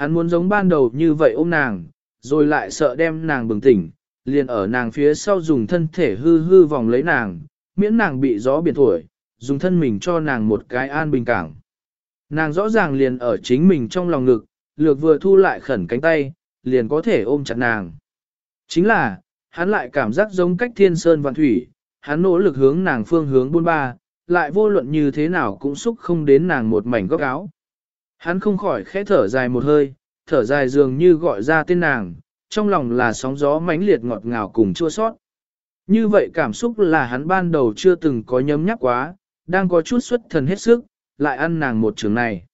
Hắn muốn giống ban đầu như vậy ôm nàng, rồi lại sợ đem nàng bừng tỉnh, liền ở nàng phía sau dùng thân thể hư hư vòng lấy nàng, miễn nàng bị gió biển thổi, dùng thân mình cho nàng một cái an bình cảng. Nàng rõ ràng liền ở chính mình trong lòng ngực, lược vừa thu lại khẩn cánh tay, liền có thể ôm chặt nàng. Chính là, hắn lại cảm giác giống cách thiên sơn vạn thủy, hắn nỗ lực hướng nàng phương hướng buôn ba, lại vô luận như thế nào cũng xúc không đến nàng một mảnh góc áo. Hắn không khỏi khẽ thở dài một hơi, thở dài dường như gọi ra tên nàng, trong lòng là sóng gió mãnh liệt ngọt ngào cùng chua sót. Như vậy cảm xúc là hắn ban đầu chưa từng có nhấm nhắc quá, đang có chút xuất thần hết sức, lại ăn nàng một trường này.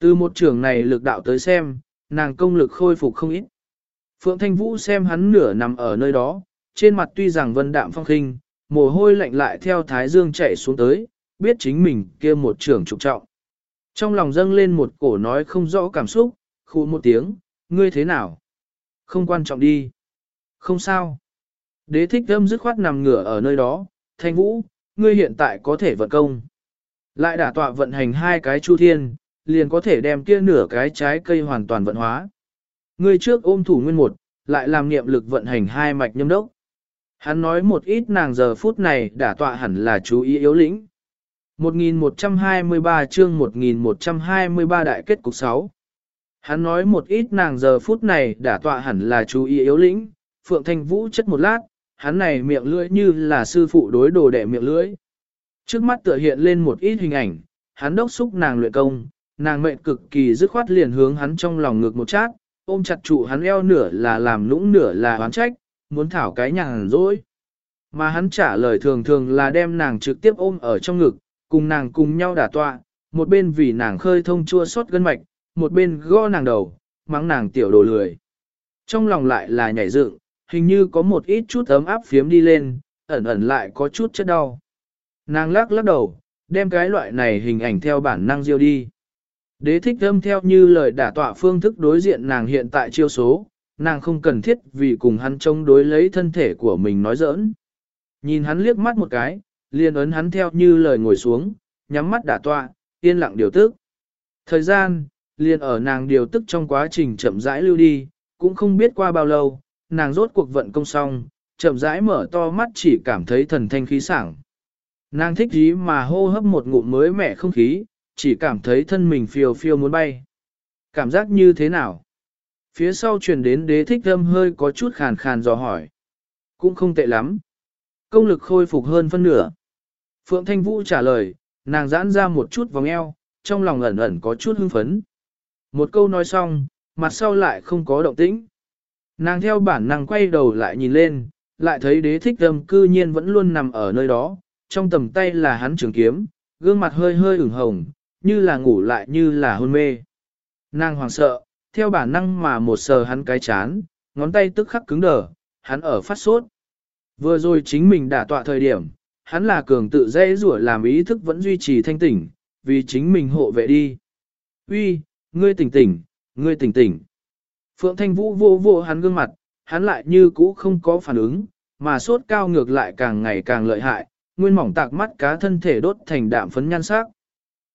Từ một trường này lực đạo tới xem, nàng công lực khôi phục không ít. Phượng Thanh Vũ xem hắn nửa nằm ở nơi đó, trên mặt tuy rằng vân đạm phong khinh, mồ hôi lạnh lại theo thái dương chạy xuống tới, biết chính mình kia một trường trục trọng. Trong lòng dâng lên một cổ nói không rõ cảm xúc, khu một tiếng, ngươi thế nào? Không quan trọng đi. Không sao. Đế thích âm dứt khoát nằm ngửa ở nơi đó, thanh vũ, ngươi hiện tại có thể vận công. Lại đả tọa vận hành hai cái chu thiên, liền có thể đem kia nửa cái trái cây hoàn toàn vận hóa. Ngươi trước ôm thủ nguyên một, lại làm niệm lực vận hành hai mạch nhâm đốc. Hắn nói một ít nàng giờ phút này đả tọa hẳn là chú ý yếu lĩnh. 1123 chương 1123 đại kết cục 6 Hắn nói một ít nàng giờ phút này đã tọa hẳn là chú ý yếu lĩnh, Phượng Thanh Vũ chất một lát, hắn này miệng lưỡi như là sư phụ đối đồ đệ miệng lưỡi. Trước mắt tựa hiện lên một ít hình ảnh, hắn đốc xúc nàng luyện công, nàng mệnh cực kỳ dứt khoát liền hướng hắn trong lòng ngực một chát, ôm chặt trụ hắn eo nửa là làm lũng nửa là oán trách, muốn thảo cái nhàn rỗi. Mà hắn trả lời thường thường là đem nàng trực tiếp ôm ở trong ngực, cùng nàng cùng nhau đả tọa, một bên vì nàng khơi thông chua xót gân mạch, một bên gõ nàng đầu, mắng nàng tiểu đồ lười. Trong lòng lại là nhảy dựng, hình như có một ít chút ấm áp phiếm đi lên, ẩn ẩn lại có chút chất đau. Nàng lắc lắc đầu, đem cái loại này hình ảnh theo bản năng diêu đi. Đế thích âm theo như lời đả tọa phương thức đối diện nàng hiện tại chiêu số, nàng không cần thiết vì cùng hắn chống đối lấy thân thể của mình nói giỡn. Nhìn hắn liếc mắt một cái, liền ấn hắn theo như lời ngồi xuống, nhắm mắt đả tọa, yên lặng điều tức. Thời gian, liền ở nàng điều tức trong quá trình chậm rãi lưu đi, cũng không biết qua bao lâu, nàng rốt cuộc vận công xong, chậm rãi mở to mắt chỉ cảm thấy thần thanh khí sảng. Nàng thích gì mà hô hấp một ngụm mới mẻ không khí, chỉ cảm thấy thân mình phiêu phiêu muốn bay. Cảm giác như thế nào? Phía sau truyền đến đế thích âm hơi có chút khàn khàn dò hỏi. Cũng không tệ lắm. Công lực khôi phục hơn phân nửa. Phượng Thanh Vũ trả lời, nàng giãn ra một chút vòng eo, trong lòng ẩn ẩn có chút hưng phấn. Một câu nói xong, mặt sau lại không có động tĩnh. Nàng theo bản năng quay đầu lại nhìn lên, lại thấy đế thích âm cư nhiên vẫn luôn nằm ở nơi đó, trong tầm tay là hắn trường kiếm, gương mặt hơi hơi ửng hồng, như là ngủ lại như là hôn mê. Nàng hoàng sợ, theo bản năng mà một sờ hắn cái chán, ngón tay tức khắc cứng đờ, hắn ở phát sốt. Vừa rồi chính mình đã tọa thời điểm, hắn là cường tự dễ rủa làm ý thức vẫn duy trì thanh tỉnh, vì chính mình hộ vệ đi. Uy, ngươi tỉnh tỉnh, ngươi tỉnh tỉnh. Phượng Thanh Vũ vô vô hắn gương mặt, hắn lại như cũ không có phản ứng, mà sốt cao ngược lại càng ngày càng lợi hại, nguyên mỏng tạc mắt cá thân thể đốt thành đạm phấn nhan sắc.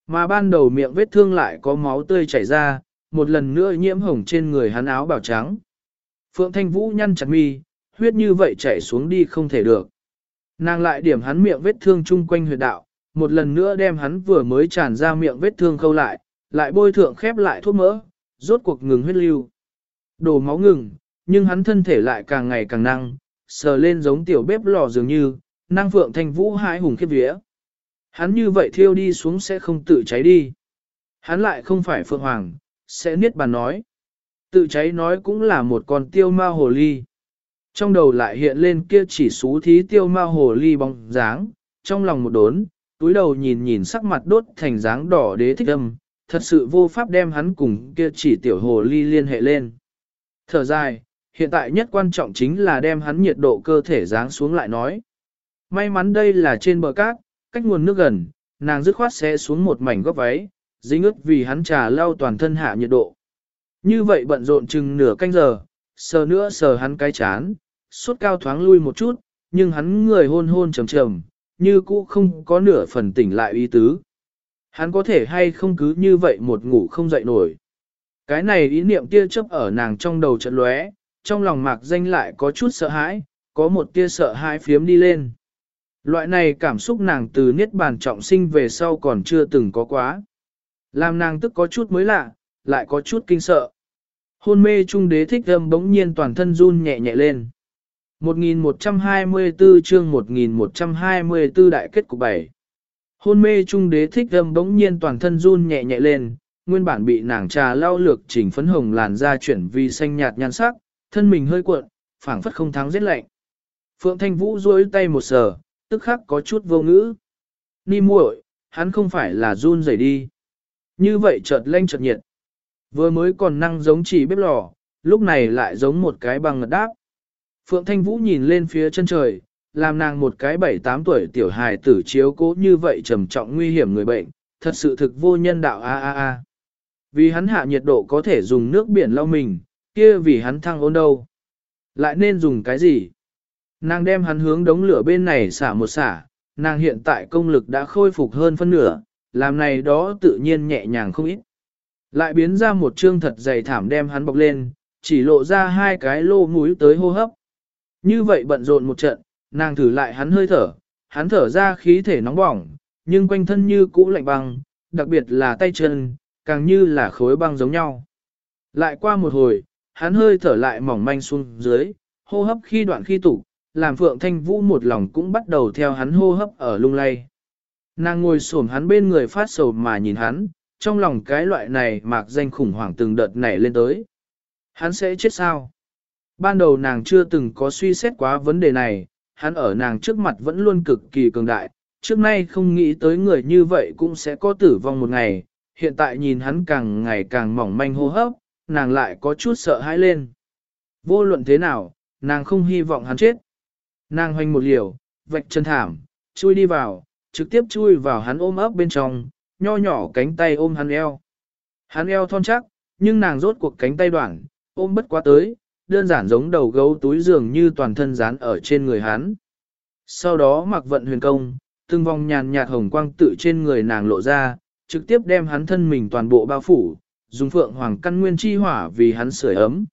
Mà ban đầu miệng vết thương lại có máu tươi chảy ra, một lần nữa nhiễm hồng trên người hắn áo bào trắng. Phượng Thanh Vũ nhăn chặt mi, huyết như vậy chảy xuống đi không thể được. Nàng lại điểm hắn miệng vết thương chung quanh huyệt đạo, một lần nữa đem hắn vừa mới tràn ra miệng vết thương khâu lại, lại bôi thượng khép lại thuốc mỡ, rốt cuộc ngừng huyết lưu. Đổ máu ngừng, nhưng hắn thân thể lại càng ngày càng năng, sờ lên giống tiểu bếp lò dường như, năng phượng thanh vũ hãi hùng khiếp vía. Hắn như vậy thiêu đi xuống sẽ không tự cháy đi. Hắn lại không phải phượng hoàng, sẽ niết bàn nói. Tự cháy nói cũng là một con tiêu ma hồ ly. Trong đầu lại hiện lên kia chỉ xú thí tiêu ma hồ ly bóng dáng, trong lòng một đốn, túi đầu nhìn nhìn sắc mặt đốt thành dáng đỏ đế thích âm, thật sự vô pháp đem hắn cùng kia chỉ tiểu hồ ly liên hệ lên. Thở dài, hiện tại nhất quan trọng chính là đem hắn nhiệt độ cơ thể dáng xuống lại nói. May mắn đây là trên bờ cát, cách nguồn nước gần, nàng dứt khoát sẽ xuống một mảnh góc váy, dính ướt vì hắn trà lau toàn thân hạ nhiệt độ. Như vậy bận rộn chừng nửa canh giờ, sờ nữa sờ hắn cái chán, sốt cao thoáng lui một chút, nhưng hắn người hôn hôn trầm trầm, như cũ không có nửa phần tỉnh lại ý tứ. Hắn có thể hay không cứ như vậy một ngủ không dậy nổi. Cái này ý niệm tia chớp ở nàng trong đầu trận lóe, trong lòng mạc danh lại có chút sợ hãi, có một tia sợ hãi phiếm đi lên. Loại này cảm xúc nàng từ niết bàn trọng sinh về sau còn chưa từng có quá. Làm nàng tức có chút mới lạ, lại có chút kinh sợ. Hôn mê trung đế thích âm bỗng nhiên toàn thân run nhẹ nhẹ lên. 1124 chương 1124 đại kết cục 7. Hôn mê trung đế thích âm bỗng nhiên toàn thân run nhẹ nhẹ lên, nguyên bản bị nàng trà lao lược chỉnh phấn hồng làn da chuyển vì xanh nhạt nhan sắc, thân mình hơi cuộn, phảng phất không thắng rét lạnh. Phượng Thanh Vũ duỗi tay một sờ, tức khắc có chút vô ngữ. Ni muội, hắn không phải là run rẩy đi. Như vậy chợt lanh chợt nhiệt. Vừa mới còn năng giống chỉ bếp lò, lúc này lại giống một cái bằng ngật đáp. Phượng Thanh Vũ nhìn lên phía chân trời, làm nàng một cái bảy tám tuổi tiểu hài tử chiếu cố như vậy trầm trọng nguy hiểm người bệnh, thật sự thực vô nhân đạo a a a. Vì hắn hạ nhiệt độ có thể dùng nước biển lau mình, kia vì hắn thăng ôn đâu. Lại nên dùng cái gì? Nàng đem hắn hướng đống lửa bên này xả một xả, nàng hiện tại công lực đã khôi phục hơn phân nửa, làm này đó tự nhiên nhẹ nhàng không ít. Lại biến ra một trương thật dày thảm đem hắn bọc lên, chỉ lộ ra hai cái lô mũi tới hô hấp. Như vậy bận rộn một trận, nàng thử lại hắn hơi thở, hắn thở ra khí thể nóng bỏng, nhưng quanh thân như cũ lạnh băng, đặc biệt là tay chân, càng như là khối băng giống nhau. Lại qua một hồi, hắn hơi thở lại mỏng manh xuống dưới, hô hấp khi đoạn khi tụ, làm Phượng Thanh Vũ một lòng cũng bắt đầu theo hắn hô hấp ở lung lay. Nàng ngồi xổm hắn bên người phát sầu mà nhìn hắn, trong lòng cái loại này mạc danh khủng hoảng từng đợt nảy lên tới. Hắn sẽ chết sao? Ban đầu nàng chưa từng có suy xét quá vấn đề này, hắn ở nàng trước mặt vẫn luôn cực kỳ cường đại, trước nay không nghĩ tới người như vậy cũng sẽ có tử vong một ngày, hiện tại nhìn hắn càng ngày càng mỏng manh hô hấp, nàng lại có chút sợ hãi lên. Vô luận thế nào, nàng không hy vọng hắn chết. Nàng hoành một liều, vạch chân thảm, chui đi vào, trực tiếp chui vào hắn ôm ấp bên trong, nho nhỏ cánh tay ôm hắn eo. Hắn eo thon chắc, nhưng nàng rốt cuộc cánh tay đoạn, ôm bất quá tới, đơn giản giống đầu gấu túi dường như toàn thân dán ở trên người hắn. Sau đó mặc vận huyền công, từng vòng nhàn nhạt hồng quang tự trên người nàng lộ ra, trực tiếp đem hắn thân mình toàn bộ bao phủ, dùng phượng hoàng căn nguyên chi hỏa vì hắn sưởi ấm.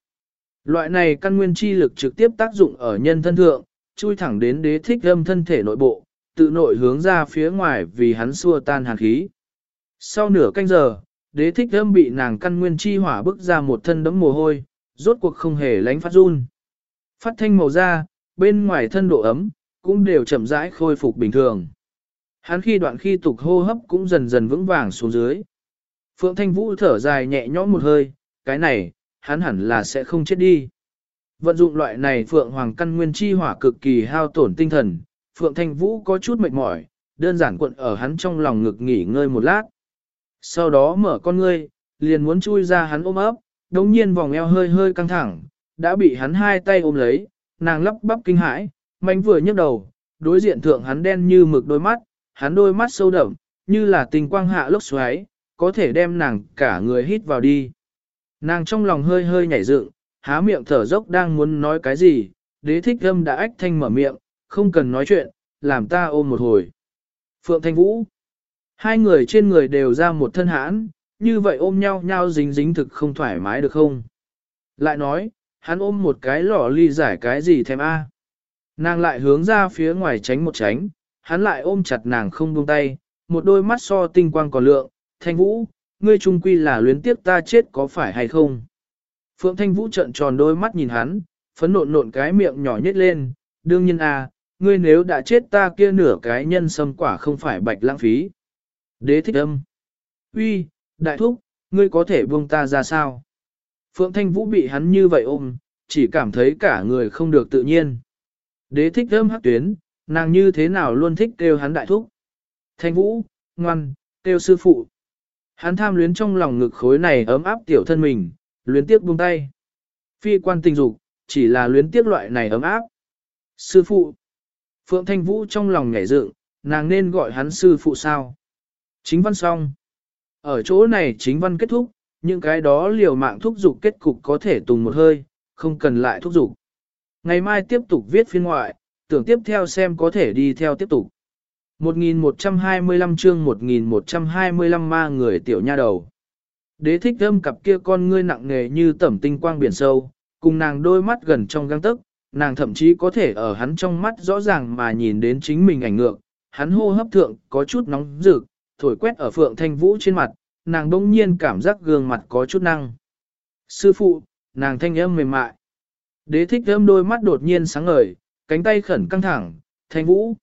Loại này căn nguyên chi lực trực tiếp tác dụng ở nhân thân thượng, chui thẳng đến đế thích âm thân thể nội bộ, tự nội hướng ra phía ngoài vì hắn xua tan hàn khí. Sau nửa canh giờ, đế thích âm bị nàng căn nguyên chi hỏa bức ra một thân đấm mồ hôi, rốt cuộc không hề lánh phát run. Phát thanh màu da, bên ngoài thân độ ấm, cũng đều chậm rãi khôi phục bình thường. Hắn khi đoạn khi tục hô hấp cũng dần dần vững vàng xuống dưới. Phượng Thanh Vũ thở dài nhẹ nhõm một hơi, cái này, hắn hẳn là sẽ không chết đi. Vận dụng loại này Phượng Hoàng căn nguyên chi hỏa cực kỳ hao tổn tinh thần, Phượng Thanh Vũ có chút mệt mỏi, đơn giản cuộn ở hắn trong lòng ngực nghỉ ngơi một lát. Sau đó mở con ngươi, liền muốn chui ra hắn ôm ấp, đồng nhiên vòng eo hơi hơi căng thẳng, đã bị hắn hai tay ôm lấy, nàng lắp bắp kinh hãi, mạnh vừa nhấc đầu, đối diện thượng hắn đen như mực đôi mắt, hắn đôi mắt sâu đậm, như là tình quang hạ lốc xoáy, có thể đem nàng cả người hít vào đi. Nàng trong lòng hơi hơi nhảy dựng, há miệng thở dốc đang muốn nói cái gì, đế thích âm đã ách thanh mở miệng, không cần nói chuyện, làm ta ôm một hồi. Phượng Thanh Vũ Hai người trên người đều ra một thân hãn, như vậy ôm nhau nhau dính dính thực không thoải mái được không? Lại nói, hắn ôm một cái lọ ly giải cái gì thèm a? Nàng lại hướng ra phía ngoài tránh một tránh, hắn lại ôm chặt nàng không buông tay, một đôi mắt so tinh quang còn lượng, thanh vũ, ngươi trung quy là luyến tiếp ta chết có phải hay không? Phượng Thanh Vũ trợn tròn đôi mắt nhìn hắn, phấn nộn nộn cái miệng nhỏ nhất lên, đương nhiên à, ngươi nếu đã chết ta kia nửa cái nhân sâm quả không phải bạch lãng phí. Đế thích âm. Uy, đại thúc, ngươi có thể buông ta ra sao? Phượng Thanh Vũ bị hắn như vậy ôm, chỉ cảm thấy cả người không được tự nhiên. Đế thích âm hắc tuyến, nàng như thế nào luôn thích kêu hắn đại thúc. Thanh Vũ, ngoan, kêu sư phụ. Hắn tham luyến trong lòng ngực khối này ấm áp tiểu thân mình, luyến tiếc buông tay. Phi quan tình dục, chỉ là luyến tiếc loại này ấm áp. Sư phụ. Phượng Thanh Vũ trong lòng nhảy dựng, nàng nên gọi hắn sư phụ sao? Chính văn xong. Ở chỗ này chính văn kết thúc, những cái đó liều mạng thúc dục kết cục có thể tùng một hơi, không cần lại thúc dục. Ngày mai tiếp tục viết phiên ngoại, tưởng tiếp theo xem có thể đi theo tiếp tục. 1125 chương 1125 ma người tiểu nha đầu. Đế thích âm cặp kia con ngươi nặng nề như tẩm tinh quang biển sâu, cùng nàng đôi mắt gần trong găng tức, nàng thậm chí có thể ở hắn trong mắt rõ ràng mà nhìn đến chính mình ảnh ngược, hắn hô hấp thượng có chút nóng rực, thổi quét ở phượng thanh vũ trên mặt, nàng đông nhiên cảm giác gương mặt có chút năng. Sư phụ, nàng thanh âm mềm mại. Đế thích âm đôi mắt đột nhiên sáng ngời, cánh tay khẩn căng thẳng, thanh vũ.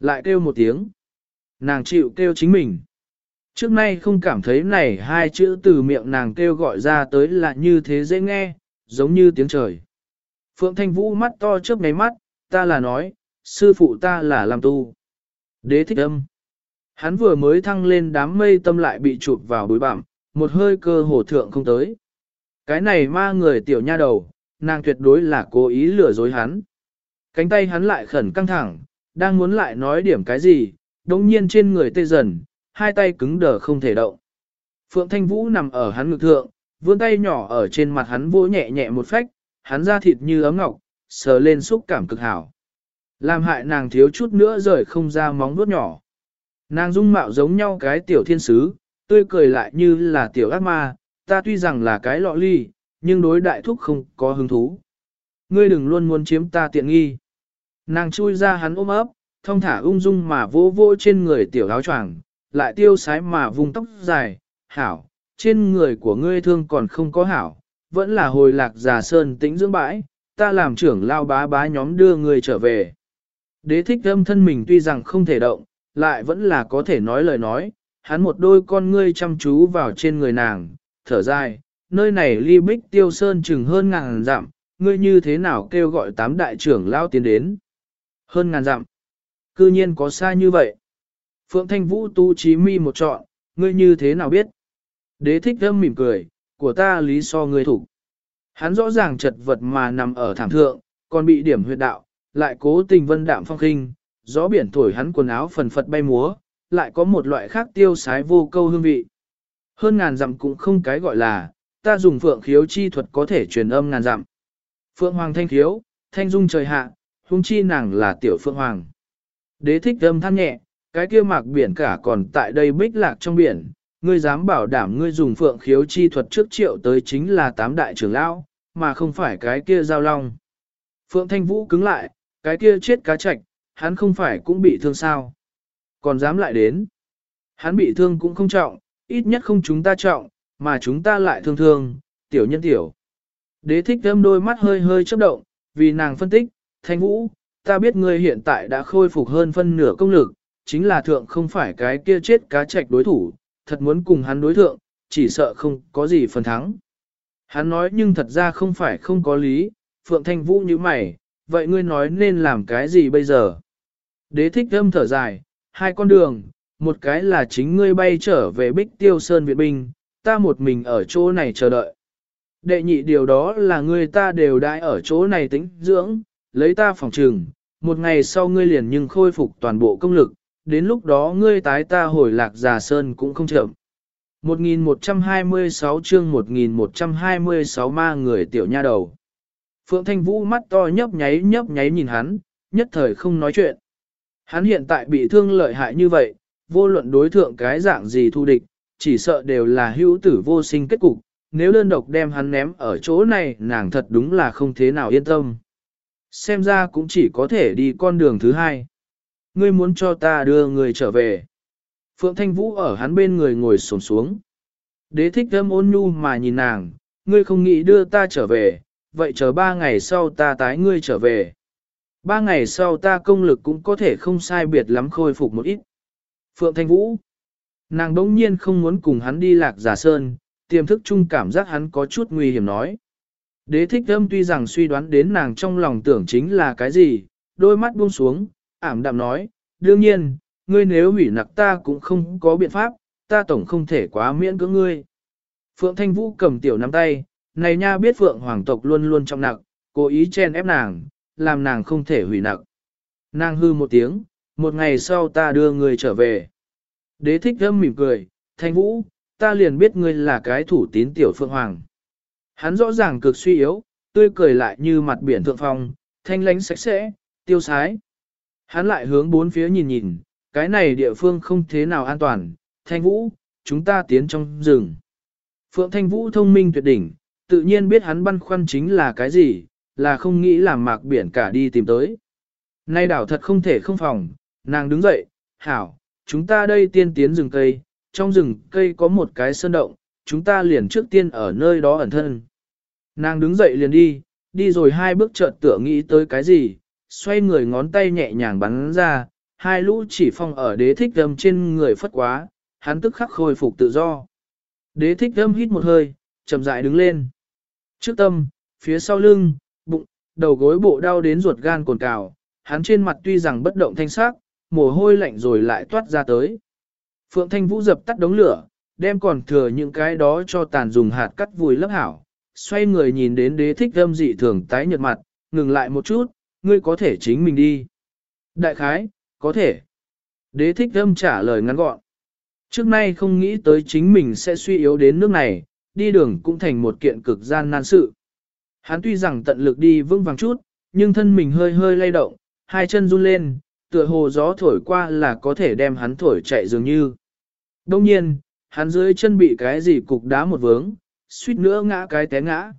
Lại kêu một tiếng. Nàng chịu kêu chính mình. Trước nay không cảm thấy này hai chữ từ miệng nàng kêu gọi ra tới là như thế dễ nghe, giống như tiếng trời. Phượng Thanh Vũ mắt to trước ngáy mắt, ta là nói, sư phụ ta là làm tu. Đế thích âm. Hắn vừa mới thăng lên đám mây tâm lại bị chụp vào bối bảm, một hơi cơ hồ thượng không tới. Cái này ma người tiểu nha đầu, nàng tuyệt đối là cố ý lừa dối hắn. Cánh tay hắn lại khẩn căng thẳng, đang muốn lại nói điểm cái gì, đồng nhiên trên người tê dần, hai tay cứng đờ không thể động. Phượng Thanh Vũ nằm ở hắn ngực thượng, vươn tay nhỏ ở trên mặt hắn vỗ nhẹ nhẹ một phách, hắn da thịt như ấm ngọc, sờ lên xúc cảm cực hảo. Làm hại nàng thiếu chút nữa rời không ra móng vuốt nhỏ. Nàng dung mạo giống nhau cái tiểu thiên sứ, tươi cười lại như là tiểu ác ma, ta tuy rằng là cái lọ ly, nhưng đối đại thúc không có hứng thú. Ngươi đừng luôn muốn chiếm ta tiện nghi. Nàng chui ra hắn ôm ấp, thông thả ung dung mà vô vô trên người tiểu áo choàng, lại tiêu sái mà vùng tóc dài, hảo, trên người của ngươi thương còn không có hảo, vẫn là hồi lạc già sơn tĩnh dưỡng bãi, ta làm trưởng lao bá bá nhóm đưa ngươi trở về. Đế thích âm thân mình tuy rằng không thể động, lại vẫn là có thể nói lời nói, hắn một đôi con ngươi chăm chú vào trên người nàng, thở dài, nơi này ly bích tiêu sơn chừng hơn ngàn dặm, ngươi như thế nào kêu gọi tám đại trưởng lao tiến đến. Hơn ngàn dặm. Cư nhiên có xa như vậy. Phượng Thanh Vũ tu trí mi một trọn, ngươi như thế nào biết? Đế thích thâm mỉm cười, của ta lý so ngươi thủ. Hắn rõ ràng chật vật mà nằm ở thảm thượng, còn bị điểm huyệt đạo, lại cố tình vân đạm phong khinh, gió biển thổi hắn quần áo phần phật bay múa, lại có một loại khác tiêu sái vô câu hương vị. Hơn ngàn dặm cũng không cái gọi là, ta dùng phượng khiếu chi thuật có thể truyền âm ngàn dặm. Phượng hoàng thanh khiếu, thanh dung trời hạ, hung chi nàng là tiểu phượng hoàng. Đế thích âm than nhẹ, cái kia mạc biển cả còn tại đây bích lạc trong biển, ngươi dám bảo đảm ngươi dùng phượng khiếu chi thuật trước triệu tới chính là tám đại trưởng lão, mà không phải cái kia giao long. Phượng Thanh Vũ cứng lại, cái kia chết cá chạch, hắn không phải cũng bị thương sao. Còn dám lại đến. Hắn bị thương cũng không trọng, ít nhất không chúng ta trọng, mà chúng ta lại thương thương, tiểu nhân tiểu. Đế thích thâm đôi mắt hơi hơi chớp động, vì nàng phân tích, Thanh Vũ, ta biết ngươi hiện tại đã khôi phục hơn phân nửa công lực, chính là thượng không phải cái kia chết cá trạch đối thủ, thật muốn cùng hắn đối thượng, chỉ sợ không có gì phần thắng. Hắn nói nhưng thật ra không phải không có lý, Phượng Thanh Vũ như mày, vậy ngươi nói nên làm cái gì bây giờ? Đế thích âm thở dài, hai con đường, một cái là chính ngươi bay trở về Bích Tiêu Sơn Việt Binh, ta một mình ở chỗ này chờ đợi. Đệ nhị điều đó là ngươi ta đều đãi ở chỗ này tĩnh dưỡng, lấy ta phòng trừng, một ngày sau ngươi liền nhưng khôi phục toàn bộ công lực, đến lúc đó ngươi tái ta hồi lạc già sơn cũng không chậm. 1126 chương 1126 ma người tiểu nha đầu. Phượng Thanh Vũ mắt to nhấp nháy nhấp nháy nhìn hắn, nhất thời không nói chuyện. Hắn hiện tại bị thương lợi hại như vậy, vô luận đối thượng cái dạng gì thu địch, chỉ sợ đều là hữu tử vô sinh kết cục, nếu đơn độc đem hắn ném ở chỗ này nàng thật đúng là không thế nào yên tâm. Xem ra cũng chỉ có thể đi con đường thứ hai. Ngươi muốn cho ta đưa người trở về. Phượng Thanh Vũ ở hắn bên người ngồi sồn xuống. Đế thích thơm ôn nhu mà nhìn nàng, ngươi không nghĩ đưa ta trở về, vậy chờ ba ngày sau ta tái ngươi trở về. Ba ngày sau ta công lực cũng có thể không sai biệt lắm khôi phục một ít. Phượng Thanh Vũ Nàng đống nhiên không muốn cùng hắn đi lạc giả sơn, tiềm thức chung cảm giác hắn có chút nguy hiểm nói. Đế thích âm tuy rằng suy đoán đến nàng trong lòng tưởng chính là cái gì, đôi mắt buông xuống, ảm đạm nói, đương nhiên, ngươi nếu hủy nặc ta cũng không có biện pháp, ta tổng không thể quá miễn cưỡng ngươi. Phượng Thanh Vũ cầm tiểu nắm tay, này nha biết Phượng Hoàng tộc luôn luôn trong nặng, cố ý chen ép nàng, làm nàng không thể hủy nặng. Nàng hư một tiếng, một ngày sau ta đưa người trở về. Đế thích thâm mỉm cười, Thanh Vũ, ta liền biết ngươi là cái thủ tín tiểu Phượng Hoàng. Hắn rõ ràng cực suy yếu, tươi cười lại như mặt biển thượng phong, thanh lánh sạch sẽ, tiêu sái. Hắn lại hướng bốn phía nhìn nhìn, cái này địa phương không thế nào an toàn, thanh vũ, chúng ta tiến trong rừng. Phượng Thanh Vũ thông minh tuyệt đỉnh, tự nhiên biết hắn băn khoăn chính là cái gì, là không nghĩ làm mạc biển cả đi tìm tới. Nay đảo thật không thể không phòng, nàng đứng dậy, hảo, chúng ta đây tiên tiến rừng cây, trong rừng cây có một cái sơn động, chúng ta liền trước tiên ở nơi đó ẩn thân. Nàng đứng dậy liền đi, đi rồi hai bước chợt tựa nghĩ tới cái gì, xoay người ngón tay nhẹ nhàng bắn ra, hai lũ chỉ phong ở đế thích âm trên người phất quá, hắn tức khắc khôi phục tự do. Đế thích âm hít một hơi, chậm rãi đứng lên. Trước tâm, phía sau lưng, bụng, đầu gối bộ đau đến ruột gan cồn cào, hắn trên mặt tuy rằng bất động thanh sắc, mồ hôi lạnh rồi lại toát ra tới. Phượng Thanh Vũ dập tắt đống lửa, đem còn thừa những cái đó cho tàn dùng hạt cắt vùi lấp hảo. Xoay người nhìn đến đế thích âm dị thường tái nhợt mặt, ngừng lại một chút, ngươi có thể chính mình đi. Đại khái, có thể. Đế thích âm trả lời ngắn gọn. Trước nay không nghĩ tới chính mình sẽ suy yếu đến nước này, đi đường cũng thành một kiện cực gian nan sự. Hắn tuy rằng tận lực đi vững vàng chút, nhưng thân mình hơi hơi lay động, hai chân run lên, tựa hồ gió thổi qua là có thể đem hắn thổi chạy dường như. Đông nhiên, hắn dưới chân bị cái gì cục đá một vướng, suýt nữa ngã cái té ngã.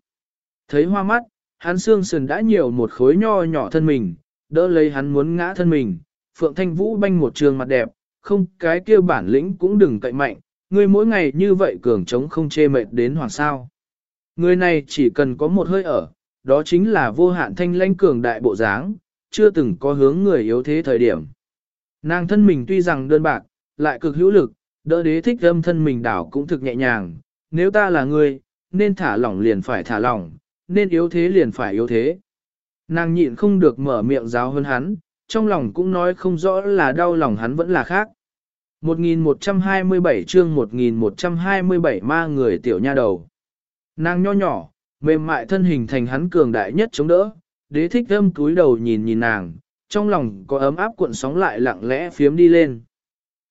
Thấy hoa mắt, hắn xương sườn đã nhiều một khối nho nhỏ thân mình, đỡ lấy hắn muốn ngã thân mình, Phượng Thanh Vũ banh một trường mặt đẹp, không cái kia bản lĩnh cũng đừng cậy mạnh, ngươi mỗi ngày như vậy cường trống không chê mệt đến hoàng sao. Người này chỉ cần có một hơi ở, đó chính là vô hạn thanh lãnh cường đại bộ dáng, chưa từng có hướng người yếu thế thời điểm. Nàng thân mình tuy rằng đơn bạc, lại cực hữu lực, đỡ đế thích âm thân mình đảo cũng thực nhẹ nhàng, nếu ta là người, nên thả lỏng liền phải thả lỏng, nên yếu thế liền phải yếu thế. Nàng nhịn không được mở miệng giáo hơn hắn, trong lòng cũng nói không rõ là đau lòng hắn vẫn là khác. 1127 chương 1127 ma người tiểu nha đầu. Nàng nho nhỏ, mềm mại thân hình thành hắn cường đại nhất chống đỡ, đế thích âm túi đầu nhìn nhìn nàng, trong lòng có ấm áp cuộn sóng lại lặng lẽ phiếm đi lên.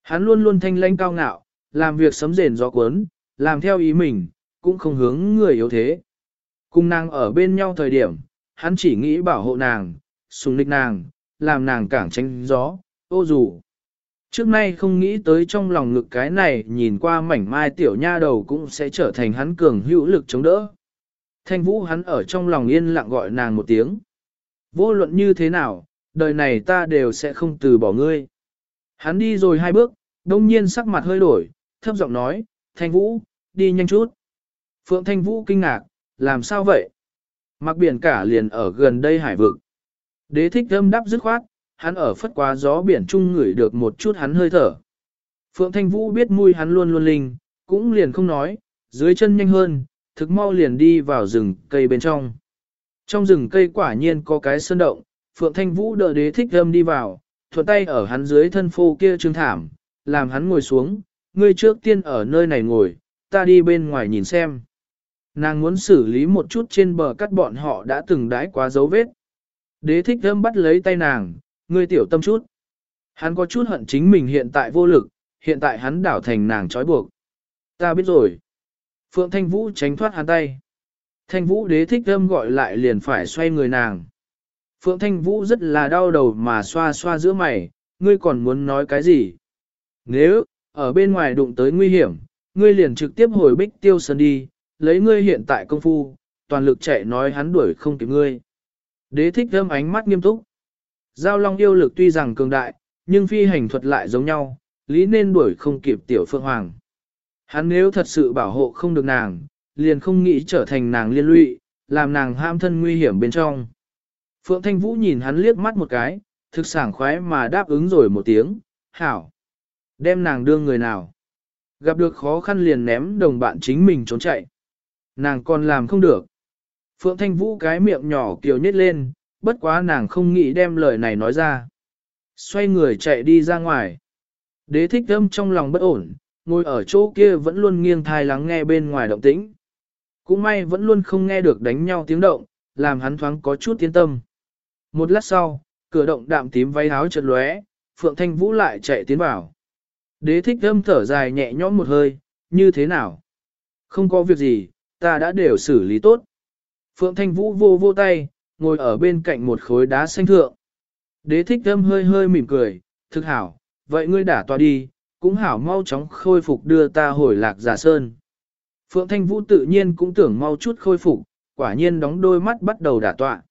Hắn luôn luôn thanh lãnh cao ngạo, làm việc sấm rền gió cuốn, làm theo ý mình, cũng không hướng người yếu thế. Cùng nàng ở bên nhau thời điểm, hắn chỉ nghĩ bảo hộ nàng, sùng lịch nàng, làm nàng cảng tránh gió, ô dù. Trước nay không nghĩ tới trong lòng ngực cái này nhìn qua mảnh mai tiểu nha đầu cũng sẽ trở thành hắn cường hữu lực chống đỡ. Thanh vũ hắn ở trong lòng yên lặng gọi nàng một tiếng. Vô luận như thế nào, đời này ta đều sẽ không từ bỏ ngươi. Hắn đi rồi hai bước, đông nhiên sắc mặt hơi đổi, thấp giọng nói, Thanh Vũ, đi nhanh chút. Phượng Thanh Vũ kinh ngạc, làm sao vậy? Mặc biển cả liền ở gần đây hải vực. Đế thích âm đáp dứt khoát, hắn ở phất quá gió biển chung ngửi được một chút hắn hơi thở. Phượng Thanh Vũ biết mùi hắn luôn luôn linh, cũng liền không nói, dưới chân nhanh hơn, thực mau liền đi vào rừng cây bên trong. Trong rừng cây quả nhiên có cái sơn động, Phượng Thanh Vũ đỡ đế thích âm đi vào, thuận tay ở hắn dưới thân phô kia trương thảm, làm hắn ngồi xuống, ngươi trước tiên ở nơi này ngồi, ta đi bên ngoài nhìn xem. Nàng muốn xử lý một chút trên bờ cắt bọn họ đã từng đái quá dấu vết. Đế thích âm bắt lấy tay nàng, ngươi tiểu tâm chút. Hắn có chút hận chính mình hiện tại vô lực, hiện tại hắn đảo thành nàng trói buộc. Ta biết rồi. Phượng Thanh Vũ tránh thoát hắn tay. Thanh Vũ đế thích âm gọi lại liền phải xoay người nàng. Phượng Thanh Vũ rất là đau đầu mà xoa xoa giữa mày, ngươi còn muốn nói cái gì? Nếu, ở bên ngoài đụng tới nguy hiểm, ngươi liền trực tiếp hồi bích tiêu sơn đi, lấy ngươi hiện tại công phu, toàn lực chạy nói hắn đuổi không kịp ngươi. Đế thích âm ánh mắt nghiêm túc. Giao long yêu lực tuy rằng cường đại, nhưng phi hành thuật lại giống nhau, lý nên đuổi không kịp tiểu phượng hoàng. Hắn nếu thật sự bảo hộ không được nàng, liền không nghĩ trở thành nàng liên lụy, làm nàng ham thân nguy hiểm bên trong. Phượng Thanh Vũ nhìn hắn liếc mắt một cái, thực sảng khoái mà đáp ứng rồi một tiếng, hảo. Đem nàng đưa người nào. Gặp được khó khăn liền ném đồng bạn chính mình trốn chạy. Nàng còn làm không được. Phượng Thanh Vũ cái miệng nhỏ kiều nhét lên, bất quá nàng không nghĩ đem lời này nói ra. Xoay người chạy đi ra ngoài. Đế thích âm trong lòng bất ổn, ngồi ở chỗ kia vẫn luôn nghiêng thai lắng nghe bên ngoài động tĩnh. Cũng may vẫn luôn không nghe được đánh nhau tiếng động, làm hắn thoáng có chút tiến tâm. Một lát sau, cửa động đạm tím váy áo chợt lóe, Phượng Thanh Vũ lại chạy tiến vào. Đế thích âm thở dài nhẹ nhõm một hơi, như thế nào? Không có việc gì, ta đã đều xử lý tốt. Phượng Thanh Vũ vô vô tay, ngồi ở bên cạnh một khối đá xanh thượng. Đế thích thâm hơi hơi mỉm cười, thực hảo, vậy ngươi đả tòa đi, cũng hảo mau chóng khôi phục đưa ta hồi lạc giả sơn. Phượng Thanh Vũ tự nhiên cũng tưởng mau chút khôi phục, quả nhiên đóng đôi mắt bắt đầu đả tọa.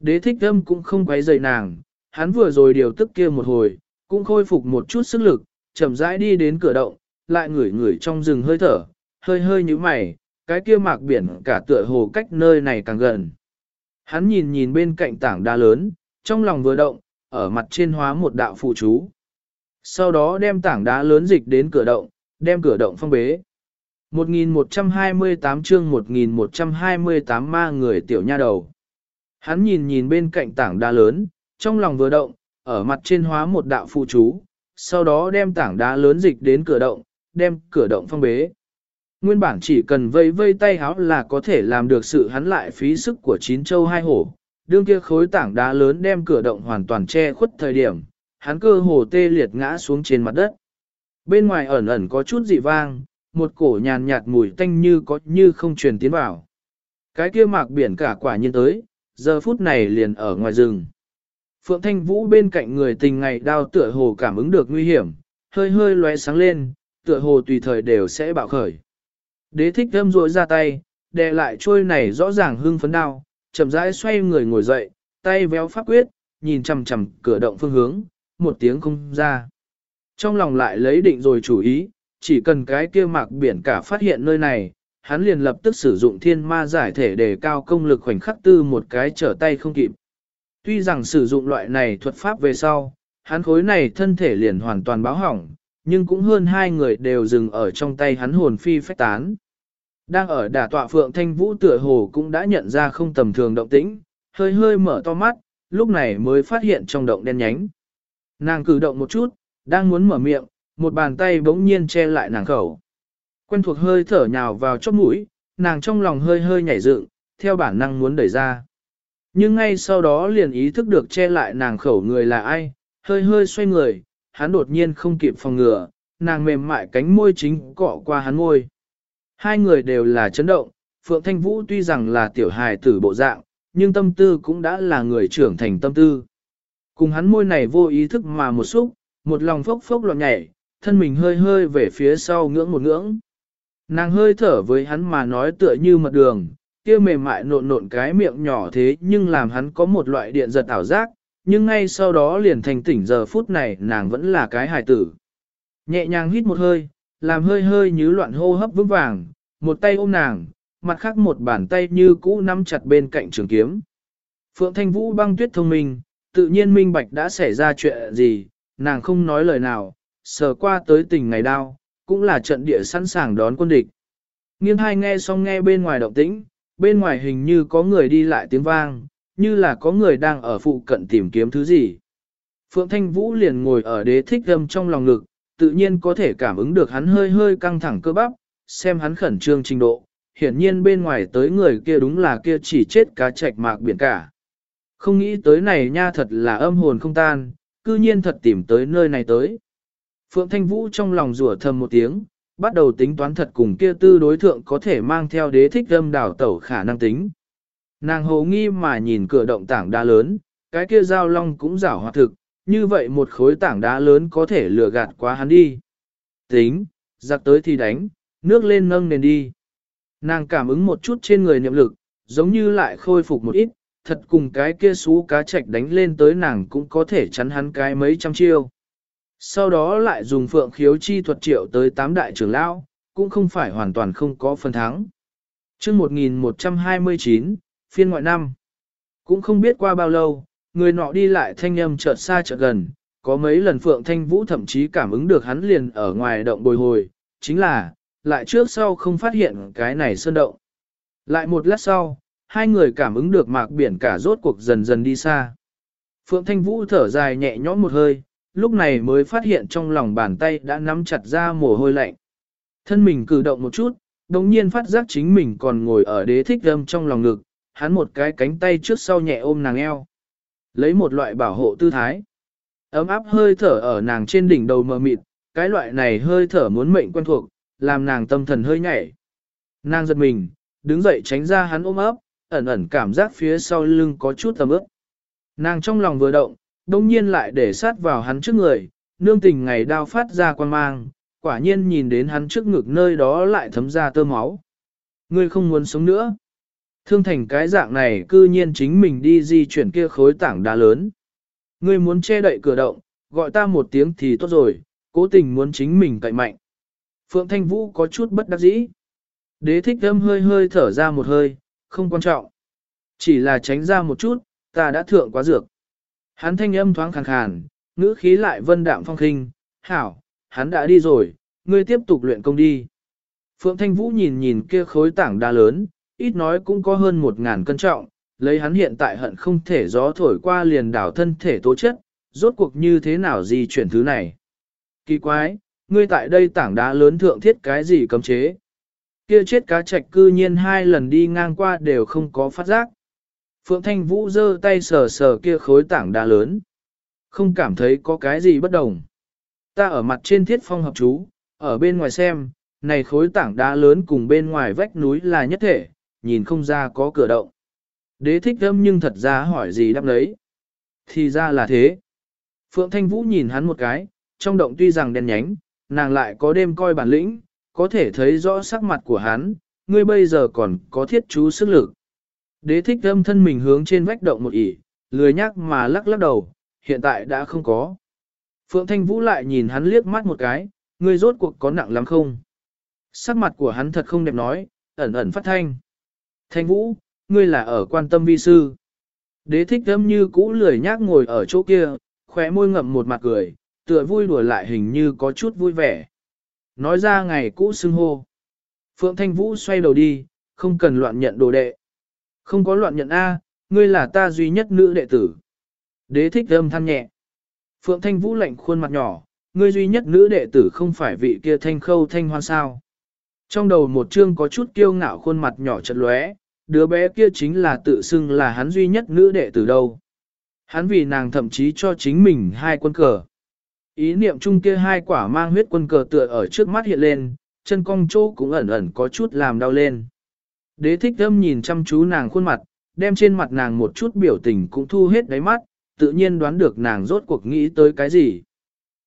Đế thích thâm cũng không quấy rầy nàng, hắn vừa rồi điều tức kia một hồi, cũng khôi phục một chút sức lực, chậm rãi đi đến cửa động, lại ngửi ngửi trong rừng hơi thở, hơi hơi như mày, cái kia mạc biển cả tựa hồ cách nơi này càng gần. Hắn nhìn nhìn bên cạnh tảng đá lớn, trong lòng vừa động, ở mặt trên hóa một đạo phụ chú. Sau đó đem tảng đá lớn dịch đến cửa động, đem cửa động phong bế. 1128 chương 1128 ma người tiểu nha đầu. Hắn nhìn nhìn bên cạnh tảng đá lớn, trong lòng vừa động, ở mặt trên hóa một đạo phụ chú, sau đó đem tảng đá lớn dịch đến cửa động, đem cửa động phong bế. Nguyên bản chỉ cần vây vây tay háo là có thể làm được sự hắn lại phí sức của chín châu hai hổ. Đương kia khối tảng đá lớn đem cửa động hoàn toàn che khuất thời điểm, hắn cơ hồ tê liệt ngã xuống trên mặt đất. Bên ngoài ẩn ẩn có chút dị vang, một cổ nhàn nhạt mùi tanh như có như không truyền tiến vào. Cái kia mạc biển cả quả nhiên tới, giờ phút này liền ở ngoài rừng. Phượng Thanh Vũ bên cạnh người tình ngày đao tựa hồ cảm ứng được nguy hiểm, hơi hơi lóe sáng lên, tựa hồ tùy thời đều sẽ bạo khởi. Đế thích thâm rội ra tay, đè lại trôi này rõ ràng hưng phấn đao, chậm rãi xoay người ngồi dậy, tay véo pháp quyết, nhìn chằm chằm cửa động phương hướng, một tiếng không ra. Trong lòng lại lấy định rồi chủ ý, chỉ cần cái kia mạc biển cả phát hiện nơi này, hắn liền lập tức sử dụng thiên ma giải thể để cao công lực khoảnh khắc tư một cái trở tay không kịp. Tuy rằng sử dụng loại này thuật pháp về sau, hắn khối này thân thể liền hoàn toàn báo hỏng, nhưng cũng hơn hai người đều dừng ở trong tay hắn hồn phi phách tán. Đang ở đả tọa Phượng Thanh Vũ tựa hồ cũng đã nhận ra không tầm thường động tĩnh, hơi hơi mở to mắt, lúc này mới phát hiện trong động đen nhánh. Nàng cử động một chút, đang muốn mở miệng, một bàn tay bỗng nhiên che lại nàng khẩu. Quen thuộc hơi thở nhào vào chóp mũi, nàng trong lòng hơi hơi nhảy dựng, theo bản năng muốn đẩy ra. Nhưng ngay sau đó liền ý thức được che lại nàng khẩu người là ai, hơi hơi xoay người, hắn đột nhiên không kịp phòng ngừa, nàng mềm mại cánh môi chính cọ qua hắn môi. Hai người đều là chấn động, Phượng Thanh Vũ tuy rằng là tiểu hài tử bộ dạng, nhưng tâm tư cũng đã là người trưởng thành tâm tư. Cùng hắn môi này vô ý thức mà một xúc, một lòng phốc phốc loạn nhảy, thân mình hơi hơi về phía sau ngưỡng một ngưỡng. Nàng hơi thở với hắn mà nói tựa như mật đường, kia mềm mại nộn nộn cái miệng nhỏ thế nhưng làm hắn có một loại điện giật ảo giác, nhưng ngay sau đó liền thành tỉnh giờ phút này nàng vẫn là cái hài tử. Nhẹ nhàng hít một hơi, làm hơi hơi như loạn hô hấp vững vàng, một tay ôm nàng, mặt khác một bàn tay như cũ nắm chặt bên cạnh trường kiếm. Phượng Thanh Vũ băng tuyết thông minh, tự nhiên minh bạch đã xảy ra chuyện gì, nàng không nói lời nào, sờ qua tới tình ngày đau cũng là trận địa sẵn sàng đón quân địch. Nghiêng hai nghe xong nghe bên ngoài động tĩnh, bên ngoài hình như có người đi lại tiếng vang, như là có người đang ở phụ cận tìm kiếm thứ gì. Phượng Thanh Vũ liền ngồi ở đế thích gâm trong lòng ngực, tự nhiên có thể cảm ứng được hắn hơi hơi căng thẳng cơ bắp, xem hắn khẩn trương trình độ, hiển nhiên bên ngoài tới người kia đúng là kia chỉ chết cá trạch mạc biển cả. Không nghĩ tới này nha thật là âm hồn không tan, cư nhiên thật tìm tới nơi này tới. Phượng Thanh Vũ trong lòng rủa thầm một tiếng, bắt đầu tính toán thật cùng kia tư đối thượng có thể mang theo đế thích âm đảo tẩu khả năng tính. Nàng hồ nghi mà nhìn cửa động tảng đá lớn, cái kia giao long cũng rảo hoạt thực, như vậy một khối tảng đá lớn có thể lừa gạt quá hắn đi. Tính, giặc tới thì đánh, nước lên nâng nền đi. Nàng cảm ứng một chút trên người niệm lực, giống như lại khôi phục một ít, thật cùng cái kia xú cá chạch đánh lên tới nàng cũng có thể chắn hắn cái mấy trăm chiêu. Sau đó lại dùng phượng khiếu chi thuật triệu tới tám đại trưởng lão, cũng không phải hoàn toàn không có phần thắng. chương 1129, phiên ngoại năm, cũng không biết qua bao lâu, người nọ đi lại thanh âm chợt xa chợt gần, có mấy lần phượng thanh vũ thậm chí cảm ứng được hắn liền ở ngoài động bồi hồi, chính là, lại trước sau không phát hiện cái này sơn động. Lại một lát sau, hai người cảm ứng được mạc biển cả rốt cuộc dần dần đi xa. Phượng Thanh Vũ thở dài nhẹ nhõm một hơi, lúc này mới phát hiện trong lòng bàn tay đã nắm chặt ra mồ hôi lạnh. Thân mình cử động một chút, đồng nhiên phát giác chính mình còn ngồi ở đế thích âm trong lòng ngực, hắn một cái cánh tay trước sau nhẹ ôm nàng eo. Lấy một loại bảo hộ tư thái. Ấm áp hơi thở ở nàng trên đỉnh đầu mờ mịt, cái loại này hơi thở muốn mệnh quen thuộc, làm nàng tâm thần hơi nhảy. Nàng giật mình, đứng dậy tránh ra hắn ôm ấp, ẩn ẩn cảm giác phía sau lưng có chút tầm ướp. Nàng trong lòng vừa động, đông nhiên lại để sát vào hắn trước người, nương tình ngày đao phát ra quan mang, quả nhiên nhìn đến hắn trước ngực nơi đó lại thấm ra tơ máu. Ngươi không muốn sống nữa. Thương thành cái dạng này cư nhiên chính mình đi di chuyển kia khối tảng đá lớn. Ngươi muốn che đậy cửa động, gọi ta một tiếng thì tốt rồi, cố tình muốn chính mình cậy mạnh. Phượng Thanh Vũ có chút bất đắc dĩ. Đế thích âm hơi hơi thở ra một hơi, không quan trọng. Chỉ là tránh ra một chút, ta đã thượng quá dược. Hắn thanh âm thoáng khàn khàn, ngữ khí lại vân đạm phong khinh, hảo, hắn đã đi rồi, ngươi tiếp tục luyện công đi. Phượng Thanh Vũ nhìn nhìn kia khối tảng đá lớn, ít nói cũng có hơn một ngàn cân trọng, lấy hắn hiện tại hận không thể gió thổi qua liền đảo thân thể tố chất, rốt cuộc như thế nào gì chuyển thứ này. Kỳ quái, ngươi tại đây tảng đá lớn thượng thiết cái gì cấm chế. Kia chết cá trạch cư nhiên hai lần đi ngang qua đều không có phát giác. Phượng Thanh Vũ giơ tay sờ sờ kia khối tảng đá lớn. Không cảm thấy có cái gì bất đồng. Ta ở mặt trên thiết phong hợp chú, ở bên ngoài xem, này khối tảng đá lớn cùng bên ngoài vách núi là nhất thể, nhìn không ra có cửa động. Đế thích âm nhưng thật ra hỏi gì đáp lấy. Thì ra là thế. Phượng Thanh Vũ nhìn hắn một cái, trong động tuy rằng đen nhánh, nàng lại có đêm coi bản lĩnh, có thể thấy rõ sắc mặt của hắn, ngươi bây giờ còn có thiết chú sức lực. Đế thích âm thân mình hướng trên vách động một ỉ, lười nhắc mà lắc lắc đầu, hiện tại đã không có. Phượng Thanh Vũ lại nhìn hắn liếc mắt một cái, ngươi rốt cuộc có nặng lắm không? Sắc mặt của hắn thật không đẹp nói, ẩn ẩn phát thanh. Thanh Vũ, ngươi là ở quan tâm vi sư. Đế thích thâm như cũ lười nhác ngồi ở chỗ kia, khóe môi ngậm một mặt cười, tựa vui đùa lại hình như có chút vui vẻ. Nói ra ngày cũ xưng hô. Phượng Thanh Vũ xoay đầu đi, không cần loạn nhận đồ đệ. Không có loạn nhận A, ngươi là ta duy nhất nữ đệ tử. Đế thích thâm than nhẹ. Phượng Thanh Vũ lạnh khuôn mặt nhỏ, ngươi duy nhất nữ đệ tử không phải vị kia thanh khâu thanh hoan sao. Trong đầu một chương có chút kiêu ngạo khuôn mặt nhỏ chật lóe, đứa bé kia chính là tự xưng là hắn duy nhất nữ đệ tử đâu. Hắn vì nàng thậm chí cho chính mình hai quân cờ. Ý niệm chung kia hai quả mang huyết quân cờ tựa ở trước mắt hiện lên, chân cong chỗ cũng ẩn ẩn có chút làm đau lên. Đế thích âm nhìn chăm chú nàng khuôn mặt, đem trên mặt nàng một chút biểu tình cũng thu hết đáy mắt, tự nhiên đoán được nàng rốt cuộc nghĩ tới cái gì.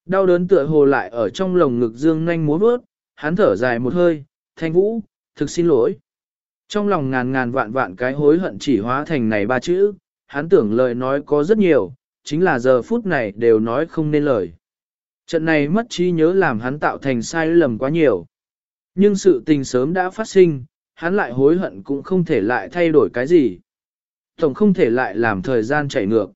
Đau đớn tựa hồ lại ở trong lồng ngực dương nhanh múa bước, hắn thở dài một hơi, thanh vũ, thực xin lỗi. Trong lòng ngàn ngàn vạn vạn cái hối hận chỉ hóa thành này ba chữ, hắn tưởng lời nói có rất nhiều, chính là giờ phút này đều nói không nên lời. Trận này mất trí nhớ làm hắn tạo thành sai lầm quá nhiều. Nhưng sự tình sớm đã phát sinh, hắn lại hối hận cũng không thể lại thay đổi cái gì. Tổng không thể lại làm thời gian chảy ngược.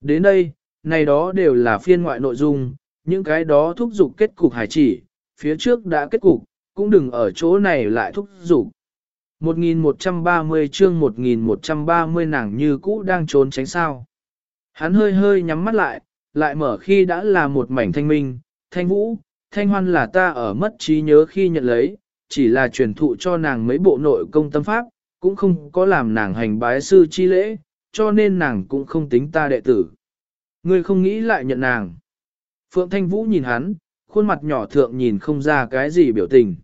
Đến đây, này đó đều là phiên ngoại nội dung, những cái đó thúc giục kết cục hải chỉ, phía trước đã kết cục, cũng đừng ở chỗ này lại thúc giục. 1130 chương 1130 nàng như cũ đang trốn tránh sao. Hắn hơi hơi nhắm mắt lại, lại mở khi đã là một mảnh thanh minh, thanh vũ, thanh hoan là ta ở mất trí nhớ khi nhận lấy, chỉ là truyền thụ cho nàng mấy bộ nội công tâm pháp, cũng không có làm nàng hành bái sư chi lễ, cho nên nàng cũng không tính ta đệ tử. Ngươi không nghĩ lại nhận nàng. Phượng Thanh Vũ nhìn hắn, khuôn mặt nhỏ thượng nhìn không ra cái gì biểu tình.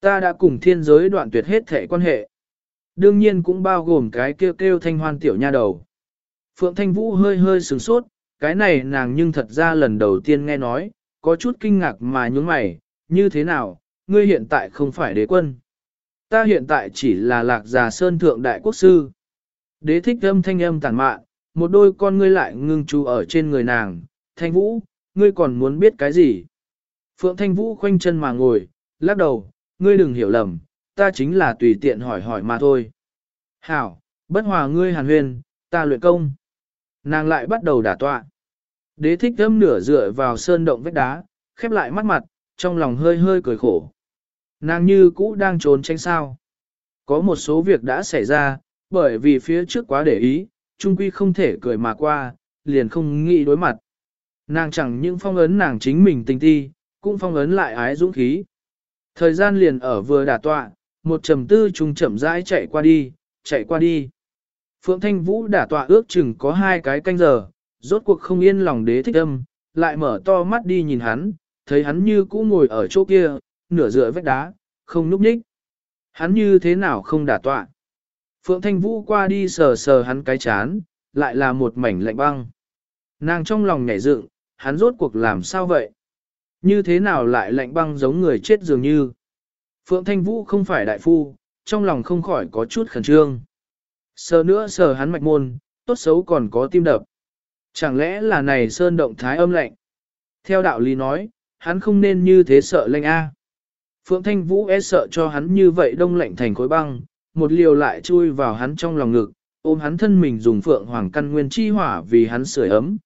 Ta đã cùng thiên giới đoạn tuyệt hết thể quan hệ. Đương nhiên cũng bao gồm cái kêu kêu thanh hoan tiểu nha đầu. Phượng Thanh Vũ hơi hơi sửng sốt, cái này nàng nhưng thật ra lần đầu tiên nghe nói, có chút kinh ngạc mà nhúng mày, như thế nào, ngươi hiện tại không phải đế quân. Ta hiện tại chỉ là lạc già sơn thượng đại quốc sư. Đế thích âm thanh âm tàn mạn, một đôi con ngươi lại ngưng chú ở trên người nàng, thanh vũ, ngươi còn muốn biết cái gì? Phượng thanh vũ khoanh chân mà ngồi, lắc đầu, ngươi đừng hiểu lầm, ta chính là tùy tiện hỏi hỏi mà thôi. Hảo, bất hòa ngươi hàn huyền, ta luyện công. Nàng lại bắt đầu đả tọa. Đế thích âm nửa dựa vào sơn động vách đá, khép lại mắt mặt, trong lòng hơi hơi cười khổ. Nàng như cũ đang trốn tránh sao. Có một số việc đã xảy ra, bởi vì phía trước quá để ý, trung quy không thể cười mà qua, liền không nghĩ đối mặt. Nàng chẳng những phong ấn nàng chính mình tình ti, cũng phong ấn lại ái dũng khí. Thời gian liền ở vừa đả tọa, một trầm tư trùng chậm rãi chạy qua đi, chạy qua đi. Phượng Thanh Vũ đả tọa ước chừng có hai cái canh giờ, rốt cuộc không yên lòng đế thích âm, lại mở to mắt đi nhìn hắn, thấy hắn như cũ ngồi ở chỗ kia, nửa dựa vách đá, không núp nhích. Hắn như thế nào không đả tọa. Phượng Thanh Vũ qua đi sờ sờ hắn cái chán, lại là một mảnh lạnh băng. Nàng trong lòng nhảy dựng, hắn rốt cuộc làm sao vậy? Như thế nào lại lạnh băng giống người chết dường như? Phượng Thanh Vũ không phải đại phu, trong lòng không khỏi có chút khẩn trương. Sờ nữa sờ hắn mạch môn, tốt xấu còn có tim đập. Chẳng lẽ là này sơn động thái âm lạnh? Theo đạo lý nói, hắn không nên như thế sợ lạnh A. Phượng Thanh Vũ e sợ cho hắn như vậy đông lạnh thành khối băng, một liều lại chui vào hắn trong lòng ngực, ôm hắn thân mình dùng phượng hoàng căn nguyên chi hỏa vì hắn sưởi ấm.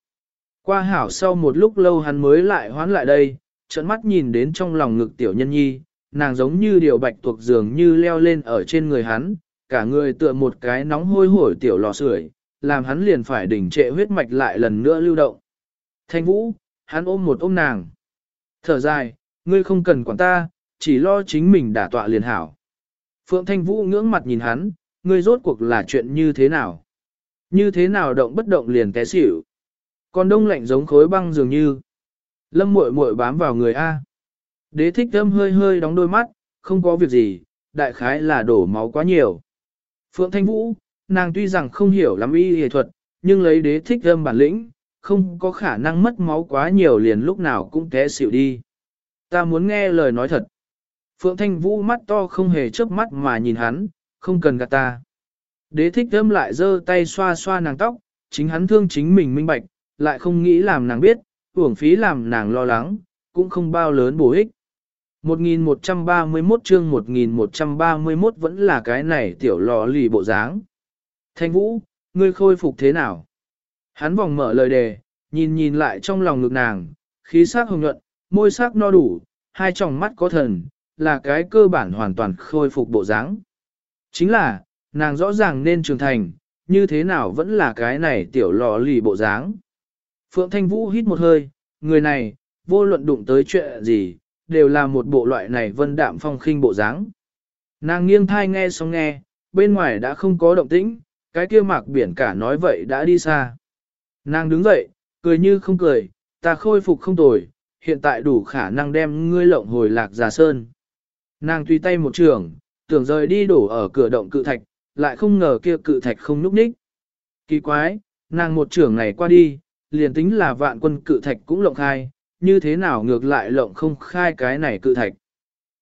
Qua hảo sau một lúc lâu hắn mới lại hoán lại đây, trợn mắt nhìn đến trong lòng ngực tiểu nhân nhi, nàng giống như điều bạch tuộc giường như leo lên ở trên người hắn, cả người tựa một cái nóng hôi hổi tiểu lò sưởi, làm hắn liền phải đỉnh trệ huyết mạch lại lần nữa lưu động. Thanh vũ, hắn ôm một ôm nàng. Thở dài, ngươi không cần quản ta, chỉ lo chính mình đả tọa liền hảo. Phượng Thanh Vũ ngưỡng mặt nhìn hắn, ngươi rốt cuộc là chuyện như thế nào? Như thế nào động bất động liền té xỉu? Còn đông lạnh giống khối băng dường như. Lâm muội muội bám vào người A. Đế thích thâm hơi hơi đóng đôi mắt, không có việc gì, đại khái là đổ máu quá nhiều. Phượng Thanh Vũ, nàng tuy rằng không hiểu lắm y y thuật, nhưng lấy đế thích thâm bản lĩnh, không có khả năng mất máu quá nhiều liền lúc nào cũng té xỉu đi. Ta muốn nghe lời nói thật. Phượng Thanh Vũ mắt to không hề chớp mắt mà nhìn hắn, không cần gạt ta. Đế thích thâm lại giơ tay xoa xoa nàng tóc, chính hắn thương chính mình minh bạch, lại không nghĩ làm nàng biết, uổng phí làm nàng lo lắng, cũng không bao lớn bổ ích. 1131 chương 1131 vẫn là cái này tiểu lò lì bộ dáng. Thanh Vũ, ngươi khôi phục thế nào? Hắn vòng mở lời đề, nhìn nhìn lại trong lòng ngực nàng, khí sắc hồng nhuận, môi sắc no đủ, hai tròng mắt có thần, là cái cơ bản hoàn toàn khôi phục bộ dáng. Chính là, nàng rõ ràng nên trưởng thành, như thế nào vẫn là cái này tiểu lò lì bộ dáng. Phượng Thanh Vũ hít một hơi, người này, vô luận đụng tới chuyện gì, đều là một bộ loại này vân đạm phong khinh bộ dáng. Nàng nghiêng thai nghe xong nghe, bên ngoài đã không có động tĩnh, cái kia mạc biển cả nói vậy đã đi xa. Nàng đứng dậy, cười như không cười, ta khôi phục không tồi, hiện tại đủ khả năng đem ngươi lộng hồi lạc già sơn. Nàng tùy tay một trường, tưởng rời đi đổ ở cửa động cự thạch, lại không ngờ kia cự thạch không núp ních. Kỳ quái, nàng một trường này qua đi, liền tính là vạn quân cự thạch cũng lộng khai, như thế nào ngược lại lộng không khai cái này cự thạch.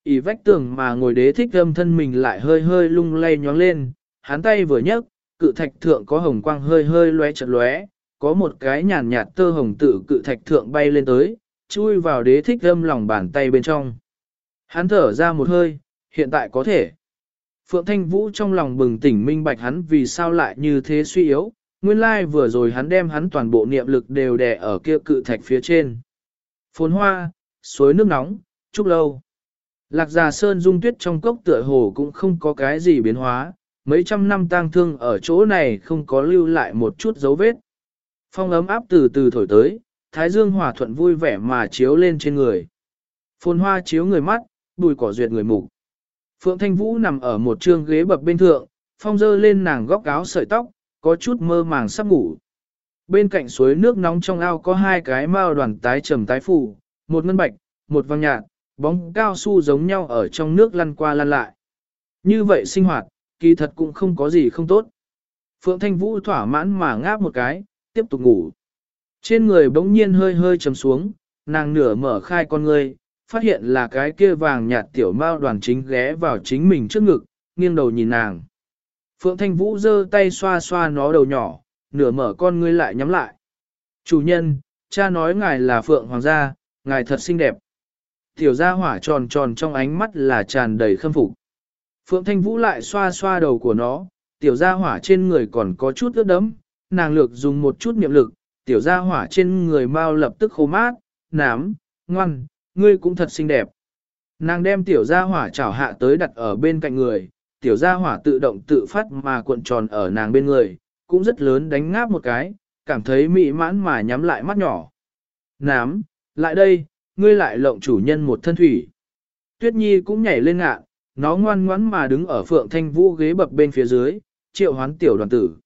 ỉ vách tường mà ngồi đế thích âm thân mình lại hơi hơi lung lay nhóng lên, hắn tay vừa nhấc, cự thạch thượng có hồng quang hơi hơi lóe chật lóe, có một cái nhàn nhạt tơ hồng tự cự thạch thượng bay lên tới, chui vào đế thích âm lòng bàn tay bên trong. Hắn thở ra một hơi, hiện tại có thể. Phượng Thanh Vũ trong lòng bừng tỉnh minh bạch hắn vì sao lại như thế suy yếu, nguyên lai vừa rồi hắn đem hắn toàn bộ niệm lực đều đè ở kia cự thạch phía trên. Phồn hoa, suối nước nóng, trúc lâu. Lạc già sơn dung tuyết trong cốc tựa hồ cũng không có cái gì biến hóa, mấy trăm năm tang thương ở chỗ này không có lưu lại một chút dấu vết. Phong ấm áp từ từ thổi tới, thái dương hòa thuận vui vẻ mà chiếu lên trên người. Phồn hoa chiếu người mắt, bùi cỏ duyệt người mục. Phượng Thanh Vũ nằm ở một trương ghế bập bên thượng, phong dơ lên nàng góc áo sợi tóc, có chút mơ màng sắp ngủ. Bên cạnh suối nước nóng trong ao có hai cái mao đoàn tái trầm tái phủ, một ngân bạch, một vàng nhạt, bóng cao su giống nhau ở trong nước lăn qua lăn lại. Như vậy sinh hoạt, kỳ thật cũng không có gì không tốt. Phượng Thanh Vũ thỏa mãn mà ngáp một cái, tiếp tục ngủ. Trên người bỗng nhiên hơi hơi chấm xuống, nàng nửa mở khai con ngươi, phát hiện là cái kia vàng nhạt tiểu mao đoàn chính ghé vào chính mình trước ngực, nghiêng đầu nhìn nàng. Phượng Thanh Vũ giơ tay xoa xoa nó đầu nhỏ, nửa mở con ngươi lại nhắm lại. Chủ nhân, cha nói ngài là Phượng Hoàng gia, ngài thật xinh đẹp. Tiểu gia hỏa tròn tròn trong ánh mắt là tràn đầy khâm phục. Phượng Thanh Vũ lại xoa xoa đầu của nó, tiểu gia hỏa trên người còn có chút ướt đấm, nàng lược dùng một chút niệm lực, tiểu gia hỏa trên người mau lập tức khô mát, nám, ngoan, ngươi cũng thật xinh đẹp. Nàng đem tiểu gia hỏa chảo hạ tới đặt ở bên cạnh người, tiểu gia hỏa tự động tự phát mà cuộn tròn ở nàng bên người, cũng rất lớn đánh ngáp một cái, cảm thấy mị mãn mà nhắm lại mắt nhỏ. Nám, lại đây, ngươi lại lộng chủ nhân một thân thủy. Tuyết Nhi cũng nhảy lên ngạ, nó ngoan ngoãn mà đứng ở phượng thanh vũ ghế bập bên phía dưới, triệu hoán tiểu đoàn tử.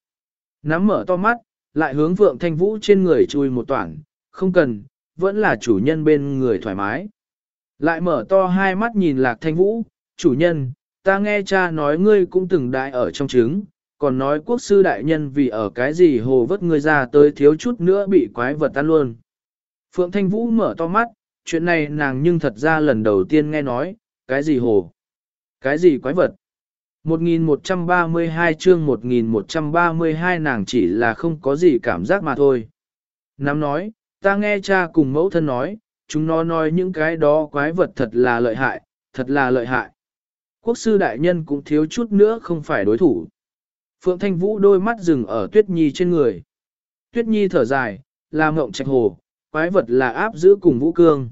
Nắm mở to mắt, lại hướng phượng thanh vũ trên người chui một toản, không cần, vẫn là chủ nhân bên người thoải mái. Lại mở to hai mắt nhìn lạc thanh vũ, chủ nhân, ta nghe cha nói ngươi cũng từng đại ở trong trứng, còn nói quốc sư đại nhân vì ở cái gì hồ vất ngươi ra tới thiếu chút nữa bị quái vật tan luôn. Phượng Thanh Vũ mở to mắt, chuyện này nàng nhưng thật ra lần đầu tiên nghe nói, cái gì hồ, cái gì quái vật. 1132 chương 1132 nàng chỉ là không có gì cảm giác mà thôi. Nam nói, ta nghe cha cùng mẫu thân nói, chúng nó nói những cái đó quái vật thật là lợi hại, thật là lợi hại. Quốc sư đại nhân cũng thiếu chút nữa không phải đối thủ. Phượng Thanh Vũ đôi mắt dừng ở Tuyết Nhi trên người. Tuyết Nhi thở dài, là mộng trạch hồ, quái vật là áp giữ cùng Vũ Cương.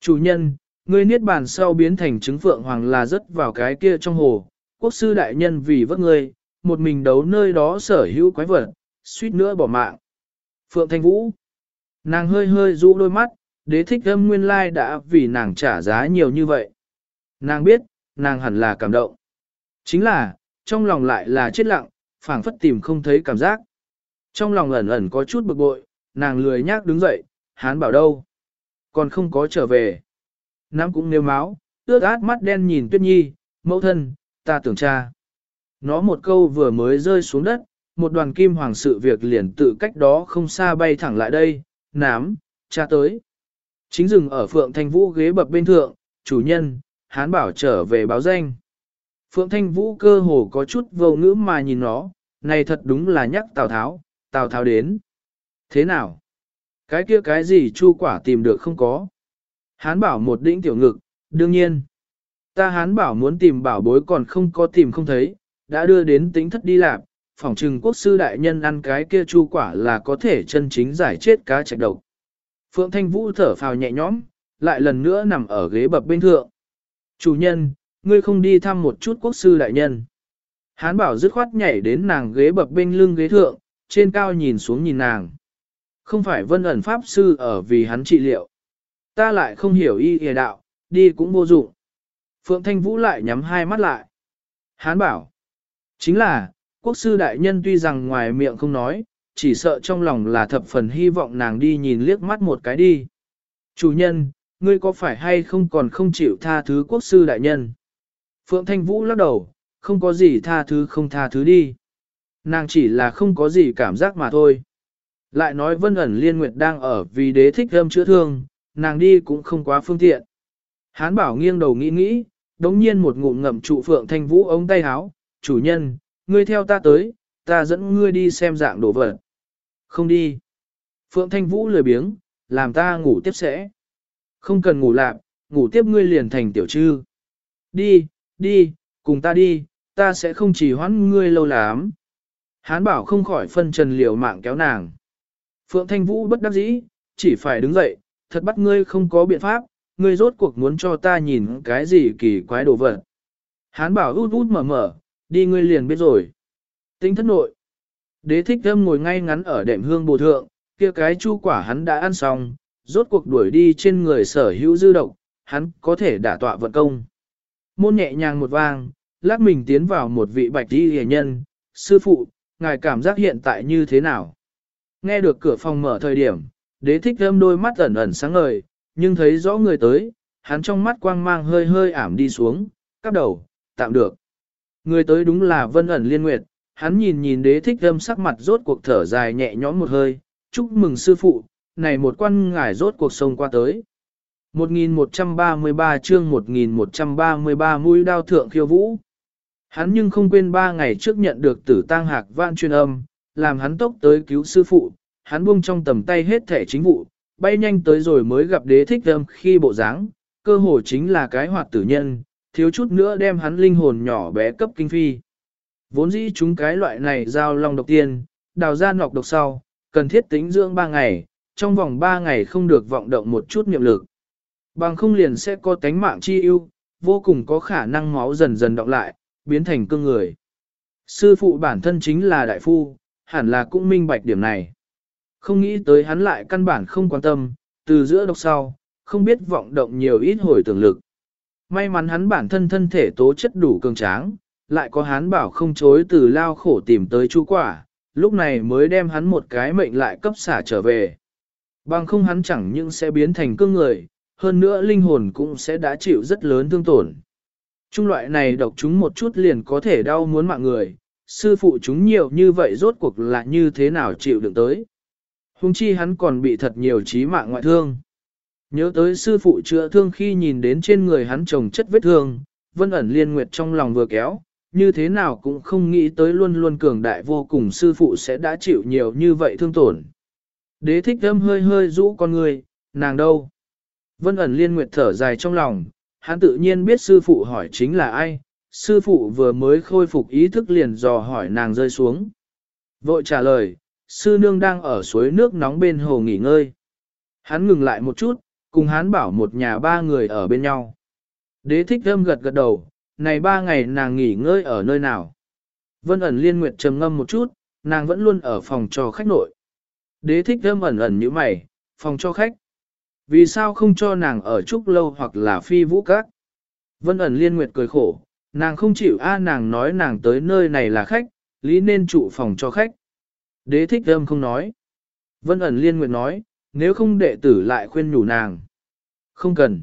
Chủ nhân, ngươi niết bàn sau biến thành trứng Phượng Hoàng là rớt vào cái kia trong hồ. Quốc sư đại nhân vì vất ngươi, một mình đấu nơi đó sở hữu quái vật, suýt nữa bỏ mạng. Phượng Thanh Vũ. Nàng hơi hơi rũ đôi mắt, đế thích âm nguyên lai đã vì nàng trả giá nhiều như vậy. Nàng biết, nàng hẳn là cảm động. Chính là, trong lòng lại là chết lặng, phảng phất tìm không thấy cảm giác. Trong lòng ẩn ẩn có chút bực bội, nàng lười nhác đứng dậy, hán bảo đâu. Còn không có trở về. Nam cũng nêu máu, ướt át mắt đen nhìn tuyết nhi, mẫu thân, ta tưởng cha. Nó một câu vừa mới rơi xuống đất, một đoàn kim hoàng sự việc liền tự cách đó không xa bay thẳng lại đây, nám, cha tới. Chính dừng ở Phượng Thanh Vũ ghế bập bên thượng, chủ nhân, hán bảo trở về báo danh. Phượng Thanh Vũ cơ hồ có chút vô ngữ mà nhìn nó, này thật đúng là nhắc Tào Tháo, Tào Tháo đến. Thế nào? Cái kia cái gì chu quả tìm được không có? Hán bảo một đĩnh tiểu ngực, đương nhiên. Ta hán bảo muốn tìm bảo bối còn không có tìm không thấy, đã đưa đến tính thất đi làm, phỏng trừng quốc sư đại nhân ăn cái kia chu quả là có thể chân chính giải chết cá trạch độc. Phượng Thanh Vũ thở phào nhẹ nhõm, lại lần nữa nằm ở ghế bập bên thượng. Chủ nhân, ngươi không đi thăm một chút quốc sư đại nhân. Hán bảo dứt khoát nhảy đến nàng ghế bập bên lưng ghế thượng, trên cao nhìn xuống nhìn nàng. Không phải vân ẩn pháp sư ở vì hắn trị liệu. Ta lại không hiểu y hề đạo, đi cũng vô dụng. Phượng Thanh Vũ lại nhắm hai mắt lại. Hán bảo, chính là, quốc sư đại nhân tuy rằng ngoài miệng không nói, chỉ sợ trong lòng là thập phần hy vọng nàng đi nhìn liếc mắt một cái đi. Chủ nhân, ngươi có phải hay không còn không chịu tha thứ quốc sư đại nhân? Phượng Thanh Vũ lắc đầu, không có gì tha thứ không tha thứ đi. Nàng chỉ là không có gì cảm giác mà thôi. Lại nói vân ẩn liên nguyệt đang ở vì đế thích âm chữa thương, nàng đi cũng không quá phương tiện. Hán bảo nghiêng đầu nghĩ nghĩ, đống nhiên một ngụm ngậm trụ Phượng Thanh Vũ ống tay áo, chủ nhân, ngươi theo ta tới, ta dẫn ngươi đi xem dạng đồ vật. Không đi. Phượng Thanh Vũ lười biếng, làm ta ngủ tiếp sẽ. Không cần ngủ lạp, ngủ tiếp ngươi liền thành tiểu trư. Đi, đi, cùng ta đi, ta sẽ không chỉ hoãn ngươi lâu lắm. Hán bảo không khỏi phân trần liều mạng kéo nàng. Phượng Thanh Vũ bất đắc dĩ, chỉ phải đứng dậy, thật bắt ngươi không có biện pháp, ngươi rốt cuộc muốn cho ta nhìn cái gì kỳ quái đồ vật. Hán bảo út út mở mở, đi ngươi liền biết rồi. Tính thất nội. Đế thích thâm ngồi ngay ngắn ở đệm hương bồ thượng, kia cái chu quả hắn đã ăn xong, rốt cuộc đuổi đi trên người sở hữu dư độc, hắn có thể đả tọa vận công. Môn nhẹ nhàng một vang, lát mình tiến vào một vị bạch đi hề nhân, sư phụ, ngài cảm giác hiện tại như thế nào? Nghe được cửa phòng mở thời điểm, đế thích thơm đôi mắt ẩn ẩn sáng ngời, nhưng thấy rõ người tới, hắn trong mắt quang mang hơi hơi ảm đi xuống, cắp đầu, tạm được. Người tới đúng là vân ẩn liên nguyệt, hắn nhìn nhìn đế thích thơm sắc mặt rốt cuộc thở dài nhẹ nhõm một hơi, chúc mừng sư phụ, này một quan ngải rốt cuộc sông qua tới. 1133 chương 1133 mũi đao thượng khiêu vũ. Hắn nhưng không quên ba ngày trước nhận được tử tang hạc vạn chuyên âm, làm hắn tốc tới cứu sư phụ, hắn buông trong tầm tay hết thể chính vụ, bay nhanh tới rồi mới gặp đế thích âm khi bộ dáng, cơ hồ chính là cái hoạt tử nhân, thiếu chút nữa đem hắn linh hồn nhỏ bé cấp kinh phi. Vốn dĩ chúng cái loại này giao long độc tiên, đào ra nọc độc sau, cần thiết tính dưỡng ba ngày, trong vòng 3 ngày không được vọng động một chút niệm lực. Bằng không liền sẽ có tánh mạng chi ưu, vô cùng có khả năng máu dần dần động lại, biến thành cương người. Sư phụ bản thân chính là đại phu, hẳn là cũng minh bạch điểm này. Không nghĩ tới hắn lại căn bản không quan tâm, từ giữa đọc sau, không biết vọng động nhiều ít hồi tưởng lực. May mắn hắn bản thân thân thể tố chất đủ cường tráng, lại có hắn bảo không chối từ lao khổ tìm tới chú quả, lúc này mới đem hắn một cái mệnh lại cấp xả trở về. Bằng không hắn chẳng những sẽ biến thành cương người, hơn nữa linh hồn cũng sẽ đã chịu rất lớn thương tổn. Trung loại này độc chúng một chút liền có thể đau muốn mạng người, sư phụ chúng nhiều như vậy rốt cuộc là như thế nào chịu đựng tới. Hùng chi hắn còn bị thật nhiều trí mạng ngoại thương. Nhớ tới sư phụ chữa thương khi nhìn đến trên người hắn trồng chất vết thương, vân ẩn liên nguyệt trong lòng vừa kéo, như thế nào cũng không nghĩ tới luôn luôn cường đại vô cùng sư phụ sẽ đã chịu nhiều như vậy thương tổn. Đế thích thâm hơi hơi rũ con người, nàng đâu? Vân ẩn liên nguyệt thở dài trong lòng, hắn tự nhiên biết sư phụ hỏi chính là ai, sư phụ vừa mới khôi phục ý thức liền dò hỏi nàng rơi xuống. Vội trả lời, sư nương đang ở suối nước nóng bên hồ nghỉ ngơi. Hắn ngừng lại một chút, cùng hắn bảo một nhà ba người ở bên nhau. Đế thích thâm gật gật đầu, này ba ngày nàng nghỉ ngơi ở nơi nào. Vân ẩn liên nguyệt trầm ngâm một chút, nàng vẫn luôn ở phòng cho khách nội. Đế thích thơm ẩn ẩn như mày, phòng cho khách. Vì sao không cho nàng ở trúc lâu hoặc là phi vũ các? Vân ẩn liên nguyệt cười khổ, nàng không chịu a nàng nói nàng tới nơi này là khách, lý nên trụ phòng cho khách. Đế thích thơm không nói. Vân ẩn liên nguyệt nói, nếu không đệ tử lại khuyên nhủ nàng. Không cần.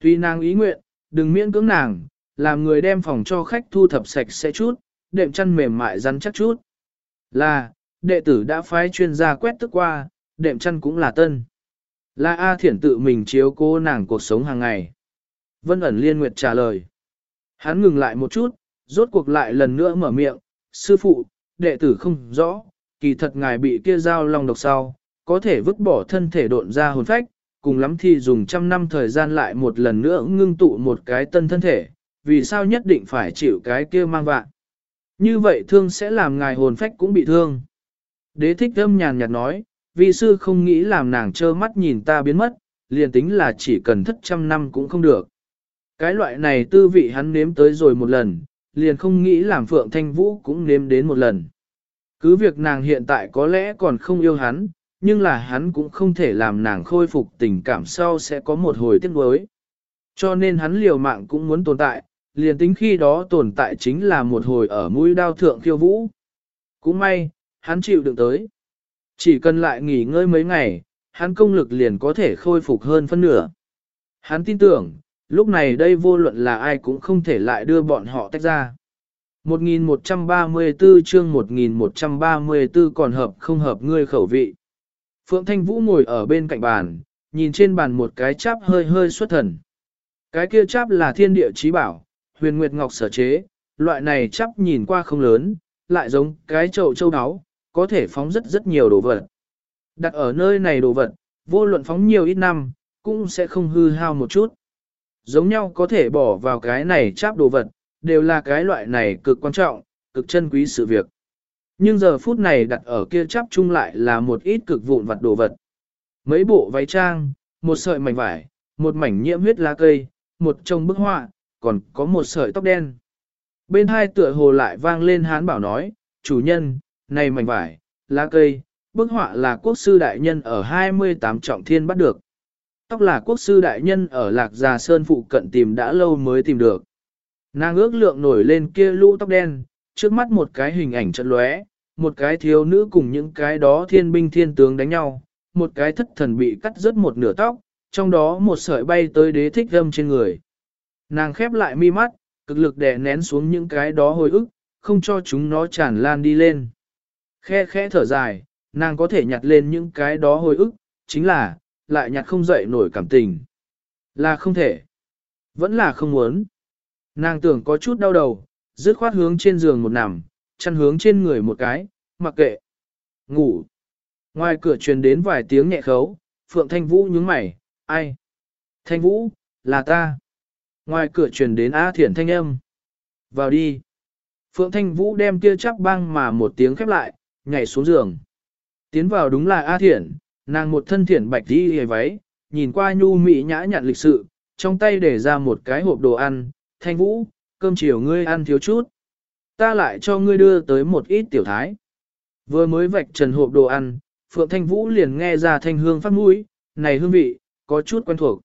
Tuy nàng ý nguyện, đừng miễn cưỡng nàng, làm người đem phòng cho khách thu thập sạch sẽ chút, đệm chăn mềm mại rắn chắc chút. Là, đệ tử đã phái chuyên gia quét tức qua, đệm chăn cũng là tân. Là A Thiển tự mình chiếu cô nàng cuộc sống hàng ngày. Vân ẩn liên nguyệt trả lời. Hắn ngừng lại một chút, rốt cuộc lại lần nữa mở miệng, sư phụ, đệ tử không rõ, kỳ thật ngài bị kia dao long độc sau, có thể vứt bỏ thân thể độn ra hồn phách, cùng lắm thì dùng trăm năm thời gian lại một lần nữa ngưng tụ một cái tân thân thể, vì sao nhất định phải chịu cái kia mang vạn. Như vậy thương sẽ làm ngài hồn phách cũng bị thương. Đế thích âm nhàn nhạt nói, vị sư không nghĩ làm nàng trơ mắt nhìn ta biến mất, liền tính là chỉ cần thất trăm năm cũng không được. Cái loại này tư vị hắn nếm tới rồi một lần, liền không nghĩ làm Phượng Thanh Vũ cũng nếm đến một lần. Cứ việc nàng hiện tại có lẽ còn không yêu hắn, nhưng là hắn cũng không thể làm nàng khôi phục tình cảm sau sẽ có một hồi tiếc nuối. Cho nên hắn liều mạng cũng muốn tồn tại, liền tính khi đó tồn tại chính là một hồi ở mũi đao thượng khiêu vũ. Cũng may, hắn chịu đựng tới. Chỉ cần lại nghỉ ngơi mấy ngày, hắn công lực liền có thể khôi phục hơn phân nửa. Hắn tin tưởng, lúc này đây vô luận là ai cũng không thể lại đưa bọn họ tách ra. 1134 chương 1134 còn hợp không hợp ngươi khẩu vị. Phượng Thanh Vũ ngồi ở bên cạnh bàn, nhìn trên bàn một cái cháp hơi hơi xuất thần. Cái kia cháp là thiên địa trí bảo, huyền nguyệt ngọc sở chế, loại này cháp nhìn qua không lớn, lại giống cái chậu châu áo, có thể phóng rất rất nhiều đồ vật. Đặt ở nơi này đồ vật, vô luận phóng nhiều ít năm, cũng sẽ không hư hao một chút. Giống nhau có thể bỏ vào cái này cháp đồ vật, đều là cái loại này cực quan trọng, cực chân quý sự việc. Nhưng giờ phút này đặt ở kia chắp chung lại là một ít cực vụn vặt đồ vật. Mấy bộ váy trang, một sợi mảnh vải, một mảnh nhiễm huyết lá cây, một chồng bức họa, còn có một sợi tóc đen. Bên hai tựa hồ lại vang lên hán bảo nói, chủ nhân, này mảnh vải, lá cây, bức họa là quốc sư đại nhân ở 28 trọng thiên bắt được. Tóc là quốc sư đại nhân ở Lạc Già Sơn phụ cận tìm đã lâu mới tìm được. Nàng ước lượng nổi lên kia lũ tóc đen, trước mắt một cái hình ảnh trận lóe, một cái thiếu nữ cùng những cái đó thiên binh thiên tướng đánh nhau, một cái thất thần bị cắt rớt một nửa tóc, trong đó một sợi bay tới đế thích âm trên người. Nàng khép lại mi mắt, cực lực đè nén xuống những cái đó hồi ức, không cho chúng nó tràn lan đi lên. Khe khẽ thở dài, nàng có thể nhặt lên những cái đó hồi ức, chính là, lại nhặt không dậy nổi cảm tình. Là không thể. Vẫn là không muốn. Nàng tưởng có chút đau đầu, dứt khoát hướng trên giường một nằm, chăn hướng trên người một cái, mặc kệ. Ngủ. Ngoài cửa truyền đến vài tiếng nhẹ khấu, Phượng Thanh Vũ nhướng mày, ai? Thanh Vũ, là ta. Ngoài cửa truyền đến A Thiển thanh âm. Vào đi. Phượng Thanh Vũ đem kia chắc băng mà một tiếng khép lại, nhảy xuống giường. Tiến vào đúng là A Thiển, nàng một thân thiển bạch đi hề váy, nhìn qua nhu mị nhã nhặn lịch sự, trong tay để ra một cái hộp đồ ăn. Thanh Vũ, cơm chiều ngươi ăn thiếu chút. Ta lại cho ngươi đưa tới một ít tiểu thái. Vừa mới vạch trần hộp đồ ăn, Phượng Thanh Vũ liền nghe ra thanh hương phát mũi, này hương vị, có chút quen thuộc.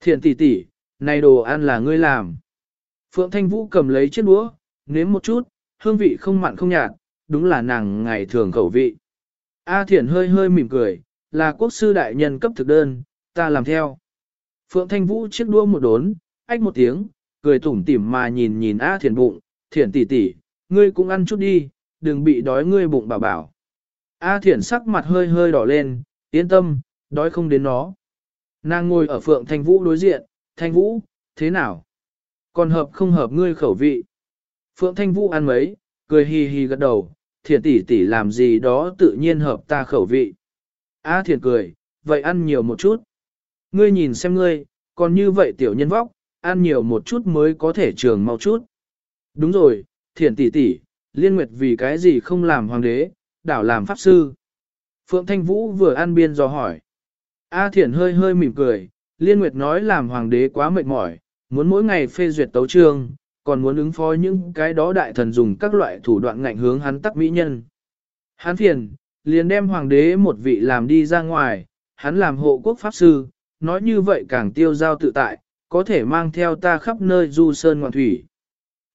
Thiện tỷ tỷ, này đồ ăn là ngươi làm. Phượng Thanh Vũ cầm lấy chiếc đũa, nếm một chút, hương vị không mặn không nhạt, đúng là nàng ngày thường khẩu vị. A Thiển hơi hơi mỉm cười, là quốc sư đại nhân cấp thực đơn, ta làm theo. Phượng Thanh Vũ chiếc đua một đốn, ách một tiếng, cười tủm tỉm mà nhìn nhìn A Thiển bụng, Thiển tỷ tỷ, ngươi cũng ăn chút đi, đừng bị đói ngươi bụng bảo bảo. A Thiển sắc mặt hơi hơi đỏ lên, yên tâm, đói không đến nó. Nàng ngồi ở Phượng Thanh Vũ đối diện, Thanh Vũ, thế nào? Còn hợp không hợp ngươi khẩu vị? Phượng Thanh Vũ ăn mấy, cười hì hì gật đầu, Thiền tỷ tỷ làm gì đó tự nhiên hợp ta khẩu vị. A Thiền cười, vậy ăn nhiều một chút. Ngươi nhìn xem ngươi, còn như vậy tiểu nhân vóc, ăn nhiều một chút mới có thể trường mau chút. Đúng rồi, Thiền tỷ tỷ, liên nguyệt vì cái gì không làm hoàng đế, đảo làm pháp sư. Phượng Thanh Vũ vừa ăn biên do hỏi. A Thiền hơi hơi mỉm cười, liên nguyệt nói làm hoàng đế quá mệt mỏi, muốn mỗi ngày phê duyệt tấu trương, còn muốn ứng phó những cái đó đại thần dùng các loại thủ đoạn ngạnh hướng hắn tắc mỹ nhân. Hắn phiền, liền đem hoàng đế một vị làm đi ra ngoài, hắn làm hộ quốc pháp sư, nói như vậy càng tiêu giao tự tại, có thể mang theo ta khắp nơi du sơn ngoạn thủy.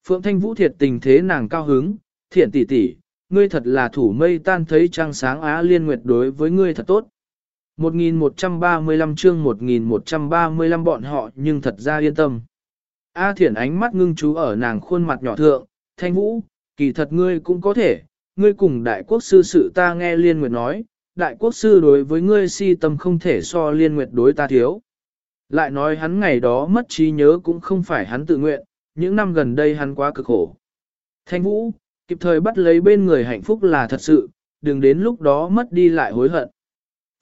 Phượng Thanh Vũ thiệt tình thế nàng cao hứng, thiện tỷ tỷ, ngươi thật là thủ mây tan thấy trăng sáng á liên nguyệt đối với ngươi thật tốt. 1135 chương 1135 bọn họ nhưng thật ra yên tâm. A thiển ánh mắt ngưng chú ở nàng khuôn mặt nhỏ thượng, thanh vũ, kỳ thật ngươi cũng có thể, ngươi cùng đại quốc sư sự ta nghe liên nguyệt nói, đại quốc sư đối với ngươi si tâm không thể so liên nguyệt đối ta thiếu. Lại nói hắn ngày đó mất trí nhớ cũng không phải hắn tự nguyện, những năm gần đây hắn quá cực khổ. Thanh vũ, kịp thời bắt lấy bên người hạnh phúc là thật sự, đừng đến lúc đó mất đi lại hối hận.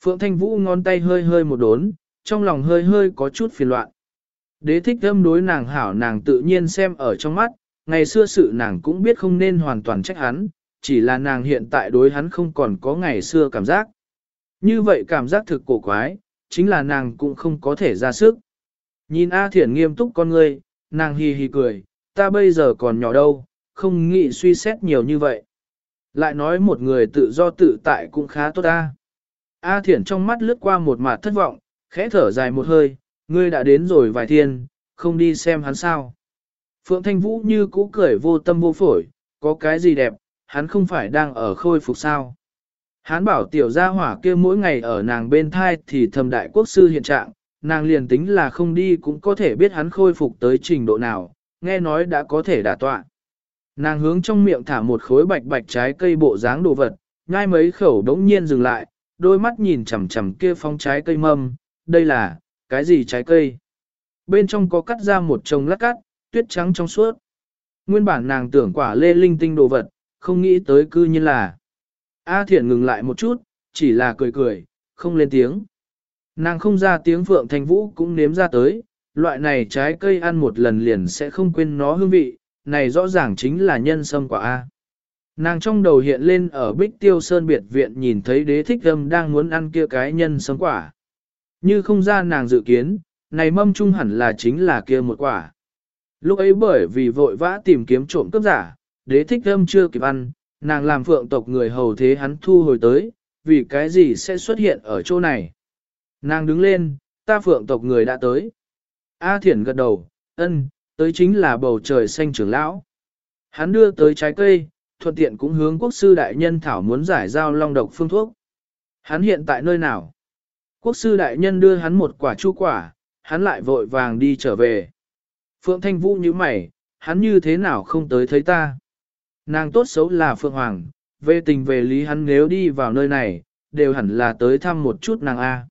Phượng Thanh Vũ ngón tay hơi hơi một đốn, trong lòng hơi hơi có chút phiền loạn. Đế thích âm đối nàng hảo nàng tự nhiên xem ở trong mắt, ngày xưa sự nàng cũng biết không nên hoàn toàn trách hắn, chỉ là nàng hiện tại đối hắn không còn có ngày xưa cảm giác. Như vậy cảm giác thực cổ quái, chính là nàng cũng không có thể ra sức. Nhìn A Thiển nghiêm túc con ngươi, nàng hì hì cười, ta bây giờ còn nhỏ đâu, không nghĩ suy xét nhiều như vậy. Lại nói một người tự do tự tại cũng khá tốt ta. A Thiển trong mắt lướt qua một mặt thất vọng, khẽ thở dài một hơi, ngươi đã đến rồi vài thiên, không đi xem hắn sao. Phượng Thanh Vũ như cũ cười vô tâm vô phổi, có cái gì đẹp, hắn không phải đang ở khôi phục sao. Hắn bảo tiểu gia hỏa kia mỗi ngày ở nàng bên thai thì thầm đại quốc sư hiện trạng, nàng liền tính là không đi cũng có thể biết hắn khôi phục tới trình độ nào, nghe nói đã có thể đả tọa. Nàng hướng trong miệng thả một khối bạch bạch trái cây bộ dáng đồ vật, ngay mấy khẩu đống nhiên dừng lại, đôi mắt nhìn chằm chằm kia phong trái cây mâm, đây là, cái gì trái cây? Bên trong có cắt ra một chồng lát cắt, tuyết trắng trong suốt. Nguyên bản nàng tưởng quả lê linh tinh đồ vật, không nghĩ tới cư như là. A thiện ngừng lại một chút, chỉ là cười cười, không lên tiếng. Nàng không ra tiếng phượng thanh vũ cũng nếm ra tới, loại này trái cây ăn một lần liền sẽ không quên nó hương vị, này rõ ràng chính là nhân sâm quả A. Nàng trong đầu hiện lên ở Bích Tiêu Sơn biệt viện nhìn thấy đế thích âm đang muốn ăn kia cái nhân sâm quả. Như không ra nàng dự kiến, này mâm trung hẳn là chính là kia một quả. Lúc ấy bởi vì vội vã tìm kiếm trộm cướp giả, đế thích âm chưa kịp ăn, nàng làm phượng tộc người hầu thế hắn thu hồi tới, vì cái gì sẽ xuất hiện ở chỗ này. Nàng đứng lên, ta phượng tộc người đã tới. A thiển gật đầu, ân, tới chính là bầu trời xanh trưởng lão. Hắn đưa tới trái cây, thuận tiện cũng hướng quốc sư đại nhân thảo muốn giải giao long độc phương thuốc. Hắn hiện tại nơi nào? Quốc sư đại nhân đưa hắn một quả chu quả, hắn lại vội vàng đi trở về. Phượng Thanh Vũ như mày, hắn như thế nào không tới thấy ta? Nàng tốt xấu là Phượng Hoàng, về tình về lý hắn nếu đi vào nơi này, đều hẳn là tới thăm một chút nàng A.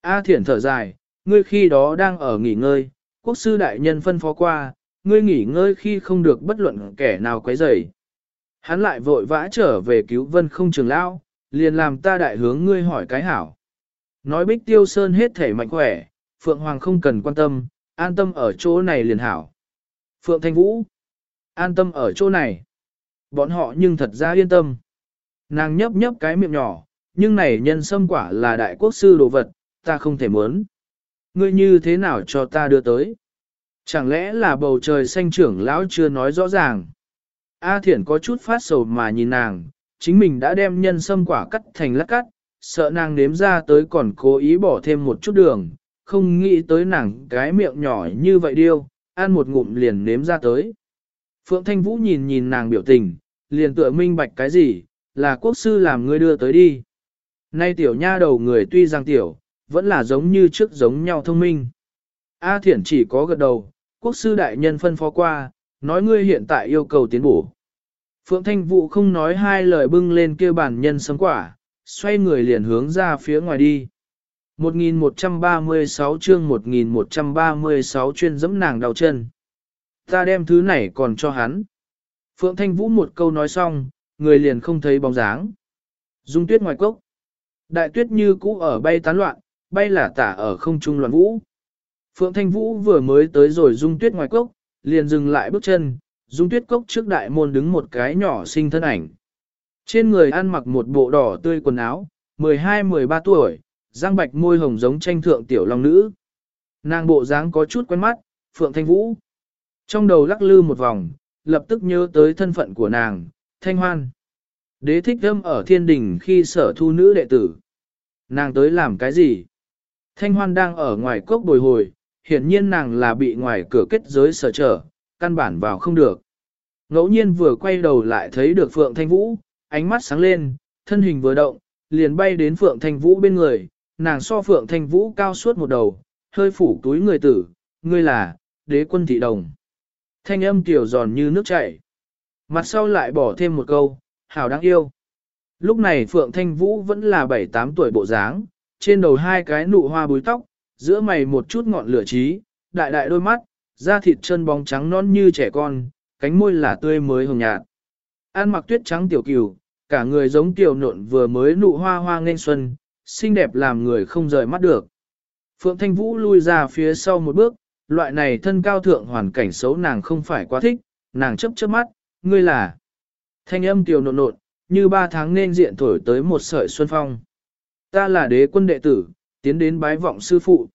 A thiển thở dài, ngươi khi đó đang ở nghỉ ngơi, quốc sư đại nhân phân phó qua, ngươi nghỉ ngơi khi không được bất luận kẻ nào quấy rầy. Hắn lại vội vã trở về cứu vân không trường lão, liền làm ta đại hướng ngươi hỏi cái hảo. Nói bích tiêu sơn hết thể mạnh khỏe, Phượng Hoàng không cần quan tâm, an tâm ở chỗ này liền hảo. Phượng Thanh Vũ, an tâm ở chỗ này. Bọn họ nhưng thật ra yên tâm. Nàng nhấp nhấp cái miệng nhỏ, nhưng này nhân sâm quả là đại quốc sư đồ vật, ta không thể muốn. Ngươi như thế nào cho ta đưa tới? Chẳng lẽ là bầu trời xanh trưởng lão chưa nói rõ ràng? A Thiển có chút phát sầu mà nhìn nàng, chính mình đã đem nhân sâm quả cắt thành lát cắt, sợ nàng nếm ra tới còn cố ý bỏ thêm một chút đường, không nghĩ tới nàng cái miệng nhỏ như vậy điêu, ăn một ngụm liền nếm ra tới. Phượng Thanh Vũ nhìn nhìn nàng biểu tình, liền tựa minh bạch cái gì, là quốc sư làm ngươi đưa tới đi. Nay tiểu nha đầu người tuy rằng tiểu, vẫn là giống như trước giống nhau thông minh. A Thiển chỉ có gật đầu, quốc sư đại nhân phân phó qua, nói ngươi hiện tại yêu cầu tiến bổ. Phượng Thanh Vũ không nói hai lời bưng lên kia bản nhân sấm quả, xoay người liền hướng ra phía ngoài đi. 1136 chương 1136 chuyên dẫm nàng đau chân. Ta đem thứ này còn cho hắn. Phượng Thanh Vũ một câu nói xong, người liền không thấy bóng dáng. Dung tuyết ngoài cốc. Đại tuyết như cũ ở bay tán loạn, bay là tả ở không trung loạn vũ. Phượng Thanh Vũ vừa mới tới rồi dung tuyết ngoài cốc, liền dừng lại bước chân, dung tuyết cốc trước đại môn đứng một cái nhỏ sinh thân ảnh. Trên người ăn mặc một bộ đỏ tươi quần áo, 12-13 tuổi, răng bạch môi hồng giống tranh thượng tiểu long nữ. Nàng bộ dáng có chút quen mắt, Phượng Thanh Vũ. Trong đầu lắc lư một vòng, lập tức nhớ tới thân phận của nàng, Thanh Hoan. Đế thích thâm ở thiên đình khi sở thu nữ đệ tử. Nàng tới làm cái gì? Thanh Hoan đang ở ngoài cốc bồi hồi, hiển nhiên nàng là bị ngoài cửa kết giới sở trở, căn bản vào không được. Ngẫu nhiên vừa quay đầu lại thấy được Phượng Thanh Vũ, ánh mắt sáng lên, thân hình vừa động, liền bay đến Phượng Thanh Vũ bên người, nàng so Phượng Thanh Vũ cao suốt một đầu, hơi phủ túi người tử, ngươi là, đế quân thị đồng. Thanh âm tiểu giòn như nước chảy. Mặt sau lại bỏ thêm một câu, hào đáng yêu. Lúc này Phượng Thanh Vũ vẫn là 7-8 tuổi bộ dáng, trên đầu hai cái nụ hoa búi tóc, giữa mày một chút ngọn lửa trí, đại đại đôi mắt, da thịt chân bóng trắng non như trẻ con, cánh môi là tươi mới hồng nhạt. An mặc tuyết trắng tiểu cửu, cả người giống tiểu nộn vừa mới nụ hoa hoa nên xuân, xinh đẹp làm người không rời mắt được. Phượng Thanh Vũ lui ra phía sau một bước, loại này thân cao thượng hoàn cảnh xấu nàng không phải quá thích, nàng chấp chớp mắt, ngươi là. Thanh âm tiểu nộn nộn, như ba tháng nên diện thổi tới một sợi xuân phong. Ta là đế quân đệ tử, tiến đến bái vọng sư phụ.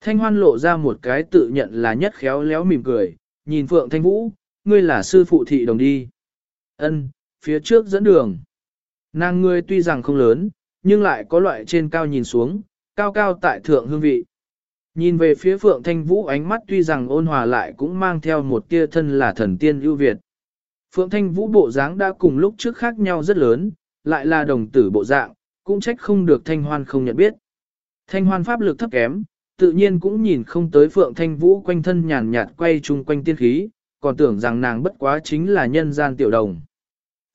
Thanh hoan lộ ra một cái tự nhận là nhất khéo léo mỉm cười, nhìn Phượng Thanh Vũ, ngươi là sư phụ thị đồng đi. Ân, phía trước dẫn đường. Nàng ngươi tuy rằng không lớn, nhưng lại có loại trên cao nhìn xuống, cao cao tại thượng hương vị. Nhìn về phía Phượng Thanh Vũ ánh mắt tuy rằng ôn hòa lại cũng mang theo một tia thân là thần tiên ưu việt. Phượng Thanh Vũ bộ dáng đã cùng lúc trước khác nhau rất lớn, lại là đồng tử bộ dạng, cũng trách không được Thanh Hoan không nhận biết. Thanh Hoan pháp lực thấp kém, tự nhiên cũng nhìn không tới Phượng Thanh Vũ quanh thân nhàn nhạt quay chung quanh tiên khí, còn tưởng rằng nàng bất quá chính là nhân gian tiểu đồng.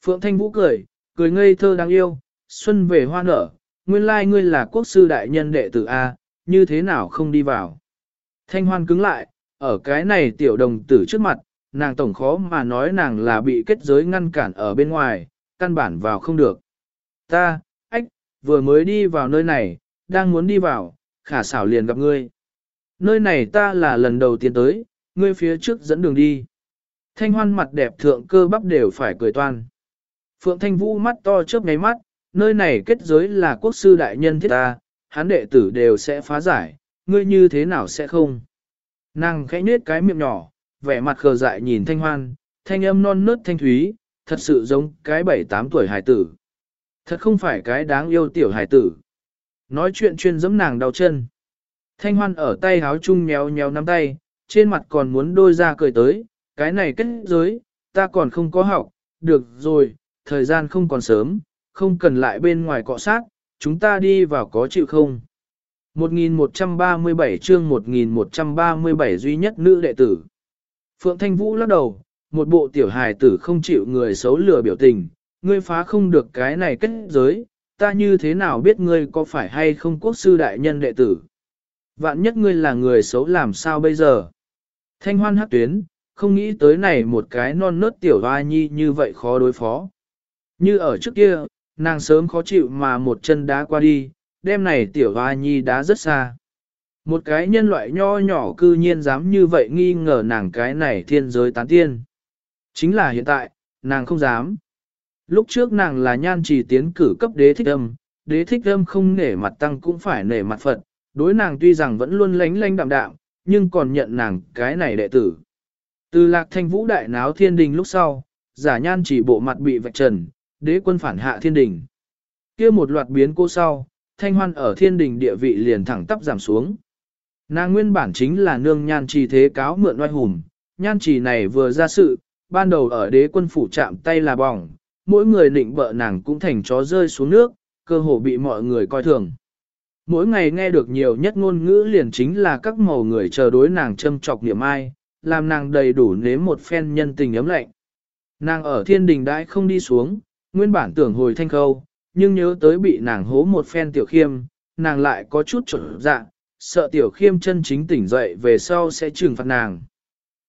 Phượng Thanh Vũ cười, cười ngây thơ đáng yêu, xuân về hoa nở, nguyên lai ngươi là quốc sư đại nhân đệ tử A, như thế nào không đi vào. Thanh Hoan cứng lại, ở cái này tiểu đồng tử trước mặt, nàng tổng khó mà nói nàng là bị kết giới ngăn cản ở bên ngoài, căn bản vào không được. Ta, ách, vừa mới đi vào nơi này, đang muốn đi vào, khả xảo liền gặp ngươi. Nơi này ta là lần đầu tiên tới, ngươi phía trước dẫn đường đi. Thanh hoan mặt đẹp thượng cơ bắp đều phải cười toan. Phượng Thanh Vũ mắt to chớp ngáy mắt, nơi này kết giới là quốc sư đại nhân thiết ta, hắn đệ tử đều sẽ phá giải, ngươi như thế nào sẽ không. Nàng khẽ nết cái miệng nhỏ, vẻ mặt khờ dại nhìn thanh hoan, thanh âm non nớt thanh thúy, thật sự giống cái bảy tám tuổi hải tử. Thật không phải cái đáng yêu tiểu hải tử. Nói chuyện chuyên giẫm nàng đau chân. Thanh hoan ở tay háo chung nhéo nhéo nắm tay, trên mặt còn muốn đôi ra cười tới, cái này kết giới, ta còn không có học, được rồi, thời gian không còn sớm, không cần lại bên ngoài cọ sát, chúng ta đi vào có chịu không? 1137 chương 1137 duy nhất nữ đệ tử. Phượng Thanh Vũ lắc đầu, một bộ tiểu hài tử không chịu người xấu lừa biểu tình, ngươi phá không được cái này kết giới, ta như thế nào biết ngươi có phải hay không quốc sư đại nhân đệ tử. Vạn nhất ngươi là người xấu làm sao bây giờ? Thanh hoan hát tuyến, không nghĩ tới này một cái non nớt tiểu hoa nhi như vậy khó đối phó. Như ở trước kia, nàng sớm khó chịu mà một chân đá qua đi, đêm này tiểu hoa nhi đá rất xa. Một cái nhân loại nho nhỏ cư nhiên dám như vậy nghi ngờ nàng cái này thiên giới tán tiên. Chính là hiện tại, nàng không dám. Lúc trước nàng là nhan trì tiến cử cấp đế thích âm, đế thích âm không nể mặt tăng cũng phải nể mặt Phật, đối nàng tuy rằng vẫn luôn lánh lánh đạm đạm, nhưng còn nhận nàng cái này đệ tử. Từ lạc thanh vũ đại náo thiên đình lúc sau, giả nhan chỉ bộ mặt bị vạch trần, đế quân phản hạ thiên đình. kia một loạt biến cô sau, thanh hoan ở thiên đình địa vị liền thẳng tắp giảm xuống. Nàng nguyên bản chính là nương nhan trì thế cáo mượn oai hùng, nhan trì này vừa ra sự, ban đầu ở đế quân phủ chạm tay là bỏng, mỗi người định bợ nàng cũng thành chó rơi xuống nước, cơ hồ bị mọi người coi thường. Mỗi ngày nghe được nhiều nhất ngôn ngữ liền chính là các màu người chờ đối nàng châm trọc niệm ai, làm nàng đầy đủ nếm một phen nhân tình ấm lạnh. Nàng ở thiên đình đãi không đi xuống, nguyên bản tưởng hồi thanh khâu, nhưng nhớ tới bị nàng hố một phen tiểu khiêm, nàng lại có chút trở dạ, sợ tiểu khiêm chân chính tỉnh dậy về sau sẽ trừng phạt nàng.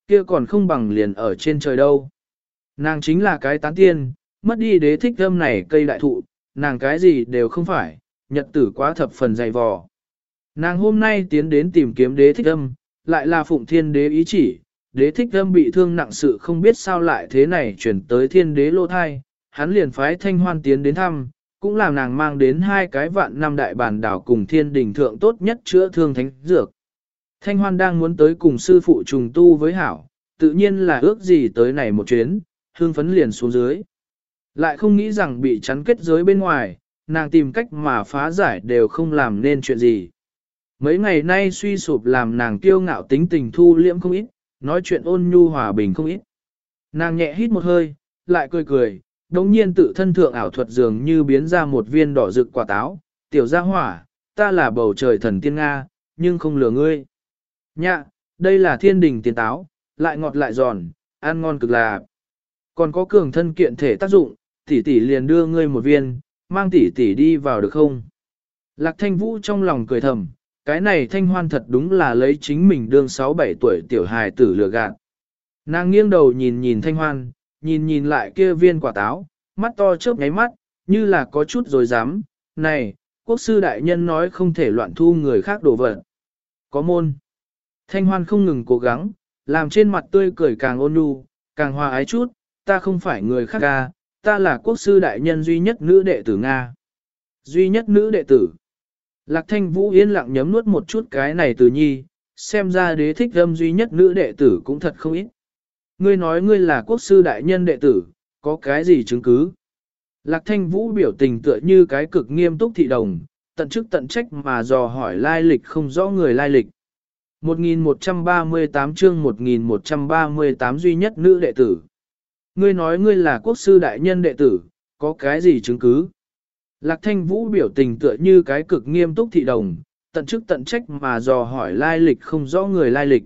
Kia còn không bằng liền ở trên trời đâu. Nàng chính là cái tán tiên, mất đi đế thích âm này cây đại thụ, nàng cái gì đều không phải, nhật tử quá thập phần dày vò. Nàng hôm nay tiến đến tìm kiếm đế thích âm, lại là phụng thiên đế ý chỉ, đế thích âm bị thương nặng sự không biết sao lại thế này chuyển tới thiên đế lô thai, hắn liền phái thanh hoan tiến đến thăm, cũng làm nàng mang đến hai cái vạn năm đại bản đảo cùng thiên đình thượng tốt nhất chữa thương thánh dược. Thanh hoan đang muốn tới cùng sư phụ trùng tu với hảo, tự nhiên là ước gì tới này một chuyến, hương phấn liền xuống dưới. Lại không nghĩ rằng bị chắn kết giới bên ngoài, nàng tìm cách mà phá giải đều không làm nên chuyện gì. Mấy ngày nay suy sụp làm nàng kiêu ngạo tính tình thu liễm không ít, nói chuyện ôn nhu hòa bình không ít. Nàng nhẹ hít một hơi, lại cười cười, đồng nhiên tự thân thượng ảo thuật dường như biến ra một viên đỏ rực quả táo, tiểu gia hỏa, ta là bầu trời thần tiên Nga, nhưng không lừa ngươi. Nhạ, đây là thiên đình tiền táo, lại ngọt lại giòn, ăn ngon cực là. Còn có cường thân kiện thể tác dụng, tỷ tỷ liền đưa ngươi một viên, mang tỷ tỷ đi vào được không? Lạc thanh vũ trong lòng cười thầm, cái này thanh hoan thật đúng là lấy chính mình đương 6-7 tuổi tiểu hài tử lừa gạt. Nàng nghiêng đầu nhìn nhìn thanh hoan, nhìn nhìn lại kia viên quả táo, mắt to chớp nháy mắt, như là có chút rồi dám, này, quốc sư đại nhân nói không thể loạn thu người khác đồ vật. Có môn. Thanh hoan không ngừng cố gắng, làm trên mặt tươi cười càng ôn nhu, càng hòa ái chút, ta không phải người khác ca, ta là quốc sư đại nhân duy nhất nữ đệ tử Nga. Duy nhất nữ đệ tử. Lạc thanh vũ yên lặng nhấm nuốt một chút cái này từ nhi, xem ra đế thích âm duy nhất nữ đệ tử cũng thật không ít. Ngươi nói ngươi là quốc sư đại nhân đệ tử, có cái gì chứng cứ? Lạc thanh vũ biểu tình tựa như cái cực nghiêm túc thị đồng, tận chức tận trách mà dò hỏi lai lịch không rõ người lai lịch. 1138 chương 1138 duy nhất nữ đệ tử. Ngươi nói ngươi là quốc sư đại nhân đệ tử, có cái gì chứng cứ? Lạc thanh vũ biểu tình tựa như cái cực nghiêm túc thị đồng, tận chức tận trách mà dò hỏi lai lịch không rõ người lai lịch.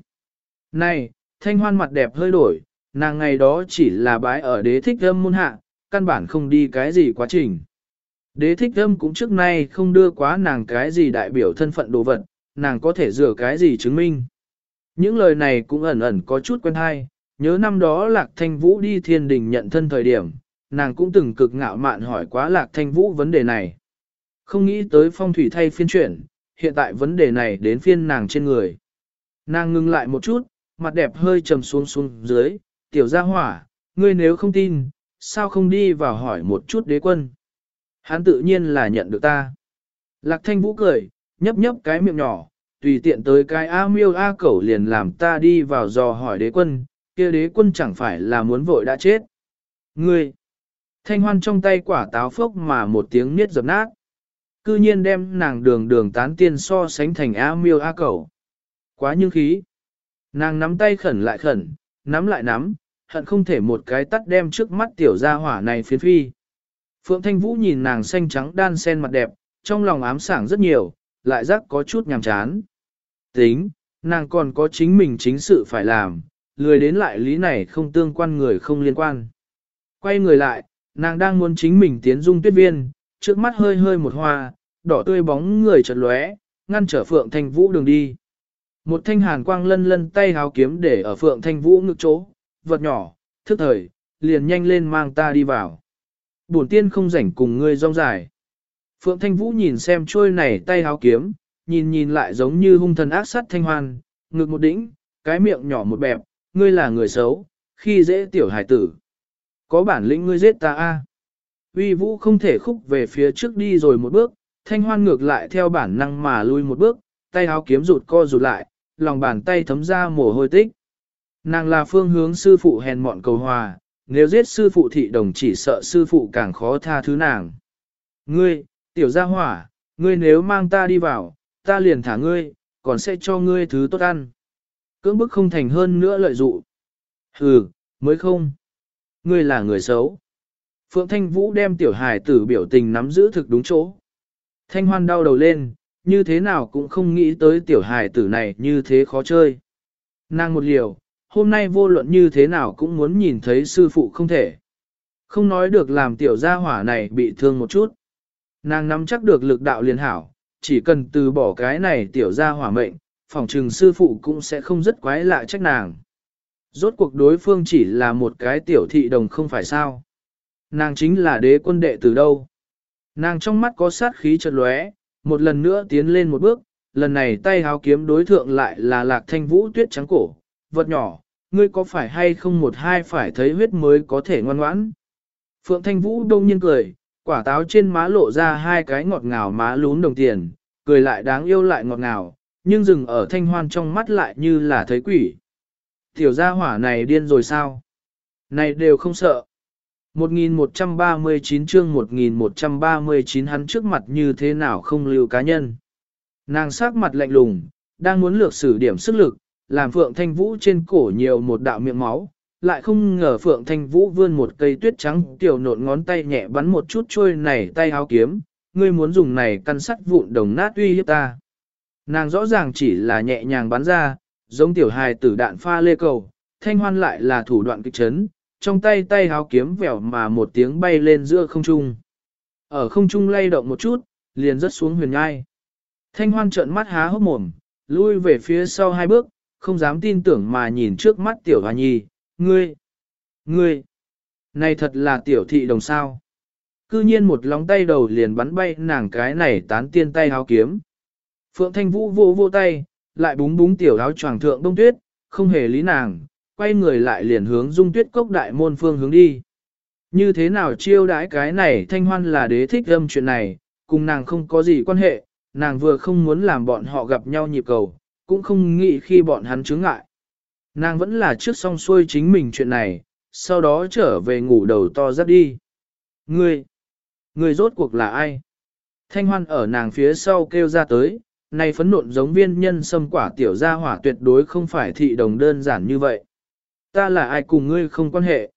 Này, thanh hoan mặt đẹp hơi đổi, nàng ngày đó chỉ là bái ở đế thích âm môn hạ, căn bản không đi cái gì quá trình. Đế thích âm cũng trước nay không đưa quá nàng cái gì đại biểu thân phận đồ vật, nàng có thể rửa cái gì chứng minh. Những lời này cũng ẩn ẩn có chút quen hay, nhớ năm đó Lạc Thanh Vũ đi thiên đình nhận thân thời điểm, nàng cũng từng cực ngạo mạn hỏi quá Lạc Thanh Vũ vấn đề này. Không nghĩ tới phong thủy thay phiên chuyển, hiện tại vấn đề này đến phiên nàng trên người. Nàng ngưng lại một chút, mặt đẹp hơi trầm xuống xuống dưới, tiểu gia hỏa, ngươi nếu không tin, sao không đi vào hỏi một chút đế quân. Hắn tự nhiên là nhận được ta. Lạc thanh vũ cười, nhấp nhấp cái miệng nhỏ, tùy tiện tới cái A miêu A cẩu liền làm ta đi vào dò hỏi đế quân, kia đế quân chẳng phải là muốn vội đã chết. Ngươi, thanh hoan trong tay quả táo phốc mà một tiếng niết dập nát. Cư nhiên đem nàng đường đường tán tiên so sánh thành A miêu A cẩu. Quá nhưng khí. Nàng nắm tay khẩn lại khẩn, nắm lại nắm, hận không thể một cái tắt đem trước mắt tiểu gia hỏa này phiến phi. Phượng Thanh Vũ nhìn nàng xanh trắng đan sen mặt đẹp, trong lòng ám sảng rất nhiều, lại giác có chút nhàm chán. Tính, nàng còn có chính mình chính sự phải làm, lười đến lại lý này không tương quan người không liên quan. Quay người lại, nàng đang muốn chính mình tiến dung tuyết viên, trước mắt hơi hơi một hoa, đỏ tươi bóng người chợt lóe, ngăn trở Phượng Thanh Vũ đường đi. Một thanh hàn quang lân lân tay háo kiếm để ở Phượng Thanh Vũ ngực chỗ, vật nhỏ, thức thời, liền nhanh lên mang ta đi vào. Bổn tiên không rảnh cùng ngươi rong dài. Phượng Thanh Vũ nhìn xem trôi này tay háo kiếm, nhìn nhìn lại giống như hung thần ác sát thanh hoan, ngực một đỉnh, cái miệng nhỏ một bẹp, ngươi là người xấu, khi dễ tiểu hải tử. Có bản lĩnh ngươi giết ta a. Uy Vũ không thể khúc về phía trước đi rồi một bước, thanh hoan ngược lại theo bản năng mà lui một bước, tay háo kiếm rụt co rụt lại, lòng bàn tay thấm ra mồ hôi tích. Nàng là phương hướng sư phụ hèn mọn cầu hòa, nếu giết sư phụ thị đồng chỉ sợ sư phụ càng khó tha thứ nàng. Ngươi, tiểu gia hỏa, ngươi nếu mang ta đi vào, ta liền thả ngươi, còn sẽ cho ngươi thứ tốt ăn. Cưỡng bức không thành hơn nữa lợi dụ. Hừ, mới không. Ngươi là người xấu. Phượng Thanh Vũ đem tiểu hài tử biểu tình nắm giữ thực đúng chỗ. Thanh hoan đau đầu lên, như thế nào cũng không nghĩ tới tiểu hài tử này như thế khó chơi. Nàng một liều, hôm nay vô luận như thế nào cũng muốn nhìn thấy sư phụ không thể. Không nói được làm tiểu gia hỏa này bị thương một chút. Nàng nắm chắc được lực đạo liền hảo, chỉ cần từ bỏ cái này tiểu gia hỏa mệnh, phòng trừng sư phụ cũng sẽ không rất quái lạ trách nàng. Rốt cuộc đối phương chỉ là một cái tiểu thị đồng không phải sao. Nàng chính là đế quân đệ từ đâu. Nàng trong mắt có sát khí chợt lóe, một lần nữa tiến lên một bước, lần này tay háo kiếm đối thượng lại là lạc thanh vũ tuyết trắng cổ, vật nhỏ, ngươi có phải hay không một hai phải thấy huyết mới có thể ngoan ngoãn. Phượng thanh vũ đông nhiên cười, quả táo trên má lộ ra hai cái ngọt ngào má lún đồng tiền, cười lại đáng yêu lại ngọt ngào, nhưng dừng ở thanh hoan trong mắt lại như là thấy quỷ. Tiểu gia hỏa này điên rồi sao? Này đều không sợ. 1139 chương 1139 hắn trước mặt như thế nào không lưu cá nhân. Nàng sắc mặt lạnh lùng, đang muốn lược sử điểm sức lực, làm Phượng Thanh Vũ trên cổ nhiều một đạo miệng máu, lại không ngờ Phượng Thanh Vũ vươn một cây tuyết trắng tiểu nộn ngón tay nhẹ bắn một chút trôi này tay áo kiếm, ngươi muốn dùng này căn sắt vụn đồng nát uy hiếp ta. Nàng rõ ràng chỉ là nhẹ nhàng bắn ra, giống tiểu hài tử đạn pha lê cầu, thanh hoan lại là thủ đoạn kịch chấn, trong tay tay háo kiếm vẻo mà một tiếng bay lên giữa không trung. Ở không trung lay động một chút, liền rớt xuống huyền ngai. Thanh hoan trợn mắt há hốc mồm, lui về phía sau hai bước, không dám tin tưởng mà nhìn trước mắt tiểu hoa nhi, ngươi, ngươi, này thật là tiểu thị đồng sao. Cư nhiên một lóng tay đầu liền bắn bay nàng cái này tán tiên tay háo kiếm. Phượng Thanh Vũ vô vô tay, lại búng búng tiểu áo choàng thượng đông tuyết, không hề lý nàng, quay người lại liền hướng dung tuyết cốc đại môn phương hướng đi. Như thế nào chiêu đãi cái này thanh hoan là đế thích âm chuyện này, cùng nàng không có gì quan hệ, nàng vừa không muốn làm bọn họ gặp nhau nhịp cầu, cũng không nghĩ khi bọn hắn chướng ngại. Nàng vẫn là trước xong xuôi chính mình chuyện này, sau đó trở về ngủ đầu to rất đi. Ngươi, ngươi rốt cuộc là ai? Thanh hoan ở nàng phía sau kêu ra tới, này phấn nộn giống viên nhân sâm quả tiểu gia hỏa tuyệt đối không phải thị đồng đơn giản như vậy. Ta là ai cùng ngươi không quan hệ?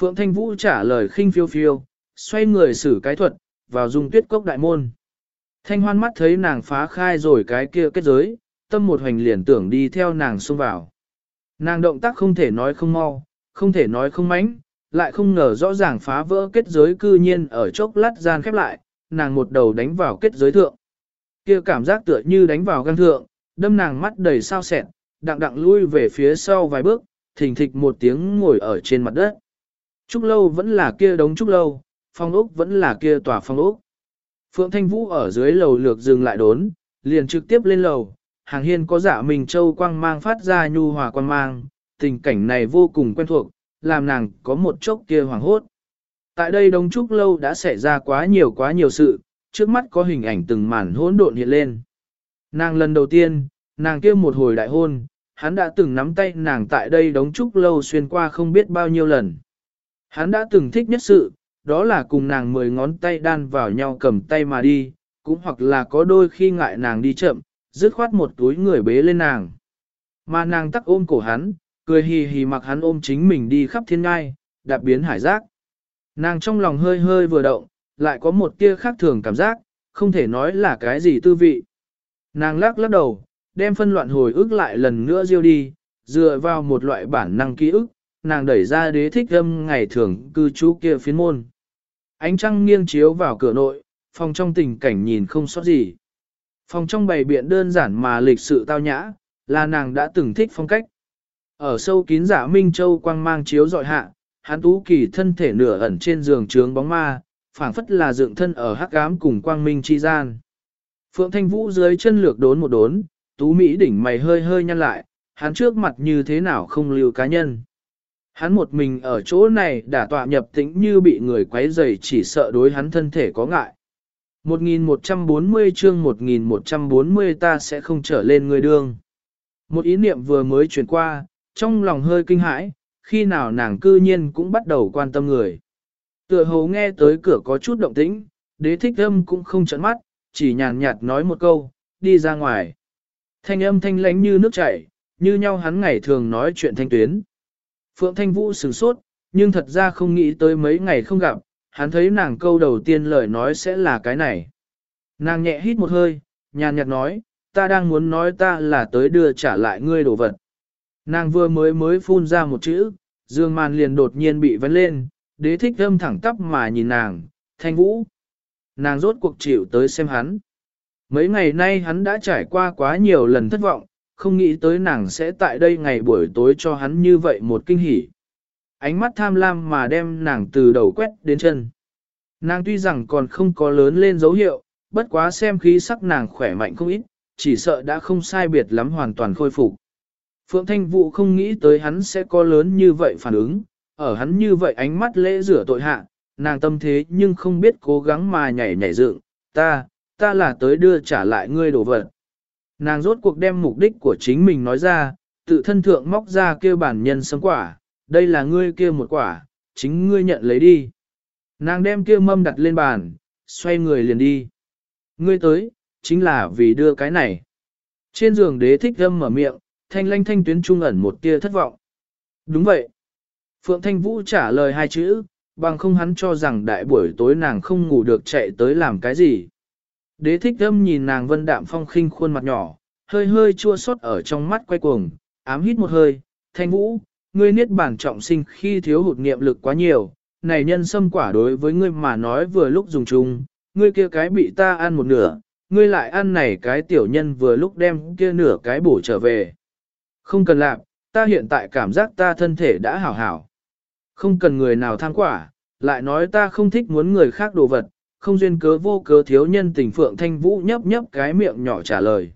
Phượng Thanh Vũ trả lời khinh phiêu phiêu, xoay người xử cái thuật, vào dung tuyết cốc đại môn. Thanh hoan mắt thấy nàng phá khai rồi cái kia kết giới, tâm một hoành liền tưởng đi theo nàng xông vào. Nàng động tác không thể nói không mau, không thể nói không mánh, lại không ngờ rõ ràng phá vỡ kết giới cư nhiên ở chốc lát gian khép lại, nàng một đầu đánh vào kết giới thượng. kia cảm giác tựa như đánh vào găng thượng, đâm nàng mắt đầy sao sẹn, đặng đặng lui về phía sau vài bước, thình thịch một tiếng ngồi ở trên mặt đất. Trúc lâu vẫn là kia đống trúc lâu, phong ốc vẫn là kia tòa phong ốc. Phượng Thanh Vũ ở dưới lầu lược dừng lại đốn, liền trực tiếp lên lầu, hàng hiên có dạ mình châu quang mang phát ra nhu hòa quang mang, tình cảnh này vô cùng quen thuộc, làm nàng có một chốc kia hoàng hốt. Tại đây Đông Trúc Lâu đã xảy ra quá nhiều quá nhiều sự, trước mắt có hình ảnh từng màn hỗn độn hiện lên. Nàng lần đầu tiên, nàng kia một hồi đại hôn, hắn đã từng nắm tay nàng tại đây đóng Trúc Lâu xuyên qua không biết bao nhiêu lần. Hắn đã từng thích nhất sự, đó là cùng nàng mười ngón tay đan vào nhau cầm tay mà đi, cũng hoặc là có đôi khi ngại nàng đi chậm, dứt khoát một túi người bế lên nàng. Mà nàng tắc ôm cổ hắn, cười hì hì mặc hắn ôm chính mình đi khắp thiên ngai, đạp biến hải giác. Nàng trong lòng hơi hơi vừa động, lại có một tia khác thường cảm giác, không thể nói là cái gì tư vị. Nàng lắc lắc đầu, đem phân loạn hồi ức lại lần nữa diêu đi, dựa vào một loại bản năng ký ức, nàng đẩy ra đế thích âm ngày thường cư trú kia phiến môn. Ánh trăng nghiêng chiếu vào cửa nội, phòng trong tình cảnh nhìn không sót gì. Phòng trong bày biện đơn giản mà lịch sự tao nhã, là nàng đã từng thích phong cách. Ở sâu kín giả Minh Châu quang mang chiếu dọi hạ, hắn tú kỳ thân thể nửa ẩn trên giường trướng bóng ma, phảng phất là dựng thân ở hắc ám cùng quang minh chi gian. Phượng Thanh Vũ dưới chân lược đốn một đốn, tú Mỹ đỉnh mày hơi hơi nhăn lại, hắn trước mặt như thế nào không lưu cá nhân. Hắn một mình ở chỗ này đã tọa nhập tĩnh như bị người quấy rầy chỉ sợ đối hắn thân thể có ngại. 1140 chương 1140 ta sẽ không trở lên người đương. Một ý niệm vừa mới chuyển qua, trong lòng hơi kinh hãi, khi nào nàng cư nhiên cũng bắt đầu quan tâm người. Tựa hồ nghe tới cửa có chút động tĩnh, đế thích âm cũng không chấn mắt, chỉ nhàn nhạt nói một câu, đi ra ngoài. Thanh âm thanh lánh như nước chảy, như nhau hắn ngày thường nói chuyện thanh tuyến. Phượng Thanh Vũ sửng sốt, nhưng thật ra không nghĩ tới mấy ngày không gặp, hắn thấy nàng câu đầu tiên lời nói sẽ là cái này. Nàng nhẹ hít một hơi, nhàn nhạt nói, ta đang muốn nói ta là tới đưa trả lại ngươi đồ vật. Nàng vừa mới mới phun ra một chữ, dương màn liền đột nhiên bị vấn lên, đế thích âm thẳng tắp mà nhìn nàng, thanh vũ. Nàng rốt cuộc chịu tới xem hắn. Mấy ngày nay hắn đã trải qua quá nhiều lần thất vọng, không nghĩ tới nàng sẽ tại đây ngày buổi tối cho hắn như vậy một kinh hỉ. Ánh mắt tham lam mà đem nàng từ đầu quét đến chân. Nàng tuy rằng còn không có lớn lên dấu hiệu, bất quá xem khí sắc nàng khỏe mạnh không ít, chỉ sợ đã không sai biệt lắm hoàn toàn khôi phục. Phượng Thanh Vũ không nghĩ tới hắn sẽ có lớn như vậy phản ứng, ở hắn như vậy ánh mắt lễ rửa tội hạ, nàng tâm thế nhưng không biết cố gắng mà nhảy nhảy dựng, ta, ta là tới đưa trả lại ngươi đồ vật. Nàng rốt cuộc đem mục đích của chính mình nói ra, tự thân thượng móc ra kêu bản nhân sống quả, đây là ngươi kia một quả, chính ngươi nhận lấy đi. Nàng đem kia mâm đặt lên bàn, xoay người liền đi. Ngươi tới, chính là vì đưa cái này. Trên giường đế thích gâm mở miệng, thanh lanh thanh tuyến trung ẩn một tia thất vọng. Đúng vậy. Phượng Thanh Vũ trả lời hai chữ, bằng không hắn cho rằng đại buổi tối nàng không ngủ được chạy tới làm cái gì. Đế thích âm nhìn nàng vân đạm phong khinh khuôn mặt nhỏ, hơi hơi chua xót ở trong mắt quay cuồng, ám hít một hơi, thanh vũ, ngươi niết bản trọng sinh khi thiếu hụt niệm lực quá nhiều, này nhân sâm quả đối với ngươi mà nói vừa lúc dùng chung, ngươi kia cái bị ta ăn một nửa, ngươi lại ăn này cái tiểu nhân vừa lúc đem kia nửa cái bổ trở về. Không cần làm, ta hiện tại cảm giác ta thân thể đã hảo hảo. Không cần người nào tham quả, lại nói ta không thích muốn người khác đồ vật, không duyên cớ vô cớ thiếu nhân tình Phượng Thanh Vũ nhấp nhấp cái miệng nhỏ trả lời.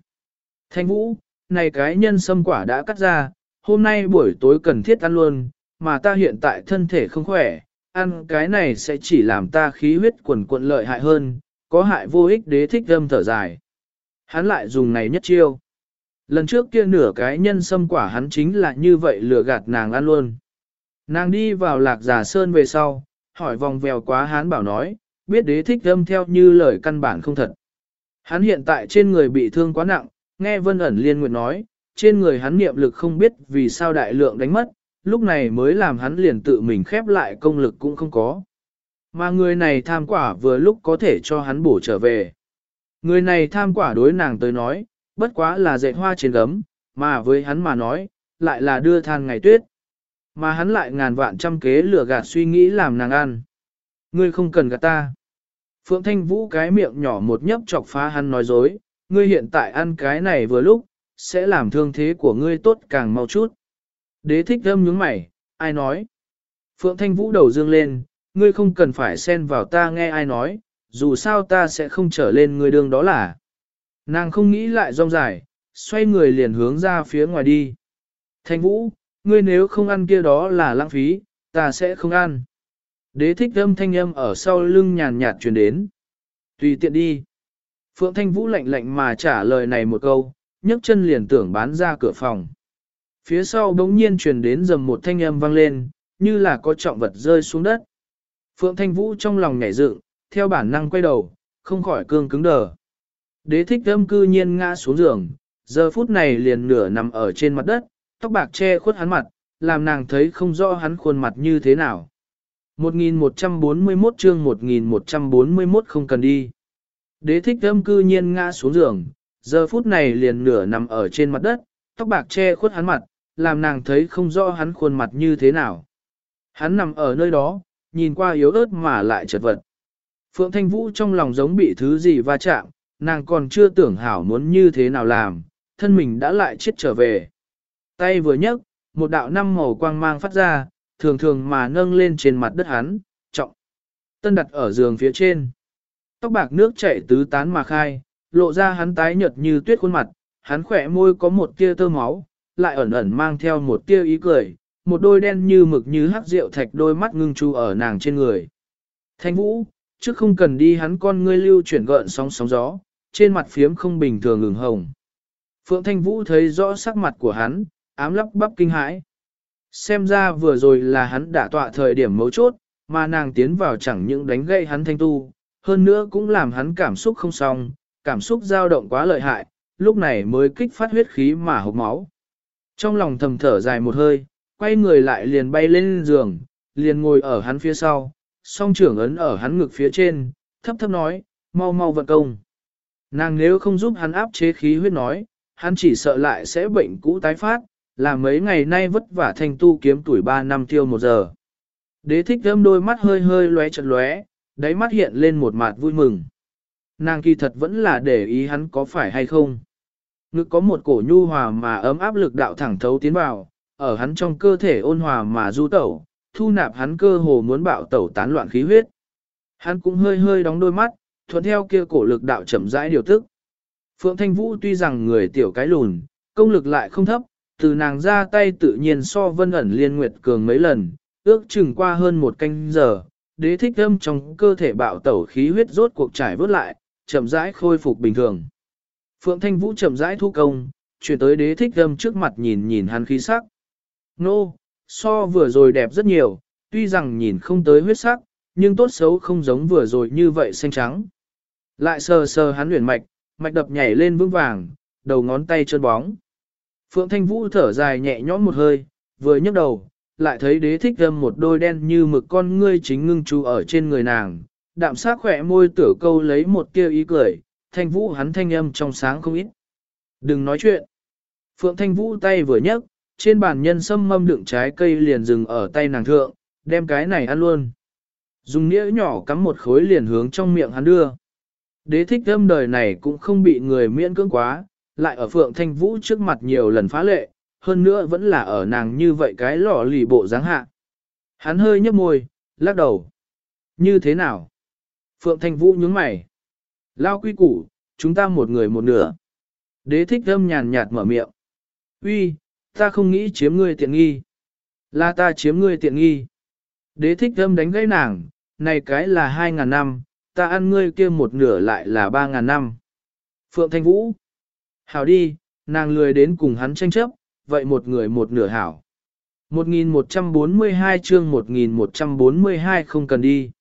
Thanh Vũ, này cái nhân sâm quả đã cắt ra, hôm nay buổi tối cần thiết ăn luôn, mà ta hiện tại thân thể không khỏe, ăn cái này sẽ chỉ làm ta khí huyết quần quận lợi hại hơn, có hại vô ích đế thích âm thở dài. Hắn lại dùng này nhất chiêu. Lần trước kia nửa cái nhân sâm quả hắn chính là như vậy lừa gạt nàng ăn luôn. Nàng đi vào lạc giả sơn về sau, hỏi vòng vèo quá hắn bảo nói, biết đế thích âm theo như lời căn bản không thật. Hắn hiện tại trên người bị thương quá nặng, nghe vân ẩn liên nguyện nói, trên người hắn niệm lực không biết vì sao đại lượng đánh mất, lúc này mới làm hắn liền tự mình khép lại công lực cũng không có. Mà người này tham quả vừa lúc có thể cho hắn bổ trở về. Người này tham quả đối nàng tới nói, bất quá là dạy hoa trên gấm, mà với hắn mà nói, lại là đưa than ngày tuyết. Mà hắn lại ngàn vạn trăm kế lừa gạt suy nghĩ làm nàng ăn. Ngươi không cần gạt ta. Phượng Thanh Vũ cái miệng nhỏ một nhấp chọc phá hắn nói dối, ngươi hiện tại ăn cái này vừa lúc, sẽ làm thương thế của ngươi tốt càng mau chút. Đế thích thâm nhướng mày, ai nói? Phượng Thanh Vũ đầu dương lên, ngươi không cần phải xen vào ta nghe ai nói, dù sao ta sẽ không trở lên ngươi đường đó là. Nàng không nghĩ lại rong dài, xoay người liền hướng ra phía ngoài đi. Thanh Vũ, ngươi nếu không ăn kia đó là lãng phí, ta sẽ không ăn. Đế thích âm thanh âm ở sau lưng nhàn nhạt truyền đến. Tùy tiện đi. Phượng Thanh Vũ lạnh lạnh mà trả lời này một câu, nhấc chân liền tưởng bán ra cửa phòng. Phía sau đống nhiên truyền đến dầm một thanh âm vang lên, như là có trọng vật rơi xuống đất. Phượng Thanh Vũ trong lòng nhảy dựng, theo bản năng quay đầu, không khỏi cương cứng đờ. Đế thích âm cư nhiên ngã xuống giường, giờ phút này liền nửa nằm ở trên mặt đất, tóc bạc che khuất hắn mặt, làm nàng thấy không rõ hắn khuôn mặt như thế nào. 1141 chương 1141 không cần đi. Đế thích âm cư nhiên ngã xuống giường, giờ phút này liền nửa nằm ở trên mặt đất, tóc bạc che khuất hắn mặt, làm nàng thấy không rõ hắn khuôn mặt như thế nào. Hắn nằm ở nơi đó, nhìn qua yếu ớt mà lại chật vật. Phượng Thanh Vũ trong lòng giống bị thứ gì va chạm, nàng còn chưa tưởng hảo muốn như thế nào làm, thân mình đã lại chết trở về. Tay vừa nhấc, một đạo năm màu quang mang phát ra, thường thường mà nâng lên trên mặt đất hắn, trọng. Tân đặt ở giường phía trên. Tóc bạc nước chảy tứ tán mà khai, lộ ra hắn tái nhợt như tuyết khuôn mặt, hắn khỏe môi có một tia tơ máu, lại ẩn ẩn mang theo một tia ý cười, một đôi đen như mực như hắc rượu thạch đôi mắt ngưng chu ở nàng trên người. Thanh vũ, trước không cần đi hắn con ngươi lưu chuyển gợn sóng sóng gió, trên mặt phiếm không bình thường ngừng hồng. Phượng Thanh Vũ thấy rõ sắc mặt của hắn, ám lắp bắp kinh hãi. Xem ra vừa rồi là hắn đã tọa thời điểm mấu chốt, mà nàng tiến vào chẳng những đánh gây hắn thanh tu, hơn nữa cũng làm hắn cảm xúc không xong, cảm xúc dao động quá lợi hại, lúc này mới kích phát huyết khí mà hộc máu. Trong lòng thầm thở dài một hơi, quay người lại liền bay lên giường, liền ngồi ở hắn phía sau, song trưởng ấn ở hắn ngực phía trên, thấp thấp nói, mau mau vận công. Nàng nếu không giúp hắn áp chế khí huyết nói, hắn chỉ sợ lại sẽ bệnh cũ tái phát, là mấy ngày nay vất vả thành tu kiếm tuổi 3 năm tiêu một giờ. Đế thích thơm đôi mắt hơi hơi lóe chật lóe, đáy mắt hiện lên một mặt vui mừng. Nàng kỳ thật vẫn là để ý hắn có phải hay không. Ngực có một cổ nhu hòa mà ấm áp lực đạo thẳng thấu tiến vào, ở hắn trong cơ thể ôn hòa mà du tẩu, thu nạp hắn cơ hồ muốn bạo tẩu tán loạn khí huyết. Hắn cũng hơi hơi đóng đôi mắt, thuận theo kia cổ lực đạo chậm rãi điều tức. Phượng Thanh Vũ tuy rằng người tiểu cái lùn, công lực lại không thấp, từ nàng ra tay tự nhiên so vân ẩn liên nguyệt cường mấy lần, ước chừng qua hơn một canh giờ, đế thích âm trong cơ thể bạo tẩu khí huyết rốt cuộc trải vớt lại, chậm rãi khôi phục bình thường. Phượng Thanh Vũ chậm rãi thu công, chuyển tới đế thích âm trước mặt nhìn nhìn hắn khí sắc. Nô, so vừa rồi đẹp rất nhiều, tuy rằng nhìn không tới huyết sắc, nhưng tốt xấu không giống vừa rồi như vậy xanh trắng. Lại sờ sờ hắn luyện mạch, mạch đập nhảy lên vững vàng, đầu ngón tay trơn bóng. Phượng Thanh Vũ thở dài nhẹ nhõm một hơi, vừa nhấc đầu, lại thấy đế thích âm một đôi đen như mực con ngươi chính ngưng chú ở trên người nàng, đạm sát khỏe môi tử câu lấy một tia ý cười, Thanh Vũ hắn thanh âm trong sáng không ít. Đừng nói chuyện. Phượng Thanh Vũ tay vừa nhấc, trên bàn nhân sâm mâm đựng trái cây liền dừng ở tay nàng thượng, đem cái này ăn luôn. Dùng nĩa nhỏ cắm một khối liền hướng trong miệng hắn đưa. Đế thích âm đời này cũng không bị người miễn cưỡng quá, lại ở Phượng Thanh Vũ trước mặt nhiều lần phá lệ, hơn nữa vẫn là ở nàng như vậy cái lọ lì bộ dáng hạ. Hắn hơi nhấp môi, lắc đầu. Như thế nào? Phượng Thanh Vũ nhướng mày. Lao quy củ, chúng ta một người một nửa. Đế thích thâm nhàn nhạt mở miệng. Uy, ta không nghĩ chiếm ngươi tiện nghi. Là ta chiếm ngươi tiện nghi. Đế thích thâm đánh gãy nàng, này cái là hai ngàn năm, ta ăn ngươi kia một nửa lại là ba ngàn năm. Phượng Thanh Vũ. Hảo đi, nàng lười đến cùng hắn tranh chấp, vậy một người một nửa hảo. 1142 chương 1142 không cần đi.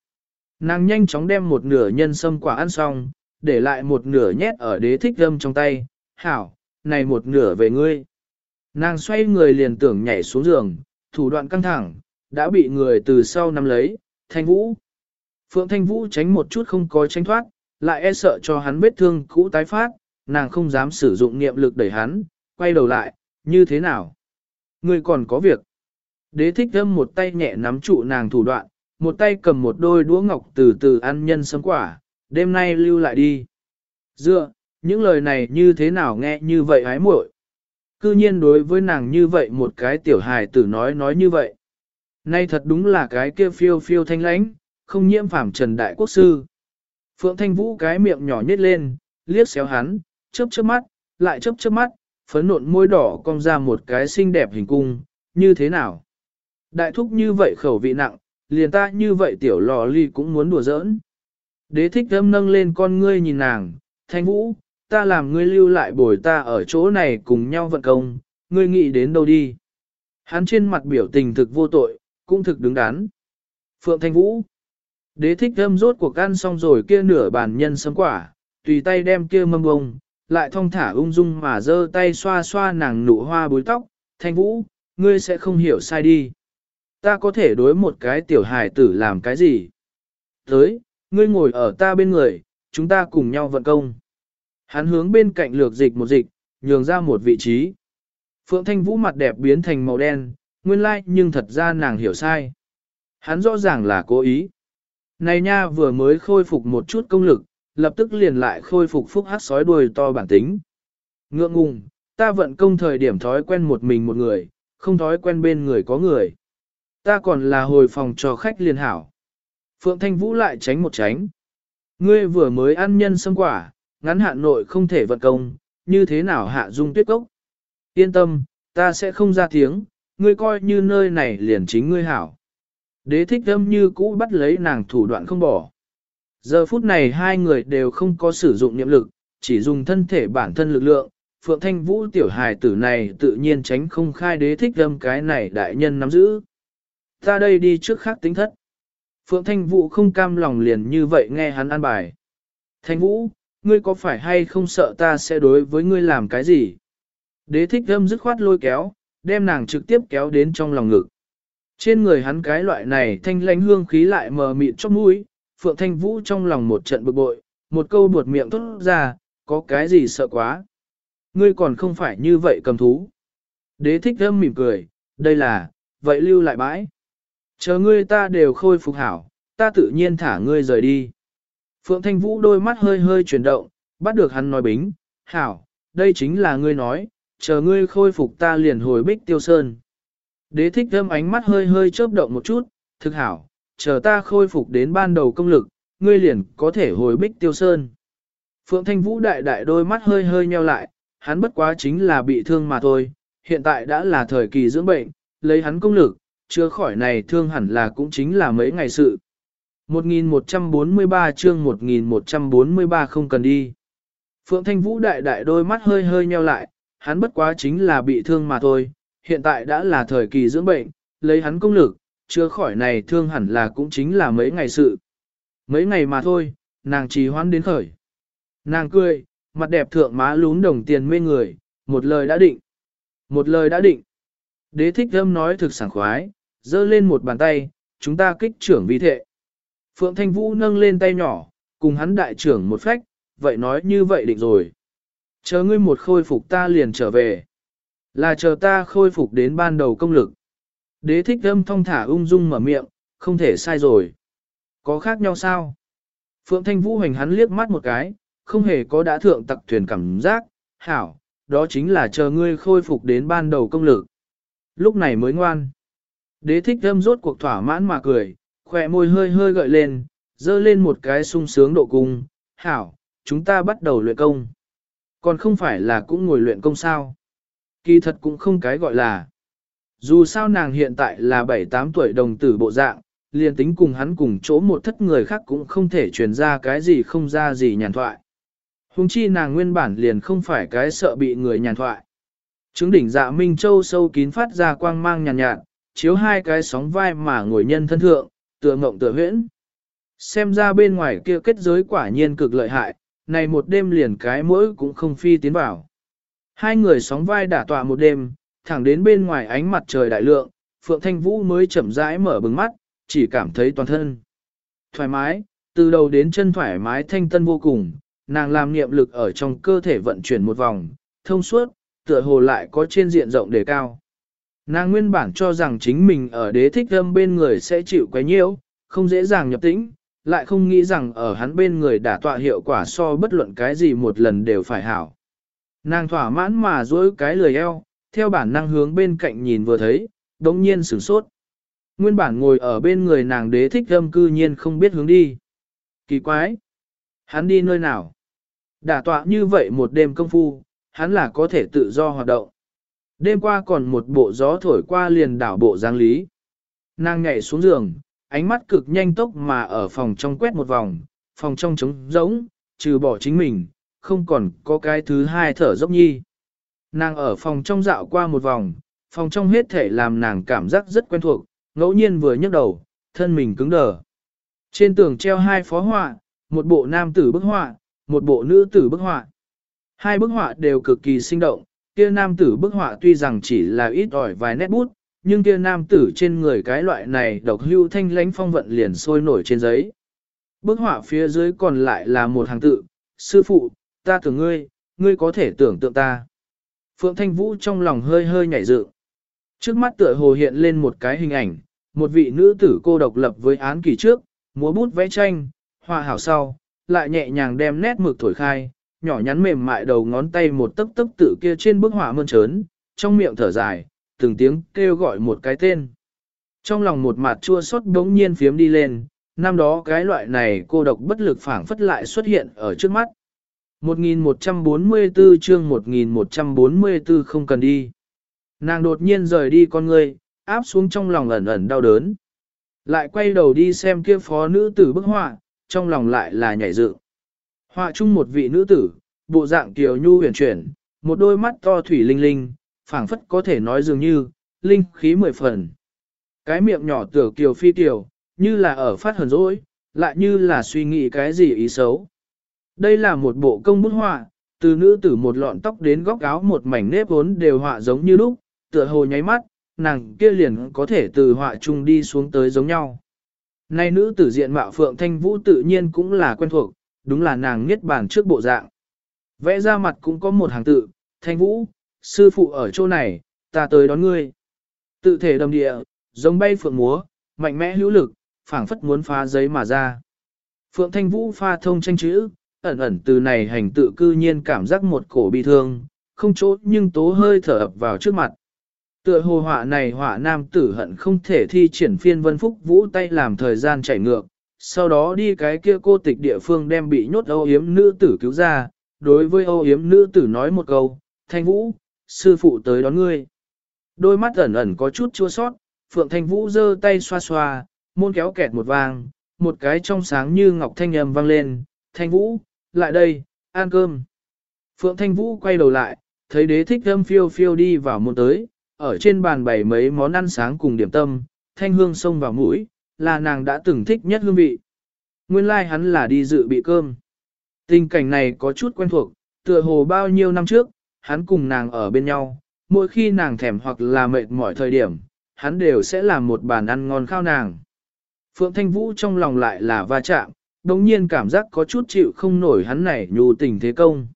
Nàng nhanh chóng đem một nửa nhân sâm quả ăn xong, để lại một nửa nhét ở đế thích âm trong tay, hảo, này một nửa về ngươi. Nàng xoay người liền tưởng nhảy xuống giường, thủ đoạn căng thẳng, đã bị người từ sau nắm lấy, thanh vũ. Phượng thanh vũ tránh một chút không có tránh thoát, lại e sợ cho hắn vết thương cũ tái phát, nàng không dám sử dụng niệm lực đẩy hắn, quay đầu lại, như thế nào? Ngươi còn có việc. Đế thích thâm một tay nhẹ nắm trụ nàng thủ đoạn, một tay cầm một đôi đũa ngọc từ từ ăn nhân sấm quả, đêm nay lưu lại đi. Dựa, những lời này như thế nào nghe như vậy hái muội. Cư nhiên đối với nàng như vậy một cái tiểu hài tử nói nói như vậy. Nay thật đúng là cái kia phiêu phiêu thanh lãnh, không nhiễm phàm trần đại quốc sư. Phượng Thanh Vũ cái miệng nhỏ nhếch lên, liếc xéo hắn, chớp chớp mắt, lại chớp chớp mắt, phấn nộn môi đỏ cong ra một cái xinh đẹp hình cung, như thế nào? Đại thúc như vậy khẩu vị nặng, liền ta như vậy tiểu lò ly cũng muốn đùa giỡn. Đế thích âm nâng lên con ngươi nhìn nàng, thanh vũ, ta làm ngươi lưu lại bồi ta ở chỗ này cùng nhau vận công, ngươi nghĩ đến đâu đi. Hắn trên mặt biểu tình thực vô tội, cũng thực đứng đắn. Phượng Thanh Vũ Đế thích âm rốt cuộc ăn xong rồi kia nửa bàn nhân sấm quả, tùy tay đem kia mâm bông, lại thong thả ung dung mà giơ tay xoa xoa nàng nụ hoa búi tóc, Thanh Vũ, ngươi sẽ không hiểu sai đi. Ta có thể đối một cái tiểu hài tử làm cái gì? Tới, ngươi ngồi ở ta bên người, chúng ta cùng nhau vận công. Hắn hướng bên cạnh lược dịch một dịch, nhường ra một vị trí. Phượng Thanh Vũ mặt đẹp biến thành màu đen, nguyên lai like, nhưng thật ra nàng hiểu sai. Hắn rõ ràng là cố ý. Này nha vừa mới khôi phục một chút công lực, lập tức liền lại khôi phục phúc hát sói đuôi to bản tính. Ngượng ngùng, ta vận công thời điểm thói quen một mình một người, không thói quen bên người có người. Ta còn là hồi phòng cho khách liên hảo. Phượng Thanh Vũ lại tránh một tránh. Ngươi vừa mới ăn nhân sâm quả, ngắn hạn nội không thể vận công, như thế nào hạ dung tuyết cốc. Yên tâm, ta sẽ không ra tiếng, ngươi coi như nơi này liền chính ngươi hảo. Đế thích âm như cũ bắt lấy nàng thủ đoạn không bỏ. Giờ phút này hai người đều không có sử dụng niệm lực, chỉ dùng thân thể bản thân lực lượng. Phượng Thanh Vũ tiểu hài tử này tự nhiên tránh không khai đế thích âm cái này đại nhân nắm giữ. Ta đây đi trước khác tính thất. Phượng Thanh Vũ không cam lòng liền như vậy nghe hắn an bài. Thanh Vũ, ngươi có phải hay không sợ ta sẽ đối với ngươi làm cái gì? Đế thích âm dứt khoát lôi kéo, đem nàng trực tiếp kéo đến trong lòng ngực. Trên người hắn cái loại này thanh lãnh hương khí lại mờ mịt trong mũi, Phượng Thanh Vũ trong lòng một trận bực bội, một câu buột miệng tốt ra, có cái gì sợ quá. Ngươi còn không phải như vậy cầm thú. Đế thích thâm mỉm cười, đây là, vậy lưu lại bãi. Chờ ngươi ta đều khôi phục hảo, ta tự nhiên thả ngươi rời đi. Phượng Thanh Vũ đôi mắt hơi hơi chuyển động, bắt được hắn nói bính, hảo, đây chính là ngươi nói, chờ ngươi khôi phục ta liền hồi bích tiêu sơn. Đế thích thâm ánh mắt hơi hơi chớp động một chút, thực hảo, chờ ta khôi phục đến ban đầu công lực, ngươi liền có thể hồi bích tiêu sơn. Phượng Thanh Vũ đại đại đôi mắt hơi hơi nheo lại, hắn bất quá chính là bị thương mà thôi, hiện tại đã là thời kỳ dưỡng bệnh, lấy hắn công lực, chưa khỏi này thương hẳn là cũng chính là mấy ngày sự. 1143 chương 1143 không cần đi. Phượng Thanh Vũ đại đại đôi mắt hơi hơi nheo lại, hắn bất quá chính là bị thương mà thôi, hiện tại đã là thời kỳ dưỡng bệnh, lấy hắn công lực, chưa khỏi này thương hẳn là cũng chính là mấy ngày sự. Mấy ngày mà thôi, nàng trì hoãn đến khởi. Nàng cười, mặt đẹp thượng má lún đồng tiền mê người, một lời đã định. Một lời đã định. Đế thích thâm nói thực sảng khoái, giơ lên một bàn tay, chúng ta kích trưởng vi thệ. Phượng Thanh Vũ nâng lên tay nhỏ, cùng hắn đại trưởng một phách, vậy nói như vậy định rồi. Chờ ngươi một khôi phục ta liền trở về. Là chờ ta khôi phục đến ban đầu công lực. Đế thích âm thong thả ung dung mở miệng, không thể sai rồi. Có khác nhau sao? Phượng Thanh Vũ hành hắn liếc mắt một cái, không hề có đã thượng tặc thuyền cảm giác, hảo, đó chính là chờ ngươi khôi phục đến ban đầu công lực. Lúc này mới ngoan. Đế thích âm rốt cuộc thỏa mãn mà cười, khỏe môi hơi hơi gợi lên, dơ lên một cái sung sướng độ cung, hảo, chúng ta bắt đầu luyện công. Còn không phải là cũng ngồi luyện công sao. Kỳ thật cũng không cái gọi là. Dù sao nàng hiện tại là 7-8 tuổi đồng tử bộ dạng, liền tính cùng hắn cùng chỗ một thất người khác cũng không thể truyền ra cái gì không ra gì nhàn thoại. Hùng chi nàng nguyên bản liền không phải cái sợ bị người nhàn thoại. Trứng đỉnh dạ Minh Châu sâu kín phát ra quang mang nhàn nhạt, nhạt, chiếu hai cái sóng vai mà ngồi nhân thân thượng, tựa ngộng tựa huyễn. Xem ra bên ngoài kia kết giới quả nhiên cực lợi hại, này một đêm liền cái mỗi cũng không phi tiến vào. Hai người sóng vai đả tọa một đêm, thẳng đến bên ngoài ánh mặt trời đại lượng, Phượng Thanh Vũ mới chậm rãi mở bừng mắt, chỉ cảm thấy toàn thân. Thoải mái, từ đầu đến chân thoải mái thanh tân vô cùng, nàng làm niệm lực ở trong cơ thể vận chuyển một vòng, thông suốt, tựa hồ lại có trên diện rộng đề cao. Nàng nguyên bản cho rằng chính mình ở đế thích âm bên người sẽ chịu quấy nhiễu, không dễ dàng nhập tĩnh, lại không nghĩ rằng ở hắn bên người đã tọa hiệu quả so bất luận cái gì một lần đều phải hảo. Nàng thỏa mãn mà dối cái lười eo, theo bản năng hướng bên cạnh nhìn vừa thấy, đống nhiên sửng sốt. Nguyên bản ngồi ở bên người nàng đế thích âm cư nhiên không biết hướng đi. Kỳ quái! Hắn đi nơi nào? Đả tọa như vậy một đêm công phu, hắn là có thể tự do hoạt động. Đêm qua còn một bộ gió thổi qua liền đảo bộ giang lý. Nàng nhảy xuống giường, ánh mắt cực nhanh tốc mà ở phòng trong quét một vòng, phòng trong trống rỗng, trừ bỏ chính mình, không còn có cái thứ hai thở dốc nhi. Nàng ở phòng trong dạo qua một vòng, phòng trong hết thể làm nàng cảm giác rất quen thuộc, ngẫu nhiên vừa nhấc đầu, thân mình cứng đờ. Trên tường treo hai phó họa, một bộ nam tử bức họa, một bộ nữ tử bức họa. Hai bức họa đều cực kỳ sinh động, kia nam tử bức họa tuy rằng chỉ là ít ỏi vài nét bút, nhưng kia nam tử trên người cái loại này độc hưu thanh lãnh phong vận liền sôi nổi trên giấy. Bức họa phía dưới còn lại là một hàng tự, sư phụ, ta tưởng ngươi, ngươi có thể tưởng tượng ta. Phượng Thanh Vũ trong lòng hơi hơi nhảy dựng. Trước mắt tựa hồ hiện lên một cái hình ảnh, một vị nữ tử cô độc lập với án kỳ trước, múa bút vẽ tranh, họa hảo sau, lại nhẹ nhàng đem nét mực thổi khai, nhỏ nhắn mềm mại đầu ngón tay một tấc tấc tự kia trên bức họa mơn trớn, trong miệng thở dài, từng tiếng kêu gọi một cái tên. Trong lòng một mặt chua xót đống nhiên phiếm đi lên, năm đó cái loại này cô độc bất lực phảng phất lại xuất hiện ở trước mắt. 1144 chương 1144 không cần đi. Nàng đột nhiên rời đi con người, áp xuống trong lòng ẩn ẩn đau đớn. Lại quay đầu đi xem kia phó nữ tử bức họa, trong lòng lại là nhảy dựng. Họa chung một vị nữ tử, bộ dạng kiều nhu huyền chuyển, một đôi mắt to thủy linh linh, phảng phất có thể nói dường như, linh khí mười phần. Cái miệng nhỏ tựa kiều phi kiều, như là ở phát hờn dỗi, lại như là suy nghĩ cái gì ý xấu. Đây là một bộ công bút họa, từ nữ tử một lọn tóc đến góc áo một mảnh nếp vốn đều họa giống như lúc, tựa hồ nháy mắt, nàng kia liền có thể từ họa chung đi xuống tới giống nhau. Nay nữ tử diện mạo Phượng Thanh Vũ tự nhiên cũng là quen thuộc, đúng là nàng niết bàn trước bộ dạng. Vẽ ra mặt cũng có một hàng tự, Thanh Vũ, sư phụ ở chỗ này, ta tới đón ngươi. Tự thể đồng địa, giống bay phượng múa, mạnh mẽ hữu lực, phảng phất muốn phá giấy mà ra. Phượng Thanh Vũ pha thông tranh chữ, ẩn ẩn từ này hành tự cư nhiên cảm giác một cổ bi thương, không chỗ nhưng tố hơi thở ập vào trước mặt. Tựa hồ họa này họa nam tử hận không thể thi triển phiên vân phúc vũ tay làm thời gian chảy ngược, sau đó đi cái kia cô tịch địa phương đem bị nhốt âu yếm nữ tử cứu ra, đối với âu yếm nữ tử nói một câu, thanh vũ, sư phụ tới đón ngươi. Đôi mắt ẩn ẩn có chút chua sót, phượng thanh vũ giơ tay xoa xoa, môn kéo kẹt một vang, một cái trong sáng như ngọc thanh âm vang lên, thanh vũ, lại đây, ăn cơm. Phượng thanh vũ quay đầu lại, thấy đế thích thơm phiêu phiêu đi vào môn tới, ở trên bàn bày mấy món ăn sáng cùng điểm tâm, thanh hương sông vào mũi, là nàng đã từng thích nhất hương vị. Nguyên lai like hắn là đi dự bị cơm. Tình cảnh này có chút quen thuộc, tựa hồ bao nhiêu năm trước, hắn cùng nàng ở bên nhau, mỗi khi nàng thèm hoặc là mệt mỏi thời điểm, hắn đều sẽ làm một bàn ăn ngon khao nàng. Phượng Thanh Vũ trong lòng lại là va chạm, đồng nhiên cảm giác có chút chịu không nổi hắn này nhu tình thế công.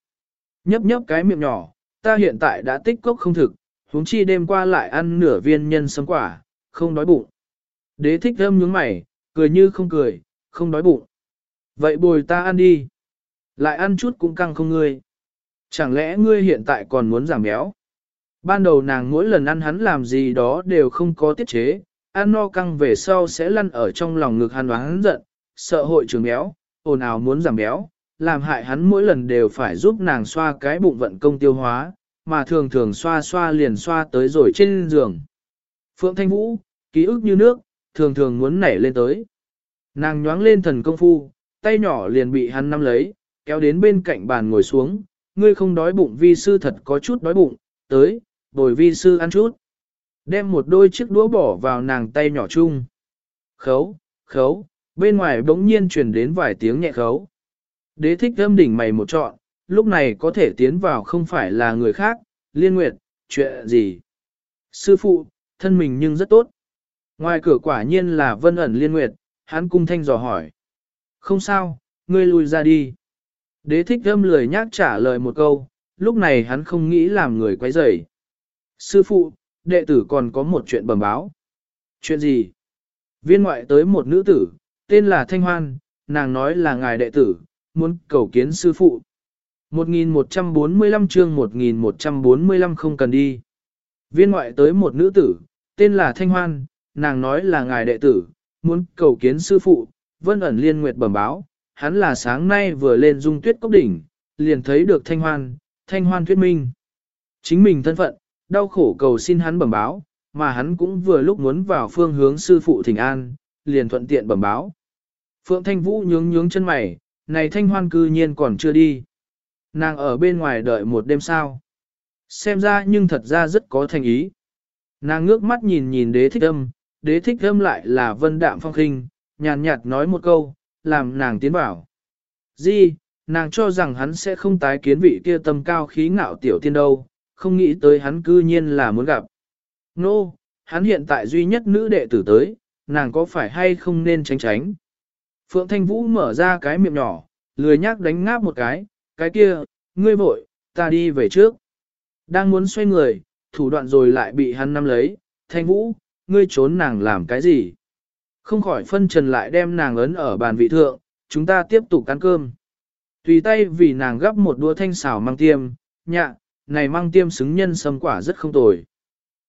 Nhấp nhấp cái miệng nhỏ, ta hiện tại đã tích cốc không thực, huống chi đêm qua lại ăn nửa viên nhân sâm quả, không đói bụng. Đế thích thơm nhướng mày, cười như không cười, không đói bụng. Vậy bồi ta ăn đi. Lại ăn chút cũng căng không ngươi. Chẳng lẽ ngươi hiện tại còn muốn giảm béo? Ban đầu nàng mỗi lần ăn hắn làm gì đó đều không có tiết chế, ăn no căng về sau sẽ lăn ở trong lòng ngực hắn hắn giận, sợ hội trường béo, ồn ào muốn giảm béo, làm hại hắn mỗi lần đều phải giúp nàng xoa cái bụng vận công tiêu hóa, mà thường thường xoa xoa liền xoa tới rồi trên giường. Phượng Thanh Vũ, ký ức như nước, thường thường muốn nảy lên tới. Nàng nhoáng lên thần công phu, tay nhỏ liền bị hắn nắm lấy, kéo đến bên cạnh bàn ngồi xuống, ngươi không đói bụng vi sư thật có chút đói bụng, tới, bồi vi sư ăn chút. Đem một đôi chiếc đũa bỏ vào nàng tay nhỏ chung. Khấu, khấu, bên ngoài bỗng nhiên truyền đến vài tiếng nhẹ khấu. Đế thích âm đỉnh mày một trọn, lúc này có thể tiến vào không phải là người khác, liên nguyệt, chuyện gì. Sư phụ, thân mình nhưng rất tốt. Ngoài cửa quả nhiên là vân ẩn liên nguyệt, hắn cung thanh dò hỏi. Không sao, ngươi lui ra đi. Đế thích âm lười nhác trả lời một câu, lúc này hắn không nghĩ làm người quấy rầy. Sư phụ, đệ tử còn có một chuyện bẩm báo. Chuyện gì? Viên ngoại tới một nữ tử, tên là Thanh Hoan, nàng nói là ngài đệ tử, muốn cầu kiến sư phụ. 1145 chương 1145 không cần đi. Viên ngoại tới một nữ tử, tên là Thanh Hoan, nàng nói là ngài đệ tử, muốn cầu kiến sư phụ, vân ẩn liên nguyệt bẩm báo, hắn là sáng nay vừa lên dung tuyết cốc đỉnh, liền thấy được Thanh Hoan, Thanh Hoan thuyết minh. Chính mình thân phận, đau khổ cầu xin hắn bẩm báo, mà hắn cũng vừa lúc muốn vào phương hướng sư phụ thỉnh an, liền thuận tiện bẩm báo. Phượng Thanh Vũ nhướng nhướng chân mày, này Thanh Hoan cư nhiên còn chưa đi. Nàng ở bên ngoài đợi một đêm sao. Xem ra nhưng thật ra rất có thành ý. Nàng ngước mắt nhìn nhìn đế thích âm, đế thích âm lại là vân đạm phong khinh, nhàn nhạt nói một câu, làm nàng tiến bảo. Di, nàng cho rằng hắn sẽ không tái kiến vị kia tâm cao khí ngạo tiểu tiên đâu, không nghĩ tới hắn cư nhiên là muốn gặp. Nô, no, hắn hiện tại duy nhất nữ đệ tử tới, nàng có phải hay không nên tránh tránh. Phượng Thanh Vũ mở ra cái miệng nhỏ, lười nhác đánh ngáp một cái, cái kia, ngươi vội, ta đi về trước. Đang muốn xoay người, thủ đoạn rồi lại bị hắn nắm lấy, Thanh Vũ, ngươi trốn nàng làm cái gì? Không khỏi phân trần lại đem nàng ấn ở bàn vị thượng, chúng ta tiếp tục ăn cơm. Tùy tay vì nàng gắp một đũa thanh xào mang tiêm, nhạ, này mang tiêm xứng nhân sâm quả rất không tồi.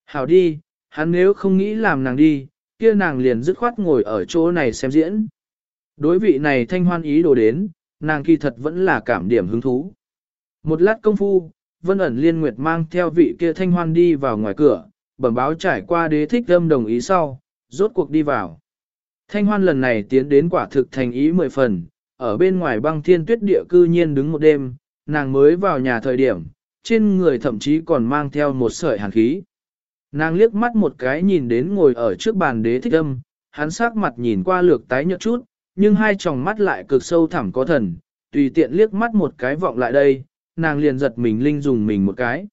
Hảo đi, hắn nếu không nghĩ làm nàng đi, kia nàng liền dứt khoát ngồi ở chỗ này xem diễn. Đối vị này thanh hoan ý đồ đến, nàng kỳ thật vẫn là cảm điểm hứng thú. Một lát công phu, Vân ẩn liên nguyệt mang theo vị kia thanh hoan đi vào ngoài cửa, bẩm báo trải qua đế thích âm đồng ý sau, rốt cuộc đi vào. Thanh hoan lần này tiến đến quả thực thành ý mười phần, ở bên ngoài băng thiên tuyết địa cư nhiên đứng một đêm, nàng mới vào nhà thời điểm, trên người thậm chí còn mang theo một sợi hàn khí. Nàng liếc mắt một cái nhìn đến ngồi ở trước bàn đế thích âm, hắn sắc mặt nhìn qua lược tái nhợt chút, nhưng hai tròng mắt lại cực sâu thẳm có thần, tùy tiện liếc mắt một cái vọng lại đây, nàng liền giật mình linh dùng mình một cái.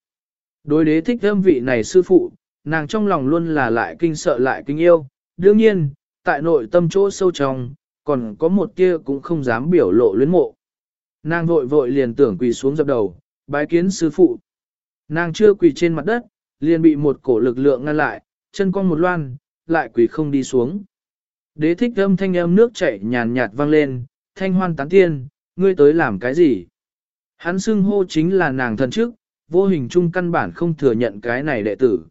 Đối đế thích âm vị này sư phụ, nàng trong lòng luôn là lại kinh sợ lại kinh yêu, đương nhiên, tại nội tâm chỗ sâu trong, còn có một kia cũng không dám biểu lộ luyến mộ. Nàng vội vội liền tưởng quỳ xuống dập đầu, bái kiến sư phụ. Nàng chưa quỳ trên mặt đất, liền bị một cổ lực lượng ngăn lại, chân cong một loan, lại quỳ không đi xuống. Đế thích âm thanh âm nước chảy nhàn nhạt vang lên, thanh hoan tán tiên, ngươi tới làm cái gì? Hắn xưng hô chính là nàng thần trước, vô hình chung căn bản không thừa nhận cái này đệ tử.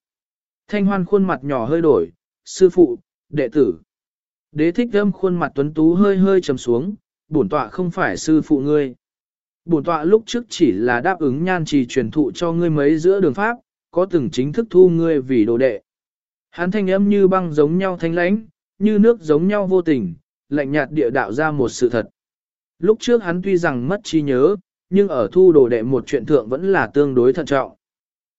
Thanh hoan khuôn mặt nhỏ hơi đổi, sư phụ, đệ tử. Đế thích âm khuôn mặt tuấn tú hơi hơi trầm xuống, bổn tọa không phải sư phụ ngươi. Bổn tọa lúc trước chỉ là đáp ứng nhan trì truyền thụ cho ngươi mấy giữa đường pháp, có từng chính thức thu ngươi vì đồ đệ. Hắn thanh âm như băng giống nhau thanh lãnh, như nước giống nhau vô tình, lạnh nhạt địa đạo ra một sự thật. Lúc trước hắn tuy rằng mất trí nhớ, nhưng ở thu đồ đệ một chuyện thượng vẫn là tương đối thận trọng.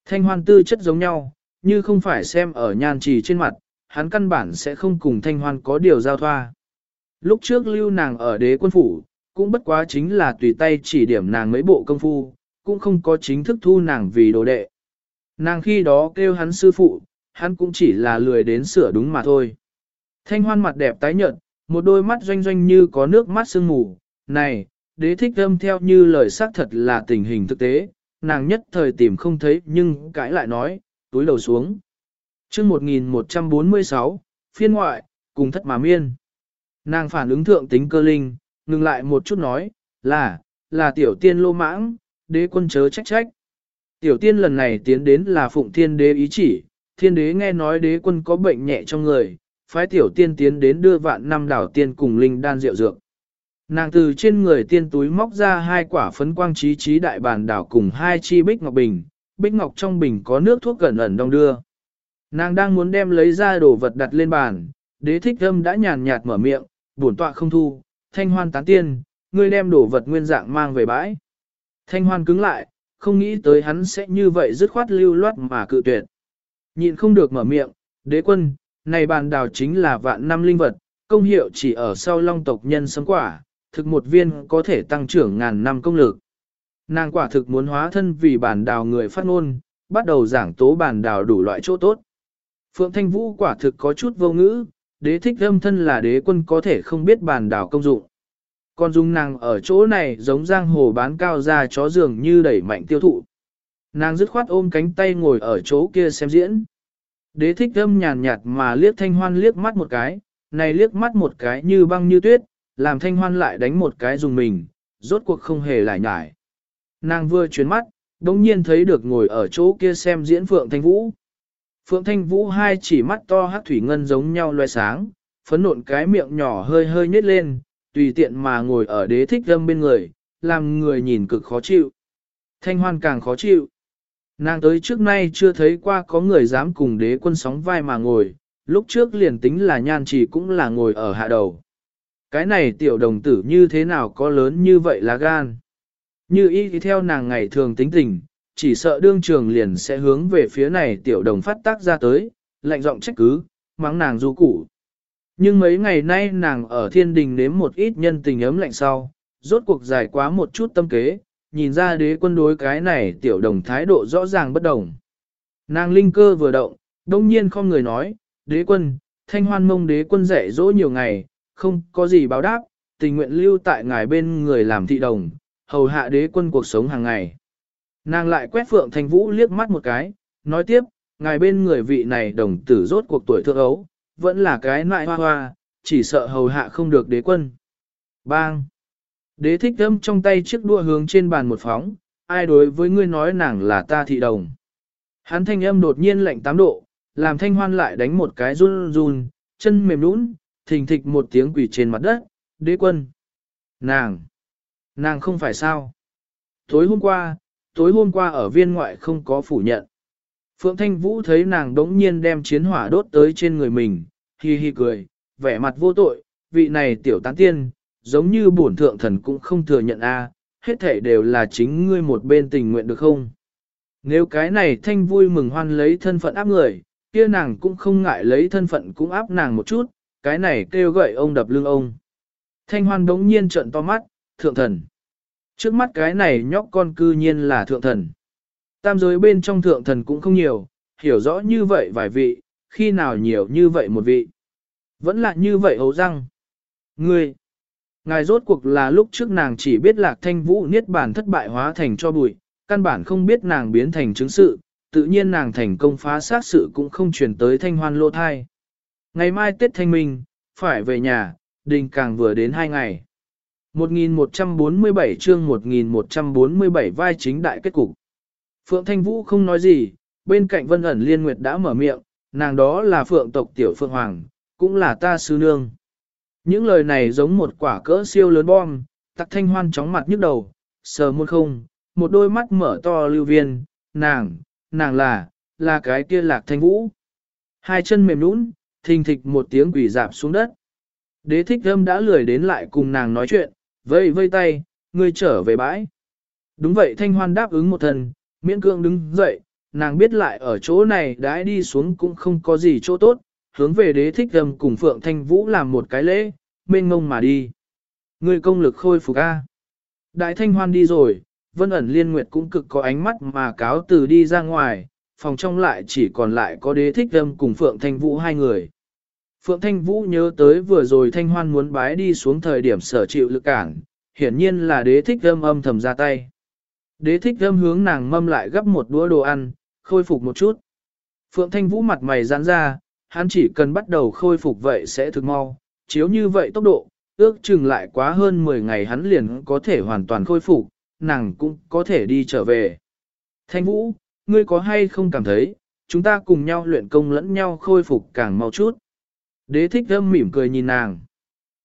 Thanh hoan tư chất giống nhau, như không phải xem ở nhan trì trên mặt, hắn căn bản sẽ không cùng thanh hoan có điều giao thoa. Lúc trước lưu nàng ở đế quân phủ, cũng bất quá chính là tùy tay chỉ điểm nàng mấy bộ công phu, cũng không có chính thức thu nàng vì đồ đệ. Nàng khi đó kêu hắn sư phụ, hắn cũng chỉ là lười đến sửa đúng mà thôi. Thanh hoan mặt đẹp tái nhợt, một đôi mắt doanh doanh như có nước mắt sương mù, này, đế thích âm theo như lời xác thật là tình hình thực tế, nàng nhất thời tìm không thấy nhưng cãi lại nói, túi đầu xuống. chương 1146, phiên ngoại, cùng thất mà miên. Nàng phản ứng thượng tính cơ linh, ngừng lại một chút nói, là, là tiểu tiên lô mãng, đế quân chớ trách trách. Tiểu tiên lần này tiến đến là phụng thiên đế ý chỉ, thiên đế nghe nói đế quân có bệnh nhẹ trong người, phái tiểu tiên tiến đến đưa vạn năm đảo tiên cùng linh đan rượu dược. Nàng từ trên người tiên túi móc ra hai quả phấn quang trí trí đại bàn đảo cùng hai chi bích ngọc bình, bích ngọc trong bình có nước thuốc gần ẩn đông đưa. Nàng đang muốn đem lấy ra đồ vật đặt lên bàn, đế thích âm đã nhàn nhạt mở miệng, bổn tọa không thu, thanh hoan tán tiên, ngươi đem đồ vật nguyên dạng mang về bãi. Thanh hoan cứng lại, không nghĩ tới hắn sẽ như vậy dứt khoát lưu loát mà cự tuyệt. Nhịn không được mở miệng, đế quân, này bàn đào chính là vạn năm linh vật, công hiệu chỉ ở sau long tộc nhân sống quả, thực một viên có thể tăng trưởng ngàn năm công lực. Nàng quả thực muốn hóa thân vì bản đào người phát ngôn, bắt đầu giảng tố bản đào đủ loại chỗ tốt. Phượng Thanh Vũ quả thực có chút vô ngữ, đế thích âm thân là đế quân có thể không biết bản đào công dụng. Còn dung nàng ở chỗ này giống giang hồ bán cao ra chó giường như đẩy mạnh tiêu thụ. Nàng dứt khoát ôm cánh tay ngồi ở chỗ kia xem diễn. Đế thích âm nhàn nhạt mà liếc thanh hoan liếc mắt một cái, này liếc mắt một cái như băng như tuyết, làm thanh hoan lại đánh một cái dùng mình, rốt cuộc không hề lại nhải. Nàng vừa chuyển mắt, đồng nhiên thấy được ngồi ở chỗ kia xem diễn Phượng Thanh Vũ. Phượng Thanh Vũ hai chỉ mắt to hát thủy ngân giống nhau loe sáng, phấn nộn cái miệng nhỏ hơi hơi nhếch lên, tùy tiện mà ngồi ở đế thích âm bên người, làm người nhìn cực khó chịu. Thanh hoan càng khó chịu. Nàng tới trước nay chưa thấy qua có người dám cùng đế quân sóng vai mà ngồi, lúc trước liền tính là nhan chỉ cũng là ngồi ở hạ đầu. Cái này tiểu đồng tử như thế nào có lớn như vậy là gan. Như y theo nàng ngày thường tính tình, chỉ sợ đương trường liền sẽ hướng về phía này tiểu đồng phát tác ra tới, lạnh giọng trách cứ, mắng nàng du củ. Nhưng mấy ngày nay nàng ở thiên đình nếm một ít nhân tình ấm lạnh sau, rốt cuộc dài quá một chút tâm kế, nhìn ra đế quân đối cái này tiểu đồng thái độ rõ ràng bất đồng. Nàng linh cơ vừa động, đông nhiên không người nói, đế quân, thanh hoan mông đế quân dạy dỗ nhiều ngày, không có gì báo đáp, tình nguyện lưu tại ngài bên người làm thị đồng, hầu hạ đế quân cuộc sống hàng ngày. Nàng lại quét phượng thanh vũ liếc mắt một cái, nói tiếp, ngài bên người vị này đồng tử rốt cuộc tuổi thượng ấu, vẫn là cái nại hoa hoa, chỉ sợ hầu hạ không được đế quân. Bang! Đế thích âm trong tay chiếc đua hướng trên bàn một phóng, ai đối với ngươi nói nàng là ta thị đồng. Hắn thanh âm đột nhiên lạnh tám độ, làm thanh hoan lại đánh một cái run run, chân mềm nũng, thình thịch một tiếng quỷ trên mặt đất, đế quân. Nàng! Nàng không phải sao? Tối hôm qua, tối hôm qua ở viên ngoại không có phủ nhận. Phượng Thanh Vũ thấy nàng đống nhiên đem chiến hỏa đốt tới trên người mình, hi hi cười, vẻ mặt vô tội, vị này tiểu tán tiên, giống như bổn thượng thần cũng không thừa nhận a, hết thể đều là chính ngươi một bên tình nguyện được không? Nếu cái này thanh vui mừng hoan lấy thân phận áp người, kia nàng cũng không ngại lấy thân phận cũng áp nàng một chút, cái này kêu gậy ông đập lưng ông. Thanh hoan đống nhiên trợn to mắt, thượng thần. Trước mắt cái này nhóc con cư nhiên là thượng thần. Tam giới bên trong thượng thần cũng không nhiều, hiểu rõ như vậy vài vị, khi nào nhiều như vậy một vị. Vẫn là như vậy hấu răng. Ngươi, ngài rốt cuộc là lúc trước nàng chỉ biết lạc thanh vũ niết bản thất bại hóa thành cho bụi, căn bản không biết nàng biến thành chứng sự, tự nhiên nàng thành công phá sát sự cũng không truyền tới thanh hoan lô thai. Ngày mai Tết Thanh Minh, phải về nhà, đình càng vừa đến hai ngày. 1147 chương 1147 vai chính đại kết cục. Phượng Thanh Vũ không nói gì, bên cạnh Vân ẩn Liên Nguyệt đã mở miệng, nàng đó là Phượng tộc tiểu Phượng Hoàng, cũng là ta sư nương. Những lời này giống một quả cỡ siêu lớn bom, tặc thanh hoan chóng mặt nhức đầu, sờ muôn không, một đôi mắt mở to lưu viên, nàng, nàng là, là cái kia lạc thanh vũ. Hai chân mềm nũng, thình thịch một tiếng quỷ dạp xuống đất. Đế thích âm đã lười đến lại cùng nàng nói chuyện, vây vây tay, ngươi trở về bãi. Đúng vậy thanh hoan đáp ứng một thần, miễn cương đứng dậy, nàng biết lại ở chỗ này đãi đi xuống cũng không có gì chỗ tốt, hướng về đế thích âm cùng Phượng Thanh Vũ làm một cái lễ, mênh ngông mà đi. người công lực khôi phục A. Đại thanh hoan đi rồi, vân ẩn liên nguyệt cũng cực có ánh mắt mà cáo từ đi ra ngoài, phòng trong lại chỉ còn lại có đế thích âm cùng Phượng Thanh Vũ hai người. Phượng Thanh Vũ nhớ tới vừa rồi Thanh Hoan muốn bái đi xuống thời điểm sở chịu lực cản, hiển nhiên là đế thích âm âm thầm ra tay. Đế thích âm hướng nàng mâm lại gấp một đũa đồ ăn, khôi phục một chút. Phượng Thanh Vũ mặt mày giãn ra, hắn chỉ cần bắt đầu khôi phục vậy sẽ thực mau, chiếu như vậy tốc độ, ước chừng lại quá hơn 10 ngày hắn liền có thể hoàn toàn khôi phục, nàng cũng có thể đi trở về. Thanh Vũ, ngươi có hay không cảm thấy, chúng ta cùng nhau luyện công lẫn nhau khôi phục càng mau chút. Đế thích âm mỉm cười nhìn nàng.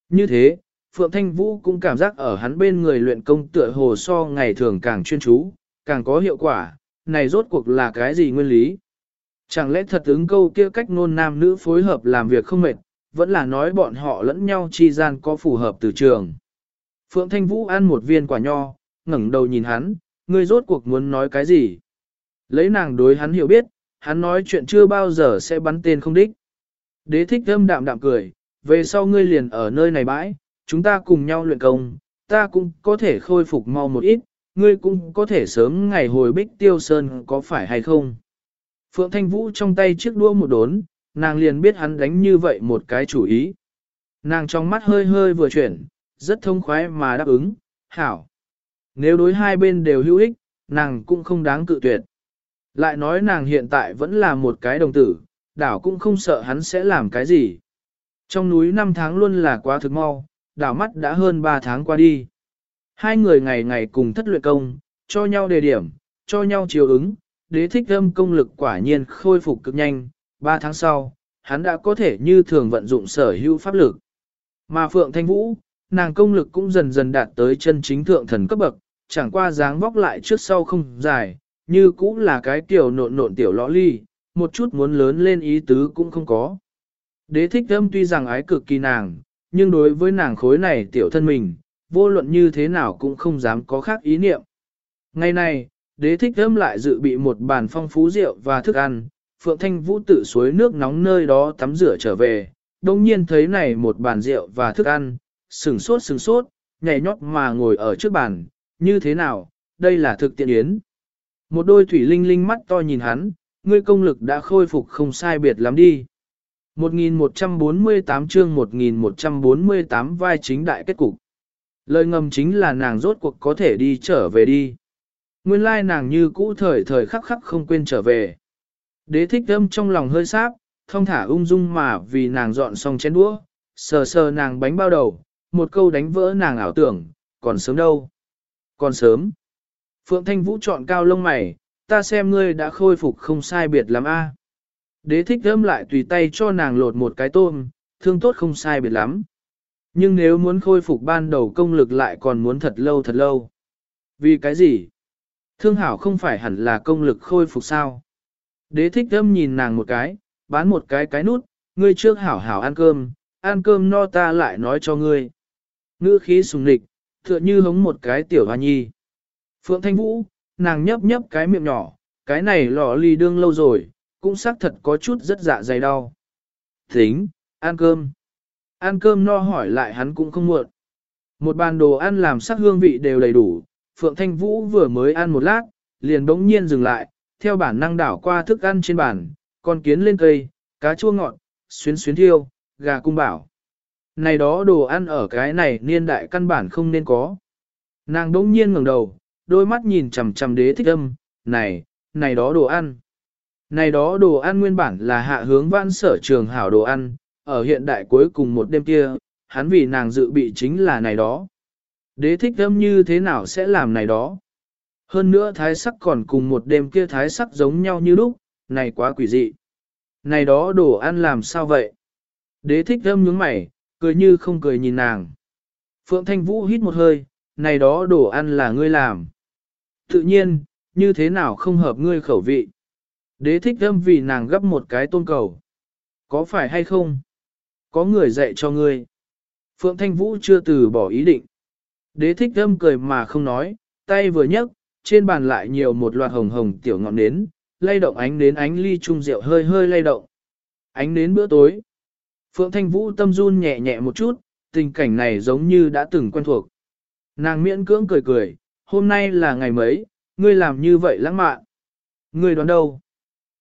Như thế, Phượng Thanh Vũ cũng cảm giác ở hắn bên người luyện công tựa hồ so ngày thường càng chuyên chú, càng có hiệu quả, này rốt cuộc là cái gì nguyên lý? Chẳng lẽ thật ứng câu kia cách ngôn nam nữ phối hợp làm việc không mệt, vẫn là nói bọn họ lẫn nhau chi gian có phù hợp từ trường. Phượng Thanh Vũ ăn một viên quả nho, ngẩng đầu nhìn hắn, ngươi rốt cuộc muốn nói cái gì? Lấy nàng đối hắn hiểu biết, hắn nói chuyện chưa bao giờ sẽ bắn tên không đích. Đế thích âm đạm đạm cười, về sau ngươi liền ở nơi này bãi, chúng ta cùng nhau luyện công, ta cũng có thể khôi phục mau một ít, ngươi cũng có thể sớm ngày hồi bích tiêu sơn có phải hay không. Phượng Thanh Vũ trong tay chiếc đua một đốn, nàng liền biết hắn đánh như vậy một cái chủ ý. Nàng trong mắt hơi hơi vừa chuyển, rất thông khoái mà đáp ứng, hảo. Nếu đối hai bên đều hữu ích, nàng cũng không đáng cự tuyệt. Lại nói nàng hiện tại vẫn là một cái đồng tử, đảo cũng không sợ hắn sẽ làm cái gì. Trong núi năm tháng luôn là quá thực mau, đảo mắt đã hơn ba tháng qua đi. Hai người ngày ngày cùng thất luyện công, cho nhau đề điểm, cho nhau chiều ứng, đế thích âm công lực quả nhiên khôi phục cực nhanh, ba tháng sau, hắn đã có thể như thường vận dụng sở hữu pháp lực. Mà Phượng Thanh Vũ, nàng công lực cũng dần dần đạt tới chân chính thượng thần cấp bậc, chẳng qua dáng vóc lại trước sau không dài, như cũng là cái tiểu nộn nộn tiểu lõ ly, một chút muốn lớn lên ý tứ cũng không có. Đế thích âm tuy rằng ái cực kỳ nàng, nhưng đối với nàng khối này tiểu thân mình, vô luận như thế nào cũng không dám có khác ý niệm. Ngày này, đế thích âm lại dự bị một bàn phong phú rượu và thức ăn, Phượng Thanh Vũ tự suối nước nóng nơi đó tắm rửa trở về, đồng nhiên thấy này một bàn rượu và thức ăn, sừng sốt sừng sốt, nhảy nhót mà ngồi ở trước bàn, như thế nào, đây là thực tiện yến. Một đôi thủy linh linh mắt to nhìn hắn, ngươi công lực đã khôi phục không sai biệt lắm đi. 1148 chương 1148 vai chính đại kết cục. Lời ngầm chính là nàng rốt cuộc có thể đi trở về đi. Nguyên lai nàng như cũ thời thời khắc khắc không quên trở về. Đế thích âm trong lòng hơi sáp, thông thả ung dung mà vì nàng dọn xong chén đũa, sờ sờ nàng bánh bao đầu, một câu đánh vỡ nàng ảo tưởng, còn sớm đâu. Còn sớm. Phượng Thanh Vũ chọn cao lông mày, ta xem ngươi đã khôi phục không sai biệt lắm a. Đế thích âm lại tùy tay cho nàng lột một cái tôm, thương tốt không sai biệt lắm. Nhưng nếu muốn khôi phục ban đầu công lực lại còn muốn thật lâu thật lâu. Vì cái gì? Thương hảo không phải hẳn là công lực khôi phục sao? Đế thích âm nhìn nàng một cái, bán một cái cái nút, ngươi trước hảo hảo ăn cơm, ăn cơm no ta lại nói cho ngươi. Ngữ khí sùng nịch, tựa như hống một cái tiểu hoa nhi. Phượng Thanh Vũ, nàng nhấp nhấp cái miệng nhỏ, cái này lọ lì đương lâu rồi, cũng xác thật có chút rất dạ dày đau. Tính, ăn cơm. Ăn cơm no hỏi lại hắn cũng không muộn. Một bàn đồ ăn làm sắc hương vị đều đầy đủ, Phượng Thanh Vũ vừa mới ăn một lát, liền bỗng nhiên dừng lại, theo bản năng đảo qua thức ăn trên bàn, con kiến lên cây, cá chua ngọt, xuyến xuyến thiêu, gà cung bảo. Này đó đồ ăn ở cái này niên đại căn bản không nên có. Nàng đỗng nhiên ngẩng đầu, đôi mắt nhìn chằm chằm đế thích âm, này, này đó đồ ăn. Này đó đồ ăn nguyên bản là hạ hướng vãn sở trường hảo đồ ăn, ở hiện đại cuối cùng một đêm kia, hắn vì nàng dự bị chính là này đó. Đế thích âm như thế nào sẽ làm này đó? Hơn nữa thái sắc còn cùng một đêm kia thái sắc giống nhau như lúc, này quá quỷ dị. Này đó đồ ăn làm sao vậy? Đế thích âm nhướng mày, cười như không cười nhìn nàng. Phượng Thanh Vũ hít một hơi, này đó đồ ăn là ngươi làm. Tự nhiên, như thế nào không hợp ngươi khẩu vị. Đế thích âm vì nàng gấp một cái tôn cầu. Có phải hay không? Có người dạy cho ngươi. Phượng Thanh Vũ chưa từ bỏ ý định. Đế thích thâm cười mà không nói, tay vừa nhấc, trên bàn lại nhiều một loạt hồng hồng tiểu ngọn nến, lay động ánh đến ánh ly trung rượu hơi hơi lay động. Ánh đến bữa tối. Phượng Thanh Vũ tâm run nhẹ nhẹ một chút, tình cảnh này giống như đã từng quen thuộc. Nàng miễn cưỡng cười cười, hôm nay là ngày mấy, ngươi làm như vậy lãng mạn. Ngươi đoán đâu?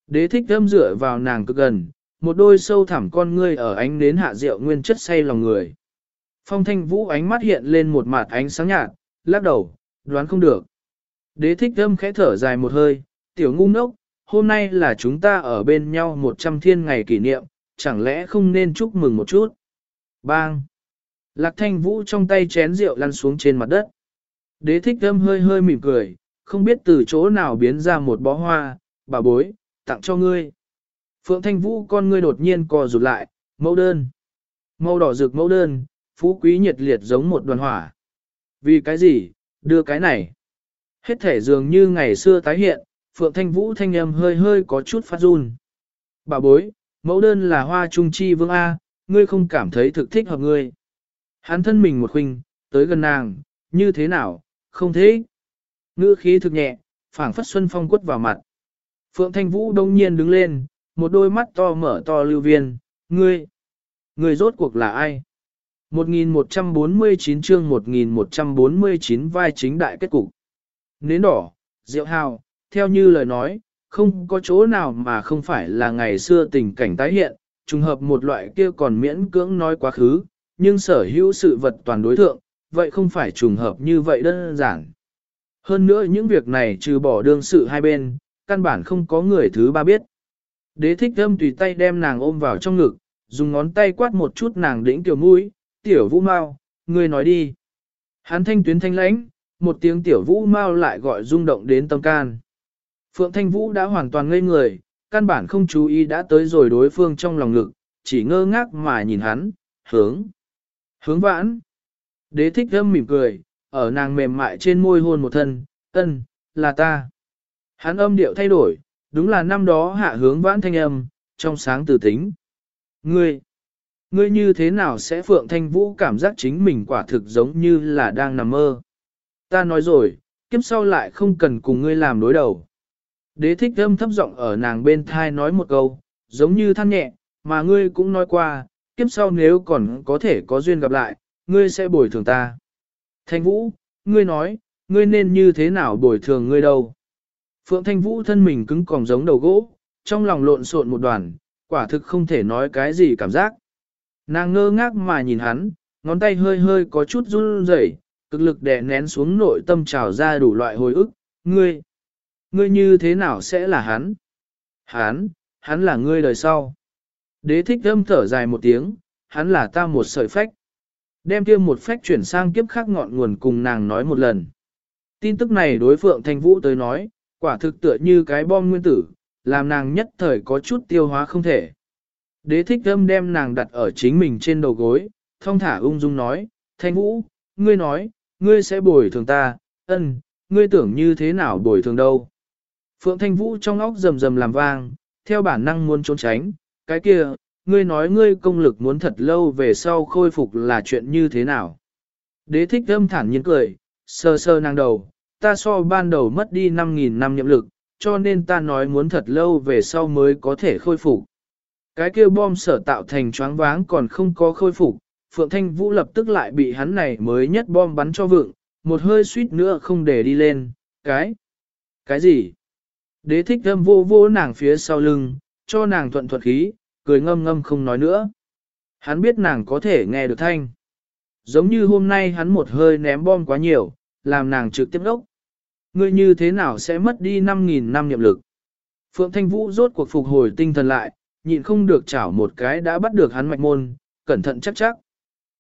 Đế thích thâm dựa vào nàng cực gần, một đôi sâu thẳm con ngươi ở ánh đến hạ rượu nguyên chất say lòng người. Phong thanh vũ ánh mắt hiện lên một mặt ánh sáng nhạt, lắc đầu, đoán không được. Đế thích âm khẽ thở dài một hơi, tiểu ngu ngốc, hôm nay là chúng ta ở bên nhau một trăm thiên ngày kỷ niệm, chẳng lẽ không nên chúc mừng một chút? Bang! Lạc thanh vũ trong tay chén rượu lăn xuống trên mặt đất. Đế thích âm hơi hơi mỉm cười, không biết từ chỗ nào biến ra một bó hoa, bà bối, tặng cho ngươi. Phượng thanh vũ con ngươi đột nhiên co rụt lại, mẫu đơn. Màu đỏ rực mẫu đơn, phú quý nhiệt liệt giống một đoàn hỏa. Vì cái gì, đưa cái này. Hết thể dường như ngày xưa tái hiện, Phượng Thanh Vũ thanh âm hơi hơi có chút phát run. Bà bối, mẫu đơn là hoa trung chi vương A, ngươi không cảm thấy thực thích hợp ngươi. Hắn thân mình một khuynh, tới gần nàng, như thế nào, không thế. Ngữ khí thực nhẹ, phảng phất xuân phong quất vào mặt. Phượng Thanh Vũ đông nhiên đứng lên, một đôi mắt to mở to lưu viên, ngươi, ngươi rốt cuộc là ai? 1149 chương 1149 vai chính đại kết cục. Nến đỏ, rượu hào, theo như lời nói, không có chỗ nào mà không phải là ngày xưa tình cảnh tái hiện, trùng hợp một loại kia còn miễn cưỡng nói quá khứ, nhưng sở hữu sự vật toàn đối thượng, vậy không phải trùng hợp như vậy đơn giản. Hơn nữa những việc này trừ bỏ đương sự hai bên, căn bản không có người thứ ba biết. Đế thích âm tùy tay đem nàng ôm vào trong ngực, dùng ngón tay quát một chút nàng đỉnh tiểu mũi, tiểu vũ mau, ngươi nói đi. Hắn thanh tuyến thanh lãnh, một tiếng tiểu vũ mau lại gọi rung động đến tâm can. Phượng Thanh Vũ đã hoàn toàn ngây người, căn bản không chú ý đã tới rồi đối phương trong lòng ngực, chỉ ngơ ngác mà nhìn hắn, hướng, hướng vãn. Đế thích thâm mỉm cười, ở nàng mềm mại trên môi hôn một thân, ân, là ta. Hắn âm điệu thay đổi, đúng là năm đó hạ hướng vãn thanh âm, trong sáng từ tính. Ngươi, ngươi như thế nào sẽ Phượng Thanh Vũ cảm giác chính mình quả thực giống như là đang nằm mơ. Ta nói rồi, kiếp sau lại không cần cùng ngươi làm đối đầu. Đế thích âm thấp giọng ở nàng bên thai nói một câu, giống như than nhẹ, mà ngươi cũng nói qua, kiếp sau nếu còn có thể có duyên gặp lại, ngươi sẽ bồi thường ta. Thanh Vũ, ngươi nói, ngươi nên như thế nào bồi thường ngươi đâu? Phượng Thanh Vũ thân mình cứng còng giống đầu gỗ, trong lòng lộn xộn một đoàn, quả thực không thể nói cái gì cảm giác. Nàng ngơ ngác mà nhìn hắn, ngón tay hơi hơi có chút run rẩy, cực lực đè nén xuống nội tâm trào ra đủ loại hồi ức, ngươi ngươi như thế nào sẽ là hắn? Hắn, hắn là ngươi đời sau. Đế thích âm thở dài một tiếng, hắn là ta một sợi phách. Đem kia một phách chuyển sang kiếp khác ngọn nguồn cùng nàng nói một lần. Tin tức này đối phượng thanh vũ tới nói, quả thực tựa như cái bom nguyên tử, làm nàng nhất thời có chút tiêu hóa không thể. Đế thích âm đem nàng đặt ở chính mình trên đầu gối, thong thả ung dung nói, thanh vũ, ngươi nói, ngươi sẽ bồi thường ta, ân, ngươi tưởng như thế nào bồi thường đâu. Phượng Thanh Vũ trong óc rầm rầm làm vang, theo bản năng muốn trốn tránh, cái kia, ngươi nói ngươi công lực muốn thật lâu về sau khôi phục là chuyện như thế nào. Đế thích âm thản nhiên cười, sơ sơ nàng đầu, ta so ban đầu mất đi 5.000 năm nhậm lực, cho nên ta nói muốn thật lâu về sau mới có thể khôi phục. Cái kia bom sở tạo thành choáng váng còn không có khôi phục, Phượng Thanh Vũ lập tức lại bị hắn này mới nhất bom bắn cho vượng, một hơi suýt nữa không để đi lên, cái, cái gì? Đế thích thâm vô vô nàng phía sau lưng, cho nàng thuận thuận khí, cười ngâm ngâm không nói nữa. Hắn biết nàng có thể nghe được thanh. Giống như hôm nay hắn một hơi ném bom quá nhiều, làm nàng trực tiếp đốc. Ngươi như thế nào sẽ mất đi 5.000 năm nhiệm lực? Phượng Thanh Vũ rốt cuộc phục hồi tinh thần lại, nhịn không được chảo một cái đã bắt được hắn mạch môn, cẩn thận chắc chắc.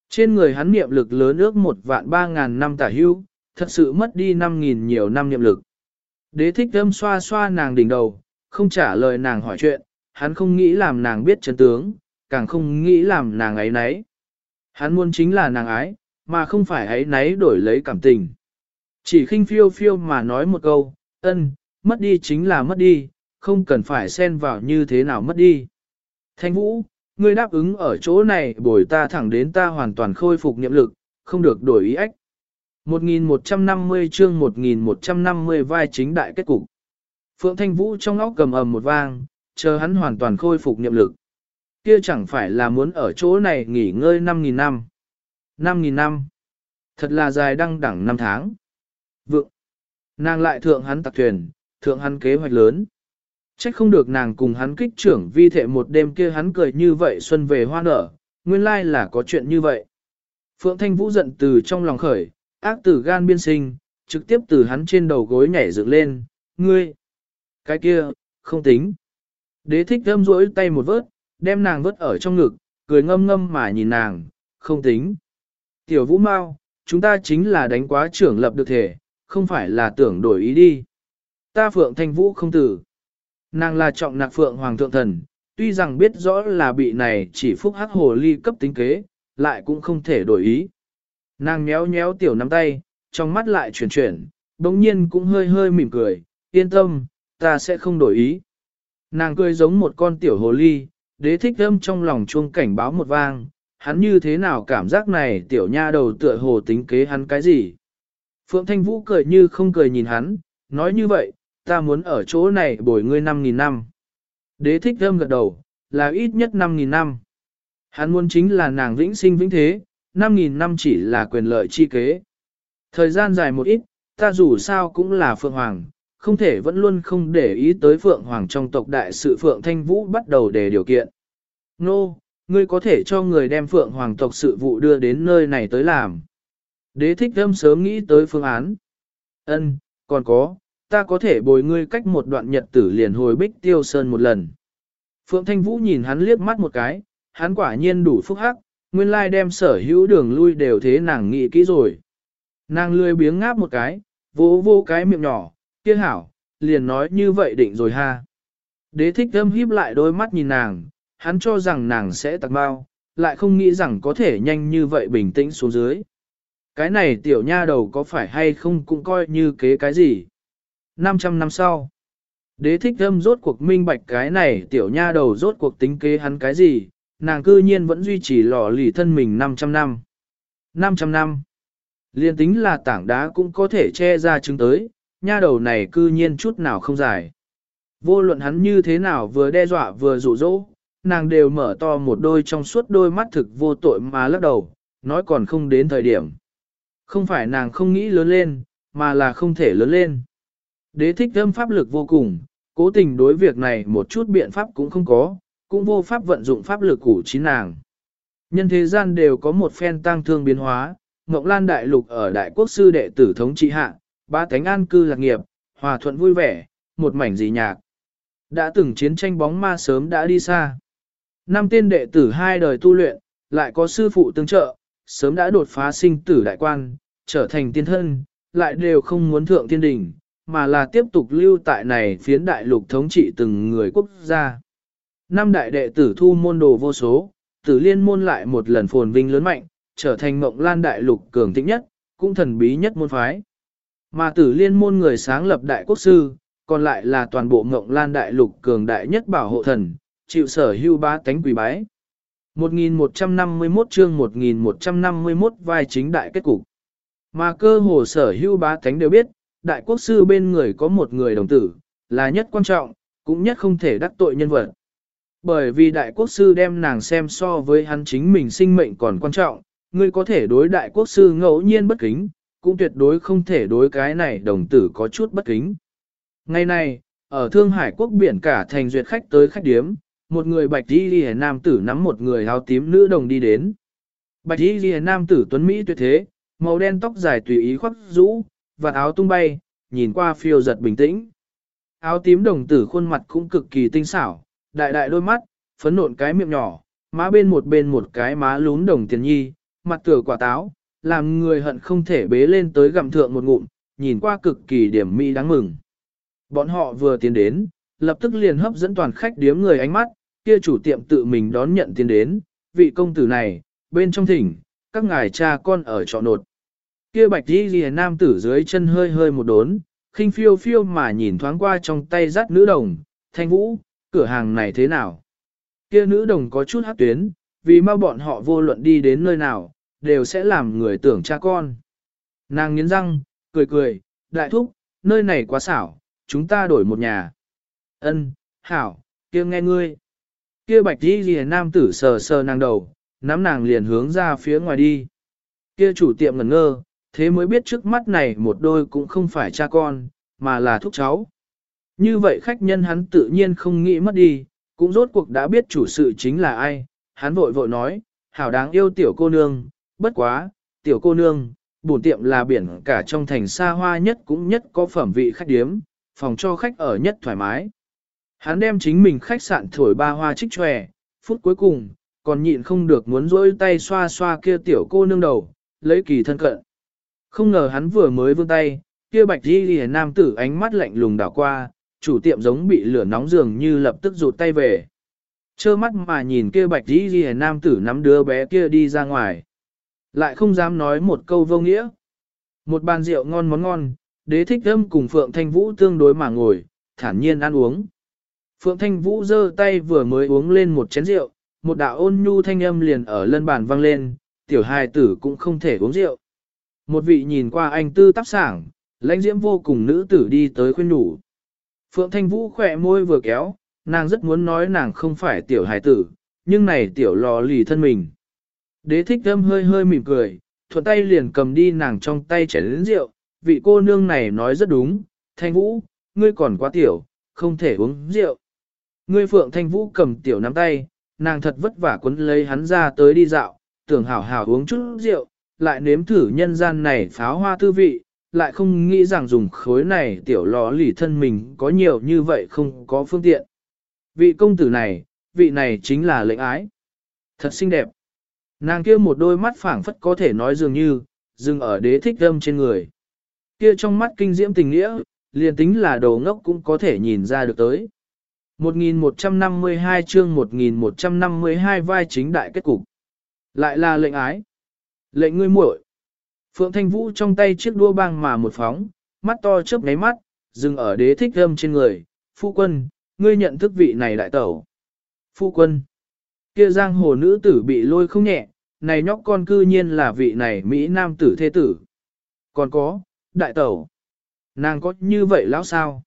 Trên người hắn niệm lực lớn ước một vạn ba ngàn năm tả hưu, thật sự mất đi năm nghìn nhiều năm niệm lực. Đế thích thâm xoa xoa nàng đỉnh đầu, không trả lời nàng hỏi chuyện, hắn không nghĩ làm nàng biết chân tướng, càng không nghĩ làm nàng ấy nấy. Hắn muốn chính là nàng ái, mà không phải ấy nấy đổi lấy cảm tình. Chỉ khinh phiêu phiêu mà nói một câu, ân, mất đi chính là mất đi, không cần phải xen vào như thế nào mất đi. Thanh Vũ, ngươi đáp ứng ở chỗ này bồi ta thẳng đến ta hoàn toàn khôi phục nhiệm lực, không được đổi ý ách. 1150 chương 1150 vai chính đại kết cục. Phượng Thanh Vũ trong óc cầm ầm một vang, chờ hắn hoàn toàn khôi phục niệm lực. Kia chẳng phải là muốn ở chỗ này nghỉ ngơi 5.000 năm. 5.000 năm. Thật là dài đăng đẳng năm tháng. Vượng. Nàng lại thượng hắn tặc thuyền, thượng hắn kế hoạch lớn. Trách không được nàng cùng hắn kích trưởng vi thệ một đêm kia hắn cười như vậy xuân về hoa nở, nguyên lai là có chuyện như vậy. Phượng Thanh Vũ giận từ trong lòng khởi, ác tử gan biên sinh, trực tiếp từ hắn trên đầu gối nhảy dựng lên, ngươi. Cái kia, không tính. Đế thích thâm rỗi tay một vớt, đem nàng vớt ở trong ngực, cười ngâm ngâm mà nhìn nàng, không tính. Tiểu Vũ Mao, chúng ta chính là đánh quá trưởng lập được thể, không phải là tưởng đổi ý đi. Ta Phượng Thanh Vũ không tử. Nàng là trọng nạc Phượng Hoàng Thượng Thần, tuy rằng biết rõ là bị này chỉ phúc hắc hồ ly cấp tính kế, lại cũng không thể đổi ý. Nàng nhéo nhéo tiểu nắm tay, trong mắt lại chuyển chuyển, đồng nhiên cũng hơi hơi mỉm cười, yên tâm, ta sẽ không đổi ý. Nàng cười giống một con tiểu hồ ly, đế thích âm trong lòng chuông cảnh báo một vang, hắn như thế nào cảm giác này tiểu nha đầu tựa hồ tính kế hắn cái gì. Phượng Thanh Vũ cười như không cười nhìn hắn, nói như vậy, ta muốn ở chỗ này bồi ngươi 5.000 năm. Đế thích thơm gật đầu, là ít nhất 5.000 năm. Hắn muốn chính là nàng vĩnh sinh vĩnh thế, 5.000 năm chỉ là quyền lợi chi kế. Thời gian dài một ít, ta dù sao cũng là Phượng Hoàng, không thể vẫn luôn không để ý tới Phượng Hoàng trong tộc đại sự Phượng Thanh Vũ bắt đầu để điều kiện. Nô, no, ngươi có thể cho người đem Phượng Hoàng tộc sự vụ đưa đến nơi này tới làm. Đế thích thâm sớm nghĩ tới phương án. Ân, còn có, ta có thể bồi ngươi cách một đoạn nhật tử liền hồi bích tiêu sơn một lần. Phượng Thanh Vũ nhìn hắn liếc mắt một cái, hắn quả nhiên đủ phúc hắc, nguyên lai đem sở hữu đường lui đều thế nàng nghĩ kỹ rồi. Nàng lười biếng ngáp một cái, vô vô cái miệng nhỏ, kia hảo, liền nói như vậy định rồi ha. Đế thích thâm híp lại đôi mắt nhìn nàng, hắn cho rằng nàng sẽ tặc bao, lại không nghĩ rằng có thể nhanh như vậy bình tĩnh xuống dưới. Cái này tiểu nha đầu có phải hay không cũng coi như kế cái gì. 500 năm sau, đế thích thâm rốt cuộc minh bạch cái này tiểu nha đầu rốt cuộc tính kế hắn cái gì, nàng cư nhiên vẫn duy trì lò lì thân mình 500 năm. 500 năm. Liên tính là tảng đá cũng có thể che ra chứng tới, nha đầu này cư nhiên chút nào không giải. Vô luận hắn như thế nào vừa đe dọa vừa dụ dỗ, nàng đều mở to một đôi trong suốt đôi mắt thực vô tội mà lắc đầu, nói còn không đến thời điểm. Không phải nàng không nghĩ lớn lên, mà là không thể lớn lên. Đế thích thâm pháp lực vô cùng, cố tình đối việc này một chút biện pháp cũng không có, cũng vô pháp vận dụng pháp lực của chính nàng. Nhân thế gian đều có một phen tăng thương biến hóa, Ngọc Lan Đại Lục ở Đại Quốc Sư đệ tử thống trị hạ, ba cánh an cư lạc nghiệp, hòa thuận vui vẻ, một mảnh dị nhạc. Đã từng chiến tranh bóng ma sớm đã đi xa. Năm tên đệ tử hai đời tu luyện, lại có sư phụ tương trợ, sớm đã đột phá sinh tử đại quan, trở thành tiên thân, lại đều không muốn thượng tiên đỉnh, mà là tiếp tục lưu tại này phiến đại lục thống trị từng người quốc gia. Năm đại đệ tử thu môn đồ vô số, tử liên môn lại một lần phồn vinh lớn mạnh, trở thành mộng lan đại lục cường thịnh nhất, cũng thần bí nhất môn phái. Mà tử liên môn người sáng lập đại quốc sư, còn lại là toàn bộ mộng lan đại lục cường đại nhất bảo hộ thần, chịu sở hưu ba tánh quỷ bái. 1151 chương 1151 vai chính đại kết cục. Mà cơ hồ sở hưu ba tánh đều biết, đại quốc sư bên người có một người đồng tử, là nhất quan trọng, cũng nhất không thể đắc tội nhân vật. Bởi vì đại quốc sư đem nàng xem so với hắn chính mình sinh mệnh còn quan trọng, ngươi có thể đối đại quốc sư ngẫu nhiên bất kính, cũng tuyệt đối không thể đối cái này đồng tử có chút bất kính. Ngày nay, ở Thương Hải quốc biển cả thành duyệt khách tới khách điếm, một người bạch y lìa nam tử nắm một người áo tím nữ đồng đi đến. Bạch y lìa nam tử tuấn Mỹ tuyệt thế, màu đen tóc dài tùy ý khoác rũ, và áo tung bay, nhìn qua phiêu giật bình tĩnh. Áo tím đồng tử khuôn mặt cũng cực kỳ tinh xảo, đại đại đôi mắt, phấn nộn cái miệng nhỏ, má bên một bên một cái má lún đồng tiền nhi, mặt tựa quả táo, làm người hận không thể bế lên tới gặm thượng một ngụm, nhìn qua cực kỳ điểm mỹ đáng mừng. Bọn họ vừa tiến đến, lập tức liền hấp dẫn toàn khách điếm người ánh mắt, kia chủ tiệm tự mình đón nhận tiến đến, vị công tử này, bên trong thỉnh, các ngài cha con ở trọ nột. Kia bạch đi ghi nam tử dưới chân hơi hơi một đốn, khinh phiêu phiêu mà nhìn thoáng qua trong tay dắt nữ đồng, thanh vũ, cửa hàng này thế nào? Kia nữ đồng có chút hát tuyến, vì mau bọn họ vô luận đi đến nơi nào, đều sẽ làm người tưởng cha con. Nàng nghiến răng, cười cười, đại thúc, nơi này quá xảo, chúng ta đổi một nhà. Ân, hảo, kia nghe ngươi. Kia bạch đi ghi nam tử sờ sờ nàng đầu, nắm nàng liền hướng ra phía ngoài đi. Kia chủ tiệm ngẩn ngơ, thế mới biết trước mắt này một đôi cũng không phải cha con, mà là thúc cháu. Như vậy khách nhân hắn tự nhiên không nghĩ mất đi, cũng rốt cuộc đã biết chủ sự chính là ai, hắn vội vội nói, hảo đáng yêu tiểu cô nương, bất quá, tiểu cô nương, bổn tiệm là biển cả trong thành xa hoa nhất cũng nhất có phẩm vị khách điếm, phòng cho khách ở nhất thoải mái. Hắn đem chính mình khách sạn thổi ba hoa trích tròe, phút cuối cùng, còn nhịn không được muốn rỗi tay xoa xoa kia tiểu cô nương đầu, lấy kỳ thân cận. Không ngờ hắn vừa mới vươn tay, kia bạch đi lìa nam tử ánh mắt lạnh lùng đảo qua, chủ tiệm giống bị lửa nóng dường như lập tức rụt tay về. Chơ mắt mà nhìn kia bạch đi lìa nam tử nắm đứa bé kia đi ra ngoài. Lại không dám nói một câu vô nghĩa. Một bàn rượu ngon món ngon, đế thích âm cùng Phượng Thanh Vũ tương đối mà ngồi, thản nhiên ăn uống. Phượng Thanh Vũ giơ tay vừa mới uống lên một chén rượu, một đạo ôn nhu thanh âm liền ở lân bàn vang lên, tiểu hài tử cũng không thể uống rượu. Một vị nhìn qua anh tư tác sảng, lãnh diễm vô cùng nữ tử đi tới khuyên nhủ. Phượng Thanh Vũ khỏe môi vừa kéo, nàng rất muốn nói nàng không phải tiểu hài tử, nhưng này tiểu lò lì thân mình. Đế thích thâm hơi hơi mỉm cười, thuận tay liền cầm đi nàng trong tay chảy đến rượu, vị cô nương này nói rất đúng, Thanh Vũ, ngươi còn quá tiểu, không thể uống rượu. Ngươi Phượng Thanh Vũ cầm tiểu nắm tay, nàng thật vất vả quấn lấy hắn ra tới đi dạo, tưởng hảo hảo uống chút rượu, lại nếm thử nhân gian này pháo hoa tư vị, lại không nghĩ rằng dùng khối này tiểu lò lì thân mình có nhiều như vậy không có phương tiện. Vị công tử này, vị này chính là lệnh ái. Thật xinh đẹp. Nàng kia một đôi mắt phảng phất có thể nói dường như, dừng ở đế thích âm trên người. Kia trong mắt kinh diễm tình nghĩa, liền tính là đồ ngốc cũng có thể nhìn ra được tới. 1152 chương 1152 vai chính đại kết cục. Lại là lệnh ái. Lệnh ngươi muội. Phượng Thanh Vũ trong tay chiếc đua băng mà một phóng, mắt to chớp nháy mắt, dừng ở đế thích âm trên người. Phu quân, ngươi nhận thức vị này đại tẩu. Phu quân. Kia giang hồ nữ tử bị lôi không nhẹ, này nhóc con cư nhiên là vị này Mỹ nam tử thế tử. Còn có, đại tẩu. Nàng có như vậy lão sao?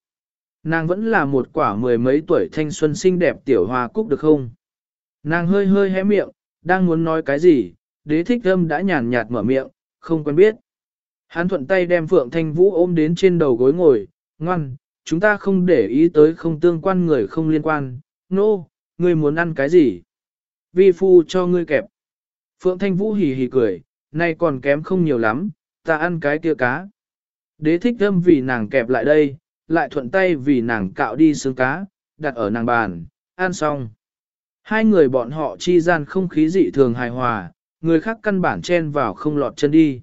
Nàng vẫn là một quả mười mấy tuổi thanh xuân xinh đẹp tiểu hoa cúc được không? Nàng hơi hơi hé miệng, đang muốn nói cái gì, đế thích âm đã nhàn nhạt mở miệng, không quen biết. Hắn thuận tay đem Phượng Thanh Vũ ôm đến trên đầu gối ngồi, ngoan, chúng ta không để ý tới không tương quan người không liên quan, nô, no, ngươi muốn ăn cái gì? Vi phu cho ngươi kẹp. Phượng Thanh Vũ hì hì cười, nay còn kém không nhiều lắm, ta ăn cái kia cá. Đế thích âm vì nàng kẹp lại đây, lại thuận tay vì nàng cạo đi xương cá, đặt ở nàng bàn, ăn xong. Hai người bọn họ chi gian không khí dị thường hài hòa, người khác căn bản chen vào không lọt chân đi.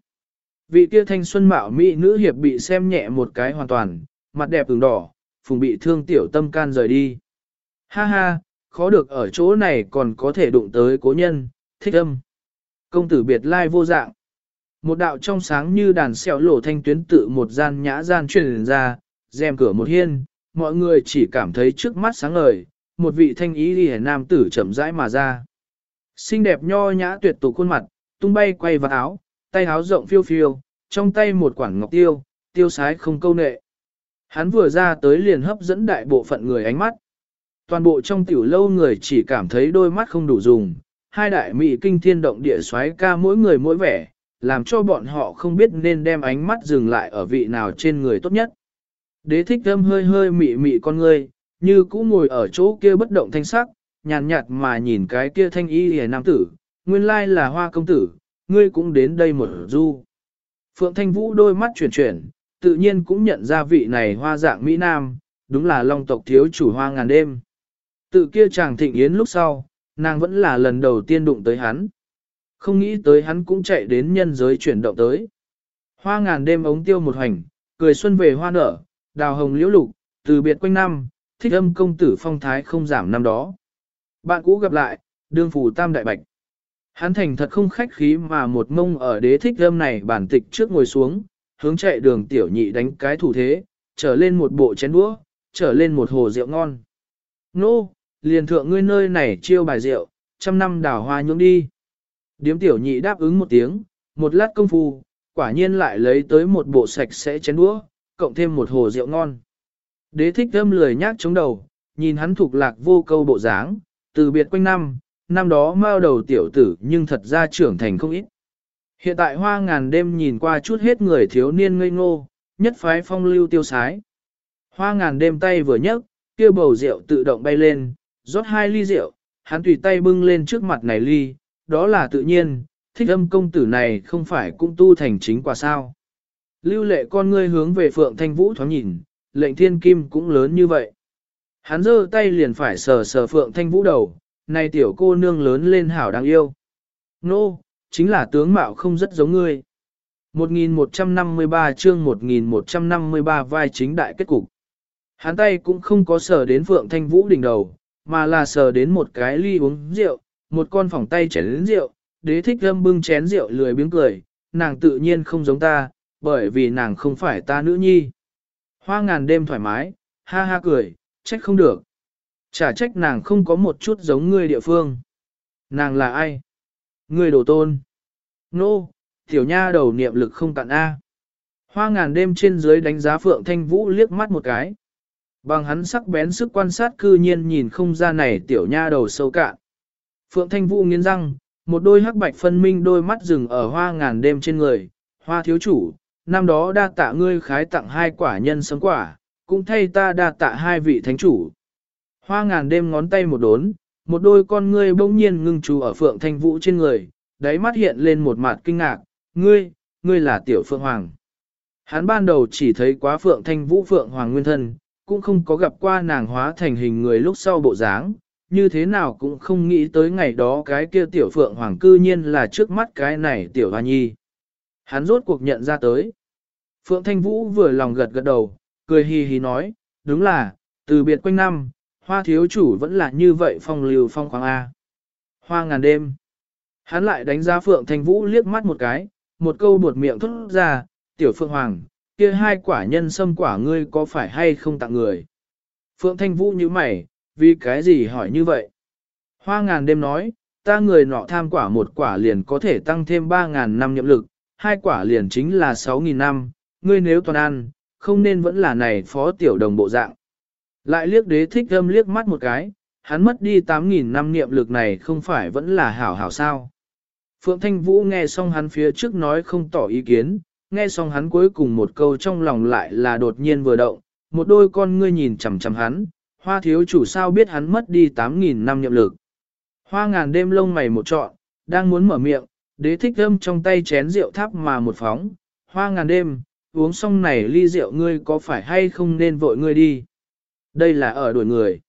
Vị kia thanh xuân mạo mỹ nữ hiệp bị xem nhẹ một cái hoàn toàn, mặt đẹp ửng đỏ, phùng bị thương tiểu tâm can rời đi. Ha ha, khó được ở chỗ này còn có thể đụng tới cố nhân, thích âm. Công tử biệt lai vô dạng. Một đạo trong sáng như đàn xẹo lổ thanh tuyến tự một gian nhã gian truyền ra, rèm cửa một hiên, mọi người chỉ cảm thấy trước mắt sáng ngời, một vị thanh ý ghi nam tử chậm rãi mà ra. Xinh đẹp nho nhã tuyệt tục khuôn mặt, tung bay quay vào áo, tay áo rộng phiêu phiêu, trong tay một quản ngọc tiêu, tiêu sái không câu nệ. Hắn vừa ra tới liền hấp dẫn đại bộ phận người ánh mắt. Toàn bộ trong tiểu lâu người chỉ cảm thấy đôi mắt không đủ dùng, hai đại mỹ kinh thiên động địa xoáy ca mỗi người mỗi vẻ, làm cho bọn họ không biết nên đem ánh mắt dừng lại ở vị nào trên người tốt nhất. Đế thích thâm hơi hơi mị mị con ngươi, như cũ ngồi ở chỗ kia bất động thanh sắc, nhàn nhạt mà nhìn cái kia thanh y hề nam tử, nguyên lai là hoa công tử, ngươi cũng đến đây một du. Phượng Thanh Vũ đôi mắt chuyển chuyển, tự nhiên cũng nhận ra vị này hoa dạng Mỹ Nam, đúng là long tộc thiếu chủ hoa ngàn đêm. Tự kia chàng thịnh yến lúc sau, nàng vẫn là lần đầu tiên đụng tới hắn. Không nghĩ tới hắn cũng chạy đến nhân giới chuyển động tới. Hoa ngàn đêm ống tiêu một hành, cười xuân về hoa nở, đào hồng liễu lục, từ biệt quanh năm, thích âm công tử phong thái không giảm năm đó. Bạn cũ gặp lại, đương phủ tam đại bạch. Hắn thành thật không khách khí mà một mông ở đế thích âm này bản tịch trước ngồi xuống, hướng chạy đường tiểu nhị đánh cái thủ thế, trở lên một bộ chén đũa, trở lên một hồ rượu ngon. Nô, liền thượng ngươi nơi này chiêu bài rượu, trăm năm đào hoa nhưỡng đi. Điếm tiểu nhị đáp ứng một tiếng, một lát công phu, quả nhiên lại lấy tới một bộ sạch sẽ chén đũa, cộng thêm một hồ rượu ngon. Đế thích âm lười nhác chống đầu, nhìn hắn thuộc lạc vô câu bộ dáng, từ biệt quanh năm, năm đó mao đầu tiểu tử nhưng thật ra trưởng thành không ít. Hiện tại hoa ngàn đêm nhìn qua chút hết người thiếu niên ngây ngô, nhất phái phong lưu tiêu sái. Hoa ngàn đêm tay vừa nhấc, kia bầu rượu tự động bay lên, rót hai ly rượu, hắn tùy tay bưng lên trước mặt này ly, đó là tự nhiên, thích âm công tử này không phải cũng tu thành chính quả sao. Lưu lệ con ngươi hướng về phượng thanh vũ thoáng nhìn, lệnh thiên kim cũng lớn như vậy. Hắn giơ tay liền phải sờ sờ phượng thanh vũ đầu, này tiểu cô nương lớn lên hảo đáng yêu. Nô, no, chính là tướng mạo không rất giống ngươi. 1153 chương 1153 vai chính đại kết cục. Hắn tay cũng không có sờ đến Phượng Thanh Vũ đỉnh đầu, mà là sờ đến một cái ly uống rượu, một con phòng tay chén đến rượu, đế thích âm bưng chén rượu lười biếng cười, nàng tự nhiên không giống ta, bởi vì nàng không phải ta nữ nhi. Hoa ngàn đêm thoải mái, ha ha cười, trách không được. Chả trách nàng không có một chút giống ngươi địa phương. Nàng là ai? Ngươi đồ tôn. Nô, no, tiểu nha đầu niệm lực không cạn A. Hoa ngàn đêm trên dưới đánh giá Phượng Thanh Vũ liếc mắt một cái. Bằng hắn sắc bén sức quan sát cư nhiên nhìn không ra này tiểu nha đầu sâu cạn. Phượng Thanh Vũ nghiến răng, một đôi hắc bạch phân minh đôi mắt rừng ở hoa ngàn đêm trên người. Hoa thiếu chủ, năm đó đa tạ ngươi khái tặng hai quả nhân sống quả, cũng thay ta đa tạ hai vị thánh chủ. Hoa ngàn đêm ngón tay một đốn, một đôi con ngươi bỗng nhiên ngưng chú ở Phượng Thanh Vũ trên người, đáy mắt hiện lên một mặt kinh ngạc, ngươi, ngươi là tiểu Phượng Hoàng. Hắn ban đầu chỉ thấy quá Phượng Thanh Vũ Phượng Hoàng nguyên thân, cũng không có gặp qua nàng hóa thành hình người lúc sau bộ dáng, như thế nào cũng không nghĩ tới ngày đó cái kia tiểu Phượng Hoàng cư nhiên là trước mắt cái này tiểu Hoa Nhi. Hắn rốt cuộc nhận ra tới. Phượng Thanh Vũ vừa lòng gật gật đầu, cười hì hì nói, đúng là, từ biệt quanh năm, hoa thiếu chủ vẫn là như vậy phong lưu phong khoáng A. Hoa ngàn đêm. Hắn lại đánh giá Phượng Thanh Vũ liếc mắt một cái, một câu buột miệng thốt ra, tiểu Phượng Hoàng, kia hai quả nhân sâm quả ngươi có phải hay không tặng người. Phượng Thanh Vũ như mày, vì cái gì hỏi như vậy? Hoa ngàn đêm nói, ta người nọ tham quả một quả liền có thể tăng thêm ba ngàn năm nhậm lực, hai quả liền chính là sáu nghìn năm, ngươi nếu toàn ăn, không nên vẫn là này phó tiểu đồng bộ dạng. Lại liếc đế thích âm liếc mắt một cái, hắn mất đi 8.000 năm niệm lực này không phải vẫn là hảo hảo sao. Phượng Thanh Vũ nghe xong hắn phía trước nói không tỏ ý kiến, nghe xong hắn cuối cùng một câu trong lòng lại là đột nhiên vừa động, một đôi con ngươi nhìn chằm chằm hắn, hoa thiếu chủ sao biết hắn mất đi 8.000 năm niệm lực. Hoa ngàn đêm lông mày một trọn, đang muốn mở miệng, đế thích âm trong tay chén rượu thắp mà một phóng, hoa ngàn đêm, uống xong này ly rượu ngươi có phải hay không nên vội ngươi đi. Đây là ở đuổi người.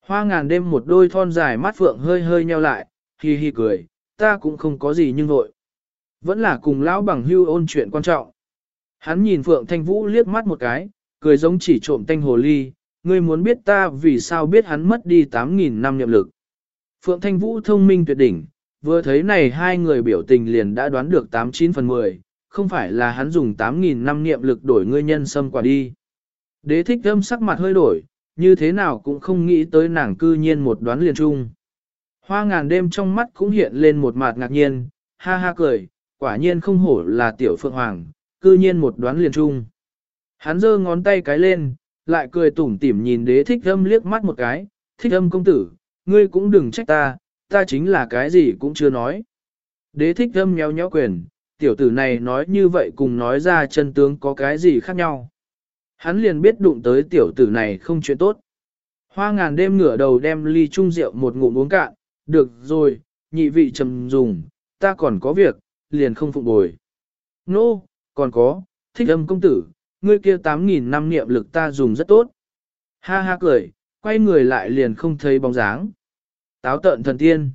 Hoa ngàn đêm một đôi thon dài mắt phượng hơi hơi nheo lại, hi hi cười, ta cũng không có gì nhưng vội. Vẫn là cùng lão bằng hưu ôn chuyện quan trọng. Hắn nhìn Phượng Thanh Vũ liếc mắt một cái, cười giống chỉ trộm tanh hồ ly, ngươi muốn biết ta vì sao biết hắn mất đi 8.000 năm nhậm lực. Phượng Thanh Vũ thông minh tuyệt đỉnh, vừa thấy này hai người biểu tình liền đã đoán được 89 phần 10, không phải là hắn dùng 8.000 năm niệm lực đổi ngươi nhân xâm quả đi. Đế thích thâm sắc mặt hơi đổi, như thế nào cũng không nghĩ tới nàng cư nhiên một đoán liền chung. Hoa ngàn đêm trong mắt cũng hiện lên một mặt ngạc nhiên, ha ha cười, quả nhiên không hổ là tiểu phượng hoàng, cư nhiên một đoán liền chung. Hắn giơ ngón tay cái lên, lại cười tủm tỉm nhìn đế thích âm liếc mắt một cái, thích âm công tử, ngươi cũng đừng trách ta, ta chính là cái gì cũng chưa nói. Đế thích âm nhéo nhéo quyền, tiểu tử này nói như vậy cùng nói ra chân tướng có cái gì khác nhau. Hắn liền biết đụng tới tiểu tử này không chuyện tốt. Hoa ngàn đêm ngửa đầu đem ly chung rượu một ngụm uống cạn, được rồi, nhị vị trầm dùng, ta còn có việc, liền không phụng bồi. Nô, no, còn có, thích âm công tử, ngươi kia 8.000 năm niệm lực ta dùng rất tốt. Ha ha cười, quay người lại liền không thấy bóng dáng. Táo tợn thần tiên.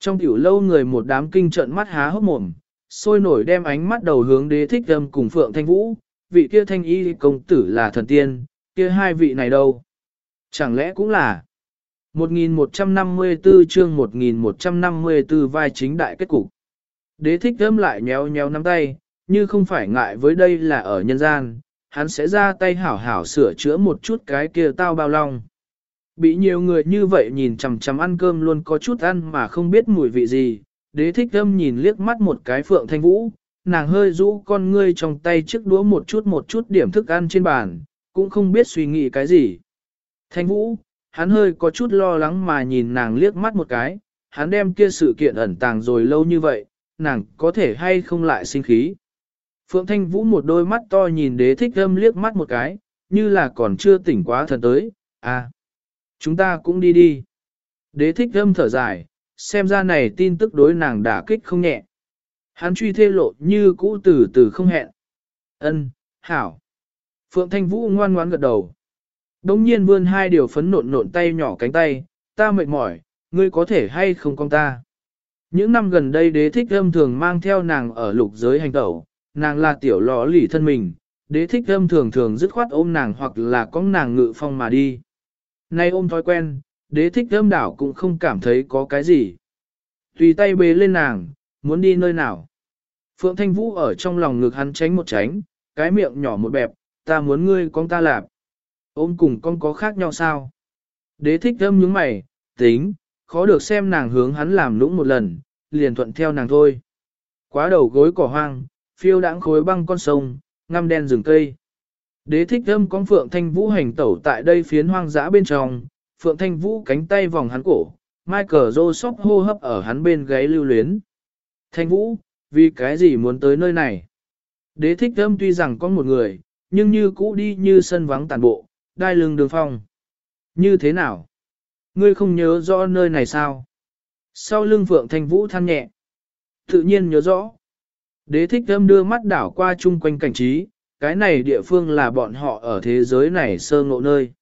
Trong tiểu lâu người một đám kinh trận mắt há hốc mồm, sôi nổi đem ánh mắt đầu hướng đế thích âm cùng Phượng Thanh Vũ, vị kia thanh y công tử là thần tiên, kia hai vị này đâu? Chẳng lẽ cũng là 1154 chương 1154 vai chính đại kết cục. Đế thích âm lại nhéo nhéo nắm tay, như không phải ngại với đây là ở nhân gian, hắn sẽ ra tay hảo hảo sửa chữa một chút cái kia tao bao long. Bị nhiều người như vậy nhìn chằm chằm ăn cơm luôn có chút ăn mà không biết mùi vị gì, đế thích âm nhìn liếc mắt một cái phượng thanh vũ, nàng hơi rũ con ngươi trong tay chiếc đũa một chút một chút điểm thức ăn trên bàn, cũng không biết suy nghĩ cái gì. Thanh vũ, hắn hơi có chút lo lắng mà nhìn nàng liếc mắt một cái, hắn đem kia sự kiện ẩn tàng rồi lâu như vậy, nàng có thể hay không lại sinh khí. Phượng Thanh Vũ một đôi mắt to nhìn đế thích âm liếc mắt một cái, như là còn chưa tỉnh quá thần tới, à, chúng ta cũng đi đi. Đế thích âm thở dài, xem ra này tin tức đối nàng đả kích không nhẹ. Hắn truy thê lộ như cũ từ từ không hẹn. Ân, hảo. Phượng Thanh Vũ ngoan ngoãn gật đầu. Đống nhiên vươn hai điều phấn nộn nộn tay nhỏ cánh tay, ta mệt mỏi, ngươi có thể hay không con ta. Những năm gần đây đế thích âm thường mang theo nàng ở lục giới hành tẩu, nàng là tiểu lò lì thân mình, đế thích âm thường thường dứt khoát ôm nàng hoặc là có nàng ngự phong mà đi. Nay ôm thói quen, đế thích âm đảo cũng không cảm thấy có cái gì. Tùy tay bế lên nàng, muốn đi nơi nào. Phượng Thanh Vũ ở trong lòng ngực hắn tránh một tránh, cái miệng nhỏ một bẹp, ta muốn ngươi con ta lạp. Ôm cùng con có khác nhau sao? Đế thích âm nhướng mày, tính, khó được xem nàng hướng hắn làm lũng một lần, liền thuận theo nàng thôi. Quá đầu gối cỏ hoang, phiêu đãng khối băng con sông, ngăm đen rừng cây. Đế thích âm con Phượng Thanh Vũ hành tẩu tại đây phiến hoang dã bên trong, Phượng Thanh Vũ cánh tay vòng hắn cổ, Michael Joseph hô hấp ở hắn bên gáy lưu luyến. Thanh Vũ, vì cái gì muốn tới nơi này? Đế thích thâm tuy rằng có một người, nhưng như cũ đi như sân vắng tàn bộ, đai lưng đường phong. Như thế nào? Ngươi không nhớ rõ nơi này sao? Sau lưng Phượng Thanh Vũ than nhẹ. Tự nhiên nhớ rõ. Đế thích thâm đưa mắt đảo qua chung quanh cảnh trí, cái này địa phương là bọn họ ở thế giới này sơ ngộ nơi.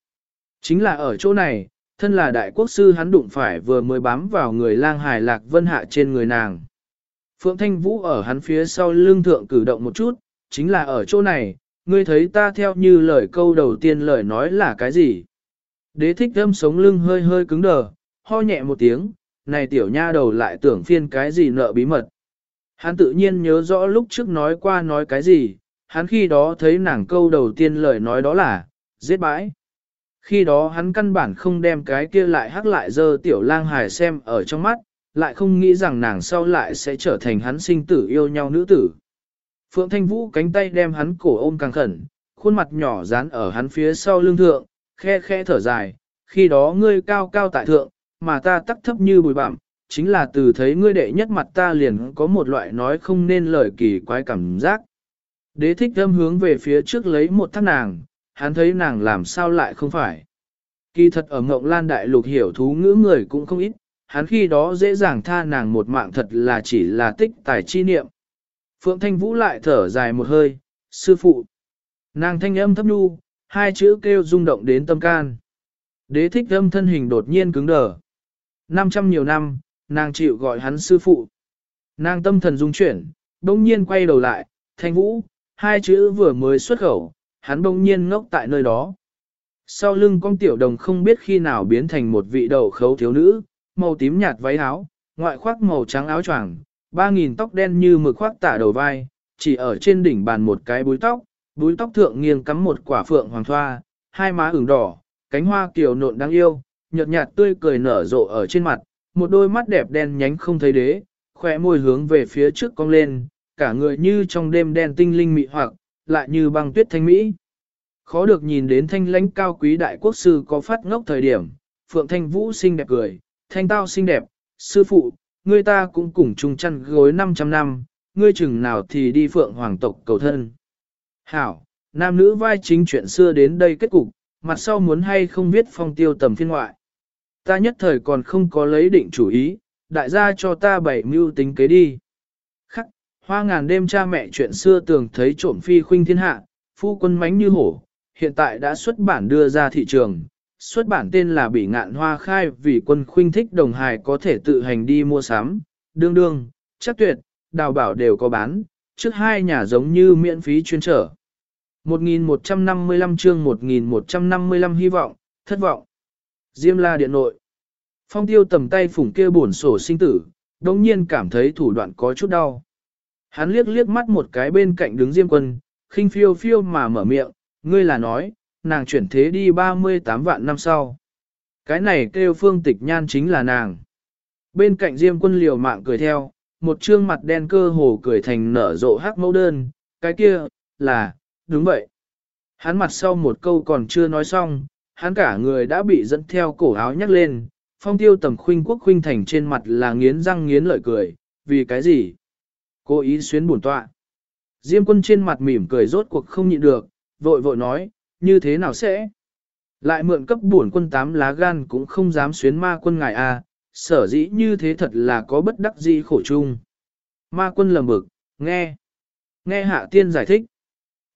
Chính là ở chỗ này, thân là đại quốc sư hắn đụng phải vừa mới bám vào người lang hài lạc vân hạ trên người nàng. Phượng Thanh Vũ ở hắn phía sau lưng thượng cử động một chút, chính là ở chỗ này, ngươi thấy ta theo như lời câu đầu tiên lời nói là cái gì. Đế thích âm sống lưng hơi hơi cứng đờ, ho nhẹ một tiếng, này tiểu nha đầu lại tưởng phiên cái gì nợ bí mật. Hắn tự nhiên nhớ rõ lúc trước nói qua nói cái gì, hắn khi đó thấy nàng câu đầu tiên lời nói đó là, giết bãi. Khi đó hắn căn bản không đem cái kia lại hắc lại dơ tiểu lang hài xem ở trong mắt, lại không nghĩ rằng nàng sau lại sẽ trở thành hắn sinh tử yêu nhau nữ tử. Phượng Thanh Vũ cánh tay đem hắn cổ ôm càng khẩn, khuôn mặt nhỏ dán ở hắn phía sau lưng thượng, khe khe thở dài, khi đó ngươi cao cao tại thượng, mà ta tắc thấp như bùi bặm, chính là từ thấy ngươi đệ nhất mặt ta liền có một loại nói không nên lời kỳ quái cảm giác. Đế thích thâm hướng về phía trước lấy một thác nàng, hắn thấy nàng làm sao lại không phải. Kỳ thật ở Ngộng Lan Đại Lục hiểu thú ngữ người cũng không ít, hắn khi đó dễ dàng tha nàng một mạng thật là chỉ là tích tài chi niệm. Phượng Thanh Vũ lại thở dài một hơi, sư phụ. Nàng thanh âm thấp nhu, hai chữ kêu rung động đến tâm can. Đế thích âm thân hình đột nhiên cứng đờ. Năm trăm nhiều năm, nàng chịu gọi hắn sư phụ. Nàng tâm thần dung chuyển, đông nhiên quay đầu lại, thanh vũ, hai chữ vừa mới xuất khẩu, hắn bỗng nhiên ngốc tại nơi đó. Sau lưng con tiểu đồng không biết khi nào biến thành một vị đầu khấu thiếu nữ, màu tím nhạt váy áo, ngoại khoác màu trắng áo choàng, ba nghìn tóc đen như mực khoác tả đầu vai, chỉ ở trên đỉnh bàn một cái búi tóc, búi tóc thượng nghiêng cắm một quả phượng hoàng thoa, hai má ửng đỏ, cánh hoa kiều nộn đáng yêu, nhợt nhạt tươi cười nở rộ ở trên mặt, một đôi mắt đẹp đen nhánh không thấy đế, khỏe môi hướng về phía trước cong lên, cả người như trong đêm đen tinh linh mị hoặc, lại như băng tuyết thanh mỹ. Khó được nhìn đến thanh lãnh cao quý đại quốc sư có phát ngốc thời điểm, Phượng Thanh Vũ xinh đẹp cười, thanh tao xinh đẹp, sư phụ, ngươi ta cũng cùng chung chăn gối 500 năm, ngươi chừng nào thì đi Phượng Hoàng tộc cầu thân. Hảo, nam nữ vai chính chuyện xưa đến đây kết cục, mặt sau muốn hay không biết phong tiêu tầm phiên ngoại. Ta nhất thời còn không có lấy định chủ ý, đại gia cho ta bảy mưu tính kế đi. Hoa ngàn đêm cha mẹ chuyện xưa tưởng thấy trộm phi khuynh thiên hạ, phu quân mánh như hổ, hiện tại đã xuất bản đưa ra thị trường, xuất bản tên là Bỉ Ngạn Hoa Khai vì quân khuynh thích đồng hài có thể tự hành đi mua sắm, đương đương, chắc tuyệt, đào bảo đều có bán, trước hai nhà giống như miễn phí chuyên trở. 1155 chương 1155 hy vọng, thất vọng. Diêm la điện nội. Phong tiêu tầm tay phủng kia bổn sổ sinh tử, đồng nhiên cảm thấy thủ đoạn có chút đau. Hắn liếc liếc mắt một cái bên cạnh đứng diêm quân, khinh phiêu phiêu mà mở miệng, ngươi là nói, nàng chuyển thế đi 38 vạn năm sau. Cái này kêu phương tịch nhan chính là nàng. Bên cạnh diêm quân liều mạng cười theo, một trương mặt đen cơ hồ cười thành nở rộ hắc mẫu đơn, cái kia, là, đúng vậy. Hắn mặt sau một câu còn chưa nói xong, hắn cả người đã bị dẫn theo cổ áo nhắc lên, phong tiêu tầm khuynh quốc khuynh thành trên mặt là nghiến răng nghiến lợi cười, vì cái gì? Cố ý xuyến buồn tọa. Diêm quân trên mặt mỉm cười rốt cuộc không nhịn được, vội vội nói, như thế nào sẽ? Lại mượn cấp bổn quân tám lá gan cũng không dám xuyến ma quân ngài a, à, sở dĩ như thế thật là có bất đắc dĩ khổ chung. Ma quân lầm bực, nghe. Nghe hạ tiên giải thích.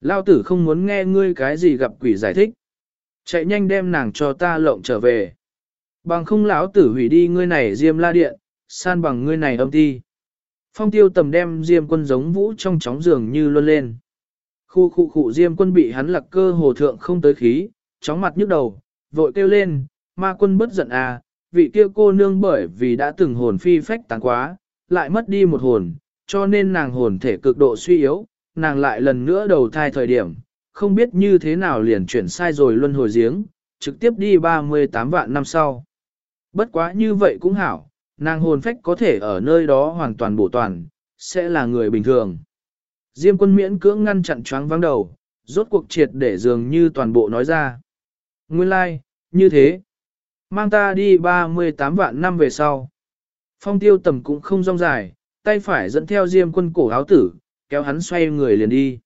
Lao tử không muốn nghe ngươi cái gì gặp quỷ giải thích. Chạy nhanh đem nàng cho ta lộng trở về. Bằng không lão tử hủy đi ngươi này diêm la điện, san bằng ngươi này âm ti. Phong tiêu tầm đem diêm quân giống vũ trong chóng giường như luôn lên. Khu khu khu diêm quân bị hắn lặc cơ hồ thượng không tới khí, chóng mặt nhức đầu, vội kêu lên, ma quân bất giận à, vị kia cô nương bởi vì đã từng hồn phi phách tán quá, lại mất đi một hồn, cho nên nàng hồn thể cực độ suy yếu, nàng lại lần nữa đầu thai thời điểm, không biết như thế nào liền chuyển sai rồi luân hồi giếng, trực tiếp đi 38 vạn năm sau. Bất quá như vậy cũng hảo, nàng hồn phách có thể ở nơi đó hoàn toàn bổ toàn, sẽ là người bình thường. Diêm quân miễn cưỡng ngăn chặn choáng vắng đầu, rốt cuộc triệt để dường như toàn bộ nói ra. Nguyên lai, like, như thế. Mang ta đi 38 vạn năm về sau. Phong tiêu tầm cũng không rong dài, tay phải dẫn theo diêm quân cổ áo tử, kéo hắn xoay người liền đi.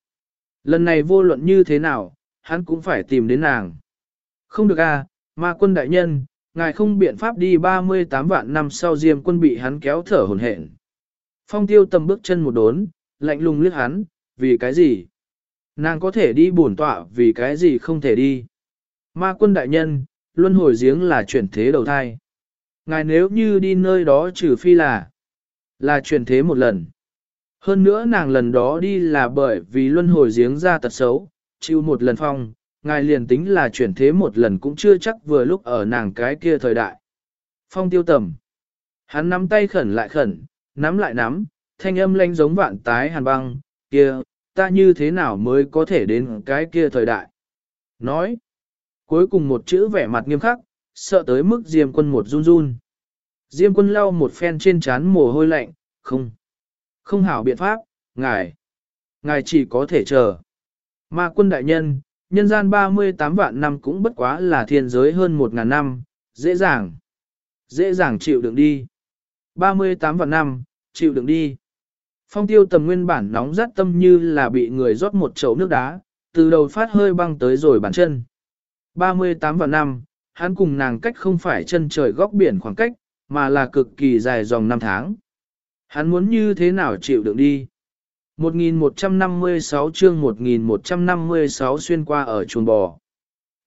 Lần này vô luận như thế nào, hắn cũng phải tìm đến nàng. Không được à, ma quân đại nhân, ngài không biện pháp đi 38 vạn năm sau diêm quân bị hắn kéo thở hồn hển. Phong tiêu tầm bước chân một đốn, lạnh lùng liếc hắn, vì cái gì? Nàng có thể đi bổn tọa vì cái gì không thể đi? Ma quân đại nhân, luân hồi giếng là chuyển thế đầu thai. Ngài nếu như đi nơi đó trừ phi là, là chuyển thế một lần. Hơn nữa nàng lần đó đi là bởi vì luân hồi giếng ra tật xấu, chịu một lần phong, ngài liền tính là chuyển thế một lần cũng chưa chắc vừa lúc ở nàng cái kia thời đại. Phong tiêu tầm. Hắn nắm tay khẩn lại khẩn, nắm lại nắm, thanh âm lanh giống vạn tái hàn băng, kia, ta như thế nào mới có thể đến cái kia thời đại. Nói. Cuối cùng một chữ vẻ mặt nghiêm khắc, sợ tới mức Diêm quân một run run. Diêm quân lau một phen trên trán mồ hôi lạnh, không. Không hảo biện pháp, ngài. Ngài chỉ có thể chờ. Ma quân đại nhân, nhân gian 38 vạn năm cũng bất quá là thiên giới hơn 1.000 năm, dễ dàng. Dễ dàng chịu đựng đi. 38 vạn năm, chịu đựng đi. Phong tiêu tầm nguyên bản nóng rát tâm như là bị người rót một chậu nước đá, từ đầu phát hơi băng tới rồi bàn chân. 38 vạn năm, hắn cùng nàng cách không phải chân trời góc biển khoảng cách, mà là cực kỳ dài dòng năm tháng. Hắn muốn như thế nào chịu đựng đi. 1156 chương 1156 xuyên qua ở chuồng bò.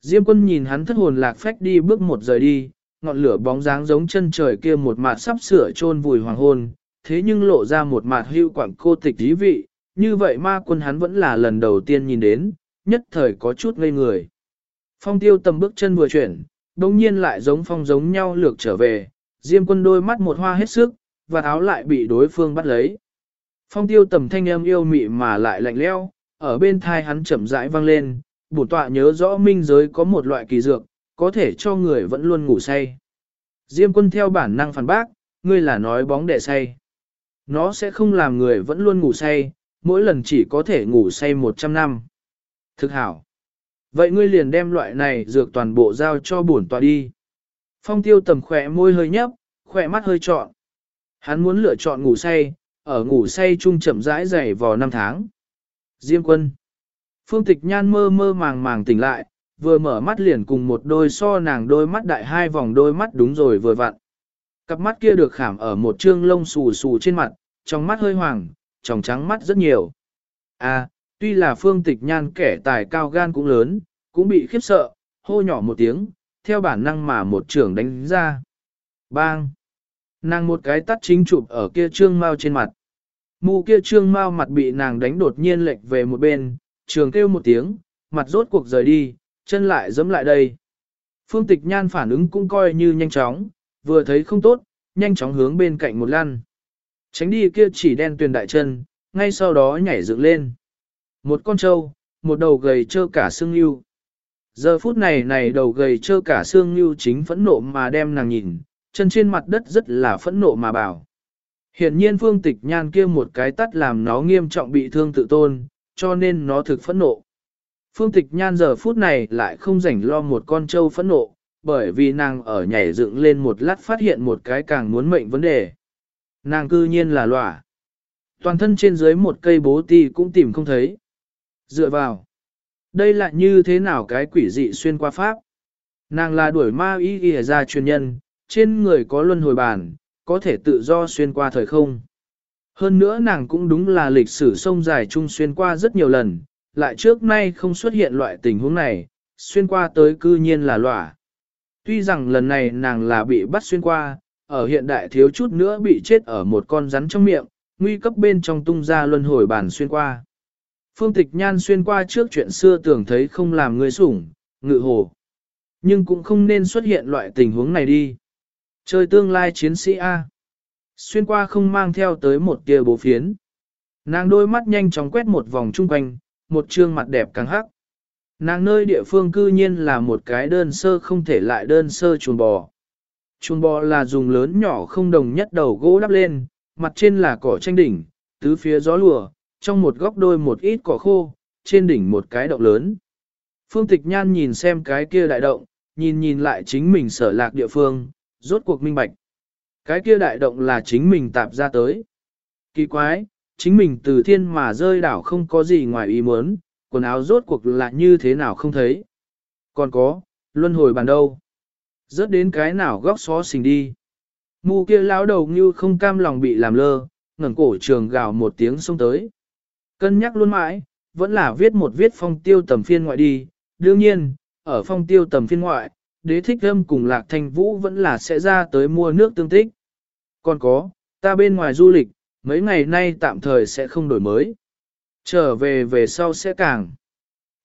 Diêm quân nhìn hắn thất hồn lạc phách đi bước một rời đi, ngọn lửa bóng dáng giống chân trời kia một mặt sắp sửa chôn vùi hoàng hôn, thế nhưng lộ ra một mặt hưu quảng cô tịch dí vị, như vậy ma quân hắn vẫn là lần đầu tiên nhìn đến, nhất thời có chút ngây người. Phong tiêu tầm bước chân vừa chuyển, đồng nhiên lại giống phong giống nhau lược trở về, diêm quân đôi mắt một hoa hết sức, và áo lại bị đối phương bắt lấy. Phong tiêu tầm thanh âm yêu mị mà lại lạnh leo, ở bên thai hắn chậm rãi vang lên, bổn tọa nhớ rõ minh giới có một loại kỳ dược, có thể cho người vẫn luôn ngủ say. Diêm quân theo bản năng phản bác, ngươi là nói bóng đệ say. Nó sẽ không làm người vẫn luôn ngủ say, mỗi lần chỉ có thể ngủ say 100 năm. Thực hảo. Vậy ngươi liền đem loại này dược toàn bộ giao cho bổn tọa đi. Phong tiêu tầm khỏe môi hơi nhấp, khỏe mắt hơi trọn. Hắn muốn lựa chọn ngủ say, ở ngủ say chung chậm rãi dày vò năm tháng. Diêm quân. Phương tịch nhan mơ mơ màng màng tỉnh lại, vừa mở mắt liền cùng một đôi so nàng đôi mắt đại hai vòng đôi mắt đúng rồi vừa vặn. Cặp mắt kia được khảm ở một trương lông xù xù trên mặt, trong mắt hơi hoàng, trong trắng mắt rất nhiều. À, tuy là phương tịch nhan kẻ tài cao gan cũng lớn, cũng bị khiếp sợ, hô nhỏ một tiếng, theo bản năng mà một trưởng đánh ra. Bang! Nàng một cái tắt chính chụp ở kia trương mau trên mặt. Mù kia trương mau mặt bị nàng đánh đột nhiên lệch về một bên, trường kêu một tiếng, mặt rốt cuộc rời đi, chân lại dẫm lại đây. Phương tịch nhan phản ứng cũng coi như nhanh chóng, vừa thấy không tốt, nhanh chóng hướng bên cạnh một lăn. Tránh đi kia chỉ đen tuyền đại chân, ngay sau đó nhảy dựng lên. Một con trâu, một đầu gầy trơ cả xương yêu. Giờ phút này này đầu gầy trơ cả xương yêu chính phẫn nộ mà đem nàng nhìn, chân trên mặt đất rất là phẫn nộ mà bảo. Hiện nhiên phương tịch nhan kia một cái tắt làm nó nghiêm trọng bị thương tự tôn, cho nên nó thực phẫn nộ. Phương tịch nhan giờ phút này lại không rảnh lo một con trâu phẫn nộ, bởi vì nàng ở nhảy dựng lên một lát phát hiện một cái càng muốn mệnh vấn đề. Nàng cư nhiên là lỏa. Toàn thân trên dưới một cây bố ti cũng tìm không thấy. Dựa vào. Đây là như thế nào cái quỷ dị xuyên qua pháp? Nàng là đuổi ma y y ra truyền nhân, trên người có luân hồi bản, có thể tự do xuyên qua thời không. Hơn nữa nàng cũng đúng là lịch sử sông dài chung xuyên qua rất nhiều lần, lại trước nay không xuất hiện loại tình huống này, xuyên qua tới cư nhiên là lỏa. Tuy rằng lần này nàng là bị bắt xuyên qua, ở hiện đại thiếu chút nữa bị chết ở một con rắn trong miệng, nguy cấp bên trong tung ra luân hồi bản xuyên qua. Phương tịch nhan xuyên qua trước chuyện xưa tưởng thấy không làm người sủng, ngự hồ. Nhưng cũng không nên xuất hiện loại tình huống này đi. Chơi tương lai chiến sĩ A. Xuyên qua không mang theo tới một tia bố phiến. Nàng đôi mắt nhanh chóng quét một vòng chung quanh, một trương mặt đẹp càng hắc. Nàng nơi địa phương cư nhiên là một cái đơn sơ không thể lại đơn sơ chuồng bò. Chuồng bò là dùng lớn nhỏ không đồng nhất đầu gỗ đắp lên, mặt trên là cỏ tranh đỉnh, tứ phía gió lùa, trong một góc đôi một ít cỏ khô, trên đỉnh một cái động lớn. Phương Tịch Nhan nhìn xem cái kia đại động, nhìn nhìn lại chính mình sở lạc địa phương, rốt cuộc minh bạch. Cái kia đại động là chính mình tạp ra tới. Kỳ quái, chính mình từ thiên mà rơi đảo không có gì ngoài ý muốn, quần áo rốt cuộc là như thế nào không thấy. Còn có, luân hồi bàn đâu. Rớt đến cái nào góc xó xình đi. Mù kia lão đầu như không cam lòng bị làm lơ, ngẩng cổ trường gào một tiếng xông tới. Cân nhắc luôn mãi, vẫn là viết một viết phong tiêu tầm phiên ngoại đi. Đương nhiên, ở phong tiêu tầm phiên ngoại, đế thích âm cùng lạc thanh vũ vẫn là sẽ ra tới mua nước tương tích. Còn có, ta bên ngoài du lịch, mấy ngày nay tạm thời sẽ không đổi mới. Trở về về sau sẽ càng.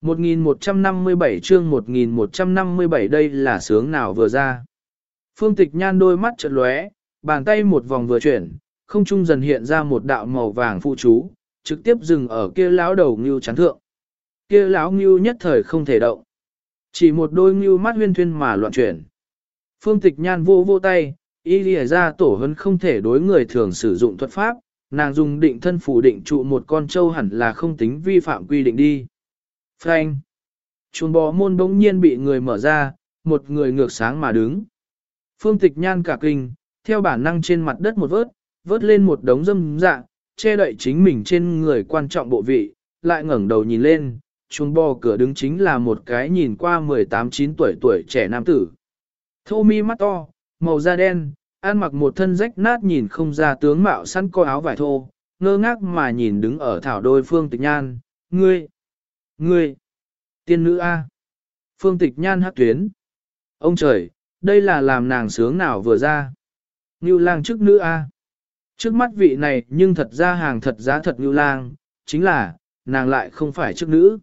1157 chương 1157 đây là sướng nào vừa ra. Phương tịch nhan đôi mắt chợt lóe, bàn tay một vòng vừa chuyển, không trung dần hiện ra một đạo màu vàng phụ chú, trực tiếp dừng ở kia lão đầu ngưu chán thượng. Kia lão ngưu nhất thời không thể động. Chỉ một đôi ngưu mắt huyên thuyên mà loạn chuyển. Phương tịch nhan vô vô tay, y lìa ra tổ hấn không thể đối người thường sử dụng thuật pháp, nàng dùng định thân phủ định trụ một con trâu hẳn là không tính vi phạm quy định đi. Frank! Chuồng bò môn bỗng nhiên bị người mở ra, một người ngược sáng mà đứng. Phương tịch nhan cả kinh, theo bản năng trên mặt đất một vớt, vớt lên một đống dâm dạng, che đậy chính mình trên người quan trọng bộ vị, lại ngẩng đầu nhìn lên, chuồng bò cửa đứng chính là một cái nhìn qua 18-9 tuổi tuổi trẻ nam tử. Thô mi mắt to, màu da đen, ăn mặc một thân rách nát nhìn không ra tướng mạo săn coi áo vải thô, ngơ ngác mà nhìn đứng ở thảo đôi phương tịch nhan, ngươi, ngươi, tiên nữ A. Phương tịch nhan hát tuyến. Ông trời, đây là làm nàng sướng nào vừa ra. Ngưu lang trước nữ A. Trước mắt vị này nhưng thật ra hàng thật giá thật ngưu lang, chính là, nàng lại không phải trước nữ.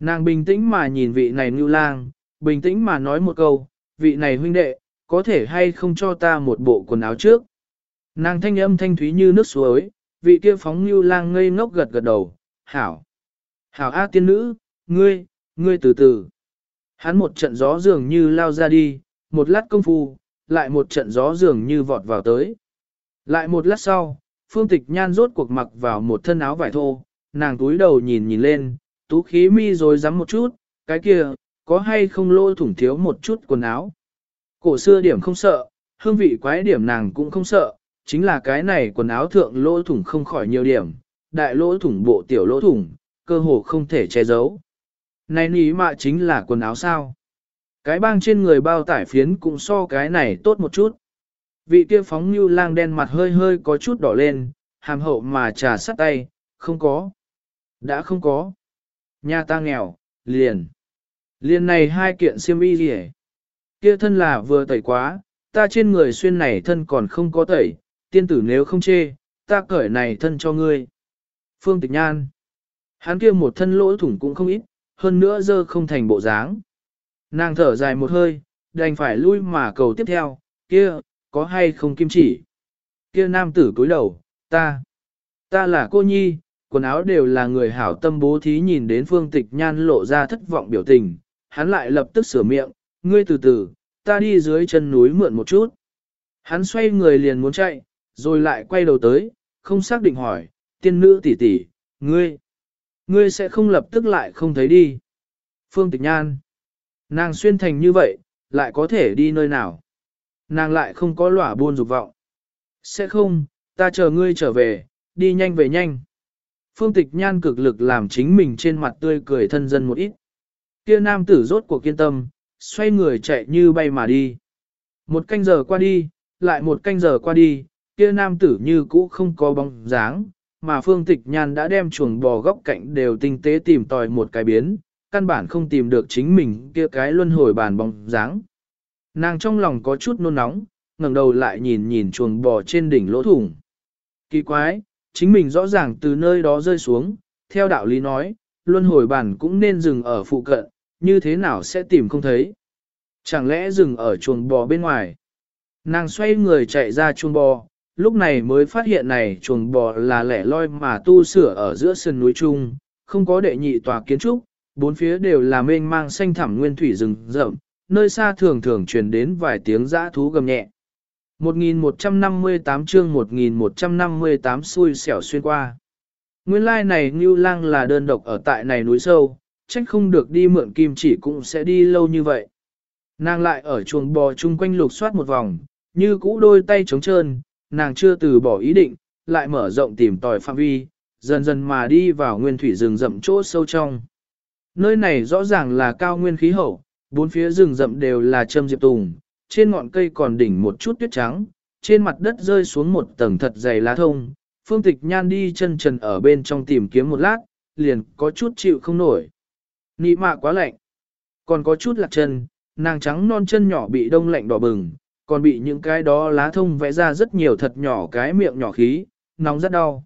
Nàng bình tĩnh mà nhìn vị này ngưu lang, bình tĩnh mà nói một câu, vị này huynh đệ, có thể hay không cho ta một bộ quần áo trước. Nàng thanh âm thanh thúy như nước suối, vị kia phóng ngưu lang ngây ngốc gật gật đầu, hảo. Hảo A tiên nữ, ngươi, ngươi từ từ. Hắn một trận gió dường như lao ra đi, một lát công phu, lại một trận gió dường như vọt vào tới. Lại một lát sau, phương tịch nhan rốt cuộc mặc vào một thân áo vải thô, nàng túi đầu nhìn nhìn lên, tú khí mi rồi rắm một chút, cái kia, có hay không lô thủng thiếu một chút quần áo. Cổ xưa điểm không sợ, hương vị quái điểm nàng cũng không sợ, chính là cái này quần áo thượng lỗ thủng không khỏi nhiều điểm, đại lỗ thủng bộ tiểu lỗ thủng, cơ hồ không thể che giấu. Này ní mạ chính là quần áo sao. Cái bang trên người bao tải phiến cũng so cái này tốt một chút. Vị kia phóng như lang đen mặt hơi hơi có chút đỏ lên, hàm hậu mà trà sắt tay, không có. Đã không có. Nhà ta nghèo, liền. Liền này hai kiện xiêm y gì Kia thân là vừa tẩy quá, ta trên người xuyên này thân còn không có tẩy, tiên tử nếu không chê, ta cởi này thân cho ngươi. Phương Tịch Nhan. Hắn kia một thân lỗ thủng cũng không ít, hơn nữa dơ không thành bộ dáng. Nàng thở dài một hơi, đành phải lui mà cầu tiếp theo, kia, có hay không kim chỉ. Kia nam tử cúi đầu, ta, ta là cô nhi, quần áo đều là người hảo tâm bố thí nhìn đến phương tịch nhan lộ ra thất vọng biểu tình, hắn lại lập tức sửa miệng, ngươi từ từ, ta đi dưới chân núi mượn một chút. Hắn xoay người liền muốn chạy, rồi lại quay đầu tới, không xác định hỏi, tiên nữ tỷ tỷ, ngươi, ngươi sẽ không lập tức lại không thấy đi. Phương Tịch Nhan, nàng xuyên thành như vậy, lại có thể đi nơi nào? Nàng lại không có lỏa buôn dục vọng. Sẽ không, ta chờ ngươi trở về, đi nhanh về nhanh. Phương Tịch Nhan cực lực làm chính mình trên mặt tươi cười thân dân một ít. Kia nam tử rốt cuộc kiên tâm, xoay người chạy như bay mà đi. Một canh giờ qua đi, lại một canh giờ qua đi, kia nam tử như cũ không có bóng dáng, mà phương tịch nhan đã đem chuồng bò góc cạnh đều tinh tế tìm tòi một cái biến, căn bản không tìm được chính mình kia cái luân hồi bàn bóng dáng. Nàng trong lòng có chút nôn nóng, ngẩng đầu lại nhìn nhìn chuồng bò trên đỉnh lỗ thủng. Kỳ quái, chính mình rõ ràng từ nơi đó rơi xuống, theo đạo lý nói, luân hồi bản cũng nên dừng ở phụ cận, như thế nào sẽ tìm không thấy. Chẳng lẽ dừng ở chuồng bò bên ngoài? Nàng xoay người chạy ra chuồng bò, lúc này mới phát hiện này chuồng bò là lẻ loi mà tu sửa ở giữa sườn núi trung, không có đệ nhị tòa kiến trúc, bốn phía đều là mênh mang xanh thẳm nguyên thủy rừng rậm, nơi xa thường thường truyền đến vài tiếng dã thú gầm nhẹ. 1158 chương 1158 xui xẻo xuyên qua. Nguyên lai like này Ngưu Lang là đơn độc ở tại này núi sâu, trách không được đi mượn kim chỉ cũng sẽ đi lâu như vậy. Nàng lại ở chuồng bò chung quanh lục soát một vòng, như cũ đôi tay trống trơn, nàng chưa từ bỏ ý định, lại mở rộng tìm tòi phạm vi, dần dần mà đi vào nguyên thủy rừng rậm chỗ sâu trong. Nơi này rõ ràng là cao nguyên khí hậu, bốn phía rừng rậm đều là châm diệp tùng, trên ngọn cây còn đỉnh một chút tuyết trắng, trên mặt đất rơi xuống một tầng thật dày lá thông. Phương tịch nhan đi chân trần ở bên trong tìm kiếm một lát, liền có chút chịu không nổi. Nị mạ quá lạnh. Còn có chút lạc chân, nàng trắng non chân nhỏ bị đông lạnh đỏ bừng, còn bị những cái đó lá thông vẽ ra rất nhiều thật nhỏ cái miệng nhỏ khí, nóng rất đau.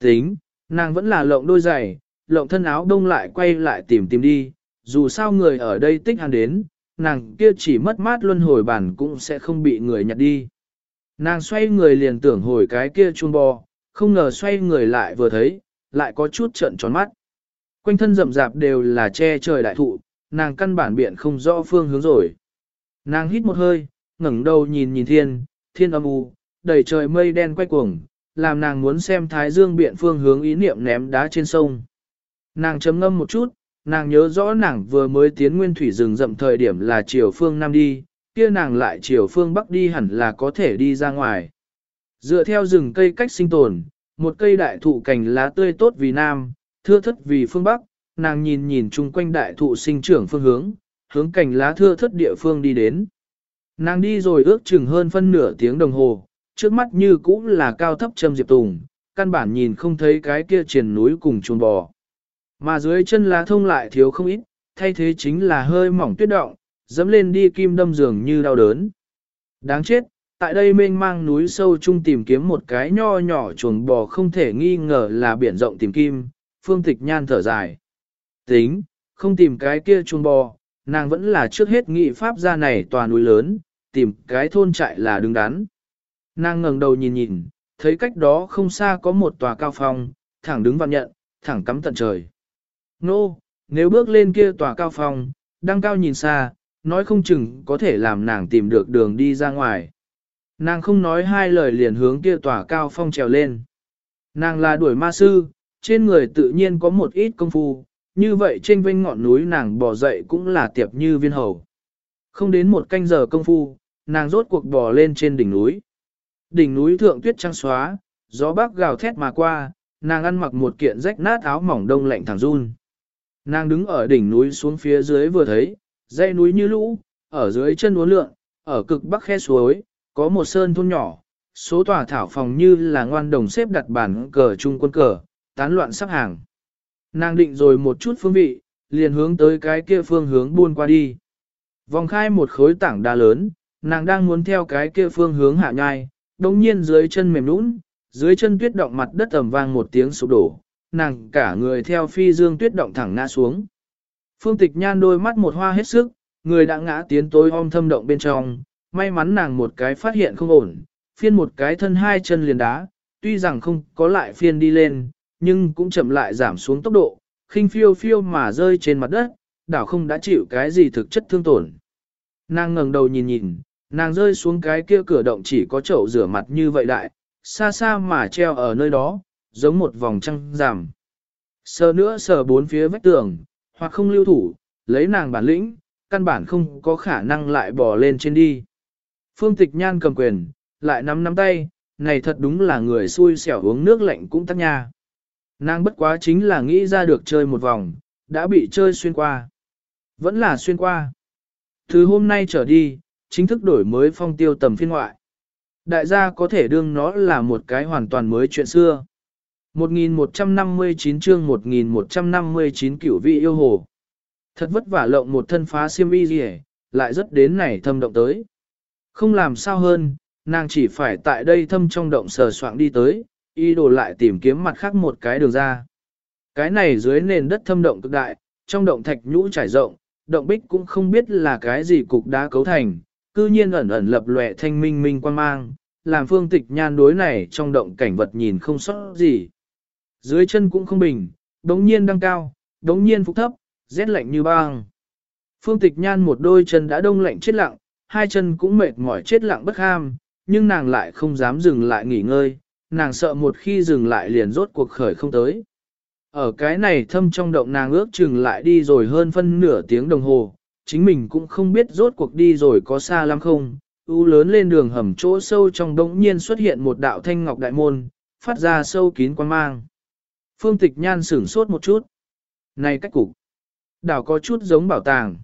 Tính, nàng vẫn là lộng đôi giày, lộng thân áo đông lại quay lại tìm tìm đi, dù sao người ở đây tích hàn đến, nàng kia chỉ mất mát luân hồi bản cũng sẽ không bị người nhặt đi. Nàng xoay người liền tưởng hồi cái kia chuông bò, không ngờ xoay người lại vừa thấy, lại có chút trận tròn mắt. Quanh thân rậm rạp đều là che trời đại thụ, nàng căn bản biện không rõ phương hướng rồi. Nàng hít một hơi, ngẩng đầu nhìn nhìn thiên, thiên âm u, đầy trời mây đen quay cuồng, làm nàng muốn xem thái dương biện phương hướng ý niệm ném đá trên sông. Nàng chấm ngâm một chút, nàng nhớ rõ nàng vừa mới tiến nguyên thủy rừng rậm thời điểm là chiều phương Nam đi, kia nàng lại chiều phương Bắc đi hẳn là có thể đi ra ngoài. Dựa theo rừng cây cách sinh tồn, một cây đại thụ cành lá tươi tốt vì Nam, thưa thất vì phương Bắc, nàng nhìn nhìn chung quanh đại thụ sinh trưởng phương hướng, hướng cành lá thưa thất địa phương đi đến. Nàng đi rồi ước chừng hơn phân nửa tiếng đồng hồ, trước mắt như cũ là cao thấp châm diệp tùng, căn bản nhìn không thấy cái kia triền núi cùng chuồng bò. Mà dưới chân lá thông lại thiếu không ít, thay thế chính là hơi mỏng tuyết động, dẫm lên đi kim đâm giường như đau đớn. Đáng chết, tại đây mênh mang núi sâu chung tìm kiếm một cái nho nhỏ chuồng bò không thể nghi ngờ là biển rộng tìm kim, phương tịch nhan thở dài. Tính, không tìm cái kia chuồng bò, nàng vẫn là trước hết nghị pháp ra này tòa núi lớn, tìm cái thôn trại là đứng đắn. Nàng ngẩng đầu nhìn nhìn, thấy cách đó không xa có một tòa cao phong, thẳng đứng vặn nhận, thẳng cắm tận trời. Nô, nếu bước lên kia tòa cao phong, đang cao nhìn xa, nói không chừng có thể làm nàng tìm được đường đi ra ngoài. Nàng không nói hai lời liền hướng kia tòa cao phong trèo lên. Nàng là đuổi ma sư, trên người tự nhiên có một ít công phu, như vậy trên vinh ngọn núi nàng bò dậy cũng là tiệp như viên hầu. Không đến một canh giờ công phu, nàng rốt cuộc bò lên trên đỉnh núi. Đỉnh núi thượng tuyết trắng xóa, gió bắc gào thét mà qua, nàng ăn mặc một kiện rách nát áo mỏng đông lạnh thẳng run. Nàng đứng ở đỉnh núi xuống phía dưới vừa thấy, dãy núi như lũ, ở dưới chân uốn lượn, ở cực bắc khe suối, có một sơn thôn nhỏ, số tòa thảo phòng như là ngoan đồng xếp đặt bản cờ chung quân cờ, tán loạn sắp hàng. Nàng định rồi một chút phương vị, liền hướng tới cái kia phương hướng buôn qua đi. Vòng khai một khối tảng đá lớn, nàng đang muốn theo cái kia phương hướng hạ nhai, đồng nhiên dưới chân mềm nũng, dưới chân tuyết động mặt đất ầm vang một tiếng sụp đổ, nàng cả người theo phi dương tuyết động thẳng ngã xuống. Phương tịch nhan đôi mắt một hoa hết sức, người đã ngã tiến tối om thâm động bên trong, may mắn nàng một cái phát hiện không ổn, phiên một cái thân hai chân liền đá, tuy rằng không có lại phiên đi lên, nhưng cũng chậm lại giảm xuống tốc độ, khinh phiêu phiêu mà rơi trên mặt đất, đảo không đã chịu cái gì thực chất thương tổn. Nàng ngẩng đầu nhìn nhìn, nàng rơi xuống cái kia cửa động chỉ có chậu rửa mặt như vậy đại, xa xa mà treo ở nơi đó, giống một vòng trăng giảm. Sờ nữa sờ bốn phía vách tường, hoặc không lưu thủ, lấy nàng bản lĩnh, căn bản không có khả năng lại bỏ lên trên đi. Phương tịch nhan cầm quyền, lại nắm nắm tay, này thật đúng là người xui xẻo uống nước lạnh cũng tắt nha. Nàng bất quá chính là nghĩ ra được chơi một vòng, đã bị chơi xuyên qua. Vẫn là xuyên qua. Từ hôm nay trở đi, chính thức đổi mới phong tiêu tầm phiên ngoại. Đại gia có thể đương nó là một cái hoàn toàn mới chuyện xưa. 1159 chương 1159 cửu vị yêu hồ. Thật vất vả lộng một thân phá xiêm y gì lại rất đến này thâm động tới. Không làm sao hơn, nàng chỉ phải tại đây thâm trong động sờ soạng đi tới, y đồ lại tìm kiếm mặt khác một cái đường ra. Cái này dưới nền đất thâm động cực đại, trong động thạch nhũ trải rộng, động bích cũng không biết là cái gì cục đá cấu thành, cư nhiên ẩn ẩn lập lòe thanh minh minh quan mang, làm phương tịch nhan đối này trong động cảnh vật nhìn không sót gì. Dưới chân cũng không bình, đống nhiên đăng cao, đống nhiên phục thấp, rét lạnh như băng. Phương tịch nhan một đôi chân đã đông lạnh chết lặng, hai chân cũng mệt mỏi chết lặng bất ham, nhưng nàng lại không dám dừng lại nghỉ ngơi, nàng sợ một khi dừng lại liền rốt cuộc khởi không tới. Ở cái này thâm trong động nàng ước chừng lại đi rồi hơn phân nửa tiếng đồng hồ, chính mình cũng không biết rốt cuộc đi rồi có xa lắm không. U lớn lên đường hầm chỗ sâu trong đống nhiên xuất hiện một đạo thanh ngọc đại môn, phát ra sâu kín quan mang. Phương tịch nhan sửng sốt một chút. Này cách cục, đảo có chút giống bảo tàng.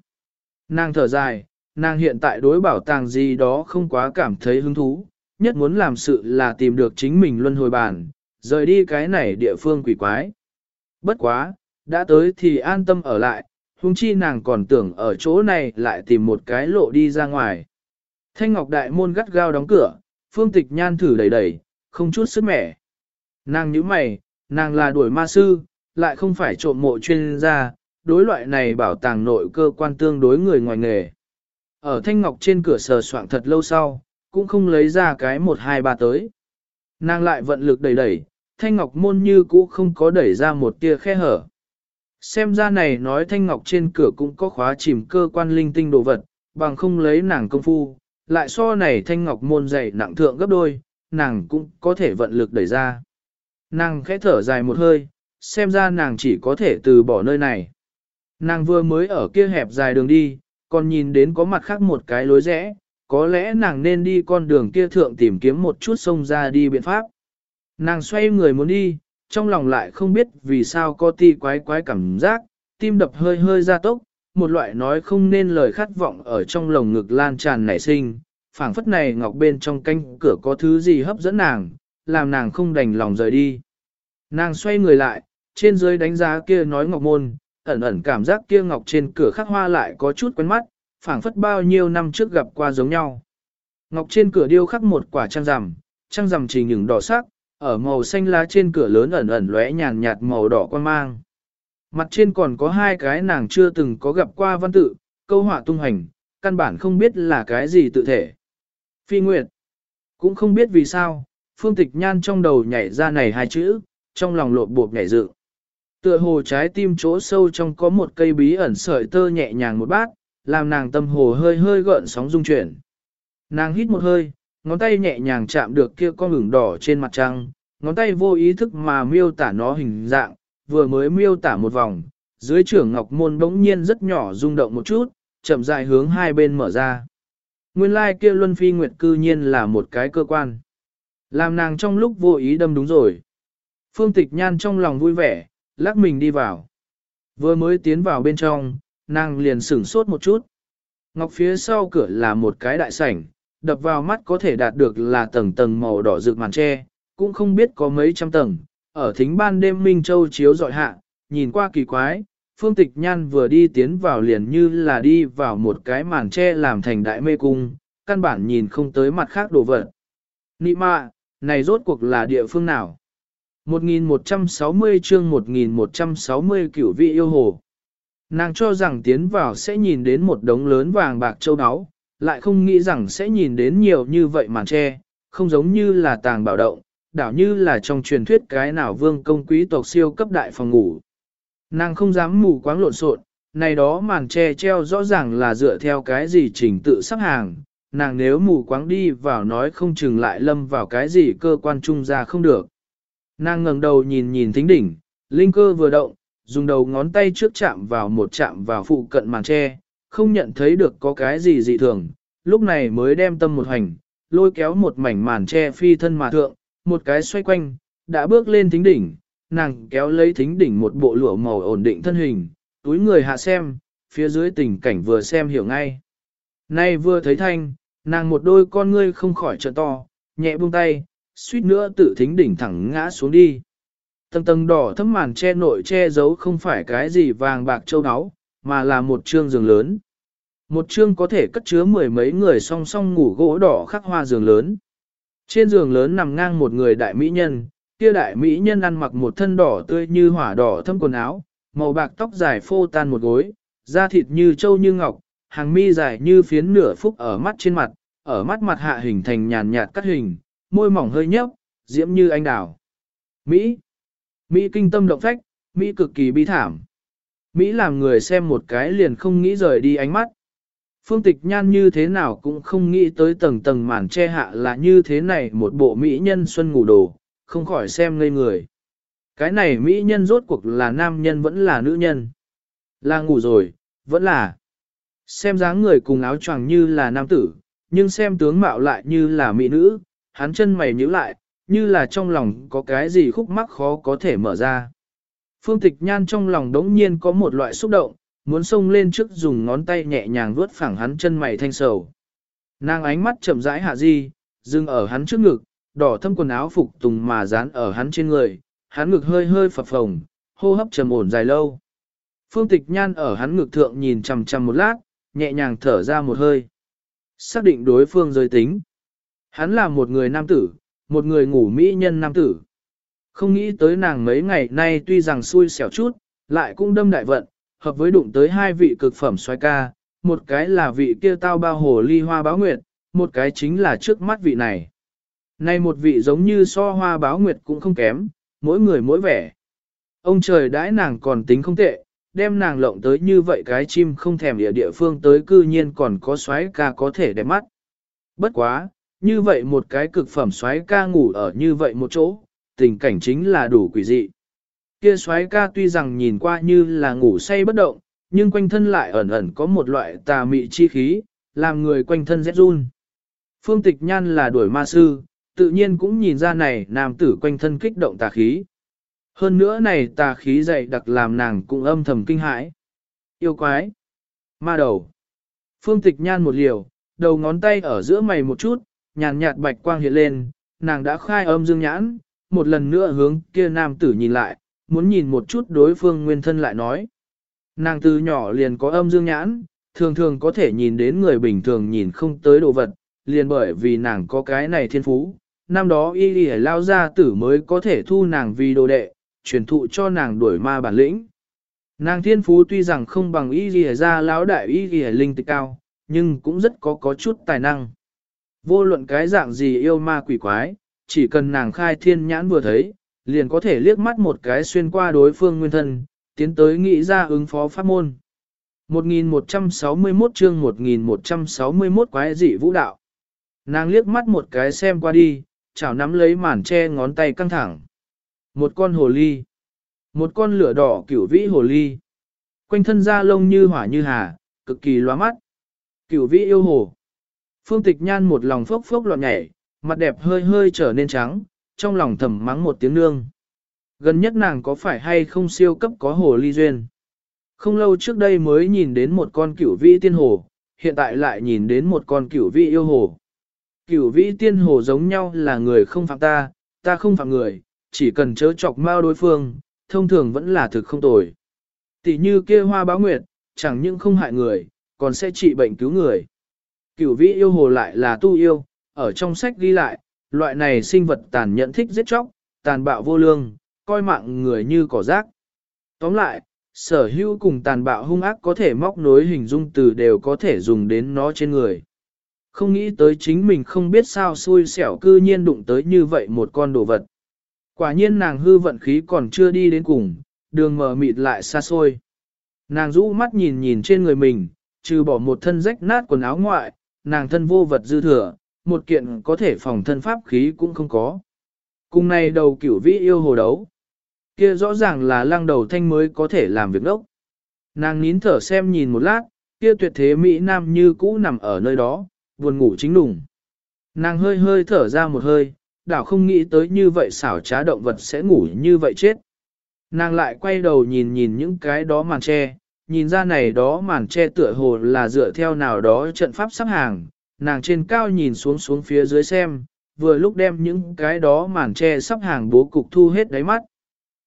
Nàng thở dài, nàng hiện tại đối bảo tàng gì đó không quá cảm thấy hứng thú, nhất muốn làm sự là tìm được chính mình luân hồi bản, rời đi cái này địa phương quỷ quái. Bất quá, đã tới thì an tâm ở lại, huống chi nàng còn tưởng ở chỗ này lại tìm một cái lộ đi ra ngoài. Thanh Ngọc Đại môn gắt gao đóng cửa, phương tịch nhan thử đẩy đẩy, không chút sức mẻ. Nàng nhíu mày, nàng là đuổi ma sư, lại không phải trộm mộ chuyên gia, đối loại này bảo tàng nội cơ quan tương đối người ngoài nghề. Ở Thanh Ngọc trên cửa sờ soạn thật lâu sau, cũng không lấy ra cái một hai ba tới. Nàng lại vận lực đẩy đẩy, thanh ngọc môn như cũ không có đẩy ra một tia khe hở. Xem ra này nói thanh ngọc trên cửa cũng có khóa chìm cơ quan linh tinh đồ vật, bằng không lấy nàng công phu, lại so này thanh ngọc môn dày nặng thượng gấp đôi, nàng cũng có thể vận lực đẩy ra. Nàng khẽ thở dài một hơi, xem ra nàng chỉ có thể từ bỏ nơi này. Nàng vừa mới ở kia hẹp dài đường đi, còn nhìn đến có mặt khác một cái lối rẽ, có lẽ nàng nên đi con đường kia thượng tìm kiếm một chút sông ra đi biện pháp. Nàng xoay người muốn đi, trong lòng lại không biết vì sao có ti quái quái cảm giác, tim đập hơi hơi ra tốc, một loại nói không nên lời khát vọng ở trong lồng ngực lan tràn nảy sinh, phảng phất này ngọc bên trong canh cửa có thứ gì hấp dẫn nàng, làm nàng không đành lòng rời đi. Nàng xoay người lại, trên dưới đánh giá kia nói ngọc môn, ẩn ẩn cảm giác kia ngọc trên cửa khắc hoa lại có chút quen mắt, phảng phất bao nhiêu năm trước gặp qua giống nhau. Ngọc trên cửa điêu khắc một quả trăng rằm, trăng rằm chỉ những đỏ sắc, ở màu xanh lá trên cửa lớn ẩn ẩn lóe nhàn nhạt màu đỏ quan mang. Mặt trên còn có hai cái nàng chưa từng có gặp qua văn tự, câu họa tung hành, căn bản không biết là cái gì tự thể. Phi Nguyệt cũng không biết vì sao, phương tịch nhan trong đầu nhảy ra này hai chữ, trong lòng lộn bộp nhảy dựng. Tựa hồ trái tim chỗ sâu trong có một cây bí ẩn sợi tơ nhẹ nhàng một bát, làm nàng tâm hồ hơi hơi gợn sóng rung chuyển. Nàng hít một hơi, ngón tay nhẹ nhàng chạm được kia con ngừng đỏ trên mặt trăng, ngón tay vô ý thức mà miêu tả nó hình dạng, vừa mới miêu tả một vòng, dưới trưởng ngọc môn bỗng nhiên rất nhỏ rung động một chút, chậm rãi hướng hai bên mở ra. Nguyên lai like kia luân phi nguyệt cư nhiên là một cái cơ quan. Làm nàng trong lúc vô ý đâm đúng rồi. Phương tịch nhan trong lòng vui vẻ, lắc mình đi vào. Vừa mới tiến vào bên trong, nàng liền sửng sốt một chút. Ngọc phía sau cửa là một cái đại sảnh, đập vào mắt có thể đạt được là tầng tầng màu đỏ rực màn tre, cũng không biết có mấy trăm tầng, ở thính ban đêm Minh Châu chiếu dọi hạ, nhìn qua kỳ quái, Phương Tịch Nhan vừa đi tiến vào liền như là đi vào một cái màn tre làm thành đại mê cung, căn bản nhìn không tới mặt khác đồ vật. Nị mạ, này rốt cuộc là địa phương nào? 1160 chương 1160 cửu vị yêu hồ. Nàng cho rằng tiến vào sẽ nhìn đến một đống lớn vàng bạc châu áo, lại không nghĩ rằng sẽ nhìn đến nhiều như vậy màn tre, không giống như là tàng bảo động, đảo như là trong truyền thuyết cái nào vương công quý tộc siêu cấp đại phòng ngủ. Nàng không dám mù quáng lộn xộn, này đó màn tre treo rõ ràng là dựa theo cái gì trình tự sắp hàng, nàng nếu mù quáng đi vào nói không chừng lại lâm vào cái gì cơ quan trung ra không được. Nàng ngẩng đầu nhìn nhìn thính đỉnh, linh cơ vừa động, dùng đầu ngón tay trước chạm vào một chạm vào phụ cận màn tre, không nhận thấy được có cái gì dị thường, lúc này mới đem tâm một hành, lôi kéo một mảnh màn tre phi thân mà thượng, một cái xoay quanh, đã bước lên thính đỉnh, nàng kéo lấy thính đỉnh một bộ lụa màu ổn định thân hình, túi người hạ xem, phía dưới tình cảnh vừa xem hiểu ngay. Nay vừa thấy thanh, nàng một đôi con ngươi không khỏi trợ to, nhẹ buông tay, suýt nữa tự thính đỉnh thẳng ngã xuống đi. Tầng tầng đỏ thấm màn che nội che giấu không phải cái gì vàng bạc châu áo, mà là một trương giường lớn. Một trương có thể cất chứa mười mấy người song song ngủ gỗ đỏ khắc hoa giường lớn. Trên giường lớn nằm ngang một người đại mỹ nhân, kia đại mỹ nhân ăn mặc một thân đỏ tươi như hỏa đỏ thâm quần áo, màu bạc tóc dài phô tan một gối, da thịt như trâu như ngọc, hàng mi dài như phiến nửa phúc ở mắt trên mặt, ở mắt mặt hạ hình thành nhàn nhạt cắt hình, môi mỏng hơi nhấp, diễm như anh đào. Mỹ Mỹ kinh tâm động phách, Mỹ cực kỳ bi thảm. Mỹ làm người xem một cái liền không nghĩ rời đi ánh mắt. Phương tịch nhan như thế nào cũng không nghĩ tới tầng tầng màn che hạ là như thế này một bộ Mỹ nhân xuân ngủ đồ, không khỏi xem ngây người. Cái này Mỹ nhân rốt cuộc là nam nhân vẫn là nữ nhân. Là ngủ rồi, vẫn là. Xem dáng người cùng áo choàng như là nam tử, nhưng xem tướng mạo lại như là mỹ nữ, hắn chân mày nhíu lại, như là trong lòng có cái gì khúc mắc khó có thể mở ra. Phương tịch nhan trong lòng đống nhiên có một loại xúc động, muốn xông lên trước dùng ngón tay nhẹ nhàng vuốt phẳng hắn chân mày thanh sầu. Nàng ánh mắt chậm rãi hạ di, dừng ở hắn trước ngực, đỏ thâm quần áo phục tùng mà dán ở hắn trên người, hắn ngực hơi hơi phập phồng, hô hấp trầm ổn dài lâu. Phương tịch nhan ở hắn ngực thượng nhìn chằm chằm một lát, nhẹ nhàng thở ra một hơi. Xác định đối phương giới tính. Hắn là một người nam tử, một người ngủ mỹ nhân nam tử. Không nghĩ tới nàng mấy ngày nay tuy rằng xui xẻo chút, lại cũng đâm đại vận, hợp với đụng tới hai vị cực phẩm xoay ca, một cái là vị kia tao bao hồ ly hoa báo nguyệt, một cái chính là trước mắt vị này. nay một vị giống như so hoa báo nguyệt cũng không kém, mỗi người mỗi vẻ. Ông trời đãi nàng còn tính không tệ, đem nàng lộng tới như vậy cái chim không thèm địa địa phương tới cư nhiên còn có xoáy ca có thể đẹp mắt. Bất quá, như vậy một cái cực phẩm xoáy ca ngủ ở như vậy một chỗ, tình cảnh chính là đủ quỷ dị. Kia xoáy ca tuy rằng nhìn qua như là ngủ say bất động, nhưng quanh thân lại ẩn ẩn có một loại tà mị chi khí, làm người quanh thân rét run. Phương tịch nhan là đuổi ma sư, tự nhiên cũng nhìn ra này nam tử quanh thân kích động tà khí. Hơn nữa này tà khí dậy đặc làm nàng cũng âm thầm kinh hãi. Yêu quái! Ma đầu! Phương tịch nhan một liều, đầu ngón tay ở giữa mày một chút, nhàn nhạt bạch quang hiện lên, nàng đã khai âm dương nhãn, một lần nữa hướng kia nam tử nhìn lại, muốn nhìn một chút đối phương nguyên thân lại nói. Nàng từ nhỏ liền có âm dương nhãn, thường thường có thể nhìn đến người bình thường nhìn không tới đồ vật, liền bởi vì nàng có cái này thiên phú. Năm đó y lì lao ra tử mới có thể thu nàng vì đồ đệ, truyền thụ cho nàng đuổi ma bản lĩnh. Nàng thiên phú tuy rằng không bằng y ghi ra lão đại y ghi linh tịch cao, nhưng cũng rất có có chút tài năng. Vô luận cái dạng gì yêu ma quỷ quái, chỉ cần nàng khai thiên nhãn vừa thấy, liền có thể liếc mắt một cái xuyên qua đối phương nguyên thân, tiến tới nghĩ ra ứng phó pháp môn. 1161 chương 1161 quái dị vũ đạo. Nàng liếc mắt một cái xem qua đi, chảo nắm lấy màn che ngón tay căng thẳng. Một con hồ ly. Một con lửa đỏ cửu vĩ hồ ly. Quanh thân da lông như hỏa như hà, cực kỳ loa mắt. cửu vĩ yêu hồ. Phương tịch nhan một lòng phốc phốc loạn nhảy, mặt đẹp hơi hơi trở nên trắng, trong lòng thầm mắng một tiếng nương. Gần nhất nàng có phải hay không siêu cấp có hồ ly duyên. Không lâu trước đây mới nhìn đến một con cửu vĩ tiên hồ, hiện tại lại nhìn đến một con cửu vĩ yêu hồ. Cửu vĩ tiên hồ giống nhau là người không phạm ta, ta không phạm người, chỉ cần chớ chọc mao đối phương, thông thường vẫn là thực không tồi. Tỷ như kia hoa báo nguyệt, chẳng những không hại người, còn sẽ trị bệnh cứu người. Cửu vĩ yêu hồ lại là tu yêu, ở trong sách ghi lại, loại này sinh vật tàn nhẫn thích giết chóc, tàn bạo vô lương, coi mạng người như cỏ rác. Tóm lại, sở hữu cùng tàn bạo hung ác có thể móc nối hình dung từ đều có thể dùng đến nó trên người. Không nghĩ tới chính mình không biết sao xui xẻo cư nhiên đụng tới như vậy một con đồ vật. Quả nhiên nàng hư vận khí còn chưa đi đến cùng, đường mờ mịt lại xa xôi. Nàng rũ mắt nhìn nhìn trên người mình, trừ bỏ một thân rách nát quần áo ngoại, nàng thân vô vật dư thừa, một kiện có thể phòng thân pháp khí cũng không có. Cùng này đầu cửu vĩ yêu hồ đấu. Kia rõ ràng là lăng đầu thanh mới có thể làm việc đốc. Nàng nín thở xem nhìn một lát, kia tuyệt thế Mỹ Nam như cũ nằm ở nơi đó, buồn ngủ chính đủng. Nàng hơi hơi thở ra một hơi, đảo không nghĩ tới như vậy xảo trá động vật sẽ ngủ như vậy chết. Nàng lại quay đầu nhìn nhìn những cái đó màn che, nhìn ra này đó màn che tựa hồ là dựa theo nào đó trận pháp sắp hàng, nàng trên cao nhìn xuống xuống phía dưới xem, vừa lúc đem những cái đó màn che sắp hàng bố cục thu hết đáy mắt.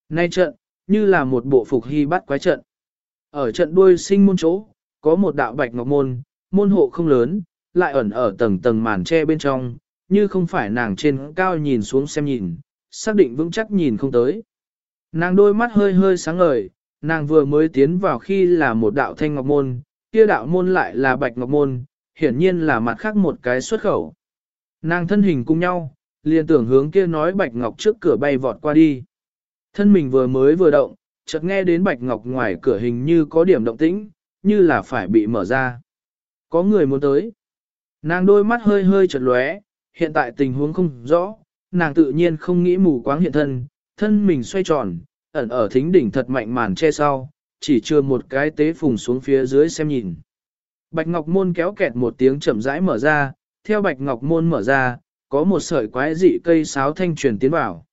Nay trận, như là một bộ phục hy bắt quái trận. Ở trận đuôi sinh môn chỗ, có một đạo bạch ngọc môn, môn hộ không lớn, lại ẩn ở tầng tầng màn che bên trong, như không phải nàng trên cao nhìn xuống xem nhìn, xác định vững chắc nhìn không tới. Nàng đôi mắt hơi hơi sáng ngời, nàng vừa mới tiến vào khi là một đạo thanh ngọc môn, kia đạo môn lại là bạch ngọc môn, hiển nhiên là mặt khác một cái xuất khẩu. Nàng thân hình cùng nhau, liền tưởng hướng kia nói bạch ngọc trước cửa bay vọt qua đi. Thân mình vừa mới vừa động, chợt nghe đến bạch ngọc ngoài cửa hình như có điểm động tĩnh, như là phải bị mở ra. Có người muốn tới. Nàng đôi mắt hơi hơi chợt lóe, hiện tại tình huống không rõ, nàng tự nhiên không nghĩ mù quáng hiện thân, thân mình xoay tròn, ẩn ở thính đỉnh thật mạnh màn che sau, chỉ chưa một cái tế phùng xuống phía dưới xem nhìn. Bạch Ngọc Môn kéo kẹt một tiếng chậm rãi mở ra, theo Bạch Ngọc Môn mở ra, có một sợi quái dị cây sáo thanh truyền tiến vào.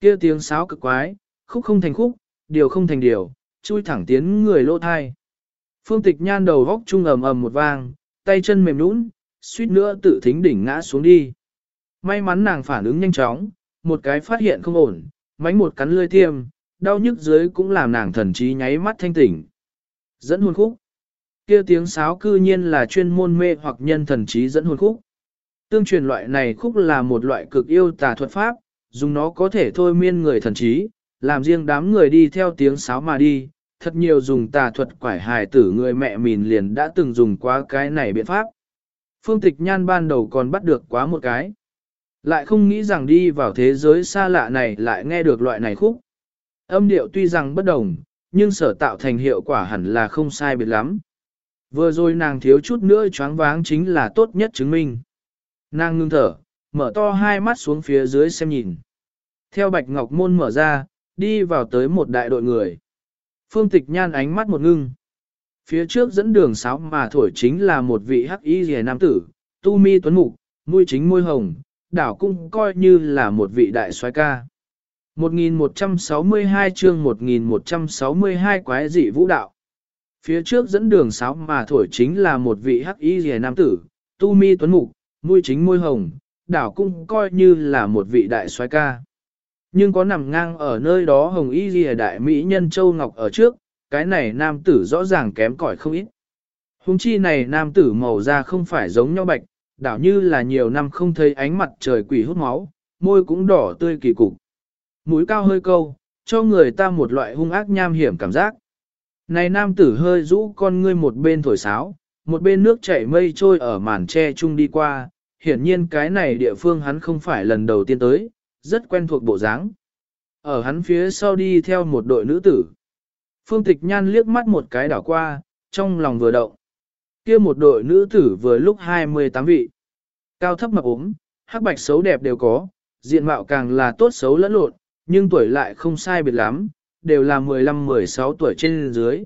kia tiếng sáo cực quái, khúc không thành khúc, điều không thành điều, chui thẳng tiến người lỗ thai. Phương tịch nhan đầu góc trung ầm ầm một vang, tay chân mềm nũng, suýt nữa tự thính đỉnh ngã xuống đi. May mắn nàng phản ứng nhanh chóng, một cái phát hiện không ổn, mánh một cắn lươi tiêm, đau nhức dưới cũng làm nàng thần trí nháy mắt thanh tỉnh. Dẫn hồn khúc. Kia tiếng sáo cư nhiên là chuyên môn mê hoặc nhân thần trí dẫn hồn khúc. Tương truyền loại này khúc là một loại cực yêu tà thuật pháp, dùng nó có thể thôi miên người thần trí, làm riêng đám người đi theo tiếng sáo mà đi. Thật nhiều dùng tà thuật quải hài tử người mẹ mìn liền đã từng dùng qua cái này biện pháp. Phương tịch nhan ban đầu còn bắt được quá một cái. Lại không nghĩ rằng đi vào thế giới xa lạ này lại nghe được loại này khúc. Âm điệu tuy rằng bất đồng, nhưng sở tạo thành hiệu quả hẳn là không sai biệt lắm. Vừa rồi nàng thiếu chút nữa choáng váng chính là tốt nhất chứng minh. Nàng ngưng thở, mở to hai mắt xuống phía dưới xem nhìn. Theo bạch ngọc môn mở ra, đi vào tới một đại đội người. Phương tịch nhan ánh mắt một ngưng. Phía trước dẫn đường sáo mà thổi chính là một vị hắc y rìa nam tử, tu mi tuấn mục, mũi chính môi hồng, đảo cũng coi như là một vị đại soái ca. 1162 chương 1162 quái dị vũ đạo. Phía trước dẫn đường sáo mà thổi chính là một vị hắc y rìa nam tử, tu mi tuấn mục, mũi chính môi hồng, đảo cũng coi như là một vị đại soái ca. Nhưng có nằm ngang ở nơi đó hồng y rìa đại mỹ nhân châu ngọc ở trước, cái này nam tử rõ ràng kém cỏi không ít. Hùng chi này nam tử màu da không phải giống nhau bạch, đảo như là nhiều năm không thấy ánh mặt trời quỷ hút máu, môi cũng đỏ tươi kỳ cục. Mũi cao hơi câu, cho người ta một loại hung ác nham hiểm cảm giác. Này nam tử hơi rũ con ngươi một bên thổi sáo, một bên nước chảy mây trôi ở màn tre chung đi qua, hiển nhiên cái này địa phương hắn không phải lần đầu tiên tới, rất quen thuộc bộ dáng. Ở hắn phía sau đi theo một đội nữ tử. Phương Tịch Nhan liếc mắt một cái đảo qua, trong lòng vừa động. kia một đội nữ tử vừa lúc 28 vị. Cao thấp mập ốm, hắc bạch xấu đẹp đều có, diện mạo càng là tốt xấu lẫn lộn, nhưng tuổi lại không sai biệt lắm, đều là 15-16 tuổi trên dưới.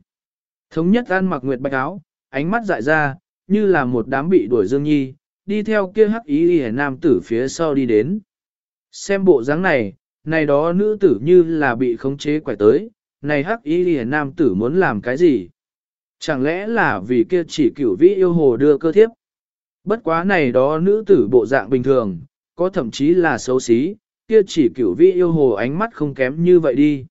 Thống nhất ăn mặc nguyệt bạch áo, ánh mắt dại ra, như là một đám bị đuổi dương nhi, đi theo kia hắc ý hề nam tử phía sau đi đến. Xem bộ dáng này, này đó nữ tử như là bị khống chế quải tới, này hắc ý lìa nam tử muốn làm cái gì? Chẳng lẽ là vì kia chỉ cửu vĩ yêu hồ đưa cơ thiếp? Bất quá này đó nữ tử bộ dạng bình thường, có thậm chí là xấu xí, kia chỉ cửu vĩ yêu hồ ánh mắt không kém như vậy đi.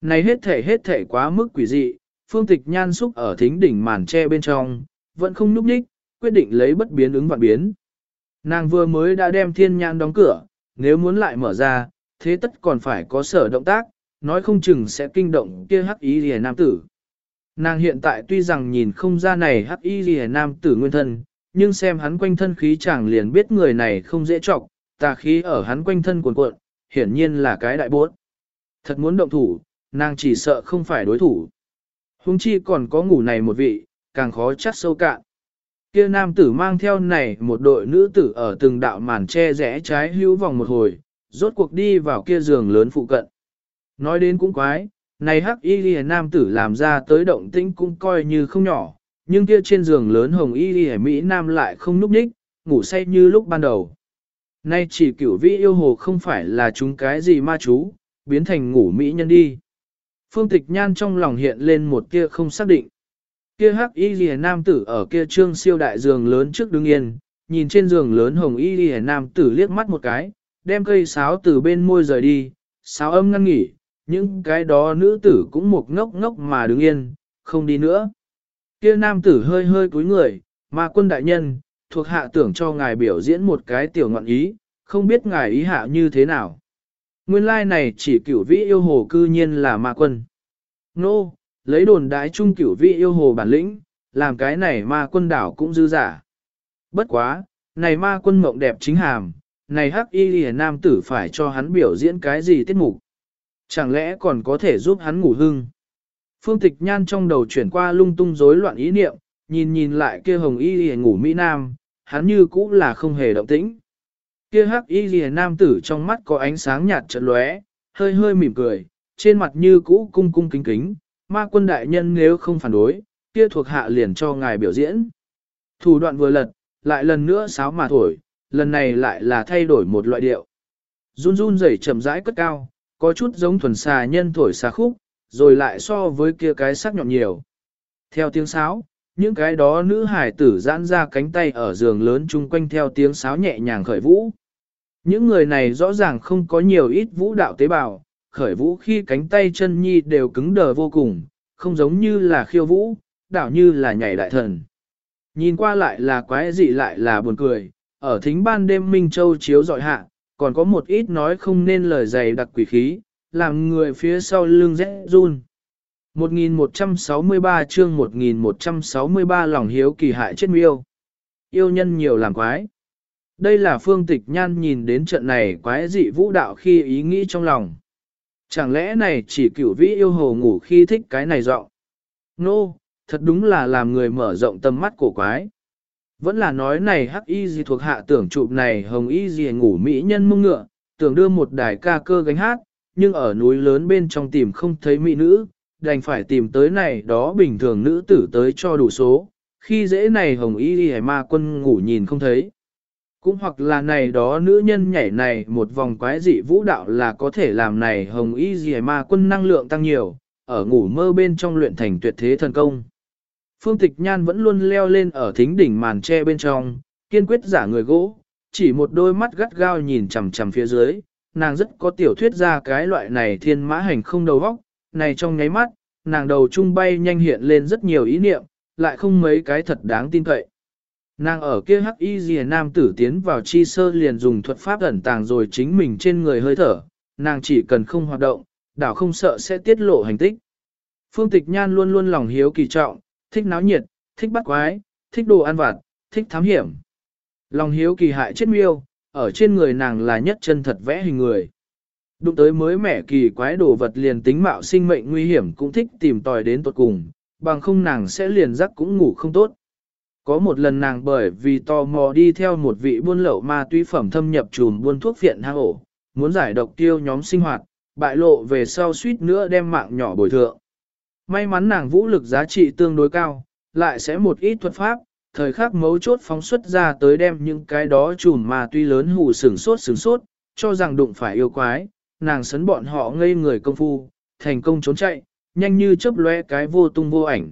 Này hết thể hết thể quá mức quỷ dị, Phương tịch nhan xúc ở thính đỉnh màn tre bên trong, vẫn không núp ních, quyết định lấy bất biến ứng vạn biến. Nàng vừa mới đã đem thiên nhãn đóng cửa, nếu muốn lại mở ra, thế tất còn phải có sở động tác, nói không chừng sẽ kinh động kia hắc ý rìa nam tử. Nàng hiện tại tuy rằng nhìn không ra này hắc y rìa nam tử nguyên thân, nhưng xem hắn quanh thân khí chẳng liền biết người này không dễ trọng, tà khí ở hắn quanh thân cuồn cuộn, hiển nhiên là cái đại bốt. Thật muốn động thủ, nàng chỉ sợ không phải đối thủ. Hùng chi còn có ngủ này một vị, càng khó chắc sâu cạn. Kia nam tử mang theo này một đội nữ tử ở từng đạo màn che rẽ trái hữu vòng một hồi, rốt cuộc đi vào kia giường lớn phụ cận. Nói đến cũng quái, này hắc y ghi nam tử làm ra tới động tĩnh cũng coi như không nhỏ, nhưng kia trên giường lớn hồng y ghi Mỹ nam lại không núp ních, ngủ say như lúc ban đầu. Nay chỉ cửu vĩ yêu hồ không phải là chúng cái gì ma chú, biến thành ngủ Mỹ nhân đi. Phương tịch nhan trong lòng hiện lên một kia không xác định. Kia hắc y ghi nam tử ở kia trương siêu đại giường lớn trước đứng yên, nhìn trên giường lớn hồng y ghi nam tử liếc mắt một cái, đem cây sáo từ bên môi rời đi, sáo âm ngăn nghỉ, những cái đó nữ tử cũng một ngốc ngốc mà đứng yên, không đi nữa. Kia nam tử hơi hơi cúi người, mà quân đại nhân, thuộc hạ tưởng cho ngài biểu diễn một cái tiểu ngọn ý, không biết ngài ý hạ như thế nào. Nguyên lai like này chỉ cửu vĩ yêu hồ cư nhiên là ma quân. Nô, no, lấy đồn đái chung cửu vĩ yêu hồ bản lĩnh, làm cái này ma quân đảo cũng dư giả. Bất quá, này ma quân mộng đẹp chính hàm, này hắc y lìa nam tử phải cho hắn biểu diễn cái gì tiết mục. Chẳng lẽ còn có thể giúp hắn ngủ hưng? Phương tịch nhan trong đầu chuyển qua lung tung rối loạn ý niệm, nhìn nhìn lại kia hồng y lìa ngủ Mỹ Nam, hắn như cũ là không hề động tĩnh. Kia hắc y lìa nam tử trong mắt có ánh sáng nhạt chợt lóe, hơi hơi mỉm cười, trên mặt như cũ cung cung kính kính, ma quân đại nhân nếu không phản đối, kia thuộc hạ liền cho ngài biểu diễn. Thủ đoạn vừa lật, lại lần nữa sáo mà thổi, lần này lại là thay đổi một loại điệu. Run run rẩy chậm rãi cất cao, có chút giống thuần xà nhân thổi xà khúc, rồi lại so với kia cái sắc nhọn nhiều. Theo tiếng sáo, những cái đó nữ hải tử giãn ra cánh tay ở giường lớn chung quanh theo tiếng sáo nhẹ nhàng khởi vũ. Những người này rõ ràng không có nhiều ít vũ đạo tế bào, khởi vũ khi cánh tay chân nhi đều cứng đờ vô cùng, không giống như là khiêu vũ, đảo như là nhảy đại thần. Nhìn qua lại là quái dị lại là buồn cười, ở thính ban đêm Minh Châu chiếu dọi hạ, còn có một ít nói không nên lời dày đặc quỷ khí, làm người phía sau lưng rẽ run. 1163 chương 1163 lòng hiếu kỳ hại chết miêu. Yêu nhân nhiều làm quái. Đây là phương tịch nhan nhìn đến trận này quái dị vũ đạo khi ý nghĩ trong lòng. Chẳng lẽ này chỉ cửu vĩ yêu hồ ngủ khi thích cái này dọn? Nô, no, thật đúng là làm người mở rộng tầm mắt của quái. Vẫn là nói này hắc y gì thuộc hạ tưởng chụp này hồng y gì ngủ mỹ nhân mông ngựa, tưởng đưa một đài ca cơ gánh hát, nhưng ở núi lớn bên trong tìm không thấy mỹ nữ, đành phải tìm tới này đó bình thường nữ tử tới cho đủ số, khi dễ này hồng y gì ma quân ngủ nhìn không thấy. Cũng hoặc là này đó nữ nhân nhảy này một vòng quái dị vũ đạo là có thể làm này hồng y gì ma quân năng lượng tăng nhiều, ở ngủ mơ bên trong luyện thành tuyệt thế thần công. Phương Tịch Nhan vẫn luôn leo lên ở thính đỉnh màn tre bên trong, kiên quyết giả người gỗ, chỉ một đôi mắt gắt gao nhìn chằm chằm phía dưới, nàng rất có tiểu thuyết ra cái loại này thiên mã hành không đầu vóc, này trong nháy mắt, nàng đầu trung bay nhanh hiện lên rất nhiều ý niệm, lại không mấy cái thật đáng tin cậy. Nàng ở kia hắc y rìa nam tử tiến vào chi sơ liền dùng thuật pháp ẩn tàng rồi chính mình trên người hơi thở, nàng chỉ cần không hoạt động, đảo không sợ sẽ tiết lộ hành tích. Phương tịch nhan luôn luôn lòng hiếu kỳ trọng, thích náo nhiệt, thích bắt quái, thích đồ ăn vặt, thích thám hiểm. Lòng hiếu kỳ hại chết miêu, ở trên người nàng là nhất chân thật vẽ hình người. Đụng tới mới mẻ kỳ quái đồ vật liền tính mạo sinh mệnh nguy hiểm cũng thích tìm tòi đến tột cùng, bằng không nàng sẽ liền giấc cũng ngủ không tốt. Có một lần nàng bởi vì tò mò đi theo một vị buôn lậu ma túy phẩm thâm nhập trùm buôn thuốc viện hang ổ, muốn giải độc tiêu nhóm sinh hoạt, bại lộ về sau suýt nữa đem mạng nhỏ bồi thượng. May mắn nàng vũ lực giá trị tương đối cao, lại sẽ một ít thuật pháp, thời khắc mấu chốt phóng xuất ra tới đem những cái đó chùm mà tuy lớn hù sừng sốt sừng sốt, cho rằng đụng phải yêu quái, nàng sấn bọn họ ngây người công phu, thành công trốn chạy, nhanh như chớp lóe cái vô tung vô ảnh.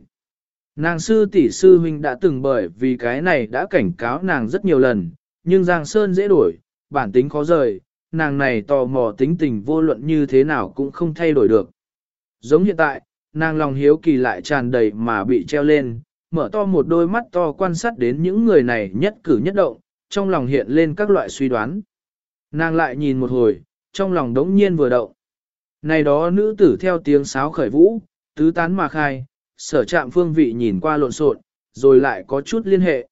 Nàng sư tỷ sư huynh đã từng bởi vì cái này đã cảnh cáo nàng rất nhiều lần, nhưng Giang Sơn dễ đổi, bản tính khó rời, nàng này tò mò tính tình vô luận như thế nào cũng không thay đổi được. Giống hiện tại, nàng lòng hiếu kỳ lại tràn đầy mà bị treo lên, mở to một đôi mắt to quan sát đến những người này nhất cử nhất động, trong lòng hiện lên các loại suy đoán. Nàng lại nhìn một hồi, trong lòng đống nhiên vừa động. Này đó nữ tử theo tiếng sáo khởi vũ, tứ tán mà khai, sở trạm phương vị nhìn qua lộn xộn, rồi lại có chút liên hệ.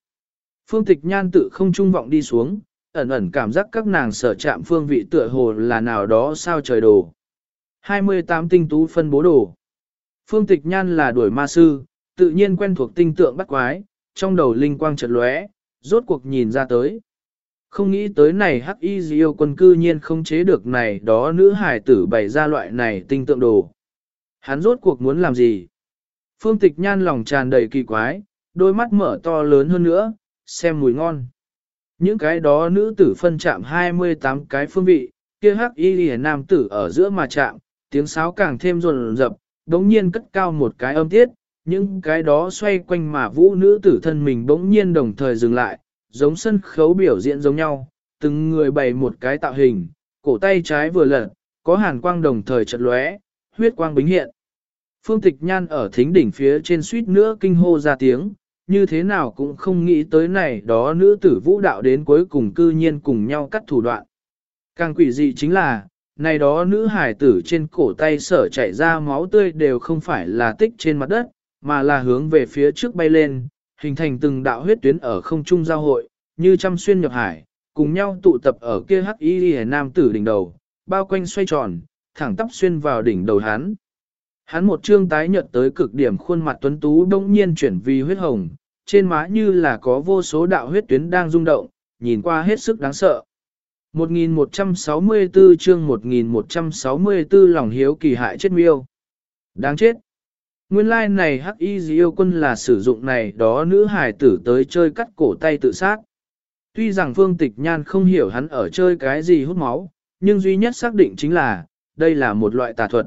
Phương tịch nhan tự không trung vọng đi xuống, ẩn ẩn cảm giác các nàng sở trạm phương vị tựa hồ là nào đó sao trời đồ. 28 tinh tú phân bố đồ. Phương tịch nhan là đuổi ma sư, tự nhiên quen thuộc tinh tượng bắt quái, trong đầu linh quang chợt lóe, rốt cuộc nhìn ra tới. Không nghĩ tới này hắc y diêu quân cư nhiên không chế được này đó nữ hải tử bày ra loại này tinh tượng đồ. Hắn rốt cuộc muốn làm gì? Phương tịch nhan lòng tràn đầy kỳ quái, đôi mắt mở to lớn hơn nữa, xem mùi ngon. Những cái đó nữ tử phân chạm 28 cái phương vị, kia hắc y lìa nam tử ở giữa mà chạm, tiếng sáo càng thêm rồn rập, đống nhiên cất cao một cái âm tiết, những cái đó xoay quanh mà vũ nữ tử thân mình bỗng nhiên đồng thời dừng lại, giống sân khấu biểu diễn giống nhau, từng người bày một cái tạo hình, cổ tay trái vừa lật, có hàn quang đồng thời chật lóe, huyết quang bính hiện. Phương Tịch Nhan ở thính đỉnh phía trên suýt nữa kinh hô ra tiếng, như thế nào cũng không nghĩ tới này đó nữ tử vũ đạo đến cuối cùng cư nhiên cùng nhau cắt thủ đoạn. Càng quỷ dị chính là, này đó nữ hải tử trên cổ tay sở chảy ra máu tươi đều không phải là tích trên mặt đất, mà là hướng về phía trước bay lên, hình thành từng đạo huyết tuyến ở không trung giao hội, như trăm xuyên nhập hải, cùng nhau tụ tập ở kia hắc y lìa nam tử đỉnh đầu, bao quanh xoay tròn, thẳng tắp xuyên vào đỉnh đầu hắn. Hắn một trương tái nhợt tới cực điểm khuôn mặt tuấn tú đông nhiên chuyển vì huyết hồng, trên má như là có vô số đạo huyết tuyến đang rung động, nhìn qua hết sức đáng sợ. 1164 chương 1164 lòng hiếu kỳ hại chết miêu. Đáng chết. Nguyên lai like này hắc y yêu quân là sử dụng này đó nữ hài tử tới chơi cắt cổ tay tự sát. Tuy rằng phương tịch nhan không hiểu hắn ở chơi cái gì hút máu, nhưng duy nhất xác định chính là, đây là một loại tà thuật.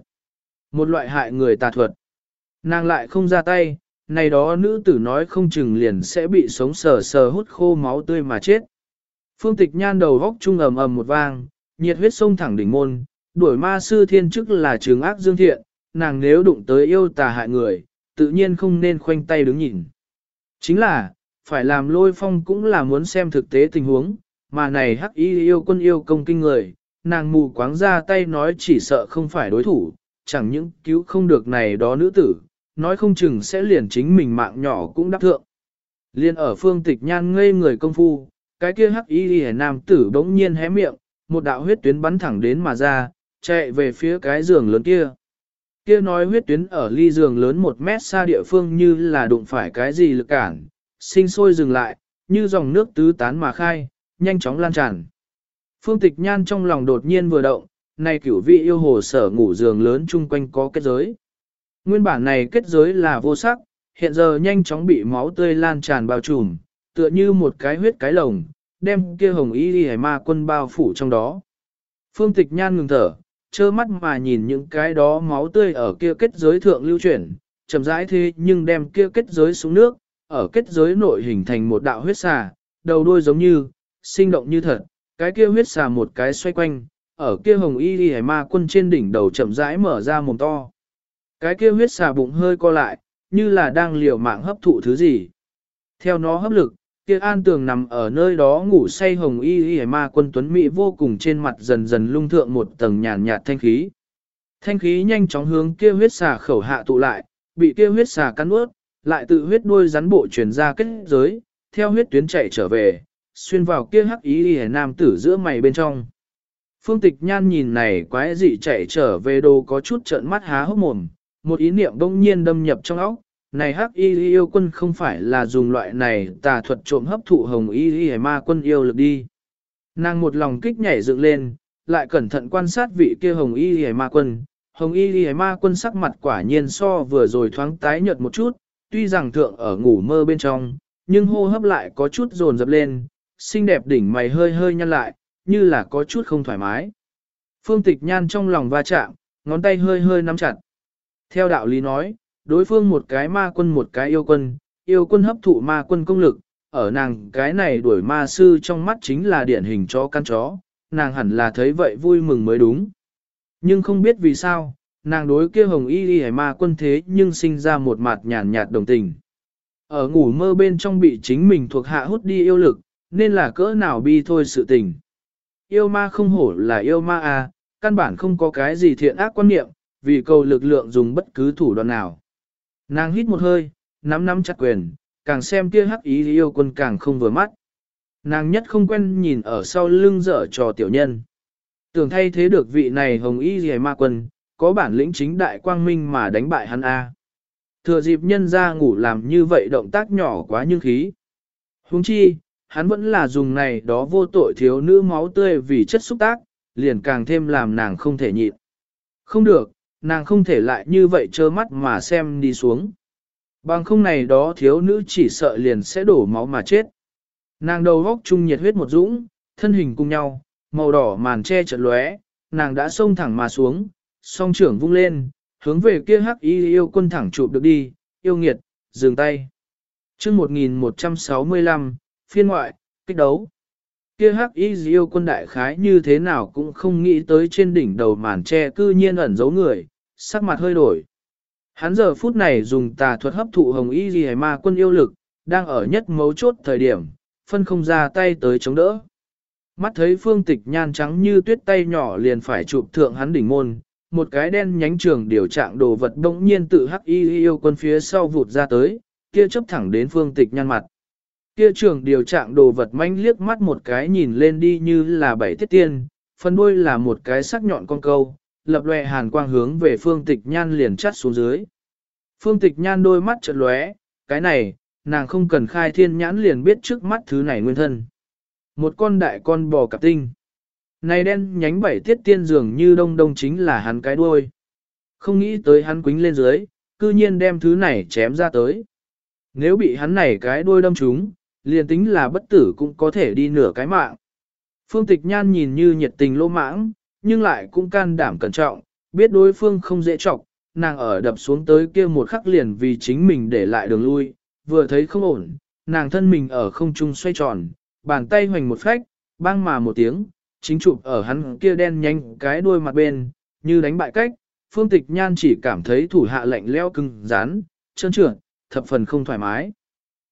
Một loại hại người tà thuật. Nàng lại không ra tay, này đó nữ tử nói không chừng liền sẽ bị sống sờ sờ hút khô máu tươi mà chết. Phương tịch nhan đầu góc trung ầm ầm một vang, nhiệt huyết sông thẳng đỉnh môn, đuổi ma sư thiên chức là trường ác dương thiện, nàng nếu đụng tới yêu tà hại người, tự nhiên không nên khoanh tay đứng nhìn. Chính là, phải làm lôi phong cũng là muốn xem thực tế tình huống, mà này hắc y yêu quân yêu công kinh người, nàng mù quáng ra tay nói chỉ sợ không phải đối thủ, chẳng những cứu không được này đó nữ tử, nói không chừng sẽ liền chính mình mạng nhỏ cũng đáp thượng. Liên ở phương tịch nhan ngây người công phu, cái kia hắc y hề nam tử bỗng nhiên hé miệng, một đạo huyết tuyến bắn thẳng đến mà ra, chạy về phía cái giường lớn kia. Kia nói huyết tuyến ở ly giường lớn một mét xa địa phương như là đụng phải cái gì lực cản, sinh sôi dừng lại, như dòng nước tứ tán mà khai, nhanh chóng lan tràn. Phương tịch nhan trong lòng đột nhiên vừa động, này cửu vị yêu hồ sở ngủ giường lớn chung quanh có kết giới. Nguyên bản này kết giới là vô sắc, hiện giờ nhanh chóng bị máu tươi lan tràn bao trùm, tựa như một cái huyết cái lồng, đem kia hồng y đi ma quân bao phủ trong đó. Phương tịch nhan ngừng thở, trơ mắt mà nhìn những cái đó máu tươi ở kia kết giới thượng lưu chuyển, chậm rãi thế nhưng đem kia kết giới xuống nước, ở kết giới nội hình thành một đạo huyết xà, đầu đuôi giống như, sinh động như thật, cái kia huyết xà một cái xoay quanh, ở kia hồng y đi ma quân trên đỉnh đầu chậm rãi mở ra mồm to. Cái kia huyết xà bụng hơi co lại, như là đang liều mạng hấp thụ thứ gì. Theo nó hấp lực, kia an tường nằm ở nơi đó ngủ say hồng y y ma quân tuấn mỹ vô cùng trên mặt dần dần lung thượng một tầng nhàn nhạt thanh khí. Thanh khí nhanh chóng hướng kia huyết xà khẩu hạ tụ lại, bị kia huyết xà cắn ướt, lại tự huyết đuôi rắn bộ truyền ra kết giới, theo huyết tuyến chạy trở về, xuyên vào kia hắc y y nam tử giữa mày bên trong. Phương tịch nhan nhìn này quái dị chạy trở về đồ có chút trợn mắt há hốc mồm, một ý niệm bỗng nhiên đâm nhập trong óc, này hắc y yêu quân không phải là dùng loại này tà thuật trộm hấp thụ hồng y y ma quân yêu lực đi. Nàng một lòng kích nhảy dựng lên, lại cẩn thận quan sát vị kia hồng y y ma quân. Hồng y y ma quân sắc mặt quả nhiên so vừa rồi thoáng tái nhợt một chút, tuy rằng thượng ở ngủ mơ bên trong, nhưng hô hấp lại có chút dồn dập lên, xinh đẹp đỉnh mày hơi hơi nhăn lại, như là có chút không thoải mái. Phương tịch nhan trong lòng va chạm, ngón tay hơi hơi nắm chặt. Theo đạo lý nói, đối phương một cái ma quân một cái yêu quân, yêu quân hấp thụ ma quân công lực, ở nàng cái này đuổi ma sư trong mắt chính là điển hình chó căn chó, nàng hẳn là thấy vậy vui mừng mới đúng. Nhưng không biết vì sao, nàng đối kia hồng y y ma quân thế nhưng sinh ra một mặt nhàn nhạt đồng tình. Ở ngủ mơ bên trong bị chính mình thuộc hạ hút đi yêu lực, nên là cỡ nào bi thôi sự tình. Yêu ma không hổ là yêu ma à, căn bản không có cái gì thiện ác quan niệm, vì cầu lực lượng dùng bất cứ thủ đoạn nào. Nàng hít một hơi, nắm nắm chặt quyền, càng xem kia hắc ý yêu quân càng không vừa mắt. Nàng nhất không quen nhìn ở sau lưng dở trò tiểu nhân. Tưởng thay thế được vị này hồng y gì ma quân, có bản lĩnh chính đại quang minh mà đánh bại hắn A. Thừa dịp nhân ra ngủ làm như vậy động tác nhỏ quá nhưng khí. Huống chi, hắn vẫn là dùng này đó vô tội thiếu nữ máu tươi vì chất xúc tác, liền càng thêm làm nàng không thể nhịn. Không được, nàng không thể lại như vậy trơ mắt mà xem đi xuống. Bằng không này đó thiếu nữ chỉ sợ liền sẽ đổ máu mà chết. Nàng đầu góc chung nhiệt huyết một dũng, thân hình cùng nhau, màu đỏ màn che chợt lóe, nàng đã xông thẳng mà xuống, song trưởng vung lên, hướng về kia hắc y yêu quân thẳng chụp được đi, yêu nghiệt, dừng tay. chương 1165, phiên ngoại, kích đấu. Kia hắc y yêu quân đại khái như thế nào cũng không nghĩ tới trên đỉnh đầu màn che cư nhiên ẩn giấu người, sắc mặt hơi đổi. Hắn giờ phút này dùng tà thuật hấp thụ hồng y gì ma quân yêu lực, đang ở nhất mấu chốt thời điểm, phân không ra tay tới chống đỡ. Mắt thấy phương tịch nhan trắng như tuyết tay nhỏ liền phải chụp thượng hắn đỉnh môn, một cái đen nhánh trường điều trạng đồ vật bỗng nhiên tự hắc y yêu quân phía sau vụt ra tới, kia chấp thẳng đến phương tịch nhan mặt. Kia trường điều trạng đồ vật manh liếc mắt một cái nhìn lên đi như là bảy tiết tiên, phần đuôi là một cái sắc nhọn con câu, lập lòe hàn quang hướng về phương tịch nhan liền chắt xuống dưới. Phương tịch nhan đôi mắt chợt lóe, cái này, nàng không cần khai thiên nhãn liền biết trước mắt thứ này nguyên thân. Một con đại con bò cặp tinh. Này đen nhánh bảy tiết tiên dường như đông đông chính là hắn cái đuôi. Không nghĩ tới hắn quính lên dưới, cư nhiên đem thứ này chém ra tới. Nếu bị hắn này cái đuôi đâm trúng, liền tính là bất tử cũng có thể đi nửa cái mạng. Phương tịch nhan nhìn như nhiệt tình lô mãng, nhưng lại cũng can đảm cẩn trọng, biết đối phương không dễ trọng, nàng ở đập xuống tới kia một khắc liền vì chính mình để lại đường lui, vừa thấy không ổn, nàng thân mình ở không trung xoay tròn, bàn tay hoành một phách, bang mà một tiếng, chính chụp ở hắn kia đen nhanh cái đuôi mặt bên, như đánh bại cách, phương tịch nhan chỉ cảm thấy thủ hạ lạnh leo cứng, rán, trơn trượt, thập phần không thoải mái.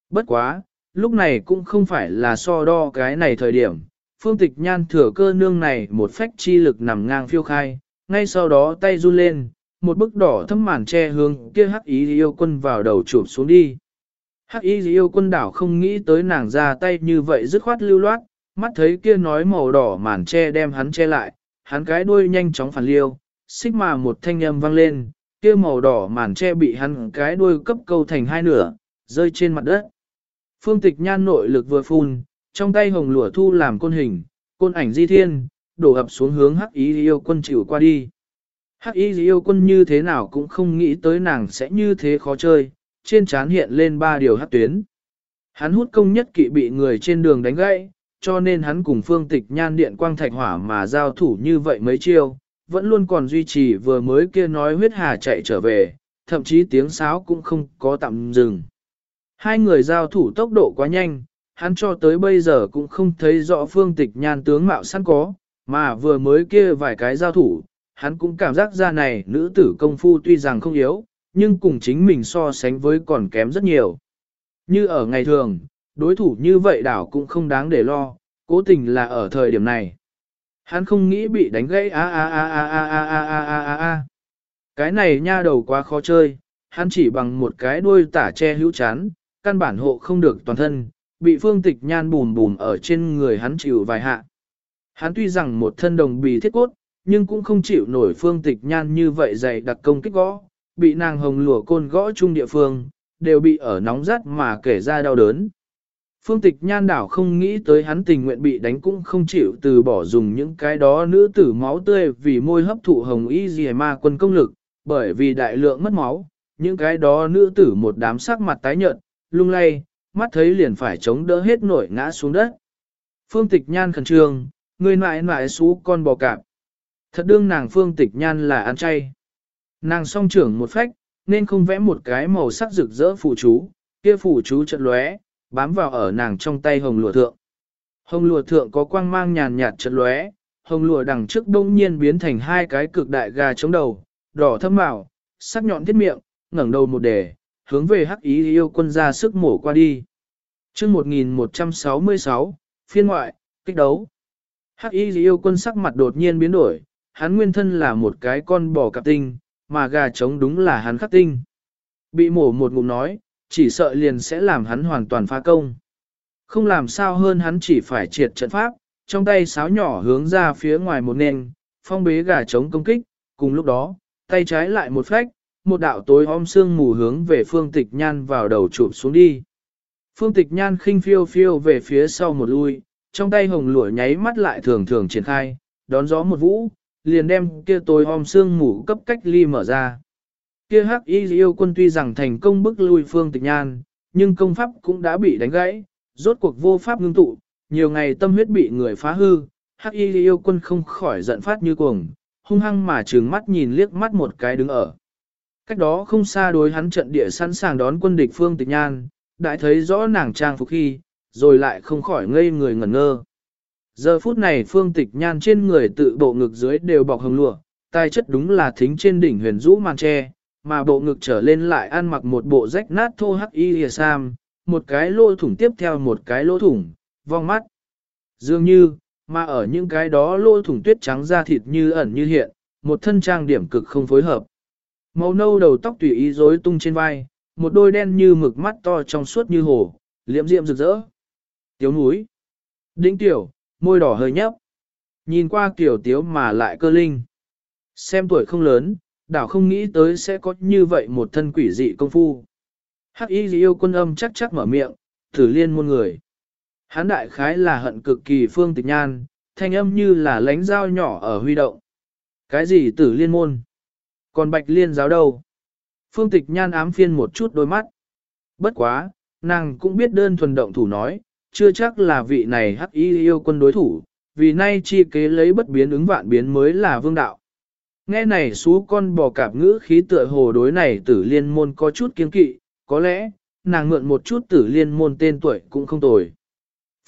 Bất quá, lúc này cũng không phải là so đo cái này thời điểm, phương tịch nhan thừa cơ nương này một phách chi lực nằm ngang phiêu khai, ngay sau đó tay run lên, một bức đỏ thâm màn che hướng kia hắc ý yêu quân vào đầu chụp xuống đi. Hắc y yêu quân đảo không nghĩ tới nàng ra tay như vậy dứt khoát lưu loát, mắt thấy kia nói màu đỏ màn che đem hắn che lại, hắn cái đuôi nhanh chóng phản liêu, xích mà một thanh âm vang lên, kia màu đỏ màn che bị hắn cái đuôi cấp câu thành hai nửa, rơi trên mặt đất. Phương tịch nhan nội lực vừa phun, trong tay hồng lụa thu làm côn hình, côn ảnh di thiên, đổ ập xuống hướng hắc y yêu quân chịu qua đi. Hắc y yêu quân như thế nào cũng không nghĩ tới nàng sẽ như thế khó chơi, trên trán hiện lên ba điều hắc tuyến. Hắn hút công nhất kỵ bị người trên đường đánh gãy, cho nên hắn cùng phương tịch nhan điện quang thạch hỏa mà giao thủ như vậy mấy chiêu, vẫn luôn còn duy trì vừa mới kia nói huyết hà chạy trở về, thậm chí tiếng sáo cũng không có tạm dừng. Hai người giao thủ tốc độ quá nhanh, hắn cho tới bây giờ cũng không thấy rõ phương tịch nhan tướng mạo sẵn có, mà vừa mới kia vài cái giao thủ, hắn cũng cảm giác ra này nữ tử công phu tuy rằng không yếu, nhưng cùng chính mình so sánh với còn kém rất nhiều. Như ở ngày thường, đối thủ như vậy đảo cũng không đáng để lo, cố tình là ở thời điểm này. Hắn không nghĩ bị đánh gãy a a a a a a a a a a a. Cái này nha đầu quá khó chơi, hắn chỉ bằng một cái đuôi tả che hữu chán, căn bản hộ không được toàn thân, bị phương tịch nhan bùn bùn ở trên người hắn chịu vài hạ. Hắn tuy rằng một thân đồng bì thiết cốt, nhưng cũng không chịu nổi phương tịch nhan như vậy dày đặc công kích gõ, bị nàng hồng lùa côn gõ chung địa phương, đều bị ở nóng rát mà kể ra đau đớn. Phương tịch nhan đảo không nghĩ tới hắn tình nguyện bị đánh cũng không chịu từ bỏ dùng những cái đó nữ tử máu tươi vì môi hấp thụ hồng y dì ma quân công lực, bởi vì đại lượng mất máu, những cái đó nữ tử một đám sắc mặt tái nhợt, lung lay, mắt thấy liền phải chống đỡ hết nổi ngã xuống đất. Phương tịch nhan khẩn trương, người nại nại xú con bò cạp. Thật đương nàng phương tịch nhan là ăn chay. Nàng song trưởng một phách, nên không vẽ một cái màu sắc rực rỡ phụ chú, kia phụ chú trận lóe, bám vào ở nàng trong tay hồng lụa thượng. Hồng lụa thượng có quang mang nhàn nhạt trận lóe, hồng lụa đằng trước đông nhiên biến thành hai cái cực đại gà chống đầu, đỏ thâm màu, sắc nhọn thiết miệng, ngẩng đầu một đề, hướng về hắc ý yêu quân ra sức mổ qua đi chương 1166, phiên ngoại, kích đấu. Hắc y yêu quân sắc mặt đột nhiên biến đổi, hắn nguyên thân là một cái con bò cạp tinh, mà gà trống đúng là hắn khắc tinh. Bị mổ một ngụm nói, chỉ sợ liền sẽ làm hắn hoàn toàn phá công. Không làm sao hơn hắn chỉ phải triệt trận pháp, trong tay sáo nhỏ hướng ra phía ngoài một nền, phong bế gà trống công kích, cùng lúc đó, tay trái lại một phách, một đạo tối om sương mù hướng về phương tịch nhan vào đầu chụp xuống đi. Phương tịch nhan khinh phiêu phiêu về phía sau một lui, trong tay hồng lụa nháy mắt lại thường thường triển khai, đón gió một vũ, liền đem kia tối om sương mù cấp cách ly mở ra. Kia hắc y yêu quân tuy rằng thành công bức lui phương tịch nhan, nhưng công pháp cũng đã bị đánh gãy, rốt cuộc vô pháp ngưng tụ, nhiều ngày tâm huyết bị người phá hư, hắc y yêu quân không khỏi giận phát như cuồng, hung hăng mà trừng mắt nhìn liếc mắt một cái đứng ở. Cách đó không xa đối hắn trận địa sẵn sàng đón quân địch phương tịch nhan, đã thấy rõ nàng trang phục khi, rồi lại không khỏi ngây người ngẩn ngơ. Giờ phút này phương tịch nhan trên người tự bộ ngực dưới đều bọc hồng lụa, tai chất đúng là thính trên đỉnh huyền rũ màn tre, mà bộ ngực trở lên lại ăn mặc một bộ rách nát thô hắc y lìa sam, một cái lỗ thủng tiếp theo một cái lỗ thủng, vong mắt. Dường như, mà ở những cái đó lỗ thủng tuyết trắng da thịt như ẩn như hiện, một thân trang điểm cực không phối hợp. Màu nâu đầu tóc tùy ý rối tung trên vai, một đôi đen như mực mắt to trong suốt như hồ, liễm diệm rực rỡ. Tiếu núi. Đĩnh tiểu, môi đỏ hơi nhấp. Nhìn qua kiểu tiếu mà lại cơ linh. Xem tuổi không lớn, đảo không nghĩ tới sẽ có như vậy một thân quỷ dị công phu. Hắc y yêu quân âm chắc chắc mở miệng, thử liên môn người. Hán đại khái là hận cực kỳ phương tịch nhan, thanh âm như là lánh dao nhỏ ở huy động. Cái gì tử liên môn? Còn bạch liên giáo đâu? Phương tịch nhan ám phiên một chút đôi mắt. Bất quá, nàng cũng biết đơn thuần động thủ nói, chưa chắc là vị này hắc y yêu quân đối thủ, vì nay chi kế lấy bất biến ứng vạn biến mới là vương đạo. Nghe này xú con bò cạp ngữ khí tựa hồ đối này tử liên môn có chút kiên kỵ, có lẽ, nàng mượn một chút tử liên môn tên tuổi cũng không tồi.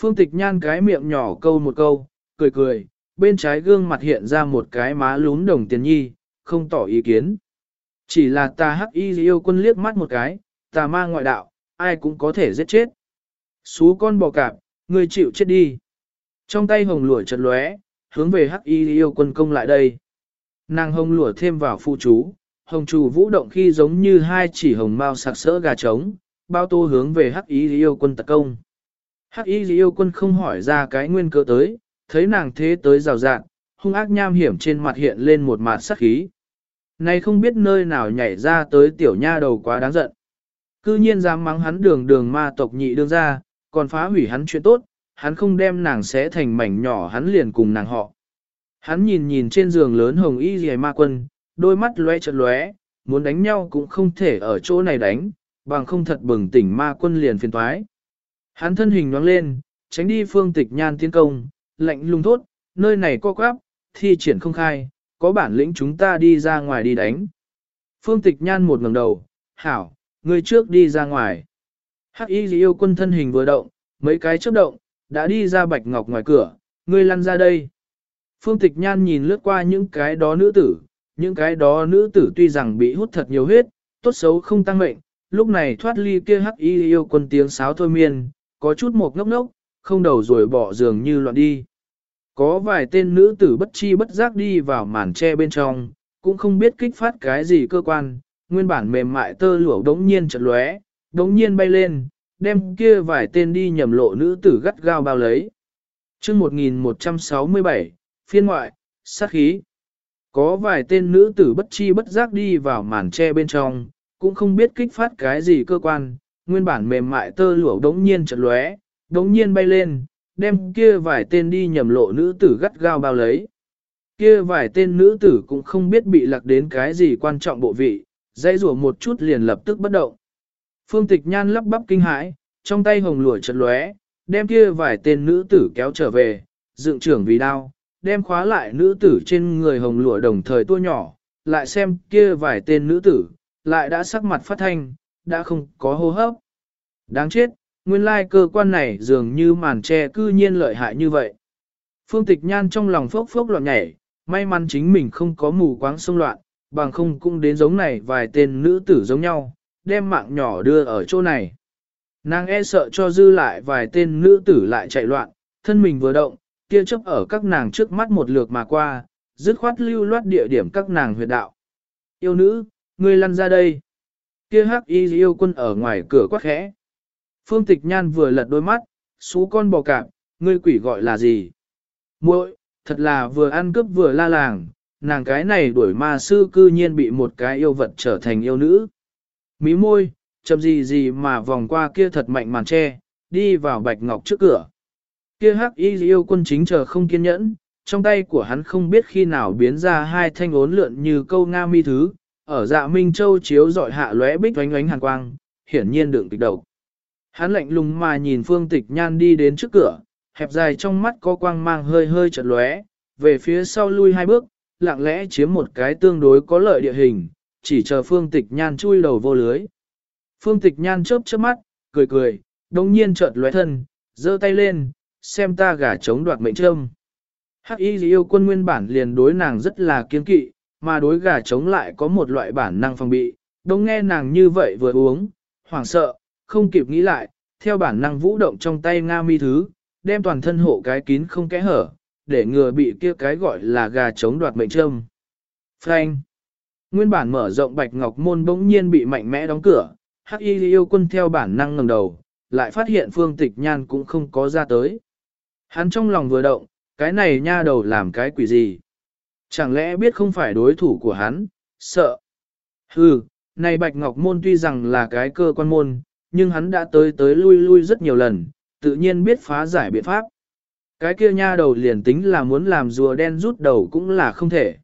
Phương tịch nhan cái miệng nhỏ câu một câu, cười cười, bên trái gương mặt hiện ra một cái má lún đồng tiền nhi, không tỏ ý kiến. Chỉ là ta hắc y yêu quân liếc mắt một cái, ta ma ngoại đạo, ai cũng có thể giết chết. Xú con bò cạp, ngươi chịu chết đi. Trong tay hồng lụa chật lóe, hướng về hắc y yêu quân công lại đây. Nàng hồng lụa thêm vào phụ chú, hồng chủ vũ động khi giống như hai chỉ hồng mao sặc sỡ gà trống, bao tô hướng về hắc y yêu quân tấn công. Hắc y yêu quân không hỏi ra cái nguyên cơ tới, thấy nàng thế tới rào rạng, hung ác nham hiểm trên mặt hiện lên một mặt sắc khí. Này không biết nơi nào nhảy ra tới tiểu nha đầu quá đáng giận. Cư nhiên dám mắng hắn đường đường ma tộc nhị đương ra, còn phá hủy hắn chuyện tốt, hắn không đem nàng xé thành mảnh nhỏ hắn liền cùng nàng họ. Hắn nhìn nhìn trên giường lớn hồng y dì ma quân, đôi mắt lóe chật lóe, muốn đánh nhau cũng không thể ở chỗ này đánh, bằng không thật bừng tỉnh ma quân liền phiền toái. Hắn thân hình nhoáng lên, tránh đi phương tịch nhan tiến công, lạnh lùng thốt, nơi này co quắp, thi triển không khai, có bản lĩnh chúng ta đi ra ngoài đi đánh. Phương tịch nhan một ngẩng đầu, hảo, người trước đi ra ngoài. Hắc y yêu quân thân hình vừa động, mấy cái chớp động, đã đi ra bạch ngọc ngoài cửa, ngươi lăn ra đây. Phương tịch nhan nhìn lướt qua những cái đó nữ tử, những cái đó nữ tử tuy rằng bị hút thật nhiều huyết, tốt xấu không tăng mệnh, lúc này thoát ly kia hắc y yêu quân tiếng sáo thôi miên, có chút một ngốc ngốc, không đầu rồi bỏ giường như loạn đi. Có vài tên nữ tử bất chi bất giác đi vào màn tre bên trong, cũng không biết kích phát cái gì cơ quan, nguyên bản mềm mại tơ lụa đống nhiên chợt lóe, đống nhiên bay lên, đem kia vài tên đi nhầm lộ nữ tử gắt gao bao lấy. chương 1167, phiên ngoại, sát khí. Có vài tên nữ tử bất chi bất giác đi vào màn tre bên trong, cũng không biết kích phát cái gì cơ quan, nguyên bản mềm mại tơ lụa đống nhiên chợt lóe, đống nhiên bay lên, đem kia vài tên đi nhầm lộ nữ tử gắt gao bao lấy. Kia vài tên nữ tử cũng không biết bị lạc đến cái gì quan trọng bộ vị, dây rủa một chút liền lập tức bất động. Phương tịch nhan lắp bắp kinh hãi, trong tay hồng lụa chật lóe, đem kia vài tên nữ tử kéo trở về, dựng trưởng vì đao, đem khóa lại nữ tử trên người hồng lụa đồng thời tua nhỏ, lại xem kia vài tên nữ tử, lại đã sắc mặt phát thanh, đã không có hô hấp. Đáng chết, nguyên lai cơ quan này dường như màn che cư nhiên lợi hại như vậy. Phương tịch nhan trong lòng phốc phốc loạn nhảy, may mắn chính mình không có mù quáng xông loạn, bằng không cũng đến giống này vài tên nữ tử giống nhau, đem mạng nhỏ đưa ở chỗ này. Nàng e sợ cho dư lại vài tên nữ tử lại chạy loạn, thân mình vừa động, kia chấp ở các nàng trước mắt một lượt mà qua, dứt khoát lưu loát địa điểm các nàng huyệt đạo. Yêu nữ, ngươi lăn ra đây. Kia hắc y yêu quân ở ngoài cửa quát khẽ. Phương tịch nhan vừa lật đôi mắt, xú con bò cạp, ngươi quỷ gọi là gì? muội thật là vừa ăn cướp vừa la làng, nàng cái này đuổi ma sư cư nhiên bị một cái yêu vật trở thành yêu nữ. Mí môi, chậm gì gì mà vòng qua kia thật mạnh màn tre, đi vào bạch ngọc trước cửa. Kia hắc y yêu quân chính chờ không kiên nhẫn, trong tay của hắn không biết khi nào biến ra hai thanh ốn lượn như câu nga mi thứ, ở dạ Minh Châu chiếu dọi hạ lóe bích oánh oánh hàn quang, hiển nhiên đựng kịch đầu. Hắn lạnh lùng mà nhìn phương tịch nhan đi đến trước cửa, hẹp dài trong mắt có quang mang hơi hơi chật lóe, về phía sau lui hai bước, lặng lẽ chiếm một cái tương đối có lợi địa hình, chỉ chờ phương tịch nhan chui đầu vô lưới. Phương tịch nhan chớp chớp mắt, cười cười, đồng nhiên chợt lóe thân, giơ tay lên, xem ta gả chống đoạt mệnh trâm. Hắc y yêu quân nguyên bản liền đối nàng rất là kiên kỵ, mà đối gà chống lại có một loại bản năng phòng bị, đông nghe nàng như vậy vừa uống, hoảng sợ, không kịp nghĩ lại, theo bản năng vũ động trong tay Nga mi thứ, đem toàn thân hộ cái kín không kẽ hở, để ngừa bị kia cái gọi là gà chống đoạt mệnh trâm. Frank Nguyên bản mở rộng bạch ngọc môn bỗng nhiên bị mạnh mẽ đóng cửa, hắc y yêu quân theo bản năng ngẩng đầu, lại phát hiện phương tịch nhan cũng không có ra tới. Hắn trong lòng vừa động, cái này nha đầu làm cái quỷ gì? Chẳng lẽ biết không phải đối thủ của hắn, sợ. Hừ, này Bạch Ngọc Môn tuy rằng là cái cơ quan môn, nhưng hắn đã tới tới lui lui rất nhiều lần, tự nhiên biết phá giải biện pháp. Cái kia nha đầu liền tính là muốn làm rùa đen rút đầu cũng là không thể.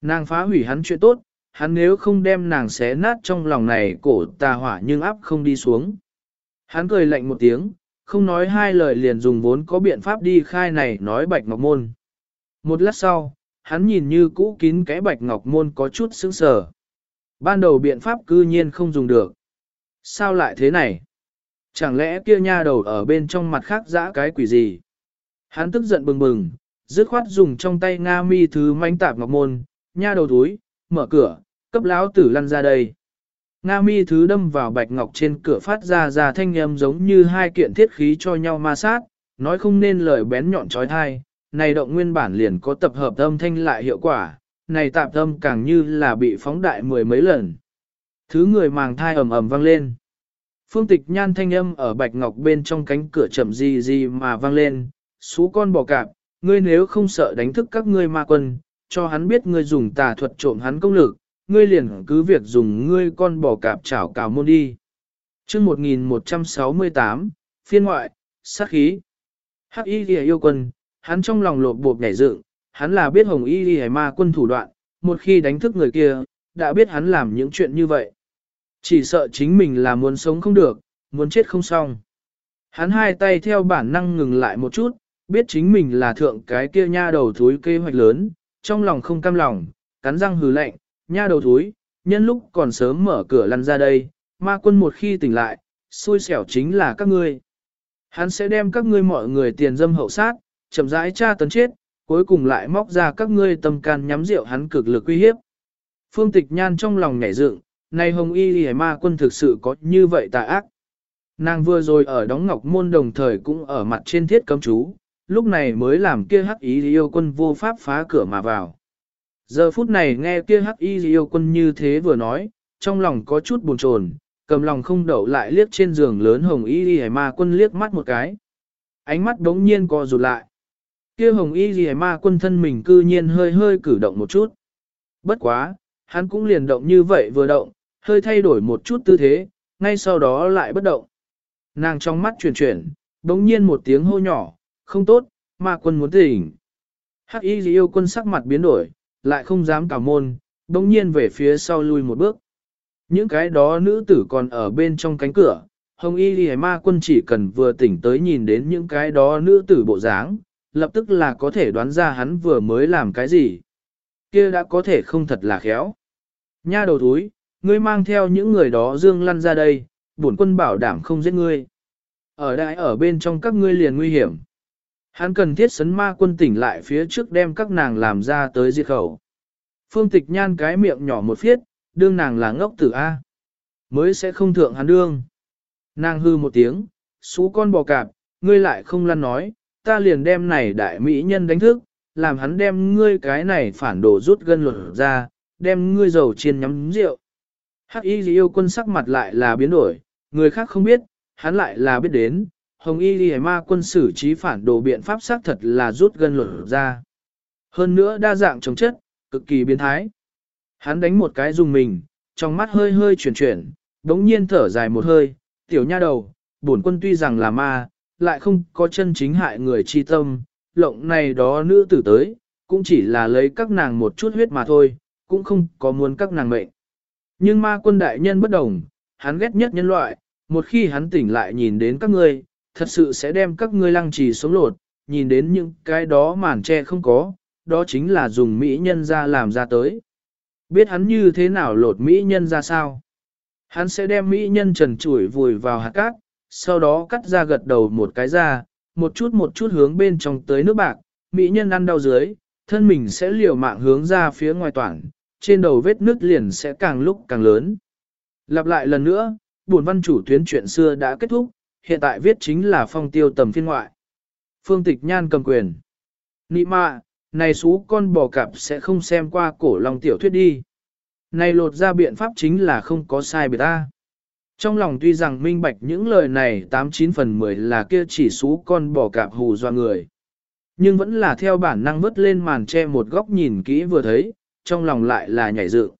Nàng phá hủy hắn chuyện tốt, hắn nếu không đem nàng xé nát trong lòng này cổ tà hỏa nhưng áp không đi xuống. Hắn cười lạnh một tiếng, không nói hai lời liền dùng vốn có biện pháp đi khai này nói bạch ngọc môn. Một lát sau, hắn nhìn như cũ kín cái bạch ngọc môn có chút sững sờ. Ban đầu biện pháp cư nhiên không dùng được. Sao lại thế này? Chẳng lẽ kia nha đầu ở bên trong mặt khác dã cái quỷ gì? Hắn tức giận bừng bừng, dứt khoát dùng trong tay Nga mi thứ manh tạp ngọc môn, nha đầu túi, mở cửa, cấp lão tử lăn ra đây. Nga mi thứ đâm vào bạch ngọc trên cửa phát ra ra thanh âm giống như hai kiện thiết khí cho nhau ma sát, nói không nên lời bén nhọn trói thai, này động nguyên bản liền có tập hợp âm thanh lại hiệu quả, này tạp âm càng như là bị phóng đại mười mấy lần. Thứ người màng thai ầm ầm vang lên. Phương tịch nhan thanh âm ở bạch ngọc bên trong cánh cửa chậm gì gì mà vang lên, xú con bò cạp, ngươi nếu không sợ đánh thức các ngươi ma quân, cho hắn biết ngươi dùng tà thuật trộm hắn công lực, ngươi liền cứ việc dùng ngươi con bò cạp chảo cào môn đi. chương 1168, phiên ngoại, sát khí. Hắc y ghi yêu quân, hắn trong lòng lột bộp nhảy dựng, hắn là biết hồng y ghi ma quân thủ đoạn, một khi đánh thức người kia, đã biết hắn làm những chuyện như vậy. Chỉ sợ chính mình là muốn sống không được, muốn chết không xong. Hắn hai tay theo bản năng ngừng lại một chút, biết chính mình là thượng cái kia nha đầu thúi kế hoạch lớn, trong lòng không cam lòng, cắn răng hừ lạnh, nha đầu thúi, nhân lúc còn sớm mở cửa lăn ra đây, ma quân một khi tỉnh lại, xui xẻo chính là các ngươi. Hắn sẽ đem các ngươi mọi người tiền dâm hậu sát, chậm rãi tra tấn chết, cuối cùng lại móc ra các ngươi tâm can nhắm rượu hắn cực lực uy hiếp. Phương tịch nhan trong lòng nhảy dựng, này hồng y hề ma quân thực sự có như vậy tà ác. Nàng vừa rồi ở đóng ngọc môn đồng thời cũng ở mặt trên thiết cấm chú, lúc này mới làm kia hắc Y yêu quân vô pháp phá cửa mà vào. Giờ phút này nghe kia hắc y yêu quân như thế vừa nói, trong lòng có chút buồn chồn, cầm lòng không đậu lại liếc trên giường lớn hồng y y ma quân liếc mắt một cái. Ánh mắt đống nhiên co rụt lại. Kia hồng y y ma quân thân mình cư nhiên hơi hơi cử động một chút. Bất quá, hắn cũng liền động như vậy vừa động, hơi thay đổi một chút tư thế, ngay sau đó lại bất động. Nàng trong mắt chuyển chuyển, đống nhiên một tiếng hô nhỏ, không tốt, ma quân muốn tỉnh. Hắc y yêu quân sắc mặt biến đổi, lại không dám cào môn, đống nhiên về phía sau lui một bước. Những cái đó nữ tử còn ở bên trong cánh cửa, Hồng Y Lì Ma quân chỉ cần vừa tỉnh tới nhìn đến những cái đó nữ tử bộ dáng, lập tức là có thể đoán ra hắn vừa mới làm cái gì. kia đã có thể không thật là khéo. Nha đầu túi, ngươi mang theo những người đó dương lăn ra đây, bổn quân bảo đảm không giết ngươi. Ở đại ở bên trong các ngươi liền nguy hiểm. Hắn cần thiết sấn ma quân tỉnh lại phía trước đem các nàng làm ra tới diệt khẩu. Phương tịch nhan cái miệng nhỏ một phiết, đương nàng là ngốc tử A. Mới sẽ không thượng hắn đương. Nàng hư một tiếng, xú con bò cạp, ngươi lại không lăn nói, ta liền đem này đại mỹ nhân đánh thức, làm hắn đem ngươi cái này phản đồ rút gân luật ra, đem ngươi dầu chiên nhắm rượu. Hắc y yêu quân sắc mặt lại là biến đổi, người khác không biết, hắn lại là biết đến, hồng y ghi ma quân xử trí phản đồ biện pháp xác thật là rút gân luật ra. Hơn nữa đa dạng chống chất, cực kỳ biến thái. Hắn đánh một cái dùng mình, trong mắt hơi hơi chuyển chuyển, đống nhiên thở dài một hơi, tiểu nha đầu, bổn quân tuy rằng là ma, lại không có chân chính hại người chi tâm, lộng này đó nữ tử tới, cũng chỉ là lấy các nàng một chút huyết mà thôi, cũng không có muốn các nàng mệnh. Nhưng ma quân đại nhân bất đồng, hắn ghét nhất nhân loại, một khi hắn tỉnh lại nhìn đến các ngươi, thật sự sẽ đem các ngươi lăng trì sống lột, nhìn đến những cái đó màn che không có, đó chính là dùng mỹ nhân ra làm ra tới. Biết hắn như thế nào lột mỹ nhân ra sao? Hắn sẽ đem mỹ nhân trần chuỗi vùi vào hạt cát, sau đó cắt ra gật đầu một cái ra, một chút một chút hướng bên trong tới nước bạc, mỹ nhân ăn đau dưới, thân mình sẽ liều mạng hướng ra phía ngoài toàn, trên đầu vết nước liền sẽ càng lúc càng lớn. Lặp lại lần nữa, buồn văn chủ tuyến chuyện xưa đã kết thúc, hiện tại viết chính là phong tiêu tầm phiên ngoại. Phương tịch nhan cầm quyền. Nị mạ, này xú con bò cạp sẽ không xem qua cổ lòng tiểu thuyết đi. Này lột ra biện pháp chính là không có sai biệt ta. Trong lòng tuy rằng minh bạch những lời này 89 phần 10 là kia chỉ xú con bò cạp hù doa người. Nhưng vẫn là theo bản năng vứt lên màn che một góc nhìn kỹ vừa thấy, trong lòng lại là nhảy dựng.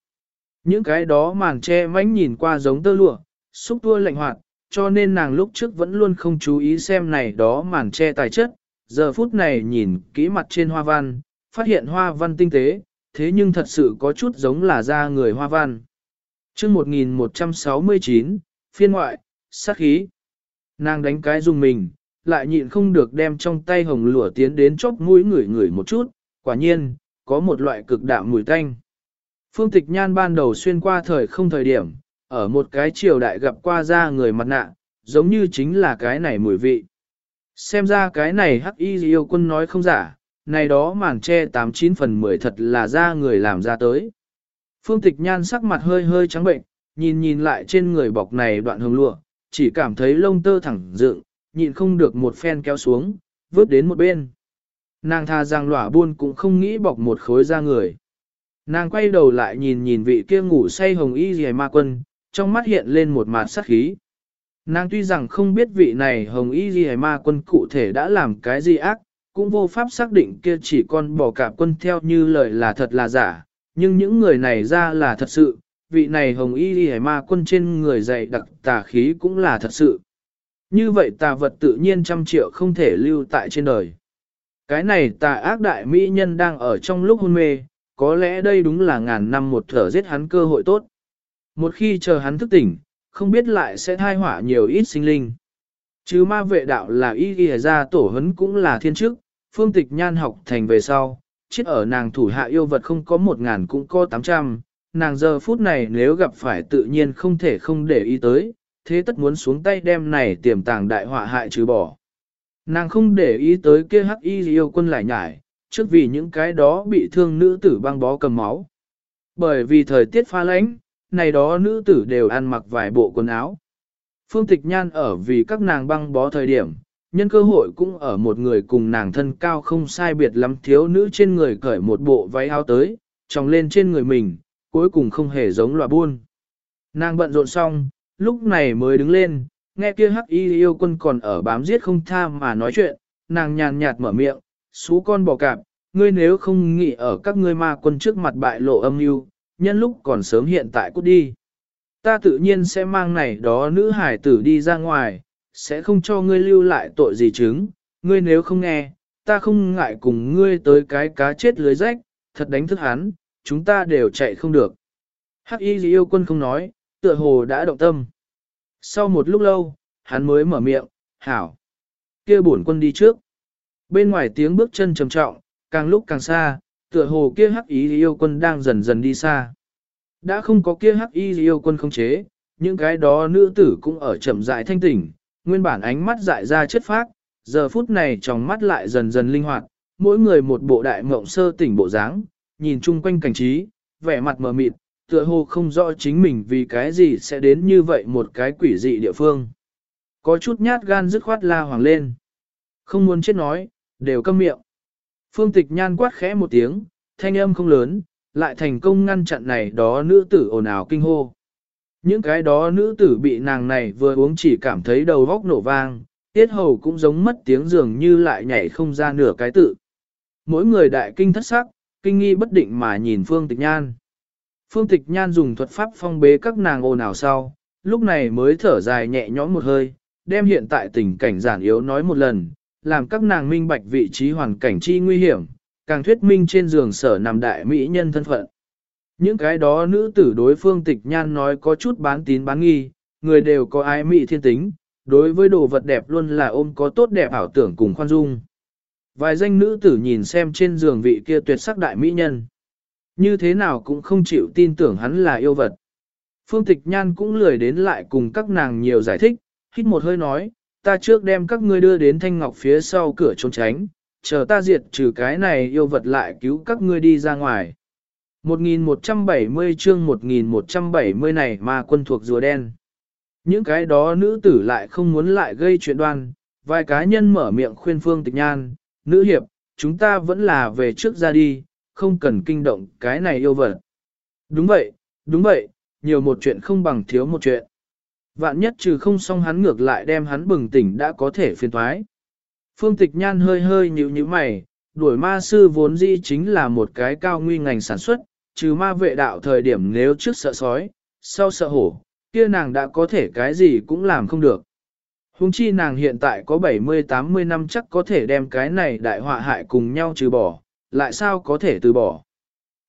Những cái đó màn che mánh nhìn qua giống tơ lụa, xúc tua lạnh hoạt, cho nên nàng lúc trước vẫn luôn không chú ý xem này đó màn che tài chất, giờ phút này nhìn kỹ mặt trên hoa văn, phát hiện hoa văn tinh tế, thế nhưng thật sự có chút giống là da người hoa văn. chương 1169, phiên ngoại, sát khí. Nàng đánh cái dùng mình, lại nhịn không được đem trong tay hồng lửa tiến đến chóp mũi ngửi ngửi một chút, quả nhiên, có một loại cực đạm mùi tanh. Phương tịch nhan ban đầu xuyên qua thời không thời điểm, ở một cái triều đại gặp qua ra người mặt nạ, giống như chính là cái này mùi vị. Xem ra cái này hắc y yêu quân nói không giả, này đó màn che 89 phần 10 thật là ra người làm ra tới. Phương tịch nhan sắc mặt hơi hơi trắng bệnh, nhìn nhìn lại trên người bọc này đoạn hồng lụa, chỉ cảm thấy lông tơ thẳng dựng, nhịn không được một phen kéo xuống, vớt đến một bên. Nàng tha rằng lỏa buôn cũng không nghĩ bọc một khối ra người. Nàng quay đầu lại nhìn nhìn vị kia ngủ say hồng y dì ma quân, trong mắt hiện lên một mặt sắc khí. Nàng tuy rằng không biết vị này hồng y dì ma quân cụ thể đã làm cái gì ác, cũng vô pháp xác định kia chỉ con bỏ cả quân theo như lời là thật là giả, nhưng những người này ra là thật sự, vị này hồng y dì ma quân trên người dày đặc tà khí cũng là thật sự. Như vậy tà vật tự nhiên trăm triệu không thể lưu tại trên đời. Cái này tà ác đại mỹ nhân đang ở trong lúc hôn mê, có lẽ đây đúng là ngàn năm một thở giết hắn cơ hội tốt. Một khi chờ hắn thức tỉnh, không biết lại sẽ thai hỏa nhiều ít sinh linh. Chứ ma vệ đạo là y ghi ra tổ hấn cũng là thiên chức, phương tịch nhan học thành về sau, chết ở nàng thủ hạ yêu vật không có một ngàn cũng có tám trăm, nàng giờ phút này nếu gặp phải tự nhiên không thể không để ý tới, thế tất muốn xuống tay đem này tiềm tàng đại họa hại trừ bỏ. Nàng không để ý tới kia hắc y yêu quân lại nhải, trước vì những cái đó bị thương nữ tử băng bó cầm máu. Bởi vì thời tiết pha lánh, này đó nữ tử đều ăn mặc vài bộ quần áo. Phương Tịch Nhan ở vì các nàng băng bó thời điểm, nhân cơ hội cũng ở một người cùng nàng thân cao không sai biệt lắm thiếu nữ trên người cởi một bộ váy áo tới, tròng lên trên người mình, cuối cùng không hề giống loà buôn. Nàng bận rộn xong, lúc này mới đứng lên, nghe kia hắc y yêu quân còn ở bám giết không tha mà nói chuyện, nàng nhàn nhạt mở miệng, xú con bò cạp, ngươi nếu không nghĩ ở các ngươi ma quân trước mặt bại lộ âm mưu, nhân lúc còn sớm hiện tại cút đi. Ta tự nhiên sẽ mang này đó nữ hải tử đi ra ngoài, sẽ không cho ngươi lưu lại tội gì chứng, ngươi nếu không nghe, ta không ngại cùng ngươi tới cái cá chết lưới rách, thật đánh thức hắn, chúng ta đều chạy không được. Hắc y yêu quân không nói, tựa hồ đã động tâm. Sau một lúc lâu, hắn mới mở miệng, hảo. kia bổn quân đi trước. Bên ngoài tiếng bước chân trầm trọng, càng lúc càng xa, tựa hồ kia hắc y yêu quân đang dần dần đi xa. Đã không có kia hắc y yêu quân không chế, những cái đó nữ tử cũng ở chậm rãi thanh tỉnh, nguyên bản ánh mắt dại ra chất phác, giờ phút này trong mắt lại dần dần linh hoạt, mỗi người một bộ đại mộng sơ tỉnh bộ dáng, nhìn chung quanh cảnh trí, vẻ mặt mờ mịt, tựa hồ không rõ chính mình vì cái gì sẽ đến như vậy một cái quỷ dị địa phương. Có chút nhát gan dứt khoát la hoàng lên. Không muốn chết nói, đều câm miệng. Phương tịch nhan quát khẽ một tiếng, thanh âm không lớn, lại thành công ngăn chặn này đó nữ tử ồn ào kinh hô. Những cái đó nữ tử bị nàng này vừa uống chỉ cảm thấy đầu góc nổ vang, tiết hầu cũng giống mất tiếng dường như lại nhảy không ra nửa cái tự. Mỗi người đại kinh thất sắc, kinh nghi bất định mà nhìn Phương Tịch Nhan. Phương Tịch Nhan dùng thuật pháp phong bế các nàng ồn ào sau, lúc này mới thở dài nhẹ nhõm một hơi, đem hiện tại tình cảnh giản yếu nói một lần, làm các nàng minh bạch vị trí hoàn cảnh chi nguy hiểm, càng thuyết minh trên giường sở nằm đại mỹ nhân thân phận. Những cái đó nữ tử đối phương tịch nhan nói có chút bán tín bán nghi, người đều có ái mỹ thiên tính, đối với đồ vật đẹp luôn là ôm có tốt đẹp ảo tưởng cùng khoan dung. Vài danh nữ tử nhìn xem trên giường vị kia tuyệt sắc đại mỹ nhân. Như thế nào cũng không chịu tin tưởng hắn là yêu vật. Phương Tịch Nhan cũng lười đến lại cùng các nàng nhiều giải thích, hít một hơi nói, ta trước đem các ngươi đưa đến Thanh Ngọc phía sau cửa trốn tránh, chờ ta diệt trừ cái này yêu vật lại cứu các ngươi đi ra ngoài. 1170 chương 1170 này mà quân thuộc rùa đen. Những cái đó nữ tử lại không muốn lại gây chuyện đoan, vài cá nhân mở miệng khuyên Phương Tịch Nhan, nữ hiệp, chúng ta vẫn là về trước ra đi, không cần kinh động cái này yêu vật. Đúng vậy, đúng vậy, nhiều một chuyện không bằng thiếu một chuyện. Vạn nhất trừ không xong hắn ngược lại đem hắn bừng tỉnh đã có thể phiền thoái. Phương Tịch Nhan hơi hơi nhíu nhíu mày, đuổi ma sư vốn dĩ chính là một cái cao nguy ngành sản xuất, trừ ma vệ đạo thời điểm nếu trước sợ sói, sau sợ hổ, kia nàng đã có thể cái gì cũng làm không được. Hùng chi nàng hiện tại có 70-80 năm chắc có thể đem cái này đại họa hại cùng nhau trừ bỏ, lại sao có thể từ bỏ.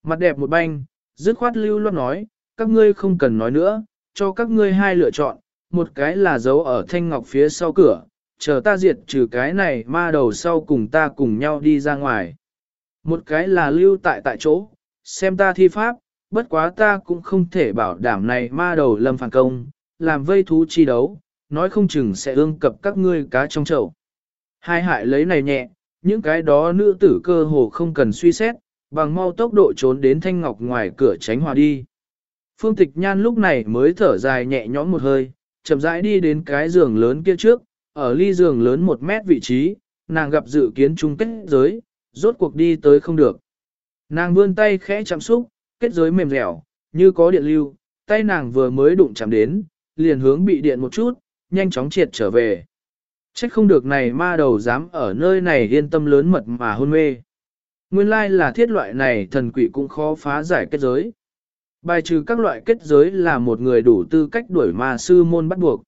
Mặt đẹp một banh, dứt khoát lưu loát nói, các ngươi không cần nói nữa, cho các ngươi hai lựa chọn, một cái là giấu ở thanh ngọc phía sau cửa, chờ ta diệt trừ cái này ma đầu sau cùng ta cùng nhau đi ra ngoài. Một cái là lưu tại tại chỗ, xem ta thi pháp, bất quá ta cũng không thể bảo đảm này ma đầu lâm phản công, làm vây thú chi đấu, nói không chừng sẽ ương cập các ngươi cá trong chậu. Hai hại lấy này nhẹ, những cái đó nữ tử cơ hồ không cần suy xét, bằng mau tốc độ trốn đến thanh ngọc ngoài cửa tránh hòa đi. Phương Tịch Nhan lúc này mới thở dài nhẹ nhõm một hơi, chậm rãi đi đến cái giường lớn kia trước, ở ly giường lớn một mét vị trí, nàng gặp dự kiến chung kết giới, rốt cuộc đi tới không được. Nàng vươn tay khẽ chạm xúc, kết giới mềm dẻo, như có điện lưu, tay nàng vừa mới đụng chạm đến, liền hướng bị điện một chút, nhanh chóng triệt trở về. Trách không được này ma đầu dám ở nơi này yên tâm lớn mật mà hôn mê. Nguyên lai là thiết loại này thần quỷ cũng khó phá giải kết giới. Bài trừ các loại kết giới là một người đủ tư cách đuổi ma sư môn bắt buộc.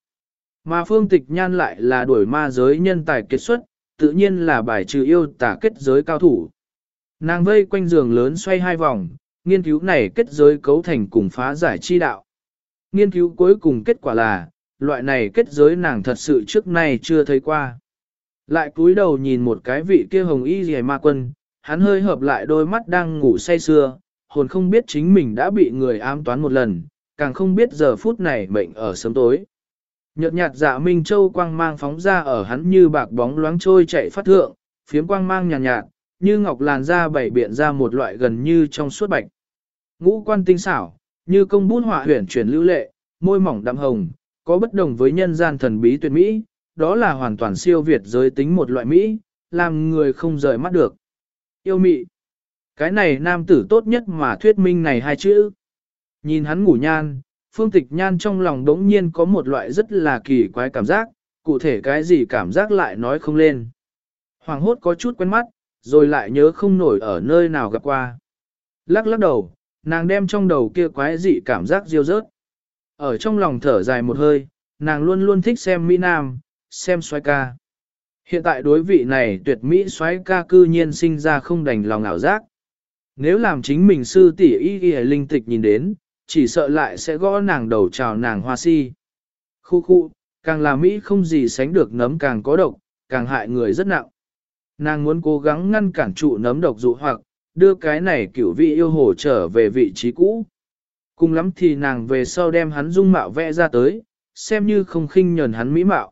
Mà phương tịch nhan lại là đuổi ma giới nhân tài kết xuất, tự nhiên là bài trừ yêu tả kết giới cao thủ. Nàng vây quanh giường lớn xoay hai vòng, nghiên cứu này kết giới cấu thành cùng phá giải chi đạo. Nghiên cứu cuối cùng kết quả là, loại này kết giới nàng thật sự trước nay chưa thấy qua. Lại cúi đầu nhìn một cái vị kia hồng y rìa ma quân, hắn hơi hợp lại đôi mắt đang ngủ say sưa, hồn không biết chính mình đã bị người ám toán một lần, càng không biết giờ phút này mệnh ở sớm tối. Nhợt nhạt dạ Minh Châu quang mang phóng ra ở hắn như bạc bóng loáng trôi chạy phát thượng, phiếm quang mang nhàn nhạt, nhạt, như ngọc làn da bảy biện ra một loại gần như trong suốt bạch. Ngũ quan tinh xảo, như công bút họa huyền chuyển lưu lệ, môi mỏng đậm hồng, có bất đồng với nhân gian thần bí tuyệt mỹ, đó là hoàn toàn siêu việt giới tính một loại mỹ, làm người không rời mắt được. Yêu mị. Cái này nam tử tốt nhất mà thuyết minh này hai chữ. Nhìn hắn ngủ nhan, phương tịch nhan trong lòng đống nhiên có một loại rất là kỳ quái cảm giác, cụ thể cái gì cảm giác lại nói không lên. Hoàng hốt có chút quen mắt, rồi lại nhớ không nổi ở nơi nào gặp qua. Lắc lắc đầu, nàng đem trong đầu kia quái dị cảm giác diêu rớt. Ở trong lòng thở dài một hơi, nàng luôn luôn thích xem Mỹ Nam, xem xoái ca. Hiện tại đối vị này tuyệt Mỹ xoái ca cư nhiên sinh ra không đành lòng ảo giác. Nếu làm chính mình sư tỷ y y linh tịch nhìn đến, chỉ sợ lại sẽ gõ nàng đầu chào nàng hoa si. Khu khu, càng là Mỹ không gì sánh được nấm càng có độc, càng hại người rất nặng. Nàng muốn cố gắng ngăn cản trụ nấm độc dụ hoặc, đưa cái này cửu vị yêu hồ trở về vị trí cũ. Cùng lắm thì nàng về sau đem hắn dung mạo vẽ ra tới, xem như không khinh nhờn hắn mỹ mạo.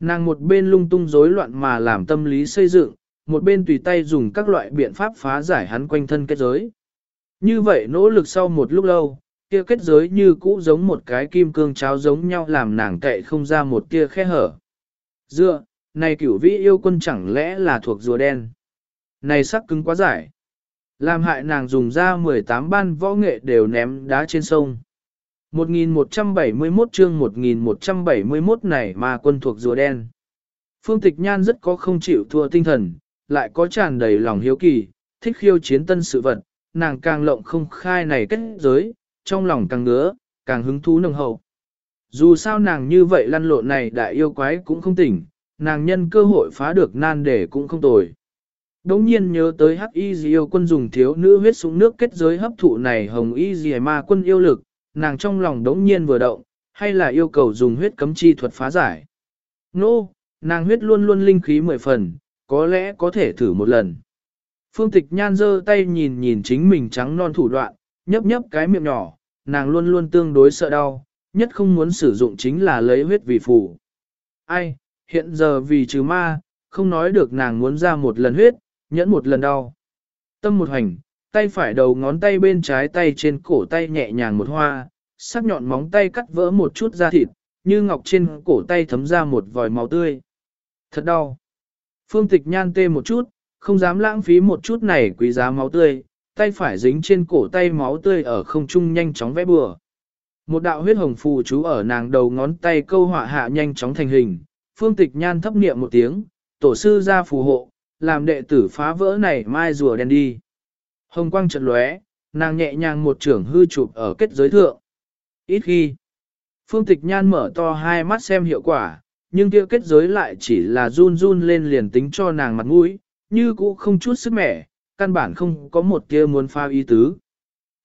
Nàng một bên lung tung rối loạn mà làm tâm lý xây dựng, một bên tùy tay dùng các loại biện pháp phá giải hắn quanh thân kết giới. Như vậy nỗ lực sau một lúc lâu, kia kết giới như cũ giống một cái kim cương cháo giống nhau làm nàng cậy không ra một tia khe hở. Dựa, này cửu vĩ yêu quân chẳng lẽ là thuộc rùa đen. Này sắc cứng quá giải. Làm hại nàng dùng ra 18 ban võ nghệ đều ném đá trên sông. 1171 chương 1171 này mà quân thuộc rùa đen. Phương Tịch Nhan rất có không chịu thua tinh thần, lại có tràn đầy lòng hiếu kỳ, thích khiêu chiến tân sự vật, nàng càng lộng không khai này kết giới, trong lòng càng ngứa, càng hứng thú nồng hậu. Dù sao nàng như vậy lăn lộn này đại yêu quái cũng không tỉnh, nàng nhân cơ hội phá được nan để cũng không tồi. Đống nhiên nhớ tới hắc y dì yêu quân dùng thiếu nữ huyết súng nước kết giới hấp thụ này hồng y dì ma quân yêu lực, nàng trong lòng đống nhiên vừa động, hay là yêu cầu dùng huyết cấm chi thuật phá giải. Nô, no, nàng huyết luôn luôn linh khí mười phần, có lẽ có thể thử một lần. Phương tịch nhan giơ tay nhìn nhìn chính mình trắng non thủ đoạn, nhấp nhấp cái miệng nhỏ, nàng luôn luôn tương đối sợ đau, nhất không muốn sử dụng chính là lấy huyết vì phù. Ai, hiện giờ vì trừ ma, không nói được nàng muốn ra một lần huyết, nhẫn một lần đau. Tâm một hành, tay phải đầu ngón tay bên trái tay trên cổ tay nhẹ nhàng một hoa, sắc nhọn móng tay cắt vỡ một chút da thịt, như ngọc trên cổ tay thấm ra một vòi máu tươi. Thật đau. Phương tịch nhan tê một chút, không dám lãng phí một chút này quý giá máu tươi, tay phải dính trên cổ tay máu tươi ở không trung nhanh chóng vẽ bừa. Một đạo huyết hồng phù chú ở nàng đầu ngón tay câu họa hạ nhanh chóng thành hình, phương tịch nhan thấp niệm một tiếng, tổ sư ra phù hộ, làm đệ tử phá vỡ này mai rùa đen đi. Hồng quang trận lóe, nàng nhẹ nhàng một trưởng hư chụp ở kết giới thượng. Ít khi, phương tịch nhan mở to hai mắt xem hiệu quả, nhưng kia kết giới lại chỉ là run run lên liền tính cho nàng mặt mũi, như cũ không chút sức mẻ, căn bản không có một tia muốn pha ý tứ.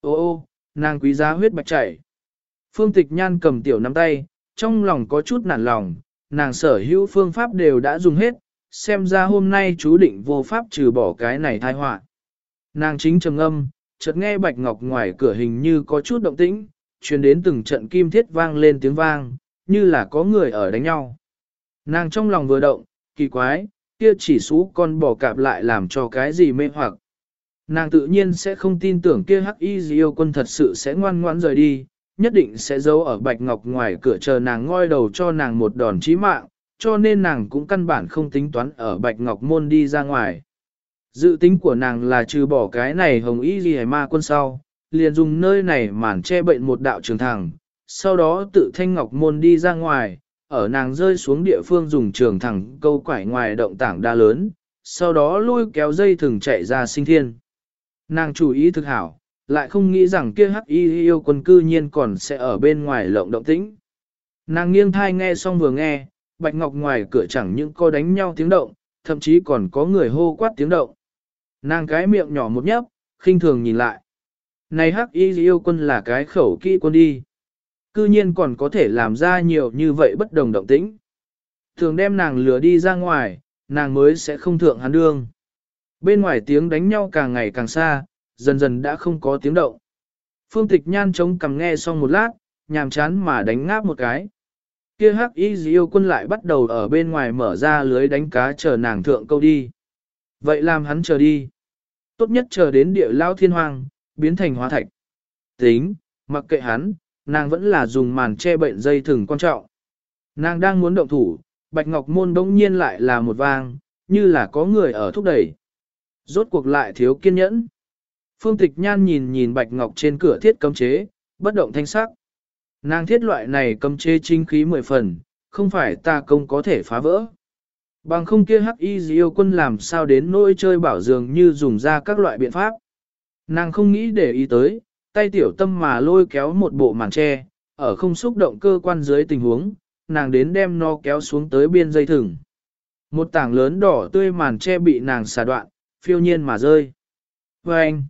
Ô ô, nàng quý giá huyết bạch chảy. Phương tịch nhan cầm tiểu nắm tay, trong lòng có chút nản lòng, nàng sở hữu phương pháp đều đã dùng hết, xem ra hôm nay chú định vô pháp trừ bỏ cái này thai họa. Nàng chính trầm âm, chợt nghe bạch ngọc ngoài cửa hình như có chút động tĩnh, truyền đến từng trận kim thiết vang lên tiếng vang, như là có người ở đánh nhau. Nàng trong lòng vừa động, kỳ quái, kia chỉ xú con bò cạp lại làm cho cái gì mê hoặc. Nàng tự nhiên sẽ không tin tưởng kia hắc y yêu quân thật sự sẽ ngoan ngoãn rời đi, nhất định sẽ giấu ở bạch ngọc ngoài cửa chờ nàng ngoi đầu cho nàng một đòn chí mạng, cho nên nàng cũng căn bản không tính toán ở bạch ngọc môn đi ra ngoài. Dự tính của nàng là trừ bỏ cái này hồng y gì ma quân sau, liền dùng nơi này màn che bệnh một đạo trường thẳng, sau đó tự thanh ngọc môn đi ra ngoài, ở nàng rơi xuống địa phương dùng trường thẳng câu quải ngoài động tảng đa lớn, sau đó lôi kéo dây thừng chạy ra sinh thiên. Nàng chủ ý thực hảo, lại không nghĩ rằng kia hắc y yêu quân cư nhiên còn sẽ ở bên ngoài lộng động tĩnh. Nàng nghiêng thai nghe xong vừa nghe, bạch ngọc ngoài cửa chẳng những có đánh nhau tiếng động, thậm chí còn có người hô quát tiếng động. Nàng cái miệng nhỏ một nhấp, khinh thường nhìn lại. Này hắc y yêu quân là cái khẩu kỹ quân đi. Cư nhiên còn có thể làm ra nhiều như vậy bất đồng động tĩnh. Thường đem nàng lừa đi ra ngoài, nàng mới sẽ không thượng hắn đương. Bên ngoài tiếng đánh nhau càng ngày càng xa, dần dần đã không có tiếng động. Phương tịch nhan trống cầm nghe xong một lát, nhàm chán mà đánh ngáp một cái. Kia hắc y yêu quân lại bắt đầu ở bên ngoài mở ra lưới đánh cá chờ nàng thượng câu đi. Vậy làm hắn chờ đi. Tốt nhất chờ đến địa lao thiên hoàng, biến thành hóa thạch. Tính, mặc kệ hắn, nàng vẫn là dùng màn che bệnh dây thừng quan trọng. Nàng đang muốn động thủ, Bạch Ngọc Môn đông nhiên lại là một vang, như là có người ở thúc đẩy. Rốt cuộc lại thiếu kiên nhẫn. Phương Tịch Nhan nhìn nhìn Bạch Ngọc trên cửa thiết cấm chế, bất động thanh sắc. Nàng thiết loại này cấm chế chính khí mười phần, không phải ta công có thể phá vỡ. Bằng không kia hắc y yêu quân làm sao đến nỗi chơi bảo dường như dùng ra các loại biện pháp. Nàng không nghĩ để ý tới, tay tiểu tâm mà lôi kéo một bộ màn tre, ở không xúc động cơ quan dưới tình huống, nàng đến đem nó kéo xuống tới biên dây thừng. Một tảng lớn đỏ tươi màn tre bị nàng xà đoạn, phiêu nhiên mà rơi. Và anh,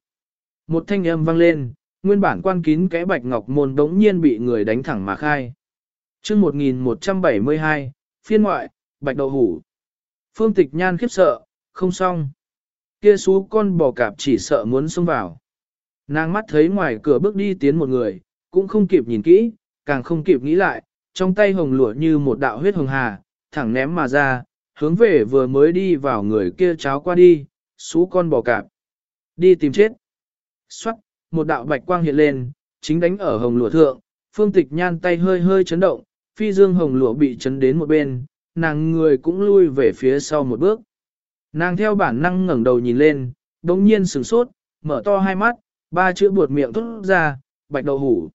một thanh âm vang lên, nguyên bản quan kín cái bạch ngọc môn đống nhiên bị người đánh thẳng mà khai. chương 1172, phiên ngoại, bạch đậu hủ. Phương tịch nhan khiếp sợ, không xong. Kia xú con bò cạp chỉ sợ muốn xông vào. Nàng mắt thấy ngoài cửa bước đi tiến một người, cũng không kịp nhìn kỹ, càng không kịp nghĩ lại, trong tay hồng lụa như một đạo huyết hồng hà, thẳng ném mà ra, hướng về vừa mới đi vào người kia cháo qua đi, xú con bò cạp. Đi tìm chết. Xoát, một đạo bạch quang hiện lên, chính đánh ở hồng lụa thượng, phương tịch nhan tay hơi hơi chấn động, phi dương hồng lụa bị chấn đến một bên, nàng người cũng lui về phía sau một bước. Nàng theo bản năng ngẩng đầu nhìn lên, đống nhiên sửng sốt, mở to hai mắt, ba chữ buột miệng thốt ra, bạch đậu hủ.